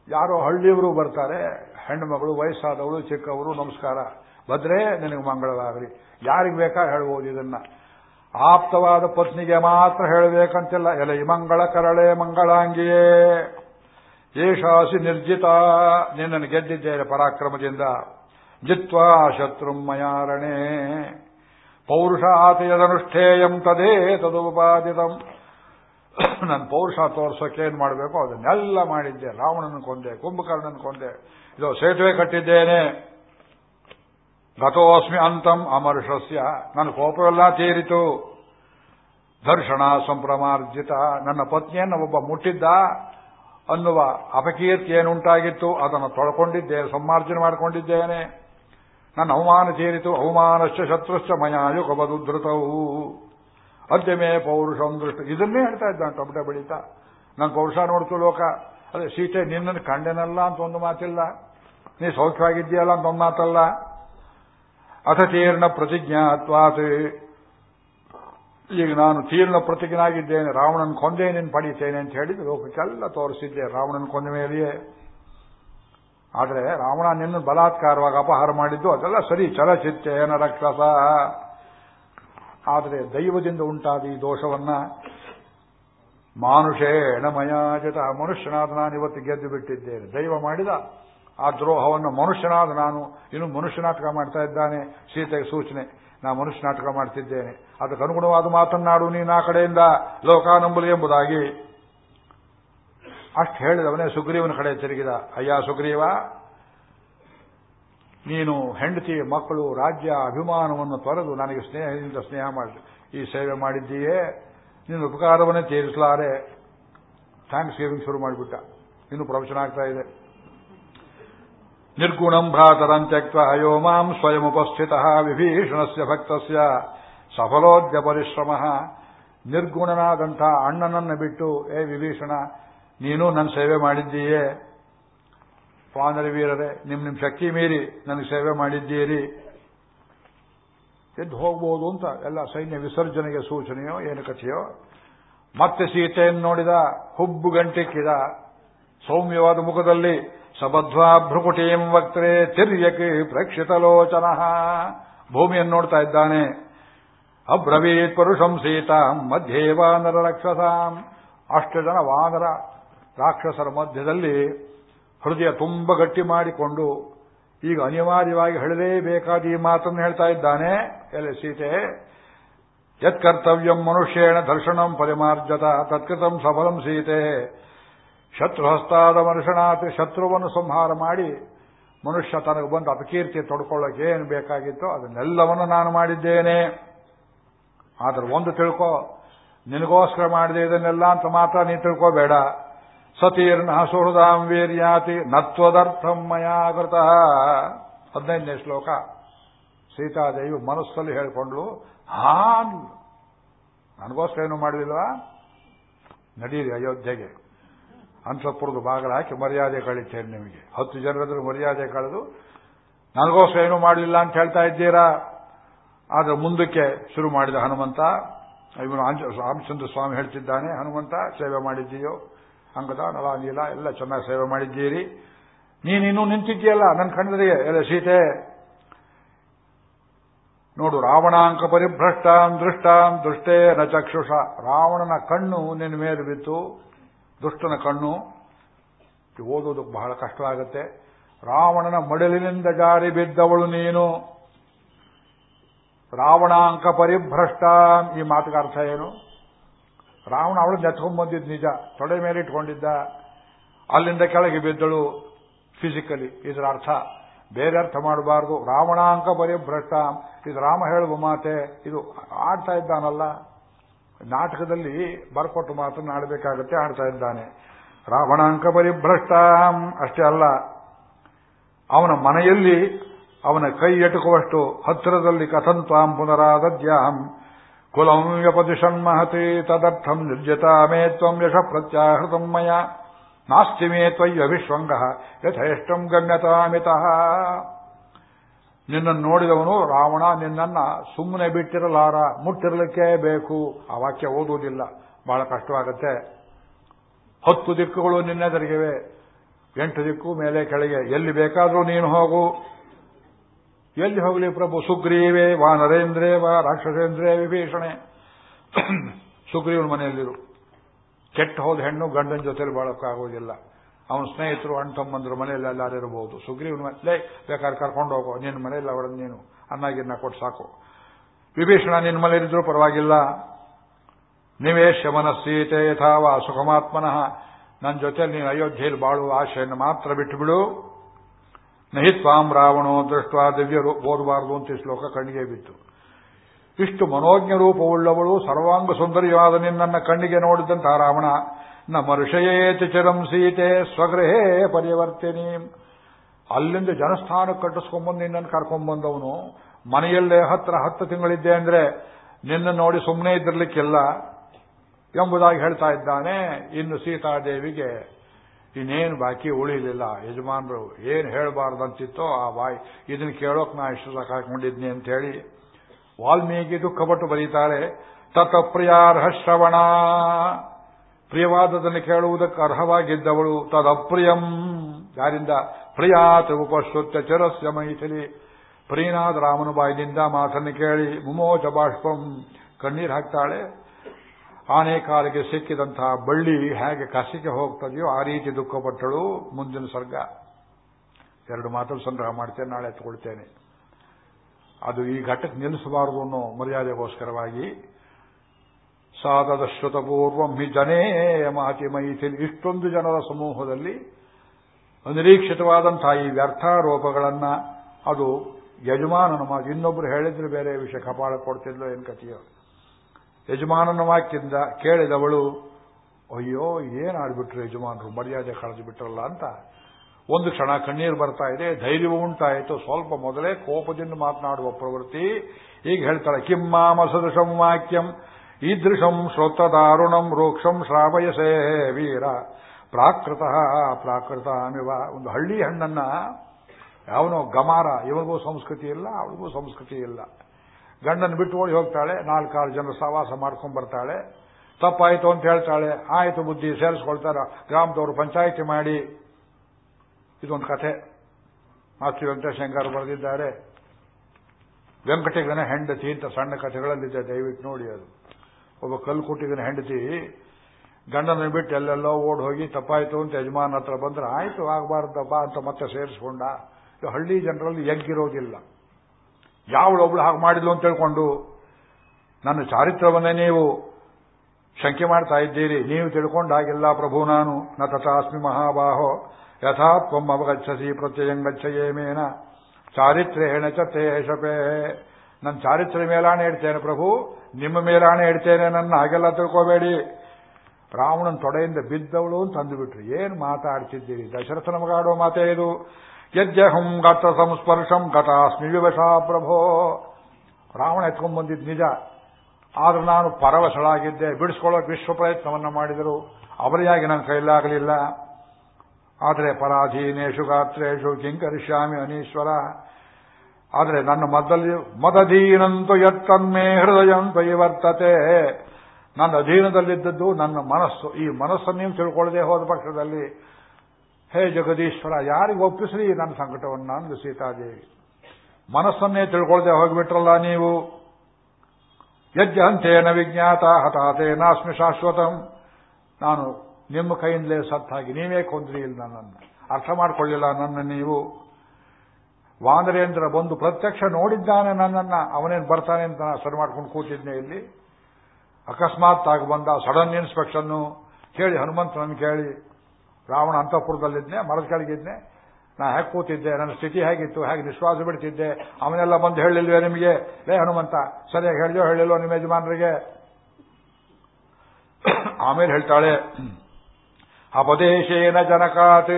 ಯಾರೋ ಹಳ್ಳಿಯವರು ಬರ್ತಾರೆ. ಹೆಣ್ಣು ಮಗಳು, ವಯಸ್ಸಾದವಳು, ಚಿಕ್ಕವರು, ನಮಸ್ಕಾರ. ಭದ್ರೆ, ನಿನಗೆ ಮಂಗಳವಾಗಲಿ. ಯಾರಿಗೆ ಬೇಕಾ ಹೇಳ್ಬೋದು ಇದನ್ನ. ಆಪ್ತವಾದ ಪತ್ನಿಗೆ ಮಾತ್ರ ಹೇಳಬೇಕಂತಿಲ್ಲ. ಎಲೆ ಮಂಗಳ ಕರಳೆ ಮಂಗಳಾಂಗಿಯೇ. ಏಷಾಸಿ ನಿರ್ಜಿತ. ನಿನ್ನನ್ನು ಗೆದ್ದಿದ್ದೇನೆ ಪರಾಕ್ರಮದಿಂದ. ಜಿತ್ವಾ ಪೌರುಷ ಆತಯದನುಷ್ಠೇಯಂ ತದೇ ತದುಪಾದಿತಂ. ನನ್ನ ಪೌರುಷ ತೋರ್ಸೋಕೆ ಏನ್ ಮಾಡಬೇಕು? ಅದನ್ನೆಲ್ಲ ಮಾಡಿದ್ದೆ. ರಾವಣನ ಕೊಂದೆ ಕುಂಭಕರ್ಣನ ಕೊಂದೆ. ಇದು ಸೇತುವೆ ಕಟ್ಟಿದ್ದೇನೆ. ಗತೋಸ್ಮಿ ಅಂತಂ ಅಮರುಷಸ್ಯ. ನನ್ನ ಕೋಪವೆಲ್ಲ ತೀರಿತು. ದರ್ಶನ ಸಂಭ್ರಮಾರ್ಜಿತ. ನನ್ನ ಪತ್ನಿಯನ್ನು ಒಬ್ಬ ಮುಟ್ಟಿದ್ದ. ಅನ್ನುವ ಅಪಕೀರ್ತಿ ಏನುಂಟಾಗಿತ್ತು ಅದನ್ನು ತೊಳ್ಕೊಂಡಿದ್ದೇನೆ ಸಂಮಾರ್ಜನೆ ಮಾಡಿಕೊಂಡಿದ್ದೇನೆ. ನನ್ನ ಅವಮಾನ ಸೇರಿತು, ಅವಮಾನಶ್ಚ ಶತ್ರುಶ್ಚ ಮಯಾಯುಗಬದುಧೃತವು ಅದ್ಯಮೇ ಪೌರುಷಂ ದೃಷ್ಟ ಇದನ್ನೇ ಹೇಳ್ತಾ ಇದ್ದಾನೆ ಟೊಮಟೆ ಬೆಳೀತಾ ನನ್ನ ಪೌರುಷ ನೋಡ್ತು ಲೋಕ. ಅದೇ, ಸೀತೆ ನಿನ್ನನ್ನು ಕಂಡೆನಲ್ಲ ಅಂತ ಒಂದು ಮಾತಿಲ್ಲ. ನೀ ಸೌಖ್ಯವಾಗಿದ್ದೀಯಲ್ಲ ಅಂತ ಒಂದು ಮಾತಲ್ಲ. ಅಥ ತೀರ್ಣ ಪ್ರತಿಜ್ಞಾತ್ವಾತ್. ಈಗ ನಾನು ತೀರ್ಣ ಪ್ರತಿಜ್ಞನಾಗಿದ್ದೇನೆ ರಾವಣನ ಕೊಂದೇ ನಿನ್ ಪಡೀತೇನೆ ಅಂತ ಹೇಳಿದ್ದು ಲೋಕಕ್ಕೆಲ್ಲ ತೋರಿಸಿದ್ದೆ. ರಾವಣನ ಕೊಂದ ಮೇಲೆಯೇ. ಆದರೆ ರಾವಣ ನಿನ್ನ ಬಲಾತ್ಕಾರವಾಗಿ ಅಪಹಾರ ಮಾಡಿದ್ದು ಅದೆಲ್ಲ ಸರಿ ಚಲಚಿತ್ತೇನ ರಕ್ಷಸ ಆದರೆ ದೈವದಿಂದ ಉಂಟಾದ ಈ ದೋಷವನ್ನ ಮಾನುಷೇಣ ಮಯಾಜಿತ ಮನುಷ್ಯನಾದ ನಾನು ಇವತ್ತು ಗೆದ್ದು ಬಿಟ್ಟಿದ್ದೇನೆ. ದೈವ ಮಾಡಿದ ಆ ದ್ರೋಹವನ್ನು ಮನುಷ್ಯನಾದ ನಾನು, ಇನ್ನು ಮನುಷ್ಯನಾಟಕ ಮಾಡ್ತಾ ಇದ್ದಾನೆ, ಸೀತೆಗೆ ಸೂಚನೆ. ನಾ ಮನುಷ್ಯ ನಾಟಕ ಮಾಡ್ತಿದ್ದೇನೆ. ಅದಕ್ಕೆ ಅನುಗುಣವಾದ ಮಾತನ್ನಾಡು ನೀನು ಆ ಕಡೆಯಿಂದ ಲೋಕಾನಂಬುಲಿ ಎಂಬುದಾಗಿ. ಅಷ್ಟು ಹೇಳಿದವನೇ ಸುಗ್ರೀವನ ಕಡೆ ತಿರುಗಿದ. ಅಯ್ಯ ಸುಗ್ರೀವ, ನೀನು ಹೆಂಡತಿ, ಮಕ್ಕಳು, ರಾಜ್ಯ, ಅಭಿಮಾನವನ್ನು ತೊರೆದು ನನಗೆ ಸ್ನೇಹದಿಂದ ಸ್ನೇಹ ಮಾಡಿ, ಈ ಸೇವೆ ಮಾಡಿದ್ದೀಯೇ? ನಿನ್ನ ಉಪಕಾರವನ್ನೇ ತೀರಿಸಲಾರೆ. ಥ್ಯಾಂಕ್ಸ್ ಗಿವಿಂಗ್ ಶುರು ಮಾಡಿಬಿಟ್ಟ. ಇನ್ನು ಪ್ರವಚನ ಆಗ್ತಾ ಇದೆ. ನಿರ್ಗುಣಂ ಭ್ರಾತರಂ ತ್ಯಕ್ತ ಅಯೋ ಮಾಂ ಸ್ವಯಂ ಉಪಸ್ಥಿತ ವಿಭೀಷಣಸ್ಯ ಭಕ್ತಸ್ಯ ಸಫಲೋದ್ಯ ಪರಿಶ್ರಮ ನಿರ್ಗುಣನಾದಂಥ ಅಣ್ಣನನ್ನು ಬಿಟ್ಟು ಏ ವಿಭೀಷಣ ನೀನು ನನ್ನ ಸೇವೆ ಮಾಡಿದ್ದೀಯೇ? ವಾನರ ವೀರರೇ ನಿಮ್ಮ ನಿಮ್ ಶಕ್ತಿ ಮೀರಿ ನನಗೆ ಸೇವೆ ಮಾಡಿದ್ದೀರಿ. ಎದ್ದು ಹೋಗ್ಬೋದು ಅಂತ ಎಲ್ಲ ಸೈನ್ಯ ವಿಸರ್ಜನೆಗೆ ಸೂಚನೆಯೋ, ಏನು ಕಥೆಯೋ. ಮತ್ತೆ ಸೀತೆಯನ್ನು ನೋಡಿದ ಹುಬ್ಬು ಗಂಟಿಕ್ಕಿದ ಸೌಮ್ಯವಾದ ಮುಖದಲ್ಲಿ ಸಬಧ್ವಾ ಭ್ರುಕುಟೀಂ ವಕ್ತರೆ ತಿರ್ಯಕ್ ಪ್ರೇಕ್ಷಿತಲೋಚನ. ಭೂಮಿಯನ್ನು ನೋಡ್ತಾ ಇದ್ದಾನೆ. ಅಬ್ರವೀತ್ ಪುರುಷಂ ಸೀತಾಂ ಮಧ್ಯೆ ವಾನರ ರಕ್ಷಸಾಂ ಅಷ್ಟು ಜನ ವಾನರ ರಾಕ್ಷಸರ ಮಧ್ಯದಲ್ಲಿ ಹೃದಯ ತುಂಬ ಗಟ್ಟಿ ಮಾಡಿಕೊಂಡು ಈಗ ಅನಿವಾರ್ಯವಾಗಿ ಹೇಳಲೇಬೇಕಾದ ಈ ಮಾತನ್ನು ಹೇಳ್ತಾ ಇದ್ದಾನೆ. ಎಲೆ ಸೀತೆ, ಯತ್ಕರ್ತವ್ಯಂ ಮನುಷ್ಯೇಣ ದರ್ಶನಂ ಪರಿಮಾರ್ಜತ, ತತ್ಕೃತಂ ಸಫಲಂ ಸೀತೆ. ಶತ್ರುಹಸ್ತಾದ ಮನುಷ್ಯನಾಥ ಶತ್ರುವನ್ನು ಸಂಹಾರ ಮಾಡಿ ಮನುಷ್ಯ ತನಗೆ ಬಂದು ಅಪಕೀರ್ತಿ ತೊಡ್ಕೊಳ್ಳೋಕೆ ಏನು ಬೇಕಾಗಿತ್ತೋ ಅದನ್ನೆಲ್ಲವನ್ನು ನಾನು ಮಾಡಿದ್ದೇನೆ. ಆದ್ರೆ ಒಂದು ತಿಳ್ಕೋ, ನಿನಗೋಸ್ಕರ ಮಾಡಿದೆ ಇದನ್ನೆಲ್ಲ ಅಂತ ಮಾತ್ರ ನೀ ತಿಳ್ಕೋಬೇಡ. ಸತೀರ್ಣ ಸುಹೃದಾಂ ವೀರ್ಯಾತಿ ನತ್ವದರ್ಥಂ ಮಯಾಗೃತ. ಹದಿನೈದನೇ ಶ್ಲೋಕ. ಸೀತಾದೇವಿ ಮನಸ್ಸಲ್ಲಿ ಹೇಳಿಕೊಂಡ್ಲು ಹಾನ್ ನನಗೋಸ್ಕರ ಏನು ಮಾಡಲಿಲ್ವಾ ನಡೀರಿ ಅಯೋಧ್ಯೆಗೆ. ಅಂತಃಪುರದ ಬಾಗಿಲು ಹಾಕಿ ಮರ್ಯಾದೆ ಕಳಿತೇನೆ ನಿಮಗೆ. ಹತ್ತು ಜನರದ್ರ ಮರ್ಯಾದೆ ಕಳೆದು, ನನಗೋಸ್ಕರ ಏನು ಮಾಡಲಿಲ್ಲ ಅಂತ ಹೇಳ್ತಾ ಇದ್ದೀರಾ? ಆದ್ರೆ ಮುಂದಕ್ಕೆ ಶುರು ಮಾಡಿದ ಹನುಮಂತ, ಇವನು ರಾಮಚಂದ್ರ ಸ್ವಾಮಿ ಹೇಳ್ತಿದ್ದಾನೆ, ಹನುಮಂತ, ಸೇವೆ ಮಾಡಿದ್ದೀಯೋ? ಅಂಗದ ನಲ ನೀಲ, ಎಲ್ಲ ಚೆನ್ನಾಗಿ ಸೇವೆ ಮಾಡಿದ್ದೀರಿ. ನೀನಿನ್ನೂ ನಿಂತಿದ್ದೀಯಲ್ಲ ನನ್ನ ಕಣ್ಣರಿಗೆ ಎಲ್ಲ ಸೀತೆ. ನೋಡು, ರಾವಣಾಂಕ ಪರಿಭ್ರಷ್ಟಾಂ ದೃಷ್ಟಾಂ ದುಷ್ಟೇ ನ ಚಕ್ಷುಷ. ರಾವಣನ ಕಣ್ಣು ನಿನ್ನ ಮೇಲೆ ಬಿತ್ತು. ದುಷ್ಟನ ಕಣ್ಣು. ಓದೋದಕ್ಕೆ ಬಹಳ ಕಷ್ಟ ಆಗುತ್ತೆ ರಾವಣನ ಮಡಲಿನಿಂದ ಜಾರಿ ಬಿದ್ದವಳು ನೀನು. ರಾವಣಾಂಕ ಪರಿಭ್ರಷ್ಟ ಈ ಮಾತಿಗೆ ಅರ್ಥ ಏನು? ರಾವಣ ಅವಳು ನೆತ್ಕೊಂಡ್ಬಂದಿದ್ದು ನಿಜ. ತೊಡೆ ಮೇಲೆ ಇಟ್ಕೊಂಡಿದ್ದ. ಅಲ್ಲಿಂದ ಕೆಳಗೆ ಬಿದ್ದಳು ಫಿಸಿಕಲಿ ಇದರ ಅರ್ಥ ಬೇರೆ ಅರ್ಥ ಮಾಡಬಾರದು. ರಾವಣಾಂಕ ಪರಿಭ್ರಷ್ಟ. ಇದು ರಾಮ ಹೇಳುವ ಮಾತೆ. ಇದು ಆಡ್ತಾ ಇದ್ದಾನಲ್ಲ. ನಾಟಕದಲ್ಲಿ ಬರ್ಕೊಟ್ಟು ಮಾತ್ರ ಆಡಬೇಕಾಗತ್ತೆ ಆಡ್ತಾ ಇದ್ದಾನೆ. ರಾವಣಾಂಕ ಪರಿಭ್ರಷ್ಟಾಂ ಅಷ್ಟೇ ಅಲ್ಲ. ಅವನ ಮನೆಯಲ್ಲಿ ಅವನ ಕೈ ಎಟುಕುವಷ್ಟು ಹತ್ತಿರದಲ್ಲಿ ಕಥಂತ್ವಾಂ ಪುನರಾದದ್ಯಾಂ. ಕುಲಂ ವ್ಯಪದಿಷನ್ಮಹತಿ ತದರ್ಥಂ ನಿರ್ಜತಾ ಮೇ ತ್ವಂ ಯಶ ಪ್ರತ್ಯಾಹೃತಂ ಮಯ. ನಾಸ್ತಿ ಮೇ ತ್ವಯ್ಯಭಿಶ್ವಂಗ ಯಥೇಷ್ಟಂ ಗಮ್ಯತಾಮಿತಃ. ನಿನ್ನನ್ನು ನೋಡಿದವನು ರಾವಣ ನಿನ್ನನ್ನ ಸುಮ್ಮನೆ ಬಿಟ್ಟಿರಲಾರ, ಮುಟ್ಟಿರಲಿಕ್ಕೇ ಬೇಕು. ಆ ವಾಕ್ಯ ಓದುವುದಿಲ್ಲ. ಬಹಳ ಕಷ್ಟವಾಗುತ್ತೆ. ಹತ್ತು ದಿಕ್ಕುಗಳು ನಿನ್ನೆದರಿಗಿವೆ. ಎಂಟು ದಿಕ್ಕು ಮೇಲೆ ಕೆಳಗೆ. ಎಲ್ಲಿ ಬೇಕಾದರೂ ನೀನು ಹೋಗು. ಎಲ್ಲಿ ಹೋಗಲಿ ಪ್ರಭು? ಸುಗ್ರೀವೇ ವಾ ನರೇಂದ್ರೇ ವಾ ರಾಕ್ಷಸೇಂದ್ರೇ ವಿಭೀಷಣೆ. ಸುಗ್ರೀವನ ಮನೆಯಲ್ಲಿರು. ಕೆಟ್ಟ ಹೋದ ಹೆಣ್ಣು ಗಂಡನ ಜೊತೆಲಿ ಬಾಳಕ್ಕಾಗೋದಿಲ್ಲ. ಅವನ ಸ್ನೇಹಿತರು, ಅಣ್ಣ ತಮ್ಮಂದ್ರು ಎಲ್ಲಾರಿರಬಹುದು ಸುಗ್ರೀವನ ಲೇ, ಬೇಕಾದ್ರೆ ಕರ್ಕೊಂಡು ಹೋಗೋ. ನಿನ್ನ ಮನೆಯಲ್ಲಿ ಅವಳ ನೀನು. ಅನ್ನಾಗಿನ್ನ ಕೊಟ್ಟು ಸಾಕು. ವಿಭೀಷಣ, ನಿನ್ನ ಮನೆಯಲ್ಲಿದ್ರೂ ಪರವಾಗಿಲ್ಲ. ನಿವೇಶ ಮನಸ್ಸೀತೆ ಯಥಾವ ಸುಖಮಾತ್ಮನಃ ನನ್ನ ಜೊತೆ ನೀನು ಅಯೋಧ್ಯೆಯಲ್ಲಿ ಬಾಳುವ ಆಶೆಯನ್ನು ಮಾತ್ರ ಬಿಟ್ಟುಬಿಡು. ನಹಿತ್ವಾಂ ರಾವಣೋ ದೃಷ್ಟ ದಿವ್ಯರು ಓದಬಾರದು ಅಂತ ಶ್ಲೋಕ ಕಣ್ಣಿಗೆ ಬಿತ್ತು. ಇಷ್ಟು ಮನೋಜ್ಞ ರೂಪವುಳ್ಳವಳು ಸರ್ವಾಂಗ ಸುಂದರಿಯಾದ ನಿನ್ನನ್ನ ಕಣ್ಣಿಗೆ ನೋಡಿದಂತಹ ರಾವಣ. ನಮ್ಮ ಮರುಷಯೇತಿ ಚರಂ ಸೀತೆ ಸ್ವಗೃಹೇ ಪರಿವರ್ತಿನಿ. ಅಲ್ಲಿಂದ ಜನಸ್ಥಾನ ಕಟ್ಟಿಸ್ಕೊಂಡ್ಬಂದು ನಿನ್ನನ್ನು ಕರ್ಕೊಂಡ್ಬಂದವನು ಮನೆಯಲ್ಲೇ ಹತ್ರ ಹತ್ತು ತಿಂಗಳಿದ್ದೆ ಅಂದ್ರೆ ನಿನ್ನ ನೋಡಿ ಸುಮ್ಮನೆ ಇದ್ದಿರ್ಲಿಕ್ಕಿಲ್ಲ ಎಂಬುದಾಗಿ ಹೇಳ್ತಾ ಇದ್ದಾನೆ ಇನ್ನು ಸೀತಾದೇವಿಗೆ. ಇನ್ನೇನು ಬಾಕಿ ಉಳಿಲಿಲ್ಲ. ಯಜಮಾನರು ಏನು ಹೇಳಬಾರ್ದಂತಿತ್ತೋ ಆ ಬಾಯಿ ಇದನ್ನು ಕೇಳೋಕ್ ನಾ ಇಷ್ಟು ಅಂತ ಹೇಳಿ ವಾಲ್ಮೀಕಿ ದುಃಖಪಟ್ಟು ಬರೀತಾರೆ. ತತಪ್ರಿಯಾರ್ಹ ಶ್ರವಣ. ಪ್ರಿಯವಾದದನ್ನು ಕೇಳುವುದಕ್ಕೆ ಅರ್ಹವಾಗಿದ್ದವಳು ತದಪ್ರಿಯಂ. ಯಾರಿಂದ? ಪ್ರಿಯಾತ ಉಪಶ್ರುತ್ಯ ಚರಸ್ಯ ಮೈಥಿಲಿ. ಪ್ರೀನಾದ ರಾಮನ ಬಾಯಿನಿಂದ ಮಾತನ್ನು ಕೇಳಿ, ಮುಮೋಚ ಬಾಷ್ಪಂ, ಕಣ್ಣೀರು ಹಾಕ್ತಾಳೆ? ಆನೆ ಕಾಲಿಗೆ ಸಿಕ್ಕಿದಂತಹ ಬಳ್ಳಿ ಹೇಗೆ ಕಸಿಗೆ ಹೋಗ್ತದೆಯೋ ಆ ರೀತಿ ದುಃಖಪಟ್ಟಳು ಮುಂದಿನ ಸರ್ಗ. ಎರಡು ಮಾತನ್ನು ಸಂಗ್ರಹ ಮಾಡ್ತೇನೆ, ನಾಳೆ ಎತ್ಕೊಳ್ತೇನೆ ಅದು ಈ ಘಟ್ಟಕ್ಕೆ ನಿಲ್ಲಿಸಬಾರದು ಅನ್ನೋ ಮರ್ಯಾದೆಗೋಸ್ಕರವಾಗಿ ಸಾಧದ ಶ್ರುತಪೂರ್ವಂ ಹಿ ಜನೇ ಮಾತಿ ಮೈಥಿಲಿ ಇಷ್ಟೊಂದು ಜನರ ಸಮೂಹದಲ್ಲಿ ಅನಿರೀಕ್ಷಿತವಾದಂತಹ ಈ ವ್ಯರ್ಥಾರೋಪಗಳನ್ನ ಅದು ಯಜಮಾನನ ಮಾತು. ಇನ್ನೊಬ್ರು ಹೇಳಿದ್ರೆ ಬೇರೆ ವಿಷಯ ಕಪಾಳ ಕೊಡ್ತಿದ್ಲೋ ಏನ್ ಕಥೆಯೋ. ಯಜಮಾನನ ವಾಕ್ಯದಿಂದ ಕೇಳಿದವಳು, ಅಯ್ಯೋ ಏನಾಡ್ಬಿಟ್ರು ಯಜಮಾನರು? ಮರ್ಯಾದೆ ಕಳೆದು ಬಿಟ್ರಲ್ಲ ಅಂತ. ಒಂದು ಕ್ಷಣ ಕಣ್ಣೀರು ಬರ್ತಾ ಇದೆ, ಧೈರ್ಯವೂ ಉಂಟಾಯಿತು. ಸ್ವಲ್ಪ ಮೊದಲೇ ಕೋಪದಿಂದ ಮಾತನಾಡುವ ಪ್ರವೃತ್ತಿ. ಈಗ ಹೇಳ್ತಾಳೆ ಕಿಮ್ಮಾಮ ಸದೃಶಂ ವಾಕ್ಯಂ ಈದೃಶಂ ಶ್ರೋತದಾರುಣಂ ರೋಕ್ಷಂ ಶ್ರಾವಯಸೇ ವೀರ ಪ್ರಾಕೃತ ಪ್ರಾಕೃತ ಅಮಿವ ಒಂದು ಹಳ್ಳಿ ಹಣ್ಣನ್ನ ಯಾವನೋ ಗಮಾರ, ಇವನಿಗೂ ಸಂಸ್ಕೃತಿ ಇಲ್ಲ ಅವಳಿಗೂ ಸಂಸ್ಕೃತಿ ಇಲ್ಲ. ಗಂಡನ ಬಿಟ್ಟು ಓಡಿ ಹೋಗ್ತಾಳೆ, ನಾಲ್ಕಾರು ಜನ ಸವಾಸ ಮಾಡ್ಕೊಂಡು ಬರ್ತಾಳೆ. ತಪ್ಪಾಯಿತು ಅಂತ ಹೇಳ್ತಾಳೆ, ಆಯಿತು ಬುದ್ಧಿ, ಸೇರಿಸ್ಕೊಳ್ತಾರ, ಗ್ರಾಮದವರು ಪಂಚಾಯಿತಿ ಮಾಡಿ. ಇದೊಂದು ಕಥೆ. ಮಾತೃ ವೆಂಕಟೇಶಂಕರ್ ಬರೆದಿದ್ದಾರೆ. ವೆಂಕಟಿಗನ ಹೆಂಡತಿ ಅಂತ ಸಣ್ಣ ಕಥೆಗಳಲ್ಲಿದೆ, ದಯವಿಟ್ಟು ನೋಡಿ ಅದು. ಒಬ್ಬ ಕಲ್ಲು ಕಲ್ಕುಟಿಗನ ಹೆಂಡತಿ. ಗಂಡನ ಬಿಟ್ಟು ಎಲ್ಲೆಲ್ಲೋ ಓಡ್ ಹೋಗಿ ತಪ್ಪಾಯ್ತು ಅಂತ ಯಜಮಾನ್ ಹತ್ರ ಬಂದ್ರೆ, ಆಯ್ತು, ಆಗಬಾರ್ದಪ್ಪ ಅಂತ ಮತ್ತೆ ಸೇರಿಸ್ಕೊಂಡ. ಹಳ್ಳಿ ಜನರಲ್ಲಿ ಎಗ್ಗಿರೋದಿಲ್ಲ ಯಾವಳೊಬ್ಳು ಹಾಗೆ ಮಾಡಿದ್ಲು ಅಂತ ತಿಳ್ಕೊಂಡು, ನನ್ನ ಚಾರಿತ್ರವನ್ನೇ ನೀವು ಶಂಕೆ ಮಾಡ್ತಾ ಇದ್ದೀರಿ. ನೀವು ತಿಳ್ಕೊಂಡಾಗಿಲ್ಲ ಪ್ರಭು ನಾನು. ನ ತಥಾಸ್ಮಿ ಮಹಾಬಾಹೋ. ಯಥಾ ಅವಗಚ್ಚಸಿ ಪ್ರತ್ಯಯಂಗಚ್ಚಯೇಮೇನ ಚಾರಿತ್ರೇಣ ಚ ಶಪೇ ನನ್ನ ಚಾರಿತ್ರ್ಯ ಮೇಲಾಣೆ ಹೇಳ್ತೇನೆ ಪ್ರಭು. ನಿಮ್ಮ ಮೇಲಾಣೆ ಇಡ್ತೇನೆ ನನ್ನ ಹಾಗೆಲ್ಲ ತಿಳ್ಕೋಬೇಡಿ. ರಾವಣನ ತೊಡೆಯಿಂದ ಬಿದ್ದವಳು ಅಂತ ಅಂದುಬಿಟ್ರು. ಏನು ಮಾತಾಡ್ತಿದ್ದೀರಿ? ದಶರಥನ ಮಗಾಡೋ ಮಾತೇ ಇದು. ಯಜ್ಜಹಂ ಗತ ಸಂಸ್ಪರ್ಶಂ ಗತಾಸ್ಮಿ ವಿವಶಾ ಪ್ರಭೋ. ರಾವಣ ಎತ್ಕೊಂಡ್ ನಿಜ. ಆದ್ರೆ ನಾನು ಪರವಶಳಾಗಿದ್ದೆ. ಬಿಡಿಸ್ಕೊಳ್ಳೋಕೆ ವಿಶ್ವ ಪ್ರಯತ್ನವನ್ನ ಮಾಡಿದರು. ಅವರಿಯಾಗಿ ನನ್ನ ಕೈಲಾಗಲಿಲ್ಲ. ಆದರೆ ಪರಾಧೀನೇಶು ಗಾತ್ರೇಶು ಕಿಂಕರಿಷ್ಯಾಮಿ ಅನೀಶ್ವರ. ಆದರೆ ನನ್ನ ಮದ್ದಲ್ಲಿ ಮದಧೀನಂತು ಯತ್ತನ್ಮೇ ಹೃದಯಂತ ವರ್ತತೆ. ನನ್ನ ಅಧೀನದಲ್ಲಿದ್ದದ್ದು ನನ್ನ ಮನಸ್ಸು. ಈ ಮನಸ್ಸನ್ನು ನೀವು ತಿಳ್ಕೊಳ್ಳದೆ ಹೋದ ಪಕ್ಷದಲ್ಲಿ, ಹೇ ಜಗದೀಶ್ವರ, ಯಾರಿಗೆ ಒಪ್ಪಿಸ್ರಿ ನನ್ನ ಸಂಕಟವನ್ನು ಅಂದು ಸೀತಾದೇವಿ? ಮನಸ್ಸನ್ನೇ ತಿಳ್ಕೊಳ್ಳದೆ ಹೋಗಿಬಿಟ್ರಲ್ಲ ನೀವು? ಯಜ್ಜಂತೇನ ವಿಜ್ಞಾತ ಹತಾತೇನಾಸ್ಮಿ ಶಾಶ್ವತಂ. ನಾನು ನಿಮ್ಮ ಕೈಯಿಂದಲೇ ಸತ್ತಾಗಿ ನೀವೇ ಕೊಂದ್ರಿ ಇಲ್ಲ ನನ್ನನ್ನು. ಅರ್ಥ ಮಾಡಿಕೊಳ್ಳಿಲ್ಲ ನನ್ನ ನೀವು. ವಾನರೇಂದ್ರ ಬಂದು ಪ್ರತ್ಯಕ್ಷ ನೋಡಿದ್ದಾನೆ ನನ್ನನ್ನ, ಅವನೇನು ಬರ್ತಾನೆ ಅಂತ ನಾನು ಸರಿ ಮಾಡ್ಕೊಂಡು ಕೂತಿದ್ನೆ ಇಲ್ಲಿ. ಅಕಸ್ಮಾತ್ ಆಗಿ ಬಂದ ಸಡನ್ ಇನ್ಸ್ಪೆಕ್ಷನ್ನು ಕೇಳಿ, ಹನುಮಂತನನ್ನು ಕೇಳಿ, ರಾವಣ ಅಂತಃಪುರದಲ್ಲಿದ್ನೆ, ಮರದ ಕೆಳಗಿದ್ನೆ ನಾ ಹೇಗೆ ಕೂತಿದ್ದೆ, ನನ್ನ ಸ್ಥಿತಿ ಹೇಗಿತ್ತು, ಹೇಗೆ ನಿಶ್ವಾಸ ಬಿಡ್ತಿದ್ದೆ ಅವನೆಲ್ಲ ಬಂದು ಹೇಳಿಲ್ವೇ ನಿಮಗೆ? ಲೇ ಹನುಮಂತ, ಸರಿಯಾಗಿ ಹೇಳಿದೋ ಹೇಳಿಲ್ವೋ ನಿಮ್ಮ ಯಜಮಾನರಿಗೆ? ಆಮೇಲೆ ಹೇಳ್ತಾಳೆ, ಅಪದೇಶೇನ ಜನಕಾತ್,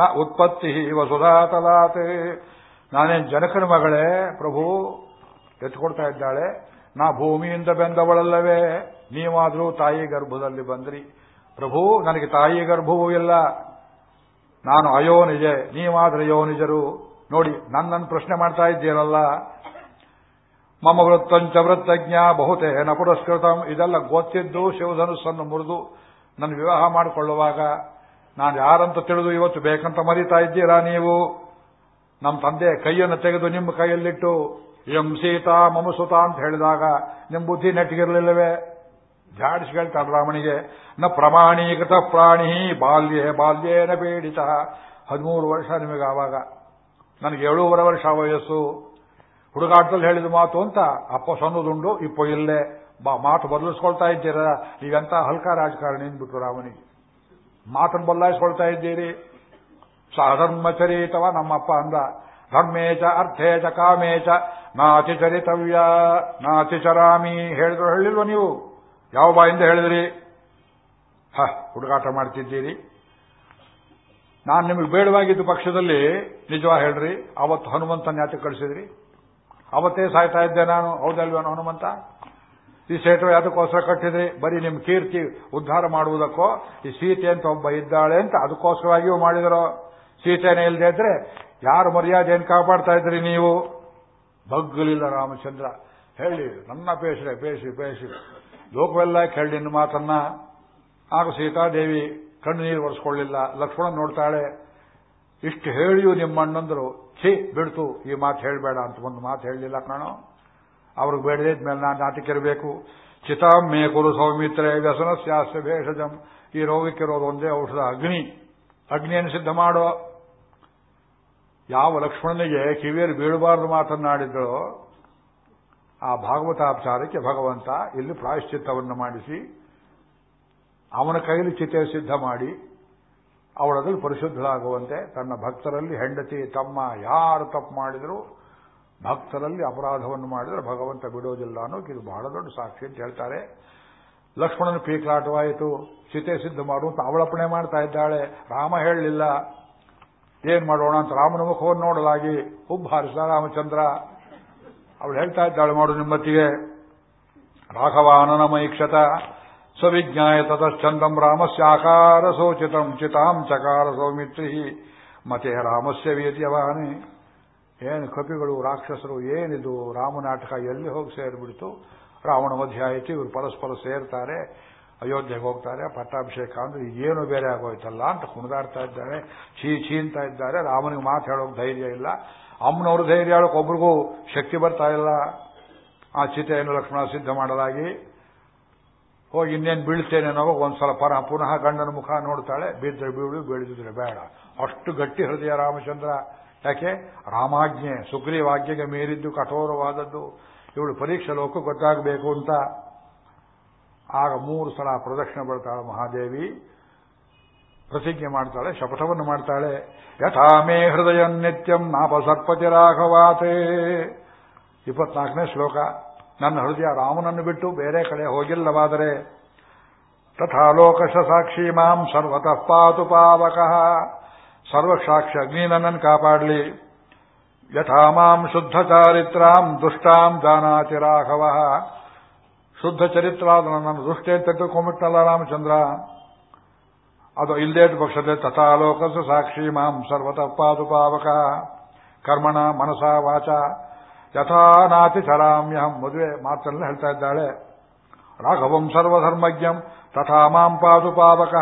ನ ಉತ್ಪತ್ತಿ ವಸುಧಾತಲಾತ್ ನಾನೇನ್ ಜನಕನ ಮಗಳೇ? ಪ್ರಭು, ಎತ್ಕೊಡ್ತಾ ಇದ್ದಾಳೆ. ನಾ ಭೂಮಿಯಿಂದ ಬೆಂದವಳಲ್ಲವೇ. ನೀವಾದರೂ ತಾಯಿ ಗರ್ಭದಲ್ಲಿ ಬಂದ್ರಿ. ಪ್ರಭು, ನನಗೆ ತಾಯಿ ಗರ್ಭವೂ ಇಲ್ಲ. ನಾನು ಅಯೋ ನಿಜ ನೀವಾದ್ರೆ ಅಯೋ ನಿಜರು ನೋಡಿ, ನನ್ನನ್ನು ಪ್ರಶ್ನೆ ಮಾಡ್ತಾ ಇದ್ದೀರಲ್ಲ. ಮಮ ವೃತ್ತಂಚ ವೃತ್ತಜ್ಞ ಬಹುತೇನ ಪುರಸ್ಕೃತಂ. ಇದೆಲ್ಲ ಗೊತ್ತಿದ್ದು ಶಿವಧನುಸ್ಸನ್ನು ಮುರಿದು ನನ್ನ ವಿವಾಹ ಮಾಡಿಕೊಳ್ಳುವಾಗ. ನಾನು ಯಾರಂತ ತಿಳಿದು ಇವತ್ತು ಬೇಕಂತ ಮರಿತಾ ಇದ್ದೀರಾ ನೀವು? ನಮ್ಮ ತಂದೆ ಕೈಯನ್ನು ತೆಗೆದು ನಿಮ್ಮ ಕೈಯಲ್ಲಿಟ್ಟು, ಎಂ ಸೀತಾ ಮಮಸುತ ಅಂತ ಹೇಳಿದಾಗ ನಿಮ್ಮ ಬುದ್ಧಿ ನೆಟ್ಟಿಗಿರಲಿಲ್ಲವೇ? ಜಾಡಿಸಿ ಹೇಳ್ತಾನೆ ರಾಮನಿಗೆ ನ ಪ್ರಮಾಣೀಕೃತ ಪ್ರಾಣಿ ಬಾಲ್ಯೇ, ಬಾಲ್ಯೇನ ಪೀಡಿತ. ಹದಿಮೂರು ವರ್ಷ ನಿಮಗೆ ಆವಾಗ. ನನಗೆ ಏಳೂವರೆ ವರ್ಷ ವಯಸ್ಸು. ಹುಡುಗಾಟದಲ್ಲಿ ಹೇಳಿದ ಮಾತು ಅಂತ ಅಪ್ಪ ಸಣ್ಣದುಂಡು, ಇಪ್ಪ ಇಲ್ಲೇ ಮಾತು ಬದಲಿಸ್ಕೊಳ್ತಾ ಇದ್ದೀರಾ? ನೀವೆಂತ ಹಲ್ಕ ರಾಜಕಾರಣಿ ಅಂದ್ಬಿಟ್ಟು ರಾಮನಿಗೆ. ಮಾತನ್ನು ಬದಲಾಯಿಸ್ಕೊಳ್ತಾ ಇದ್ದೀರಿ. ಸಹಧರ್ಮಚರಿತವ ನಮ್ಮಪ್ಪ ಅಂದ. ಧರ್ಮೇಚ, ಅರ್ಥೇಚ, ಕಾಮೇಚ ನಾತಿಚರಿತವ್ಯ ನಾತಿಚರಾಮಿ ಹೇಳಿದ್ರು ಹೇಳಿಲ್ವ ನೀವು? ಯಾವ ಬಾಯಿಂದ ಹೇಳಿದ್ರಿ? ಹ, ಹುಡುಗಾಟ ಮಾಡ್ತಿದ್ದೀರಿ. ನಾನು ನಿಮಗೆ ಬೇಡವಾಗಿದ್ದು ಪಕ್ಷದಲ್ಲಿ ನಿಜವಾ ಹೇಳ್ರಿ, ಅವತ್ತು ಹನುಮಂತನ ನ್ಯಾತಿ ಕಳಿಸಿದ್ರಿ. ಅವತ್ತೇ ಸಾಯ್ತಾ ಇದ್ದೆ ನಾನು ಹೌದಲ್ವೇನೋ ಹನುಮಂತ? ಈ ಸೇಟು ಅದಕ್ಕೋಸ್ಕರ ಕಟ್ಟಿದ್ರಿ? ಬರೀ ನಿಮ್ಮ ಕೀರ್ತಿ ಉದ್ಧಾರ ಮಾಡುವುದಕ್ಕೋ, ಈ ಸೀತೆ ಅಂತ ಒಬ್ಬ ಇದ್ದಾಳೆ ಅಂತ ಅದಕ್ಕೋಸ್ಕರವಾಗಿಯೂ ಮಾಡಿದರೋ? ಸೀತೆನೇ ಇಲ್ಲದೆ ಇದ್ರೆ ಯಾರು ಮರ್ಯಾದೆಯನ್ನು ಕಾಪಾಡ್ತಾ ಇದ್ರಿ ನೀವು? ಬಗ್ಗಲಿಲ್ಲ ರಾಮಚಂದ್ರ. ಹೇಳಿ, ನನ್ನ ಪೇಶ್ರೆ ಪೇಶಿ ಪೇಶಿ ಲೋಕವೆಲ್ಲ ಕೇಳಿ ನಿನ್ನ ಮಾತನ್ನ. ಆಗ ಸೀತಾದೇವಿ ಕಣ್ಣು ನೀರು ಒರೆಸ್ಕೊಳ್ಳಿಲ್ಲ. ಲಕ್ಷ್ಮಣ ನೋಡ್ತಾಳೆ, ಇಷ್ಟು ಹೇಳಿಯೂ ನಿಮ್ಮ ಅಣ್ಣಂದ್ರು, ಛೀ, ಬಿಡ್ತು, ಈ ಮಾತು ಹೇಳಬೇಡ ಅಂತ ಒಂದು ಮಾತು ಹೇಳಲಿಲ್ಲ ಕಾಣೋ. ಅವ್ರಿಗೆ ಬೇಡದಿದ್ದ ಮೇಲೆ ನಾನು ನಾಟಕಿರಬೇಕು. ಚಿತಾಂ ಮೇ ಕುರು ಸೌಮಿತ್ರೆ ವ್ಯಸನ ಸ್ಯಾಸ್ಯ ಭೇಷಜಂ. ಈ ರೋಗಕ್ಕಿರೋದು ಒಂದೇ ಔಷಧ, ಅಗ್ನಿ. ಅಗ್ನಿಯನ್ನು ಸಿದ್ಧ ಮಾಡೋ ಯಾವ ಲಕ್ಷ್ಮಣನಿಗೆ ಕಿವಿಯಲ್ಲಿ ಬೀಳಬಾರದು ಮಾತನ್ನಾಡಿದ್ದಳೋ ಆ ಭಾಗವತಾಪಚಾರಕ್ಕೆ ಭಗವಂತ ಇಲ್ಲಿ ಪ್ರಾಯಶ್ಚಿತ್ತವನ್ನು ಮಾಡಿಸಿ, ಅವನ ಕೈಲಿ ಚಿತೆ ಸಿದ್ಧ ಮಾಡಿ ಅವಳದಲ್ಲಿ ಪರಿಶುದ್ಧಳಾಗುವಂತೆ ತನ್ನ ಭಕ್ತರಲ್ಲಿ ಹೆಂಡತಿ, ತಮ್ಮ ಯಾರು ತಪ್ಪು ಮಾಡಿದರೂ, ಭಕ್ತರಲ್ಲಿ ಅಪರಾಧವನ್ನು ಮಾಡಿದರೆ ಭಗವಂತ ಬಿಡೋದಿಲ್ಲ ಅನ್ನೋಕೆ ಇದು ಬಹಳ ದೊಡ್ಡ ಸಾಕ್ಷಿ ಅಂತ ಹೇಳ್ತಾರೆ. ಲಕ್ಷ್ಮಣನ ಪೀಕ್ಲಾಟವಾಯಿತು ಚಿತೆ ಸಿದ್ಧ ಮಾಡುವಂತ ಅವಳಪಣೆ ಮಾಡ್ತಾ ಇದ್ದಾಳೆ. ರಾಮ ಹೇಳಲಿಲ್ಲ ಏನ್ ಮಾಡೋಣ ಅಂತ ರಾಮನ ಮುಖವನ್ನು ನೋಡಲಾಗಿ ಹುಬ್ಬ ಹಾರಿಸ ರಾಮಚಂದ್ರ. ಅವಳು ಹೇಳ್ತಾ ಇದ್ದಾಳೆ, ಮಾಡು ನಿಮ್ಮತ್ತಿಗೆ. ರಾಘವಾನನಮೈಕ್ಷತ ಸವಿಜ್ಞಾಯ ತತಶ್ಚಂದಂ ರಾಮಸ್ಯಾಕಾರ ಸೋಚಿತಂ ಚಿತಾಂ ಚಕಾರ ಸೌಮಿತ್ರಿ. ಮತೆ ರಾಮಸ್ಯ ವೇದ್ಯವಾನೆ ಏನು ಕಪಿಗಳು, ರಾಕ್ಷಸರು, ಏನಿದು? ರಾಮನಾಟಕ ಎಲ್ಲಿ ಹೋಗಿ ಸೇರಿಬಿಡ್ತು? ರಾವಣ ಮಧ್ಯ ಆಯಿತು, ಇವರು ಪರಸ್ಪರ ಸೇರ್ತಾರೆ. ಅಯೋಧ್ಯೆಗೆ ಹೋಗ್ತಾರೆ, ಪಟ್ಟಾಭಿಷೇಕ ಅಂದ್ರೆ ಏನು ಬೇರೆ ಆಗೋಯ್ತಲ್ಲ ಅಂತ ಕುಣಿದಾಡ್ತಾ ಇದ್ದಾರೆ, ಛೀ ಅಂತ ಇದ್ದಾರೆ. ರಾಮನಿಗೆ ಮಾತು ಹೇಳೋಕೆ ಧೈರ್ಯ ಇಲ್ಲ. ಅಮ್ಮನವ್ರ ಧೈರ್ಯ ಹೇಳೋಕೆ ಒಬ್ರಿಗೂ ಶಕ್ತಿ ಬರ್ತಾ ಇಲ್ಲ. ಆ ಚಿತೆಯನ್ನು ಲಕ್ಷ್ಮಣ ಸಿದ್ಧ ಮಾಡಲಾಗಿ. ಹೋಗಿ ಇನ್ನೇನು ಬೀಳ್ತೇನೆ ಅನ್ನೋ ಒಂದ್ಸಲ ಪರ, ಪುನಃ ಗಂಡನ ಮುಖ ನೋಡ್ತಾಳೆ ಬಿದ್ದರೆ ಬೀಳು ಬೀಳಿದ್ರೆ ಬೇಡ. ಅಷ್ಟು ಗಟ್ಟಿ ಹೃದಯ ರಾಮಚಂದ್ರ. ಯಾಕೆ? ರಾಮಾಜ್ಞೆ, ಸುಗ್ರೀವಾಜ್ಞೆಗೆ ಮೀರಿದ್ದು, ಕಠೋರವಾದದ್ದು. ಇವಳು ಪರೀಕ್ಷೆ ಲೋಕ ಗೊತ್ತಾಗಬೇಕು ಅಂತ ಆಗ ಮೂರು ಸಲ ಪ್ರದಕ್ಷಿಣೆ ಬರ್ತಾಳೆ ಮಹಾದೇವಿ. ಪ್ರತಿಜ್ಞೆ ಮಾಡ್ತಾಳೆ, ಶಪಥವನ್ನು ಮಾಡ್ತಾಳೆ. ಯಥಾಮೇ ಹೃದಯ ನಿತ್ಯಂ ನಾಪಸರ್ಪತಿ ರಾಘವಾತೆ. ಇಪ್ಪತ್ನಾಲ್ಕನೇ ಶ್ಲೋಕ. ನನ್ನ ಹೃದಯ ರಾಮನನ್ನು ಬಿಟ್ಟು ಬೇರೆ ಕಡೆ ಹೋಗಿಲ್ಲವಾದರೆ ತಥಾ ಲೋಕಶ ಸಾಕ್ಷಿ ಮಾಂ ಸರ್ವತಃ ಪಾತು ಪಾವಕಃ. ಸರ್ವಸಾಕ್ಷಿ ಅಗ್ನಿ ನನ್ನನ್ನು ಕಾಪಾಡಲಿ. ಯಥಾ ಮಾಂ ಶುದ್ಧ ಚಾರಿತ್ರಾಂ ದುಷ್ಟಾಂ ಜಾನಾತಿ ರಾಘವ. ಶುದ್ಧ ಚರಿತ್ರ ನನ್ನನ್ನು ದೃಷ್ಟಿ ಅಂತ ತಿಳ್ಕೊಂಬಿಟ್ಟಲ್ಲ ರಾಮಚಂದ್ರ. ಅದು ಇಲ್ಲದೇ ಪಕ್ಷದಲ್ಲಿ ತಥಾಲೋಕಸ ಸಾಕ್ಷಿ ಮಾಂ ಸರ್ವತಃ ಪಾವಕ. ಕರ್ಮಣ, ಮನಸ, ವಾಚ, ಯಥಾನಾತಿ ಚರಾಮ್ಯಹಂ ಮದುವೆ ಮಾತನ್ನ ಹೇಳ್ತಾ ಇದ್ದಾಳೆ. ರಾಘವಂ ಸರ್ವಧರ್ಮಜ್ಞಂ ತಥಾ ಮಾಂ ಪಾದು ಪಾವಕ.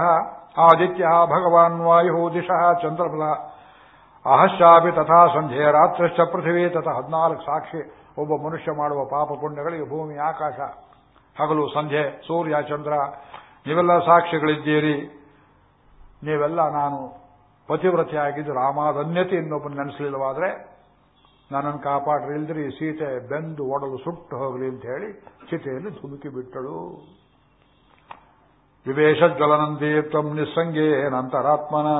ಆದಿತ್ಯ ಭಗವಾನ್ ವಾಯು ದಿಶಃ ಚಂದ್ರಫಲ ಅಹಶ್ಚಾಪಿ ತಥಾ ಸಂಧ್ಯೆ ರಾತ್ರಿಶ್ಚ ಪೃಥ್ವಿ ತಥಾ ಹದಿನಾಲ್ಕು ಸಾಕ್ಷಿ. ಒಬ್ಬ ಮನುಷ್ಯ ಮಾಡುವ ಪಾಪ ಪುಣ್ಯಗಳಿಗೆ ಭೂಮಿ, ಆಕಾಶ. ಹಗಲು, ಸಂಧ್ಯೆ, ಸೂರ್ಯ, ಚಂದ್ರ, ನೀವೆಲ್ಲ ಸಾಕ್ಷಿಗಳಿದ್ದೀರಿ. ನೀವೆಲ್ಲ ನಾನು ಪತಿವ್ರತೆಯಾಗಿದ್ದು ರಾಮಾದನ್ಯತೆ ಇನ್ನೊಬ್ಬನ ನೆನೆಸಲಿಲ್ಲವಾದ್ರೆ ನನ್ನನ್ನು ಕಾಪಾಡ್ರಿ, ಇಲ್ದ್ರಿ, ಸೀತೆ ಬೆಂದು ಒಡಲು ಸುಟ್ಟು ಹೋಗಲಿ ಅಂತ ಹೇಳಿ ಚಿತೆಯಲ್ಲಿ ಧುಮುಕಿ ಬಿಟ್ಟಳು. ವಿವೇಶಜ್ವಲನಂದೀಪ್ತಂ ನಿಸ್ಸಂಗೇ ನಂತರಾತ್ಮನ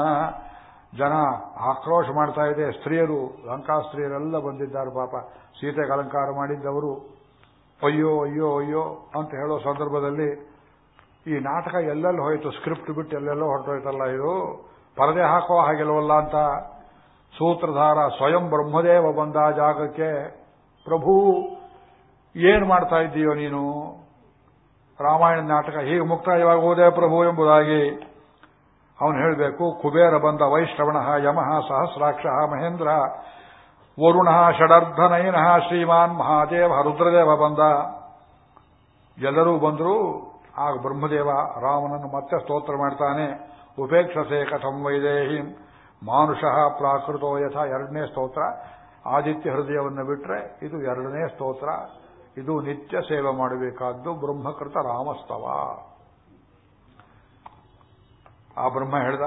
ಜನ ಆಕ್ರೋಶ ಮಾಡ್ತಾ ಇದೆ. ಸ್ತ್ರೀಯರು ಲಂಕಾ ಸ್ತ್ರೀಯರೆಲ್ಲ ಬಂದಿದ್ದಾರೆ ಪಾಪ. ಸೀತೆಗೆ ಅಲಂಕಾರ ಮಾಡಿದ್ದವರು. ಅಯ್ಯೋ ಅಯ್ಯೋ ಅಯ್ಯೋ ಅಂತ ಹೇಳೋ ಸಂದರ್ಭದಲ್ಲಿ ಈ ನಾಟಕ ಎಲ್ಲೆಲ್ಲಿ ಹೋಯಿತು? ಸ್ಕ್ರಿಪ್ಟ್ ಬಿಟ್ಟು ಎಲ್ಲೆಲ್ಲೋ ಹೊರಟೋಯ್ತಲ್ಲ ಇದು? ಪರದೆ ಹಾಕೋ ಹಾಗೆಲ್ಲವಲ್ಲ ಅಂತ ಸೂತ್ರಧಾರ ಸ್ವಯಂ ಬ್ರಹ್ಮದೇವ ಬಂದ ಜಾಗಕ್ಕೆ, ಪ್ರಭು, ಏನು ಮಾಡ್ತಾ ಇದ್ದೀಯೋ ನೀನು? ರಾಮಾಯಣ ನಾಟಕ ಹೀಗೆ ಮುಕ್ತಾಯವಾಗುವುದೇ ಪ್ರಭು ಎಂಬುದಾಗಿ ಅವನು ಹೇಳಬೇಕು, ಕುಬೇರ ಬಂದ ವೈಶ್ರವಣ ಯಮಃ ಸಹಸ್ರಾಕ್ಷ ಮಹೇಂದ್ರ ವರುಣ ಷಡರ್ಧನಯನ ಶ್ರೀಮಾನ್ ಮಹಾದೇವ ರುದ್ರದೇವ ಬಂದ. ಎಲ್ಲರೂ ಬಂದರು, ಆಗ ಬ್ರಹ್ಮದೇವ ರಾಮನನ್ನು ಮತ್ತೆ ಸ್ತೋತ್ರ ಮಾಡ್ತಾನೆ. ಉಪೇಕ್ಷಸೆ ಕಥಂ ವೈದೇಹಿ. ಮಾನುಷಃ ಪ್ರಾಕೃತೋ ಯಥ ಎರಡನೇ ಸ್ತೋತ್ರ. ಆದಿತ್ಯ ಹೃದಯವನ್ನು ಬಿಟ್ರೆ ಇದು ಎರಡನೇ ಸ್ತೋತ್ರ. ಇದು ನಿತ್ಯ ಸೇವೆ ಮಾಡಬೇಕಾದ್ದು ಬ್ರಹ್ಮಕೃತ ರಾಮಸ್ತವ. ಆ ಬ್ರಹ್ಮ ಹೇಳ್ದ,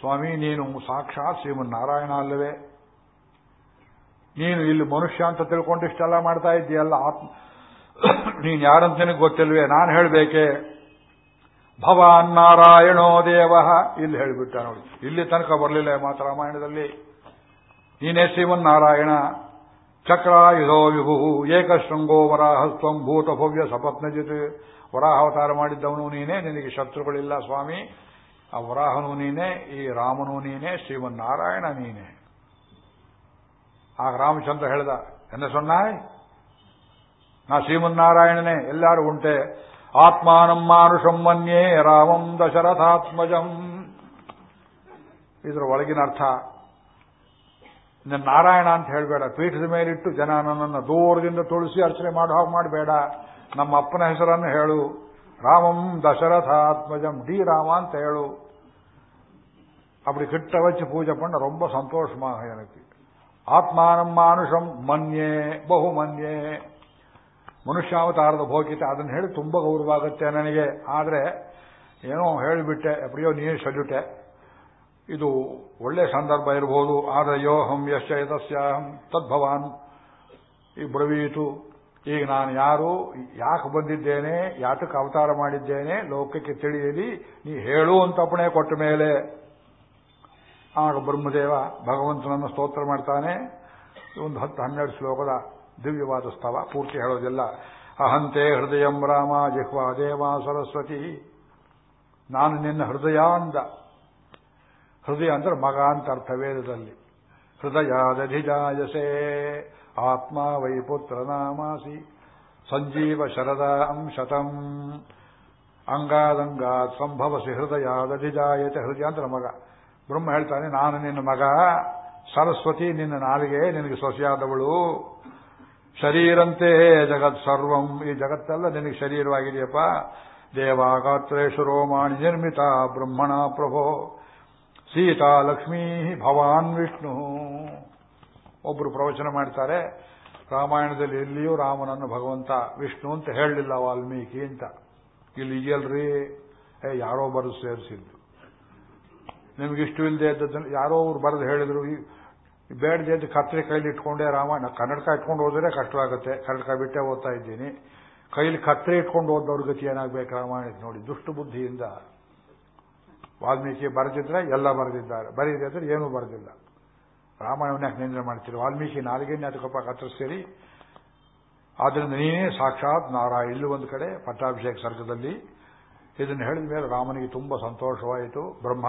ಸ್ವಾಮಿ, ನೀನು ಸಾಕ್ಷಾತ್ ಶ್ರೀಮನ್ನಾರಾಯಣ ಅಲ್ಲವೇ? ನೀನು ಇಲ್ಲಿ ಮನುಷ್ಯ ಅಂತ ತಿಳ್ಕೊಂಡು ಇಷ್ಟೆಲ್ಲ ಮಾಡ್ತಾ ಇದ್ದೀಯಲ್ಲ, ಆತ್ಮ, ನೀನ್ ಯಾರಂತ ನಿನಗೆ ಗೊತ್ತಿಲ್ವೇ? ನಾನು ಹೇಳಬೇಕೆ. ಭವಾನ್ ನಾರಾಯಣೋ ದೇವ. ಇಲ್ಲಿ ಹೇಳಿಬಿಟ್ಟ ನೋಡಿ. ಇಲ್ಲಿ ತನಕ ಬರಲಿಲ್ಲ ಮಾತ್ರ ರಾಮಾಯಣದಲ್ಲಿ. ನೀನೇ ಶ್ರೀಮನ್ನಾರಾಯಣ. ಚಕ್ರಾಯುಧೋ ವಿಭು ಏಕಶೃಂಗೋ ವರಾಹಸ್ತ್ವಂ ಭೂತ ಭವ್ಯ ಸಪತ್ನ ಜೊತೆ ಅವತಾರ ಮಾಡಿದ್ದವನು ನೀನೇ, ನಿನಗೆ ಶತ್ರುಗಳಿಲ್ಲ ಸ್ವಾಮಿ. ಆ ವರಾಹನು ನೀನೇ, ಈ ರಾಮನು ನೀನೇ, ಶ್ರೀಮನ್ನಾರಾಯಣ ನೀನೇ. ಆಗ ರಾಮಚಂದ್ರ ಹೇಳ್ದ ಎನ್ನ ಸೊನ್ನಾಯ್ ನಾ ಶ್ರೀಮನ್ನಾರಾಯಣನೇ ಎಲ್ಲಾರು ಉಂಟೆ ಆತ್ಮಾನಂ ಮಾನುಷಂ ಮನ್ಯೇ ರಾಮಂ ದಶರಥಾತ್ಮಜಂ ಇದರ ಒಳಗಿನ ಅರ್ಥ ನಾರಾಯಣ ಅಂತ ಹೇಳಬೇಡ ಪೀಠದ ಮೇಲಿಟ್ಟು ಜನ ನನ್ನನ್ನು ದೂರದಿಂದ ತುಳಸಿ ಅರ್ಚನೆ ಮಾಡೋ ಹಾಗೆ ಮಾಡಬೇಡ ನಮ್ಮ ಅಪ್ಪನ ಹೆಸರನ್ನು ಹೇಳು ರಾಮಂ ದಶರಥಾತ್ಮಜಂ ಡಿ ರಾಮ ಅಂತ ಹೇಳು அப்படி கிட்ட வச்சு பூஜை பண்ண ரொம்ப சந்தோஷமாக எனக்கு ಆತ್ಮಾನಂ ಮಾನುಷಂ ಮನ್ಯೆ, ಬಹು ಮನ್ಯೆ. ಮನುಷ್ಯಾವತಾರದ ಭೋಗಿತ, ಅದನ್ನು ಹೇಳಿ ತುಂಬ ಗೌರವ ಆಗುತ್ತೆ ನನಗೆ. ಆದರೆ ಏನೋ ಹೇಳಿಬಿಟ್ಟೆ ಎಪ್ಪಡಿಯೋ ನೀನು ಸಲ್ಯುಟೆ ಇದು ಒಳ್ಳೆ ಸಂದರ್ಭ ಇರಬಹುದು ಆದರೆ ಯೋಹಂ ಯಶ್ಚ ಯತಸ್ಯಾಹಂ ತದ್ಭವಾನ್. ಈ ಬ್ರವೀತು, ಈಗ ನಾನು ಯಾರು, ಯಾಕೆ ಬಂದಿದ್ದೇನೆ, ಯಾತಕ್ಕೆ ಅವತಾರ ಮಾಡಿದ್ದೇನೆ, ಲೋಕಕ್ಕೆ ತಿಳಿಯಲಿ, ನೀ ಹೇಳು ಅಂತ ಅಪ್ಪಣೆ ಕೊಟ್ಟ ಮೇಲೆ ಆಗ ಬ್ರಹ್ಮದೇವ ಭಗವಂತನನ್ನು ಸ್ತೋತ್ರ ಮಾಡ್ತಾನೆ. ಒಂದು ಹತ್ತು ಹನ್ನೆರಡು ಶ್ಲೋಕದ ದಿವ್ಯವಾದ ಸ್ತವ, ಪೂರ್ತಿ ಹೇಳೋದಿಲ್ಲ. ಅಹಂತೆ ಹೃದಯಂ ರಾಮ ಜಿಹ್ವಾ ದೇವಾ ಸರಸ್ವತಿ. ನಾನು ನಿನ್ನ ಹೃದಯ ಅಂದ ಹೃದಯ ಅಂದ್ರೆ ಮಗ ಅಂತ ಅರ್ಥ ವೇದದಲ್ಲಿ. ಹೃದಯಾದಧಿಜಾಯಸೇ ಆತ್ಮ ವೈ ಪುತ್ರ ನಾಮಾಸಿ. ಸಂಜೀವ ಶರದ ಅಂಶತಂ. ಅಂಗಾದಂಗಾತ್ ಸಂಭವಸಿ ಹೃದಯಾದಧಿಜಾಯತೆ. ಹೃದಯ ಅಂದ್ರೆ ಮಗ. ಬ್ರಹ್ಮ ಹೇಳ್ತಾನೆ, ನಾನು ನಿನ್ನ ಮಗ, ಸರಸ್ವತಿ ನಿನ್ನ ನಾಲಿಗೆ, ನಿನಗೆ ಸೊಸೆಯಾದವಳು. ಶರೀರಂತೆ ಜಗತ್ ಸರ್ವಂ. ಈ ಜಗತ್ತೆಲ್ಲ ನಿನಗೆ ಶರೀರವಾಗಿದೆಯಪ್ಪ. ದೇವಾಗಾತ್ರೇಶು ರೋಮಾಣಿ ನಿರ್ಮಿತ, ಬ್ರಹ್ಮಣ ಪ್ರಭೋ. ಸೀತಾ ಲಕ್ಷ್ಮೀ ಭವಾನ್ ವಿಷ್ಣು. ಒಬ್ಬರು ಪ್ರವಚನ ಮಾಡ್ತಾರೆ, ರಾಮಾಯಣದಲ್ಲಿ ಎಲ್ಲಿಯೂ ರಾಮನನ್ನು ಭಗವಂತ ವಿಷ್ಣು ಅಂತ ಹೇಳಲಿಲ್ಲ ವಾಲ್ಮೀಕಿ ಅಂತ. ಇಲ್ಲಿ ಎಲ್ರಿ ಯಾರೋ ಬರೆದು ಸೇರಿಸಿದ್ದು ನಿಮ್ಗೆ ಇಷ್ಟು ಇಲ್ಲದೆ ಇದ್ದದ್ದನ್ನು ಯಾರೋ ಅವ್ರು ಬರೆದು ಹೇಳಿದ್ರು. ಬೇಡದೆ ಅಂತ ಕತ್ತರಿ ಕೈಲಿ ಇಟ್ಕೊಂಡೆ ರಾಮಾಯಣ ಕನ್ನಡಕ ಇಟ್ಕೊಂಡು ಹೋದ್ರೆ ಕಷ್ಟವಾಗುತ್ತೆ ಕನ್ನಡಕ ಬಿಟ್ಟೆ ಓದ್ತಾ ಇದ್ದೀನಿ. ಕೈಲಿ ಕತ್ತರಿ ಇಟ್ಕೊಂಡು ಓದೋರ ಗತಿ ಏನಾಗಬೇಕು ರಾಮಾಯಣ ನೋಡಿ. ದುಷ್ಟು ಬುದ್ಧಿಯಿಂದ ವಾಲ್ಮೀಕಿ ಬರೆದಿದ್ರೆ ಎಲ್ಲ ಬರೆದಿದ್ದಾರೆ. ಬರೀದೆ ಅಂದ್ರೆ ಏನೂ ಬರೆದಿಲ್ಲ. ರಾಮಾಯಣವನ್ನ ನಿಂದನೆ ಮಾಡ್ತೀರಿ? ವಾಲ್ಮೀಕಿ ನಾಲಿಗೆ ಅದಕ್ಕಪ್ಪ ಕತ್ತರಿಸ್ತೀರಿ. ಆದ್ದರಿಂದ ನೀನೇ ಸಾಕ್ಷಾತ್ ನಾರಾಯ ಇಲ್ಲಿ ಒಂದು ಕಡೆ ಪಟ್ಟಾಭಿಷೇಕ ಸರ್ಗದಲ್ಲಿ ಇದನ್ನು ಹೇಳಿದ ಮೇಲೆ ರಾಮನಿಗೆ ತುಂಬಾ ಸಂತೋಷವಾಯಿತು. ಬ್ರಹ್ಮ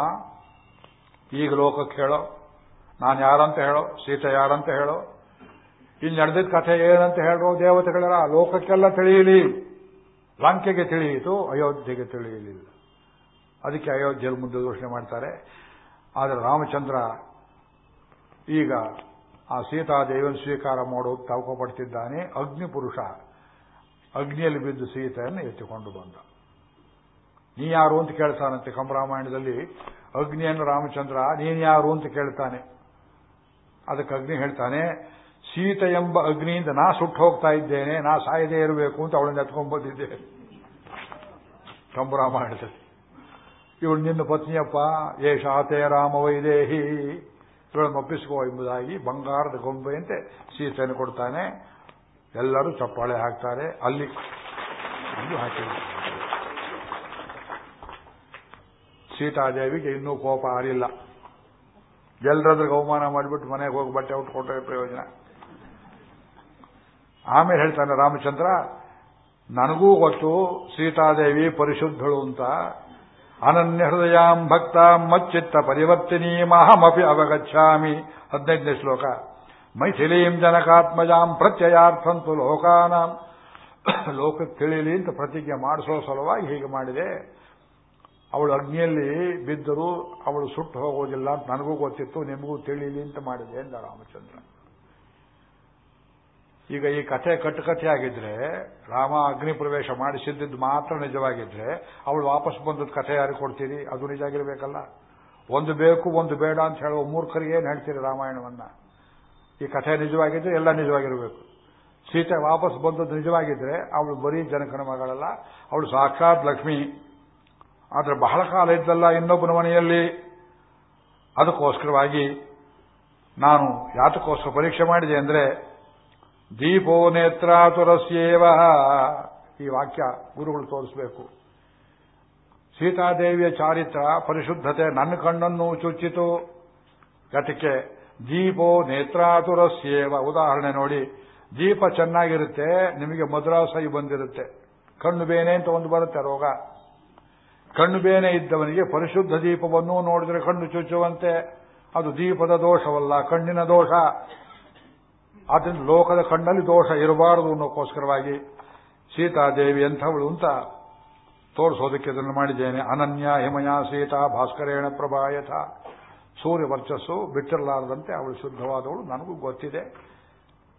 ಈಗ ಲೋಕಕ್ಕೆ ಹೇಳೋ, ನಾನು ಯಾರಂತ ಹೇಳೋ, ಸೀತೆ ಯಾರಂತ ಹೇಳೋ ಇನ್ನು ನಡೆದಿದ್ದ ಕಥೆ ಏನಂತ ಹೇಳೋ ದೇವತೆಗಳ ಲೋಕಕ್ಕೆಲ್ಲ ತಿಳಿಯಲಿ. ಲಂಕೆಗೆ ತಿಳಿಯಿತು, ಅಯೋಧ್ಯೆಗೆ ತಿಳಿಯಲಿಲ್ಲ. ಅದಕ್ಕೆ ಅಯೋಧ್ಯೆಯಲ್ಲಿ ಮುಂದೆ ಘೋಷಣೆ ಮಾಡ್ತಾರೆ. ಆದರೆ ರಾಮಚಂದ್ರ ಈಗ ಆ ಸೀತಾದೇವಿಯನ್ನು ಸ್ವೀಕಾರ ಮಾಡೋದು ತವಕ ಪಡ್ತಿದ್ದಾನೆ ಅಗ್ನಿ ಪುರುಷ ಅಗ್ನಿಯಲ್ಲಿ ಬಿದ್ದು ಸೀತೆಯನ್ನು ಎತ್ತಿಕೊಂಡು ಬಂದ. ನೀ ಯಾರು ಅಂತ ಕೇಳ್ತಾನಂತೆ ಕಂಬರಾಮಾಯಣದಲ್ಲಿ. ಅಗ್ನಿಯನ್ನು ರಾಮಚಂದ್ರ, ನೀನು ಯಾರು ಅಂತ ಕೇಳ್ತಾನೆ. ಅದಕ್ಕೆ ಅಗ್ನಿ ಹೇಳ್ತಾನೆ, ಸೀತೆ ಎಂಬ ಅಗ್ನಿಯಿಂದ ನಾ ಸುಟ್ಟು ಹೋಗ್ತಾ ಇದ್ದೇನೆ, ನಾ ಸಾಯದೇ ಇರಬೇಕು ಅಂತ ಅವಳನ್ನ ಎತ್ಕೊಂಡು ಬಂದಿದ್ದೆ. ಕಂಬರಾಮಾಯಣದಲ್ಲಿ. ಇವಳು ನಿನ್ನ ಪತ್ನಿಯಪ್ಪ, ಏಷಾತೆ ರಾಮ ವೈದೇಹಿ. ಇವಳನ್ನು ಒಪ್ಪಿಸ್ಕೋ ಎಂಬುದಾಗಿ ಬಂಗಾರದ ಗೊಂಬೆಯಂತೆ ಸೀತೆಯನ್ನು ಕೊಡ್ತಾನೆ. ಎಲ್ಲರೂ ಚಪ್ಪಾಳೆ ಹಾಕ್ತಾರೆ. ಅಲ್ಲಿ ಹಾಕಿದ್ರು. ಸೀತಾದೇವಿಗೆ ಇನ್ನೂ ಕೋಪ ಆರಿಲ್ಲ. ಎಲ್ಲರದ್ರಿಗೆ ಅವಮಾನ ಮಾಡಿಬಿಟ್ಟು ಮನೆಗೆ ಹೋಗಿ ಬಟ್ಟೆ ಉಟ್ಕೊಂಡ್ರೆ ಪ್ರಯೋಜನ. ಆಮೇಲೆ ಹೇಳ್ತಾನೆ ರಾಮಚಂದ್ರ, ನನಗೂ ಗೊತ್ತು, ಸೀತಾದೇವಿ ಪರಿಶುದ್ಧಳು ಅಂತ. ಅನನ್ಯ ಹೃದಯಾಂ ಭಕ್ತ ಮಚ್ಚಿತ್ತ ಪರಿವರ್ತಿನಿ ಮಹಮಪಿ ಅವಗಚ್ಚಾಮಿ ಹದಿನೈದನೇ ಶ್ಲೋಕ. ಮೈಥಿಲೀಂ ಜನಕಾತ್ಮಜಾಂ ಪ್ರತ್ಯಯಾರ್ಥಂತು ಲೋಕಾನಾಂ. ಲೋಕಕ್ಕೆ ತಿಳಿಲಿ ಅಂತ ಪ್ರತಿಜ್ಞೆ ಮಾಡಿಸೋ ಸಲುವಾಗಿ ಹೀಗೆ ಮಾಡಿದೆ. ಅವಳು ಅಗ್ನಿಯಲ್ಲಿ ಬಿದ್ದರೂ ಅವಳು ಸುಟ್ಟು ಹೋಗೋದಿಲ್ಲ ಅಂತ ನನಗೂ ಗೊತ್ತಿತ್ತು, ನಿಮಗೂ ತಿಳಿಯಲಿ ಅಂತ ಮಾಡಿದೆ ಎಂದ ರಾಮಚಂದ್ರ. ಈಗ ಈ ಕಥೆ ಕಟ್ಟುಕಥೆ ಆಗಿದ್ರೆ ರಾಮ ಅಗ್ನಿ ಪ್ರವೇಶ ಮಾಡಿಸಿದ್ದು ಮಾತ್ರ ನಿಜವಾಗಿದ್ರೆ, ಅವಳು ವಾಪಸ್ ಬಂದದ್ದು ಕಥೆ ಯಾರು ಕೊಡ್ತೀರಿ? ಅದು ನಿಜ ಆಗಿರಬೇಕಲ್ಲ. ಒಂದು ಬೇಕು, ಒಂದು ಬೇಡ ಅಂತ ಹೇಳುವ ಮೂರ್ಖರಿಗೆ ಏನು ಹೇಳ್ತೀರಿ ರಾಮಾಯಣವನ್ನ? ಈ ಕಥೆ ನಿಜವಾಗಿದ್ರೆ ಎಲ್ಲ ನಿಜವಾಗಿರಬೇಕು. ಸೀತೆ ವಾಪಸ್ ಬಂದದ್ದು ನಿಜವಾಗಿದ್ರೆ, ಅವಳು ಬರೀ ಜನಕನ ಮಗಳಲ್ಲ, ಅವಳು ಸಾಕ್ಷಾತ್ ಲಕ್ಷ್ಮಿ. ಆದರೆ ಬಹಳ ಕಾಲ ಇದ್ದಲ್ಲ ಇನ್ನೊಬ್ಬನ ಮನೆಯಲ್ಲಿ. ಅದಕ್ಕೋಸ್ಕರವಾಗಿ ನಾನು ಯಾತಕ್ಕೋಸ್ಕರ ಪರೀಕ್ಷೆ ಮಾಡಿದೆ ಅಂದ್ರೆ, ದೀಪೋ ನೇತ್ರಾತುರಸ್ಯೇವ. ಈ ವಾಕ್ಯ ಗುರುಗಳು ತೋರಿಸಬೇಕು. ಸೀತಾದೇವಿಯ ಚಾರಿತ್ರ ಪರಿಶುದ್ಧತೆ ನನ್ನ ಕಣ್ಣನ್ನು ಚುಚ್ಚಿತು. ಗತಿಕೆ ದೀಪೋ ನೇತ್ರಾತುರಸ್ಯೇವ. ಉದಾಹರಣೆ ನೋಡಿ, ದೀಪ ಚೆನ್ನಾಗಿರುತ್ತೆ, ನಿಮಗೆ ಮಧುರಾಸೈ ಬಂದಿರುತ್ತೆ. ಕಣ್ಣು ಬೇನೆ ಅಂತ ಒಂದು ಬರುತ್ತೆ ರೋಗ. ಕಣ್ಣು ಬೇನೆ ಇದ್ದವನಿಗೆ ಪರಿಶುದ್ಧ ದೀಪವನ್ನು ನೋಡಿದರೆ ಕಣ್ಣು ಚುಚ್ಚುವಂತೆ. ಅದು ದೀಪದ ದೋಷವಲ್ಲ, ಕಣ್ಣಿನ ದೋಷ. ಆದ್ದರಿಂದ ಲೋಕದ ಕಣ್ಣಲ್ಲಿ ದೋಷ ಇರಬಾರದು ಅನ್ನೋಕ್ಕೋಸ್ಕರವಾಗಿ ಸೀತಾದೇವಿ ಎಂಥವಳು ಅಂತ ತೋರಿಸೋದಕ್ಕೆ ಇದನ್ನು ಮಾಡಿದ್ದೇನೆ. ಅನನ್ಯ ಹಿಮಯ ಸೀತಾ ಭಾಸ್ಕರೇಣ ಪ್ರಭಾಯಥ ಸೂರ್ಯ ವರ್ಚಸ್ಸು ಬಿಟ್ಟಿರಲಾರದಂತೆ ಅವಳು ಶುದ್ಧವಾದವಳು, ನನಗೂ ಗೊತ್ತಿದೆ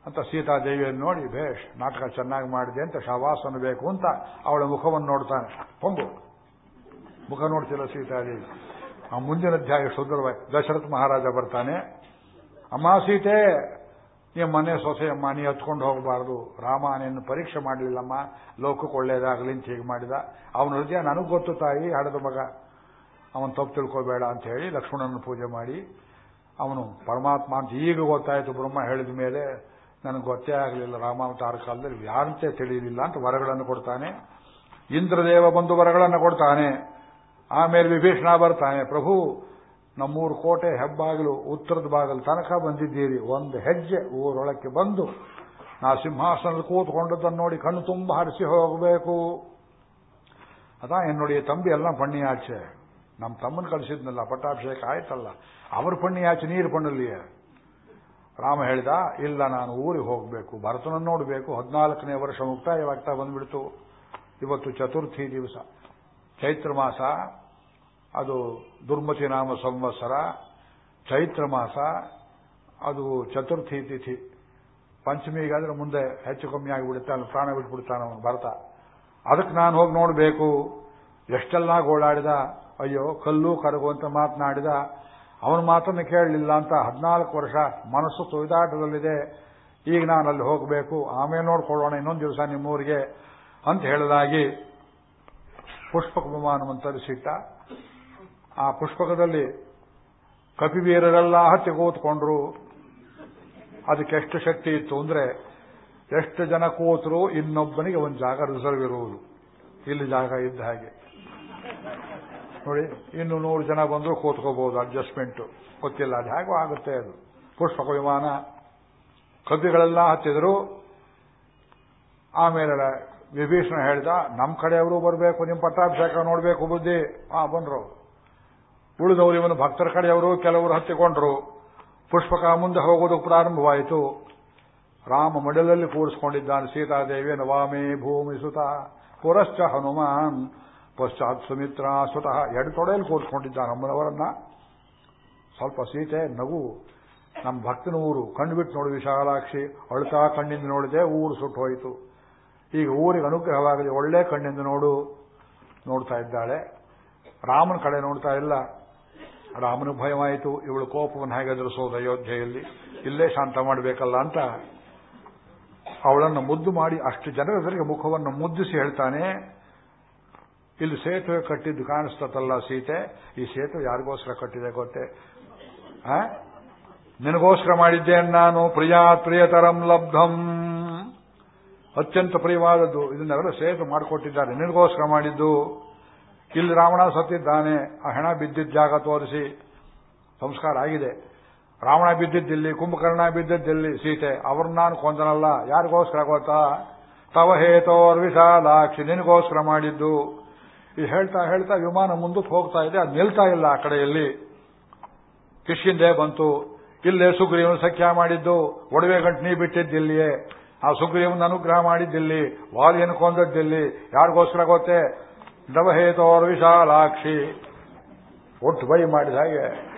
ಅಂತ ಸೀತಾದೇವಿಯನ್ನು ನೋಡಿ ಭೇಷ್ ನಾಟಕ ಚೆನ್ನಾಗಿ ಮಾಡಿದೆ ಅಂತ, ಶವಾಸನ ಬೇಕು ಅಂತ ಅವಳ ಮುಖವನ್ನು ನೋಡ್ತಾನೆ. ಹೊಂಗು ಮುಖ ನೋಡ್ತಿಲ್ಲ ಸೀತಾದೇವಿ ಆ ಮುಂದಿನ ಅಧ್ಯಾಯ ಸುಂದರವಾಗಿ, ದಶರಥ ಮಹಾರಾಜ ಬರ್ತಾನೆ. ಅಮ್ಮ ಸೀತೆ, ನೀ ಮನೆ ಸೊಸೆಯಮ್ಮ, ನೀ ಹತ್ಕೊಂಡು ಹೋಗಬಾರದು. ರಾಮ ನಿನ್ನ ಪರೀಕ್ಷೆ ಮಾಡಲಿಲ್ಲಮ್ಮ. ಲೋಕಕ್ಕೆ ಒಳ್ಳೇದಾಗಲಿ ಅಂತ ಹೀಗೆ ಮಾಡಿದ. ಅವನ ಹೃದಯ ನನಗೆ ಗೊತ್ತು ತಾಯಿ, ಹಡದ ಮಗ. ಅವನು ತಪ್ಪು ತಿಳ್ಕೋಬೇಡ ಅಂತ ಹೇಳಿ ಲಕ್ಷ್ಮಣನ ಪೂಜೆ ಮಾಡಿ. ಅವನು ಪರಮಾತ್ಮ ಅಂತ ಈಗ ಗೊತ್ತಾಯಿತು ಬ್ರಹ್ಮ ಹೇಳಿದ ಮೇಲೆ, ನನಗೆ ಗೊತ್ತೇ ಆಗಲಿಲ್ಲ ರಾಮಾವತಾರ ಕಾಲದಲ್ಲಿ. ಯಾರಂತೆ ತಿಳಿಯಲಿಲ್ಲ ಅಂತ ವರಗಳನ್ನು ಕೊಡ್ತಾನೆ. ಇಂದ್ರದೇವ ಬಂದು ವರಗಳನ್ನು ಕೊಡ್ತಾನೆ. ಆಮೇಲೆ ವಿಭೀಷಣ ಬರ್ತಾನೆ, ಪ್ರಭು, ನಮ್ಮೂರು ಕೋಟೆ ಹೆಬ್ಬಾಗಿಲು ಉತ್ತರದ ಬಾಗಿಲು ತನಕ ಬಂದಿದ್ದೀರಿ. ಒಂದು ಹೆಜ್ಜೆ ಊರೊಳಕ್ಕೆ ಬಂದು ನಾ ಸಿಂಹಾಸನದಲ್ಲಿ ಕೂತ್ಕೊಂಡದ್ದನ್ನು ನೋಡಿ ಕಣ್ಣು ತುಂಬ ಹರಿಸಿ ಹೋಗಬೇಕು. ಅದಾ ತಂಬಿ ಎಲ್ಲ ಪಣ್ಣಿಯಾಚೆ. ನಮ್ಮ ತಮ್ಮನ ಕಳಿಸಿದ್ನಲ್ಲ, ಪಟ್ಟಾಭಿಷೇಕ ಆಯ್ತಲ್ಲ. ಅವ್ರ ಪಣ್ಣಿಯಾಚೆ, ನೀರು ಪಣ್ಣಲ್ಲಿಯೇ. ರಾಮ ಹೇಳಿದ, ಇಲ್ಲ, ನಾನು ಊರಿಗೆ ಹೋಗಬೇಕು. ಭರತನನ್ನು ನೋಡಬೇಕು. ಹದಿನಾಲ್ಕನೇ ವರ್ಷ ಮುಕ್ತಾಯವಾಗ್ತಾ ಬಂದ್ಬಿಡ್ತು. ಇವತ್ತು ಚತುರ್ಥಿ ದಿವಸ. ಚೈತ್ರ ಮಾಸ, ಅದು ದುರ್ಮತಿ ನಾಮ ಸಂವತ್ಸರ, ಚೈತ್ರ ಮಾಸ, ಅದು ಚತುರ್ಥಿ ತಿಥಿ. ಪಂಚಮಿಗಾದ್ರೆ ಮುಂದೆ ಹೆಚ್ಚು ಕಮ್ಮಿ ಆಗಿಬಿಡುತ್ತೆ, ಅಲ್ಲಿ ಪ್ರಾಣ ಬಿಟ್ಬಿಡ್ತಾನೆ ಅವನು ಭರತ. ಅದಕ್ಕೆ ನಾನು ಹೋಗಿ ನೋಡಬೇಕು. ಎಷ್ಟೆಲ್ಲ ಗೋಳಾಡಿದ, ಅಯ್ಯೋ, ಕಲ್ಲು ಕರಗು ಅಂತ ಮಾತನಾಡಿದ, ಅವನ ಮಾತನ್ನು ಕೇಳಲಿಲ್ಲ ಅಂತ ಹದಿನಾಲ್ಕು ವರ್ಷ ಮನಸ್ಸು ತೊಯ್ದಾಟದಲ್ಲಿದೆ. ಈಗ ನಾನು ಅಲ್ಲಿ ಹೋಗಬೇಕು. ಆಮೇಲೆ ನೋಡ್ಕೊಳ್ಳೋಣ ಇನ್ನೊಂದು ದಿವಸ ನಿಮ್ಮೂರಿಗೆ ಅಂತ ಹೇಳಿದಾಗಿ ಪುಷ್ಪಕ ವಿಮಾನವನ್ನು ತರಿಸಿಟ್ಟ ಆ ಪುಷ್ಪಕದಲ್ಲಿ ಕಪಿವೀರರೆಲ್ಲ ಹತ್ತಿ ಅದಕ್ಕೆ ಎಷ್ಟು ಶಕ್ತಿ ಇತ್ತು ಅಂದ್ರೆ ಎಷ್ಟು ಜನ ಕೂತರು ಇನ್ನೊಬ್ಬನಿಗೆ ಒಂದು ಜಾಗ ರಿಸರ್ವ್ ಇರುವುದು ಇಲ್ಲಿ ಜಾಗ ಇದ್ದ ಹಾಗೆ. ನೋಡಿ, ಇನ್ನು ನೂರು ಜನ ಬಂದರೂ ಕೂತ್ಕೋಬಹುದು ಅಡ್ಜಸ್ಟ್ಮೆಂಟ್ ಗೊತ್ತಿಲ್ಲ, ಅದು ಹೇಗೂ ಆಗುತ್ತೆ ಅದು. ಪುಷ್ಪಕ ವಿಮಾನ. ಕಪಿಗಳೆಲ್ಲ ಹತ್ತಿದ್ರು. ಆಮೇಲೆ ವಿಭೀಷಣ ಹೇಳಿದ ನಮ್ಮ ಕಡೆಯವರು ಬರಬೇಕು ನಿಮ್ಮ ಪಟ್ಟಾಭಿಷೇಕ ನೋಡಬೇಕು ಬುದ್ಧಿ. ಆ, ಬಂದ್ರು. ಉಳಿದವರು ಇವನು ಭಕ್ತರ ಕಡೆಯವರು, ಕೆಲವರು ಹತ್ತಿಕೊಂಡ್ರು. ಪುಷ್ಪಕ ಮುಂದೆ ಹೋಗೋದು ಪ್ರಾರಂಭವಾಯಿತು. ರಾಮ ಮಡಲಲ್ಲಿ ಕೂರಿಸಿಕೊಂಡಿದ್ದಾನೆ ಸೀತಾದೇವಿ ನವಾಮೇ ಭೂಮಿ ಸುತ, ಪುರಶ್ಚ ಹನುಮಾನ್, ಪಶ್ಚಾತ್ ಸುಮಿತ್ರ ಸ್ವತಃ ಎರಡು ತೊಡೆಯಲ್ಲಿ ಕೂರಿಸ್ಕೊಂಡಿದ್ದಾನೆ ಅಮ್ಮನವರನ್ನ. ಸ್ವಲ್ಪ ಸೀತೆ, ನಗು. ನಮ್ಮ ಭಕ್ತನ ಊರು ಕಣ್ಣು ಬಿಟ್ಟು ನೋಡಿ ವಿಶಾಲಾಕ್ಷಿ. ಅಳ್ತಾ ಕಣ್ಣಿಂದ ನೋಡಿದೆ, ಊರು ಸುಟ್ಟು ಹೋಯಿತು. ಈಗ ಊರಿಗೆ ಅನುಗ್ರಹವಾಗಲಿ, ಒಳ್ಳೆ ಕಣ್ಣಿಂದ ನೋಡು, ನೋಡ್ತಾ ಇದ್ದಾಳೆ. ರಾಮನ ಕಡೆ ನೋಡ್ತಾ ಇಲ್ಲ. ರಾಮನ ಭಯವಾಯಿತು. ಇವಳು ಕೋಪವನ್ನು ಹೇಗೆ ಎದುರಿಸೋದು ಅಯೋಧ್ಯೆಯಲ್ಲಿ? ಇಲ್ಲೇ ಶಾಂತ ಮಾಡಬೇಕಲ್ಲ ಅಂತ ಅವಳನ್ನು ಮುದ್ದು ಮಾಡಿ ಅಷ್ಟು ಜನರ ಎದುರಿಗೆ ಮುಖವನ್ನು ಮುದ್ದಿಸಿ ಹೇಳ್ತಾನೆ. ಇಲ್ಲಿ ಸೇತುವೆ ಕಟ್ಟಿದ್ದು ಕಾಣಿಸ್ತತಲ್ಲ ಸೀತೆ. ಈ ಸೇತುವೆ ಯಾರಿಗೋಸ್ಕರ ಕಟ್ಟಿದೆ ಗೊತ್ತೇ? ನಿನಗೋಸ್ಕರ ಮಾಡಿದ್ದೇನೆ ನಾನು? ಪ್ರಿಯಾ, ಪ್ರಿಯತರಂ ಲಬ್ಧಂ. ಅತ್ಯಂತ ಪ್ರಿಯವಾದದ್ದು. ಇದನ್ನೆಲ್ಲ ಸೇತು ಮಾಡಿಕೊಟ್ಟಿದ್ದಾರೆ. ನಿನಗೋಸ್ಕರ ಮಾಡಿದ್ದು. ಇಲ್ಲಿ ರಾವಣ ಸತ್ತಿದ್ದಾನೆ. ಆ ಹೆಣ ಬಿದ್ದಿದ್ದ ಜಾಗ ತೋರಿಸಿ. ಸಂಸ್ಕಾರ ಆಗಿದೆ. ರಾವಣ ಬಿದ್ದಿದ್ದಿಲ್ಲಿ ಕುಂಭಕರ್ಣ ಬಿದ್ದಿದ್ದಿಲ್ಲಿ ಸೀತೆ. ಅವ್ರನ್ನ ನಾನು ಕೊಂದನಲ್ಲ. ಯಾರಿಗೋಸ್ಕರ ಗೊತ್ತಾ? ತವ ಹೇತೋರ್ ವಿಶಾಲಾಕ್ಷಿ ನಿನಗೋಸ್ಕರ ಮಾಡಿದ್ದು. ಇದು ಹೇಳ್ತಾ ಹೇಳ್ತಾ ವಿಮಾನ ಮುಂದಕ್ಕೆ ಹೋಗ್ತಾ ಇದೆ. ಅದು ನಿಲ್ತಾ ಇಲ್ಲ ಆ ಕಡೆಯಲ್ಲಿ. ಕಿಶಿಂದೆ ಬಂತು. ಇಲ್ಲೇ ಸುಗ್ರೀವನು ಸಖ್ಯ ಮಾಡಿದ್ದು. ಒಡವೆ ಗಂಟು ನೀ ಬಿಟ್ಟಿದ್ದಿಲ್ಲಿಯೇ. ಆ ಸುಗ್ರೀವನ ಅನುಗ್ರಹ ಮಾಡಿದ್ದಿಲ್ಲಿ ವಾಲಿಯನ್ನು ಕೊಂದದ್ದಿಲ್ಲಿ ಯಾರಿಗೋಸ್ಕರ ಗೊತ್ತೇ? ದವಹೇತೋರ್ ವಿಶಾಲಾಕ್ಷಿ. ಒಟ್ಟು ಬೈ ಮಾಡಿದ ಹಾಗೆ.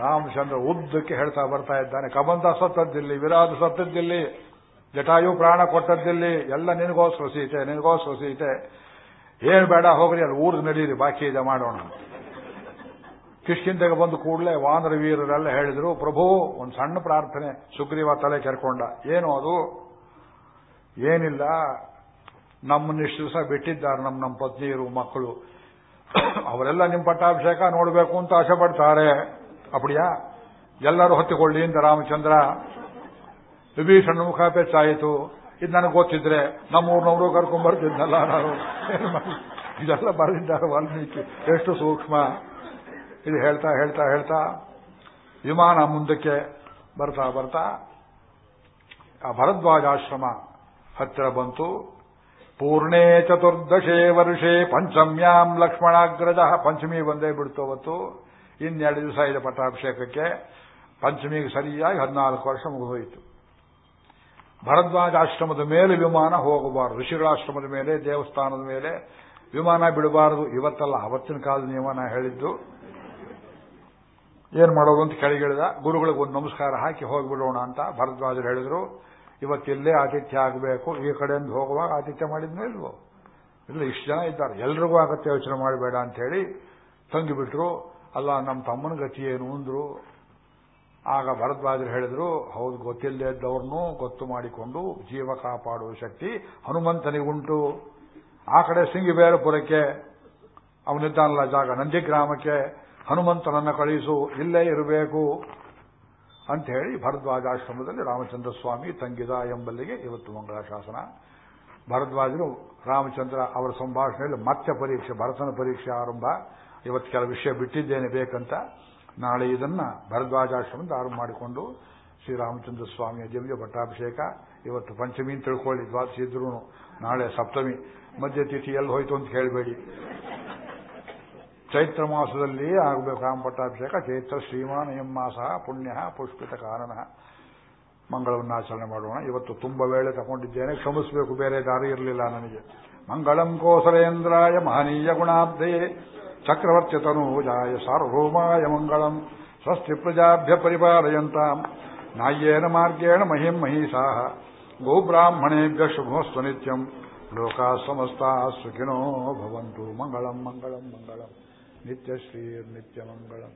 ರಾಮಚಂದ್ರ ಉದ್ದಕ್ಕೆ ಹೇಳ್ತಾ ಬರ್ತಾ ಇದ್ದಾನೆ. ಕಬಂತ ಸತ್ತದ್ದಿಲ್ಲಿ ವಿರಾಧ ಸತ್ತದ್ದಿಲ್ಲಿ ಜಟಾಯು ಪ್ರಾಣ ಕೊಟ್ಟದ್ದಿಲ್ಲಿ ಎಲ್ಲ ನಿನಗೋಸ್ಕರ ಸೀತೆ ನಿನಗೋಸ್ಕರ ಸೀತೆ. ಏನು ಬೇಡ ಹೋಗ್ರಿ, ಅಲ್ಲಿ ಊರ್ದು ನಡೀರಿ, ಬಾಕಿ ಇದೆ ಮಾಡೋಣ ಕಿಷ್ಕಿಂದೆಗೆ ಬಂದು ಕೂಡಲೇ ವಾನರ ವೀರರೆಲ್ಲ ಹೇಳಿದರು, ಪ್ರಭು, ಒಂದು ಸಣ್ಣ ಪ್ರಾರ್ಥನೆ. ಸುಗ್ರೀವ ತಲೆ ಕೆರ್ಕೊಂಡ. ಏನು ಅದು? ಏನಿಲ್ಲ. ನಮ್ಮ ಇಷ್ಟು ದಿವಸ ಬಿಟ್ಟಿದ್ದಾರೆ ನಮ್ಮ ನಮ್ಮ ಪತ್ನಿಯರು, ಮಕ್ಕಳು. ಅವರೆಲ್ಲ ನಿಮ್ಮ ಪಟ್ಟಾಭಿಷೇಕ ನೋಡಬೇಕು ಅಂತ ಆಸೆ ಪಡ್ತಾರೆ. ಅಪಡಿಯಾ ಎಲ್ಲರೂ ಹೊತ್ತಿಕೊಳ್ಳಿ ಅಂತ ರಾಮಚಂದ್ರ. ವಿಭೀಷಣ ಮುಖ ಪೆಚ್ಚಾಯಿತು ಇದು ನನಗೆ ಗೊತ್ತಿದ್ರೆ ನಮ್ಮೂರ್ನವರು ಕರ್ಕೊಂಡ್ಬರ್ತಿದ್ನಲ್ಲ ನಾನು. ಇದೆಲ್ಲ ಬರೆದಿದ್ದಾರೆ ವಾಲ್ಮೀಕಿ. ಎಷ್ಟು ಸೂಕ್ಷ್ಮ. ಇದು ಹೇಳ್ತಾ ಹೇಳ್ತಾ ಹೇಳ್ತಾ ವಿಮಾನ ಮುಂದಕ್ಕೆ ಬರ್ತಾ ಬರ್ತಾ ಆ ಭರದ್ವಾಜಾಶ್ರಮ ಹತ್ತಿರ ಬಂತು. ಪೂರ್ಣೇ ಚತುರ್ದಶೇ ವರ್ಷೆ ಪಂಚಮ್ಯಾಂ ಲಕ್ಷ್ಮಣಾಗ್ರಜ ಪಂಚಮಿ ಬಂದೇ ಬಿಡ್ತು ಅವತ್ತು. ಇನ್ನೆರಡು ದಿವಸ ಇದೆ ಪಟ್ಟಾಭಿಷೇಕಕ್ಕೆ. ಪಂಚಮಿಗೆ ಸರಿಯಾಗಿ ಹದಿನಾಲ್ಕು ವರ್ಷ ಮುಗಿದೋಯಿತು. ಭರದ್ವಾಜಾಶ್ರಮದ ಮೇಲೆ ವಿಮಾನ ಹೋಗಬಾರದು. ಋಷಿಗಳಾಶ್ರಮದ ಮೇಲೆ, ದೇವಸ್ಥಾನದ ಮೇಲೆ ವಿಮಾನ ಬಿಡಬಾರದು. ಇವತ್ತಲ್ಲ, ಅವತ್ತಿನ ಕಾಲದ ನಿಯಮ ಹೇಳಿದ್ದು. ಏನ್ ಮಾಡೋದು ಅಂತ ಕೆಳಗಿಳಿದ, ಗುರುಗಳಿಗೆ ಒಂದು ನಮಸ್ಕಾರ ಹಾಕಿ ಹೋಗಿಬಿಡೋಣ ಅಂತ ಭರದ್ವಾಜರು ಹೇಳಿದ್ರು. ಇವತ್ತಿಲ್ಲೇ ಆತಿಥ್ಯ ಆಗಬೇಕು. ಈ ಕಡೆಯಿಂದ ಹೋಗುವಾಗ ಆತಿಥ್ಯ ಮಾಡಿದ್ಮೇಲೆ ಇಲ್ವೋ? ಇಲ್ಲ, ಇಷ್ಟು ಜನ ಇದ್ದಾರೆ. ಎಲ್ರಿಗೂ ಆಗತ್ತೆ ಯೋಚನೆ ಮಾಡಬೇಡ ಅಂತ ಹೇಳಿ ತಂಗಿಬಿಟ್ರು. ಅಲ್ಲ, ನಮ್ಮ ತಮ್ಮನ ಗತಿ ಏನು ಅಂದ್ರು. ಆಗ ಭರದ್ವಾಜರು ಹೇಳಿದ್ರು, ಹೌದು, ಗೊತ್ತಿಲ್ಲದೆ ಇದ್ದವ್ರನ್ನೂ ಗೊತ್ತು ಮಾಡಿಕೊಂಡು ಜೀವ ಕಾಪಾಡುವ ಶಕ್ತಿ ಹನುಮಂತನಿಗುಂಟು ಆ ಕಡೆ ಸಿಂಗಿಬೇರಪುರಕ್ಕೆ, ಅವನಿದ್ದಾನಲ್ಲ ಜಾಗ ನಂದಿಗ್ರಾಮಕ್ಕೆ ಹನುಮಂತನನ್ನ ಕಳಿಸು, ಇಲ್ಲೇ ಇರಬೇಕು ಅಂತ ಹೇಳಿ ಭರದ್ವಾಜಾಶ್ರಮದಲ್ಲಿ ರಾಮಚಂದ್ರ ಸ್ವಾಮಿ ತಂಗಿದ ಎಂಬಲ್ಲಿಗೆ ಇವತ್ತು ಮಂಗಳ ಶಾಸನ ಭರದ್ವಾಜರು ರಾಮಚಂದ್ರ ಅವರ ಸಂಭಾಷಣೆಯಲ್ಲಿ ಮತ್ತೆ ಪರೀಕ್ಷೆ, ಭರತನ ಪರೀಕ್ಷೆ ಆರಂಭ. ಇವತ್ತು ಕೆಲ ವಿಷಯ ಬಿಟ್ಟಿದ್ದೇನೆ ಬೇಕಂತ. ನಾಳೆ ಇದನ್ನ ಭರದ್ವಾಜಾಶ್ರಮದ ಆರಂಭ ಮಾಡಿಕೊಂಡು ಶ್ರೀರಾಮಚಂದ್ರ ಸ್ವಾಮಿಯ ದಿವ್ಯ ಪಟ್ಟಾಭಿಷೇಕ, ಇವತ್ತು ಪಂಚಮಿ ಅಂತ ತಿಳ್ಕೊಳ್ಳಿ ದ್ವಾದಶಿ ನಾಳೆ ಸಪ್ತಮಿ. ಮಧ್ಯತಿಥಿ ಎಲ್ಲಿ ಹೋಯ್ತು ಅಂತ ಕೇಳಬೇಡಿ ಚೈತ್ರ ಮಾಸದಲ್ಲಿ ಆಗಬೇಕು ರಾಮಪಟ್ಟಾಭಿಷೇಕ ಚೈತ್ರ ಶ್ರೀಮಾನ್ ಎಂ ಮಾಸ ಪುಣ್ಯ ಪುಷ್ಪಿತ ಕಾರಣ. ಮಂಗಳವನ್ನು ಆಚರಣೆ ಮಾಡೋಣ. ಇವತ್ತು ತುಂಬ ವೇಳೆ ತಗೊಂಡಿದ್ದೇನೆ. ಕ್ಷಮಿಸಬೇಕು, ಬೇರೆ ದಾರಿ ಇರಲಿಲ್ಲ ನನಗೆ. ಮಂಗಳಂ ಕೋಸಲೇಂದ್ರಾಯ ಮಹನೀಯ ಗುಣಾಬ್ಧೇ ಚಕ್ರವರ್ತಿ ತನೂಜಾಯ ಸಾರ್ವಭೌಮಾಯ ಮಂಗಳಂ. ಸ್ವಸ್ತಿ ಪ್ರಜಾಭ್ಯ ಪರಿಪಾಲಯಂತಾಂ. ನಾಯ್ಯೇನ ಮಾರ್ಗೇಣ ಮಹಿಂ ಮಹಿಷಾ ಗೋಬ್ರಾಹ್ಮಣೇಭ್ಯ ಶುಭೋಸ್ತು ನಿತ್ಯಂ. ಲೋಕಾ ಸಮಸ್ತಾ ಸುಖಿನೋ ಭವಂತು. ಮಂಗಳಂ ಮಂಗಳಂ ಮಂಗಳಂ. ನಿತ್ಯಶ್ರೀರ್ನಿತ್ಯಮಂಗಳಂ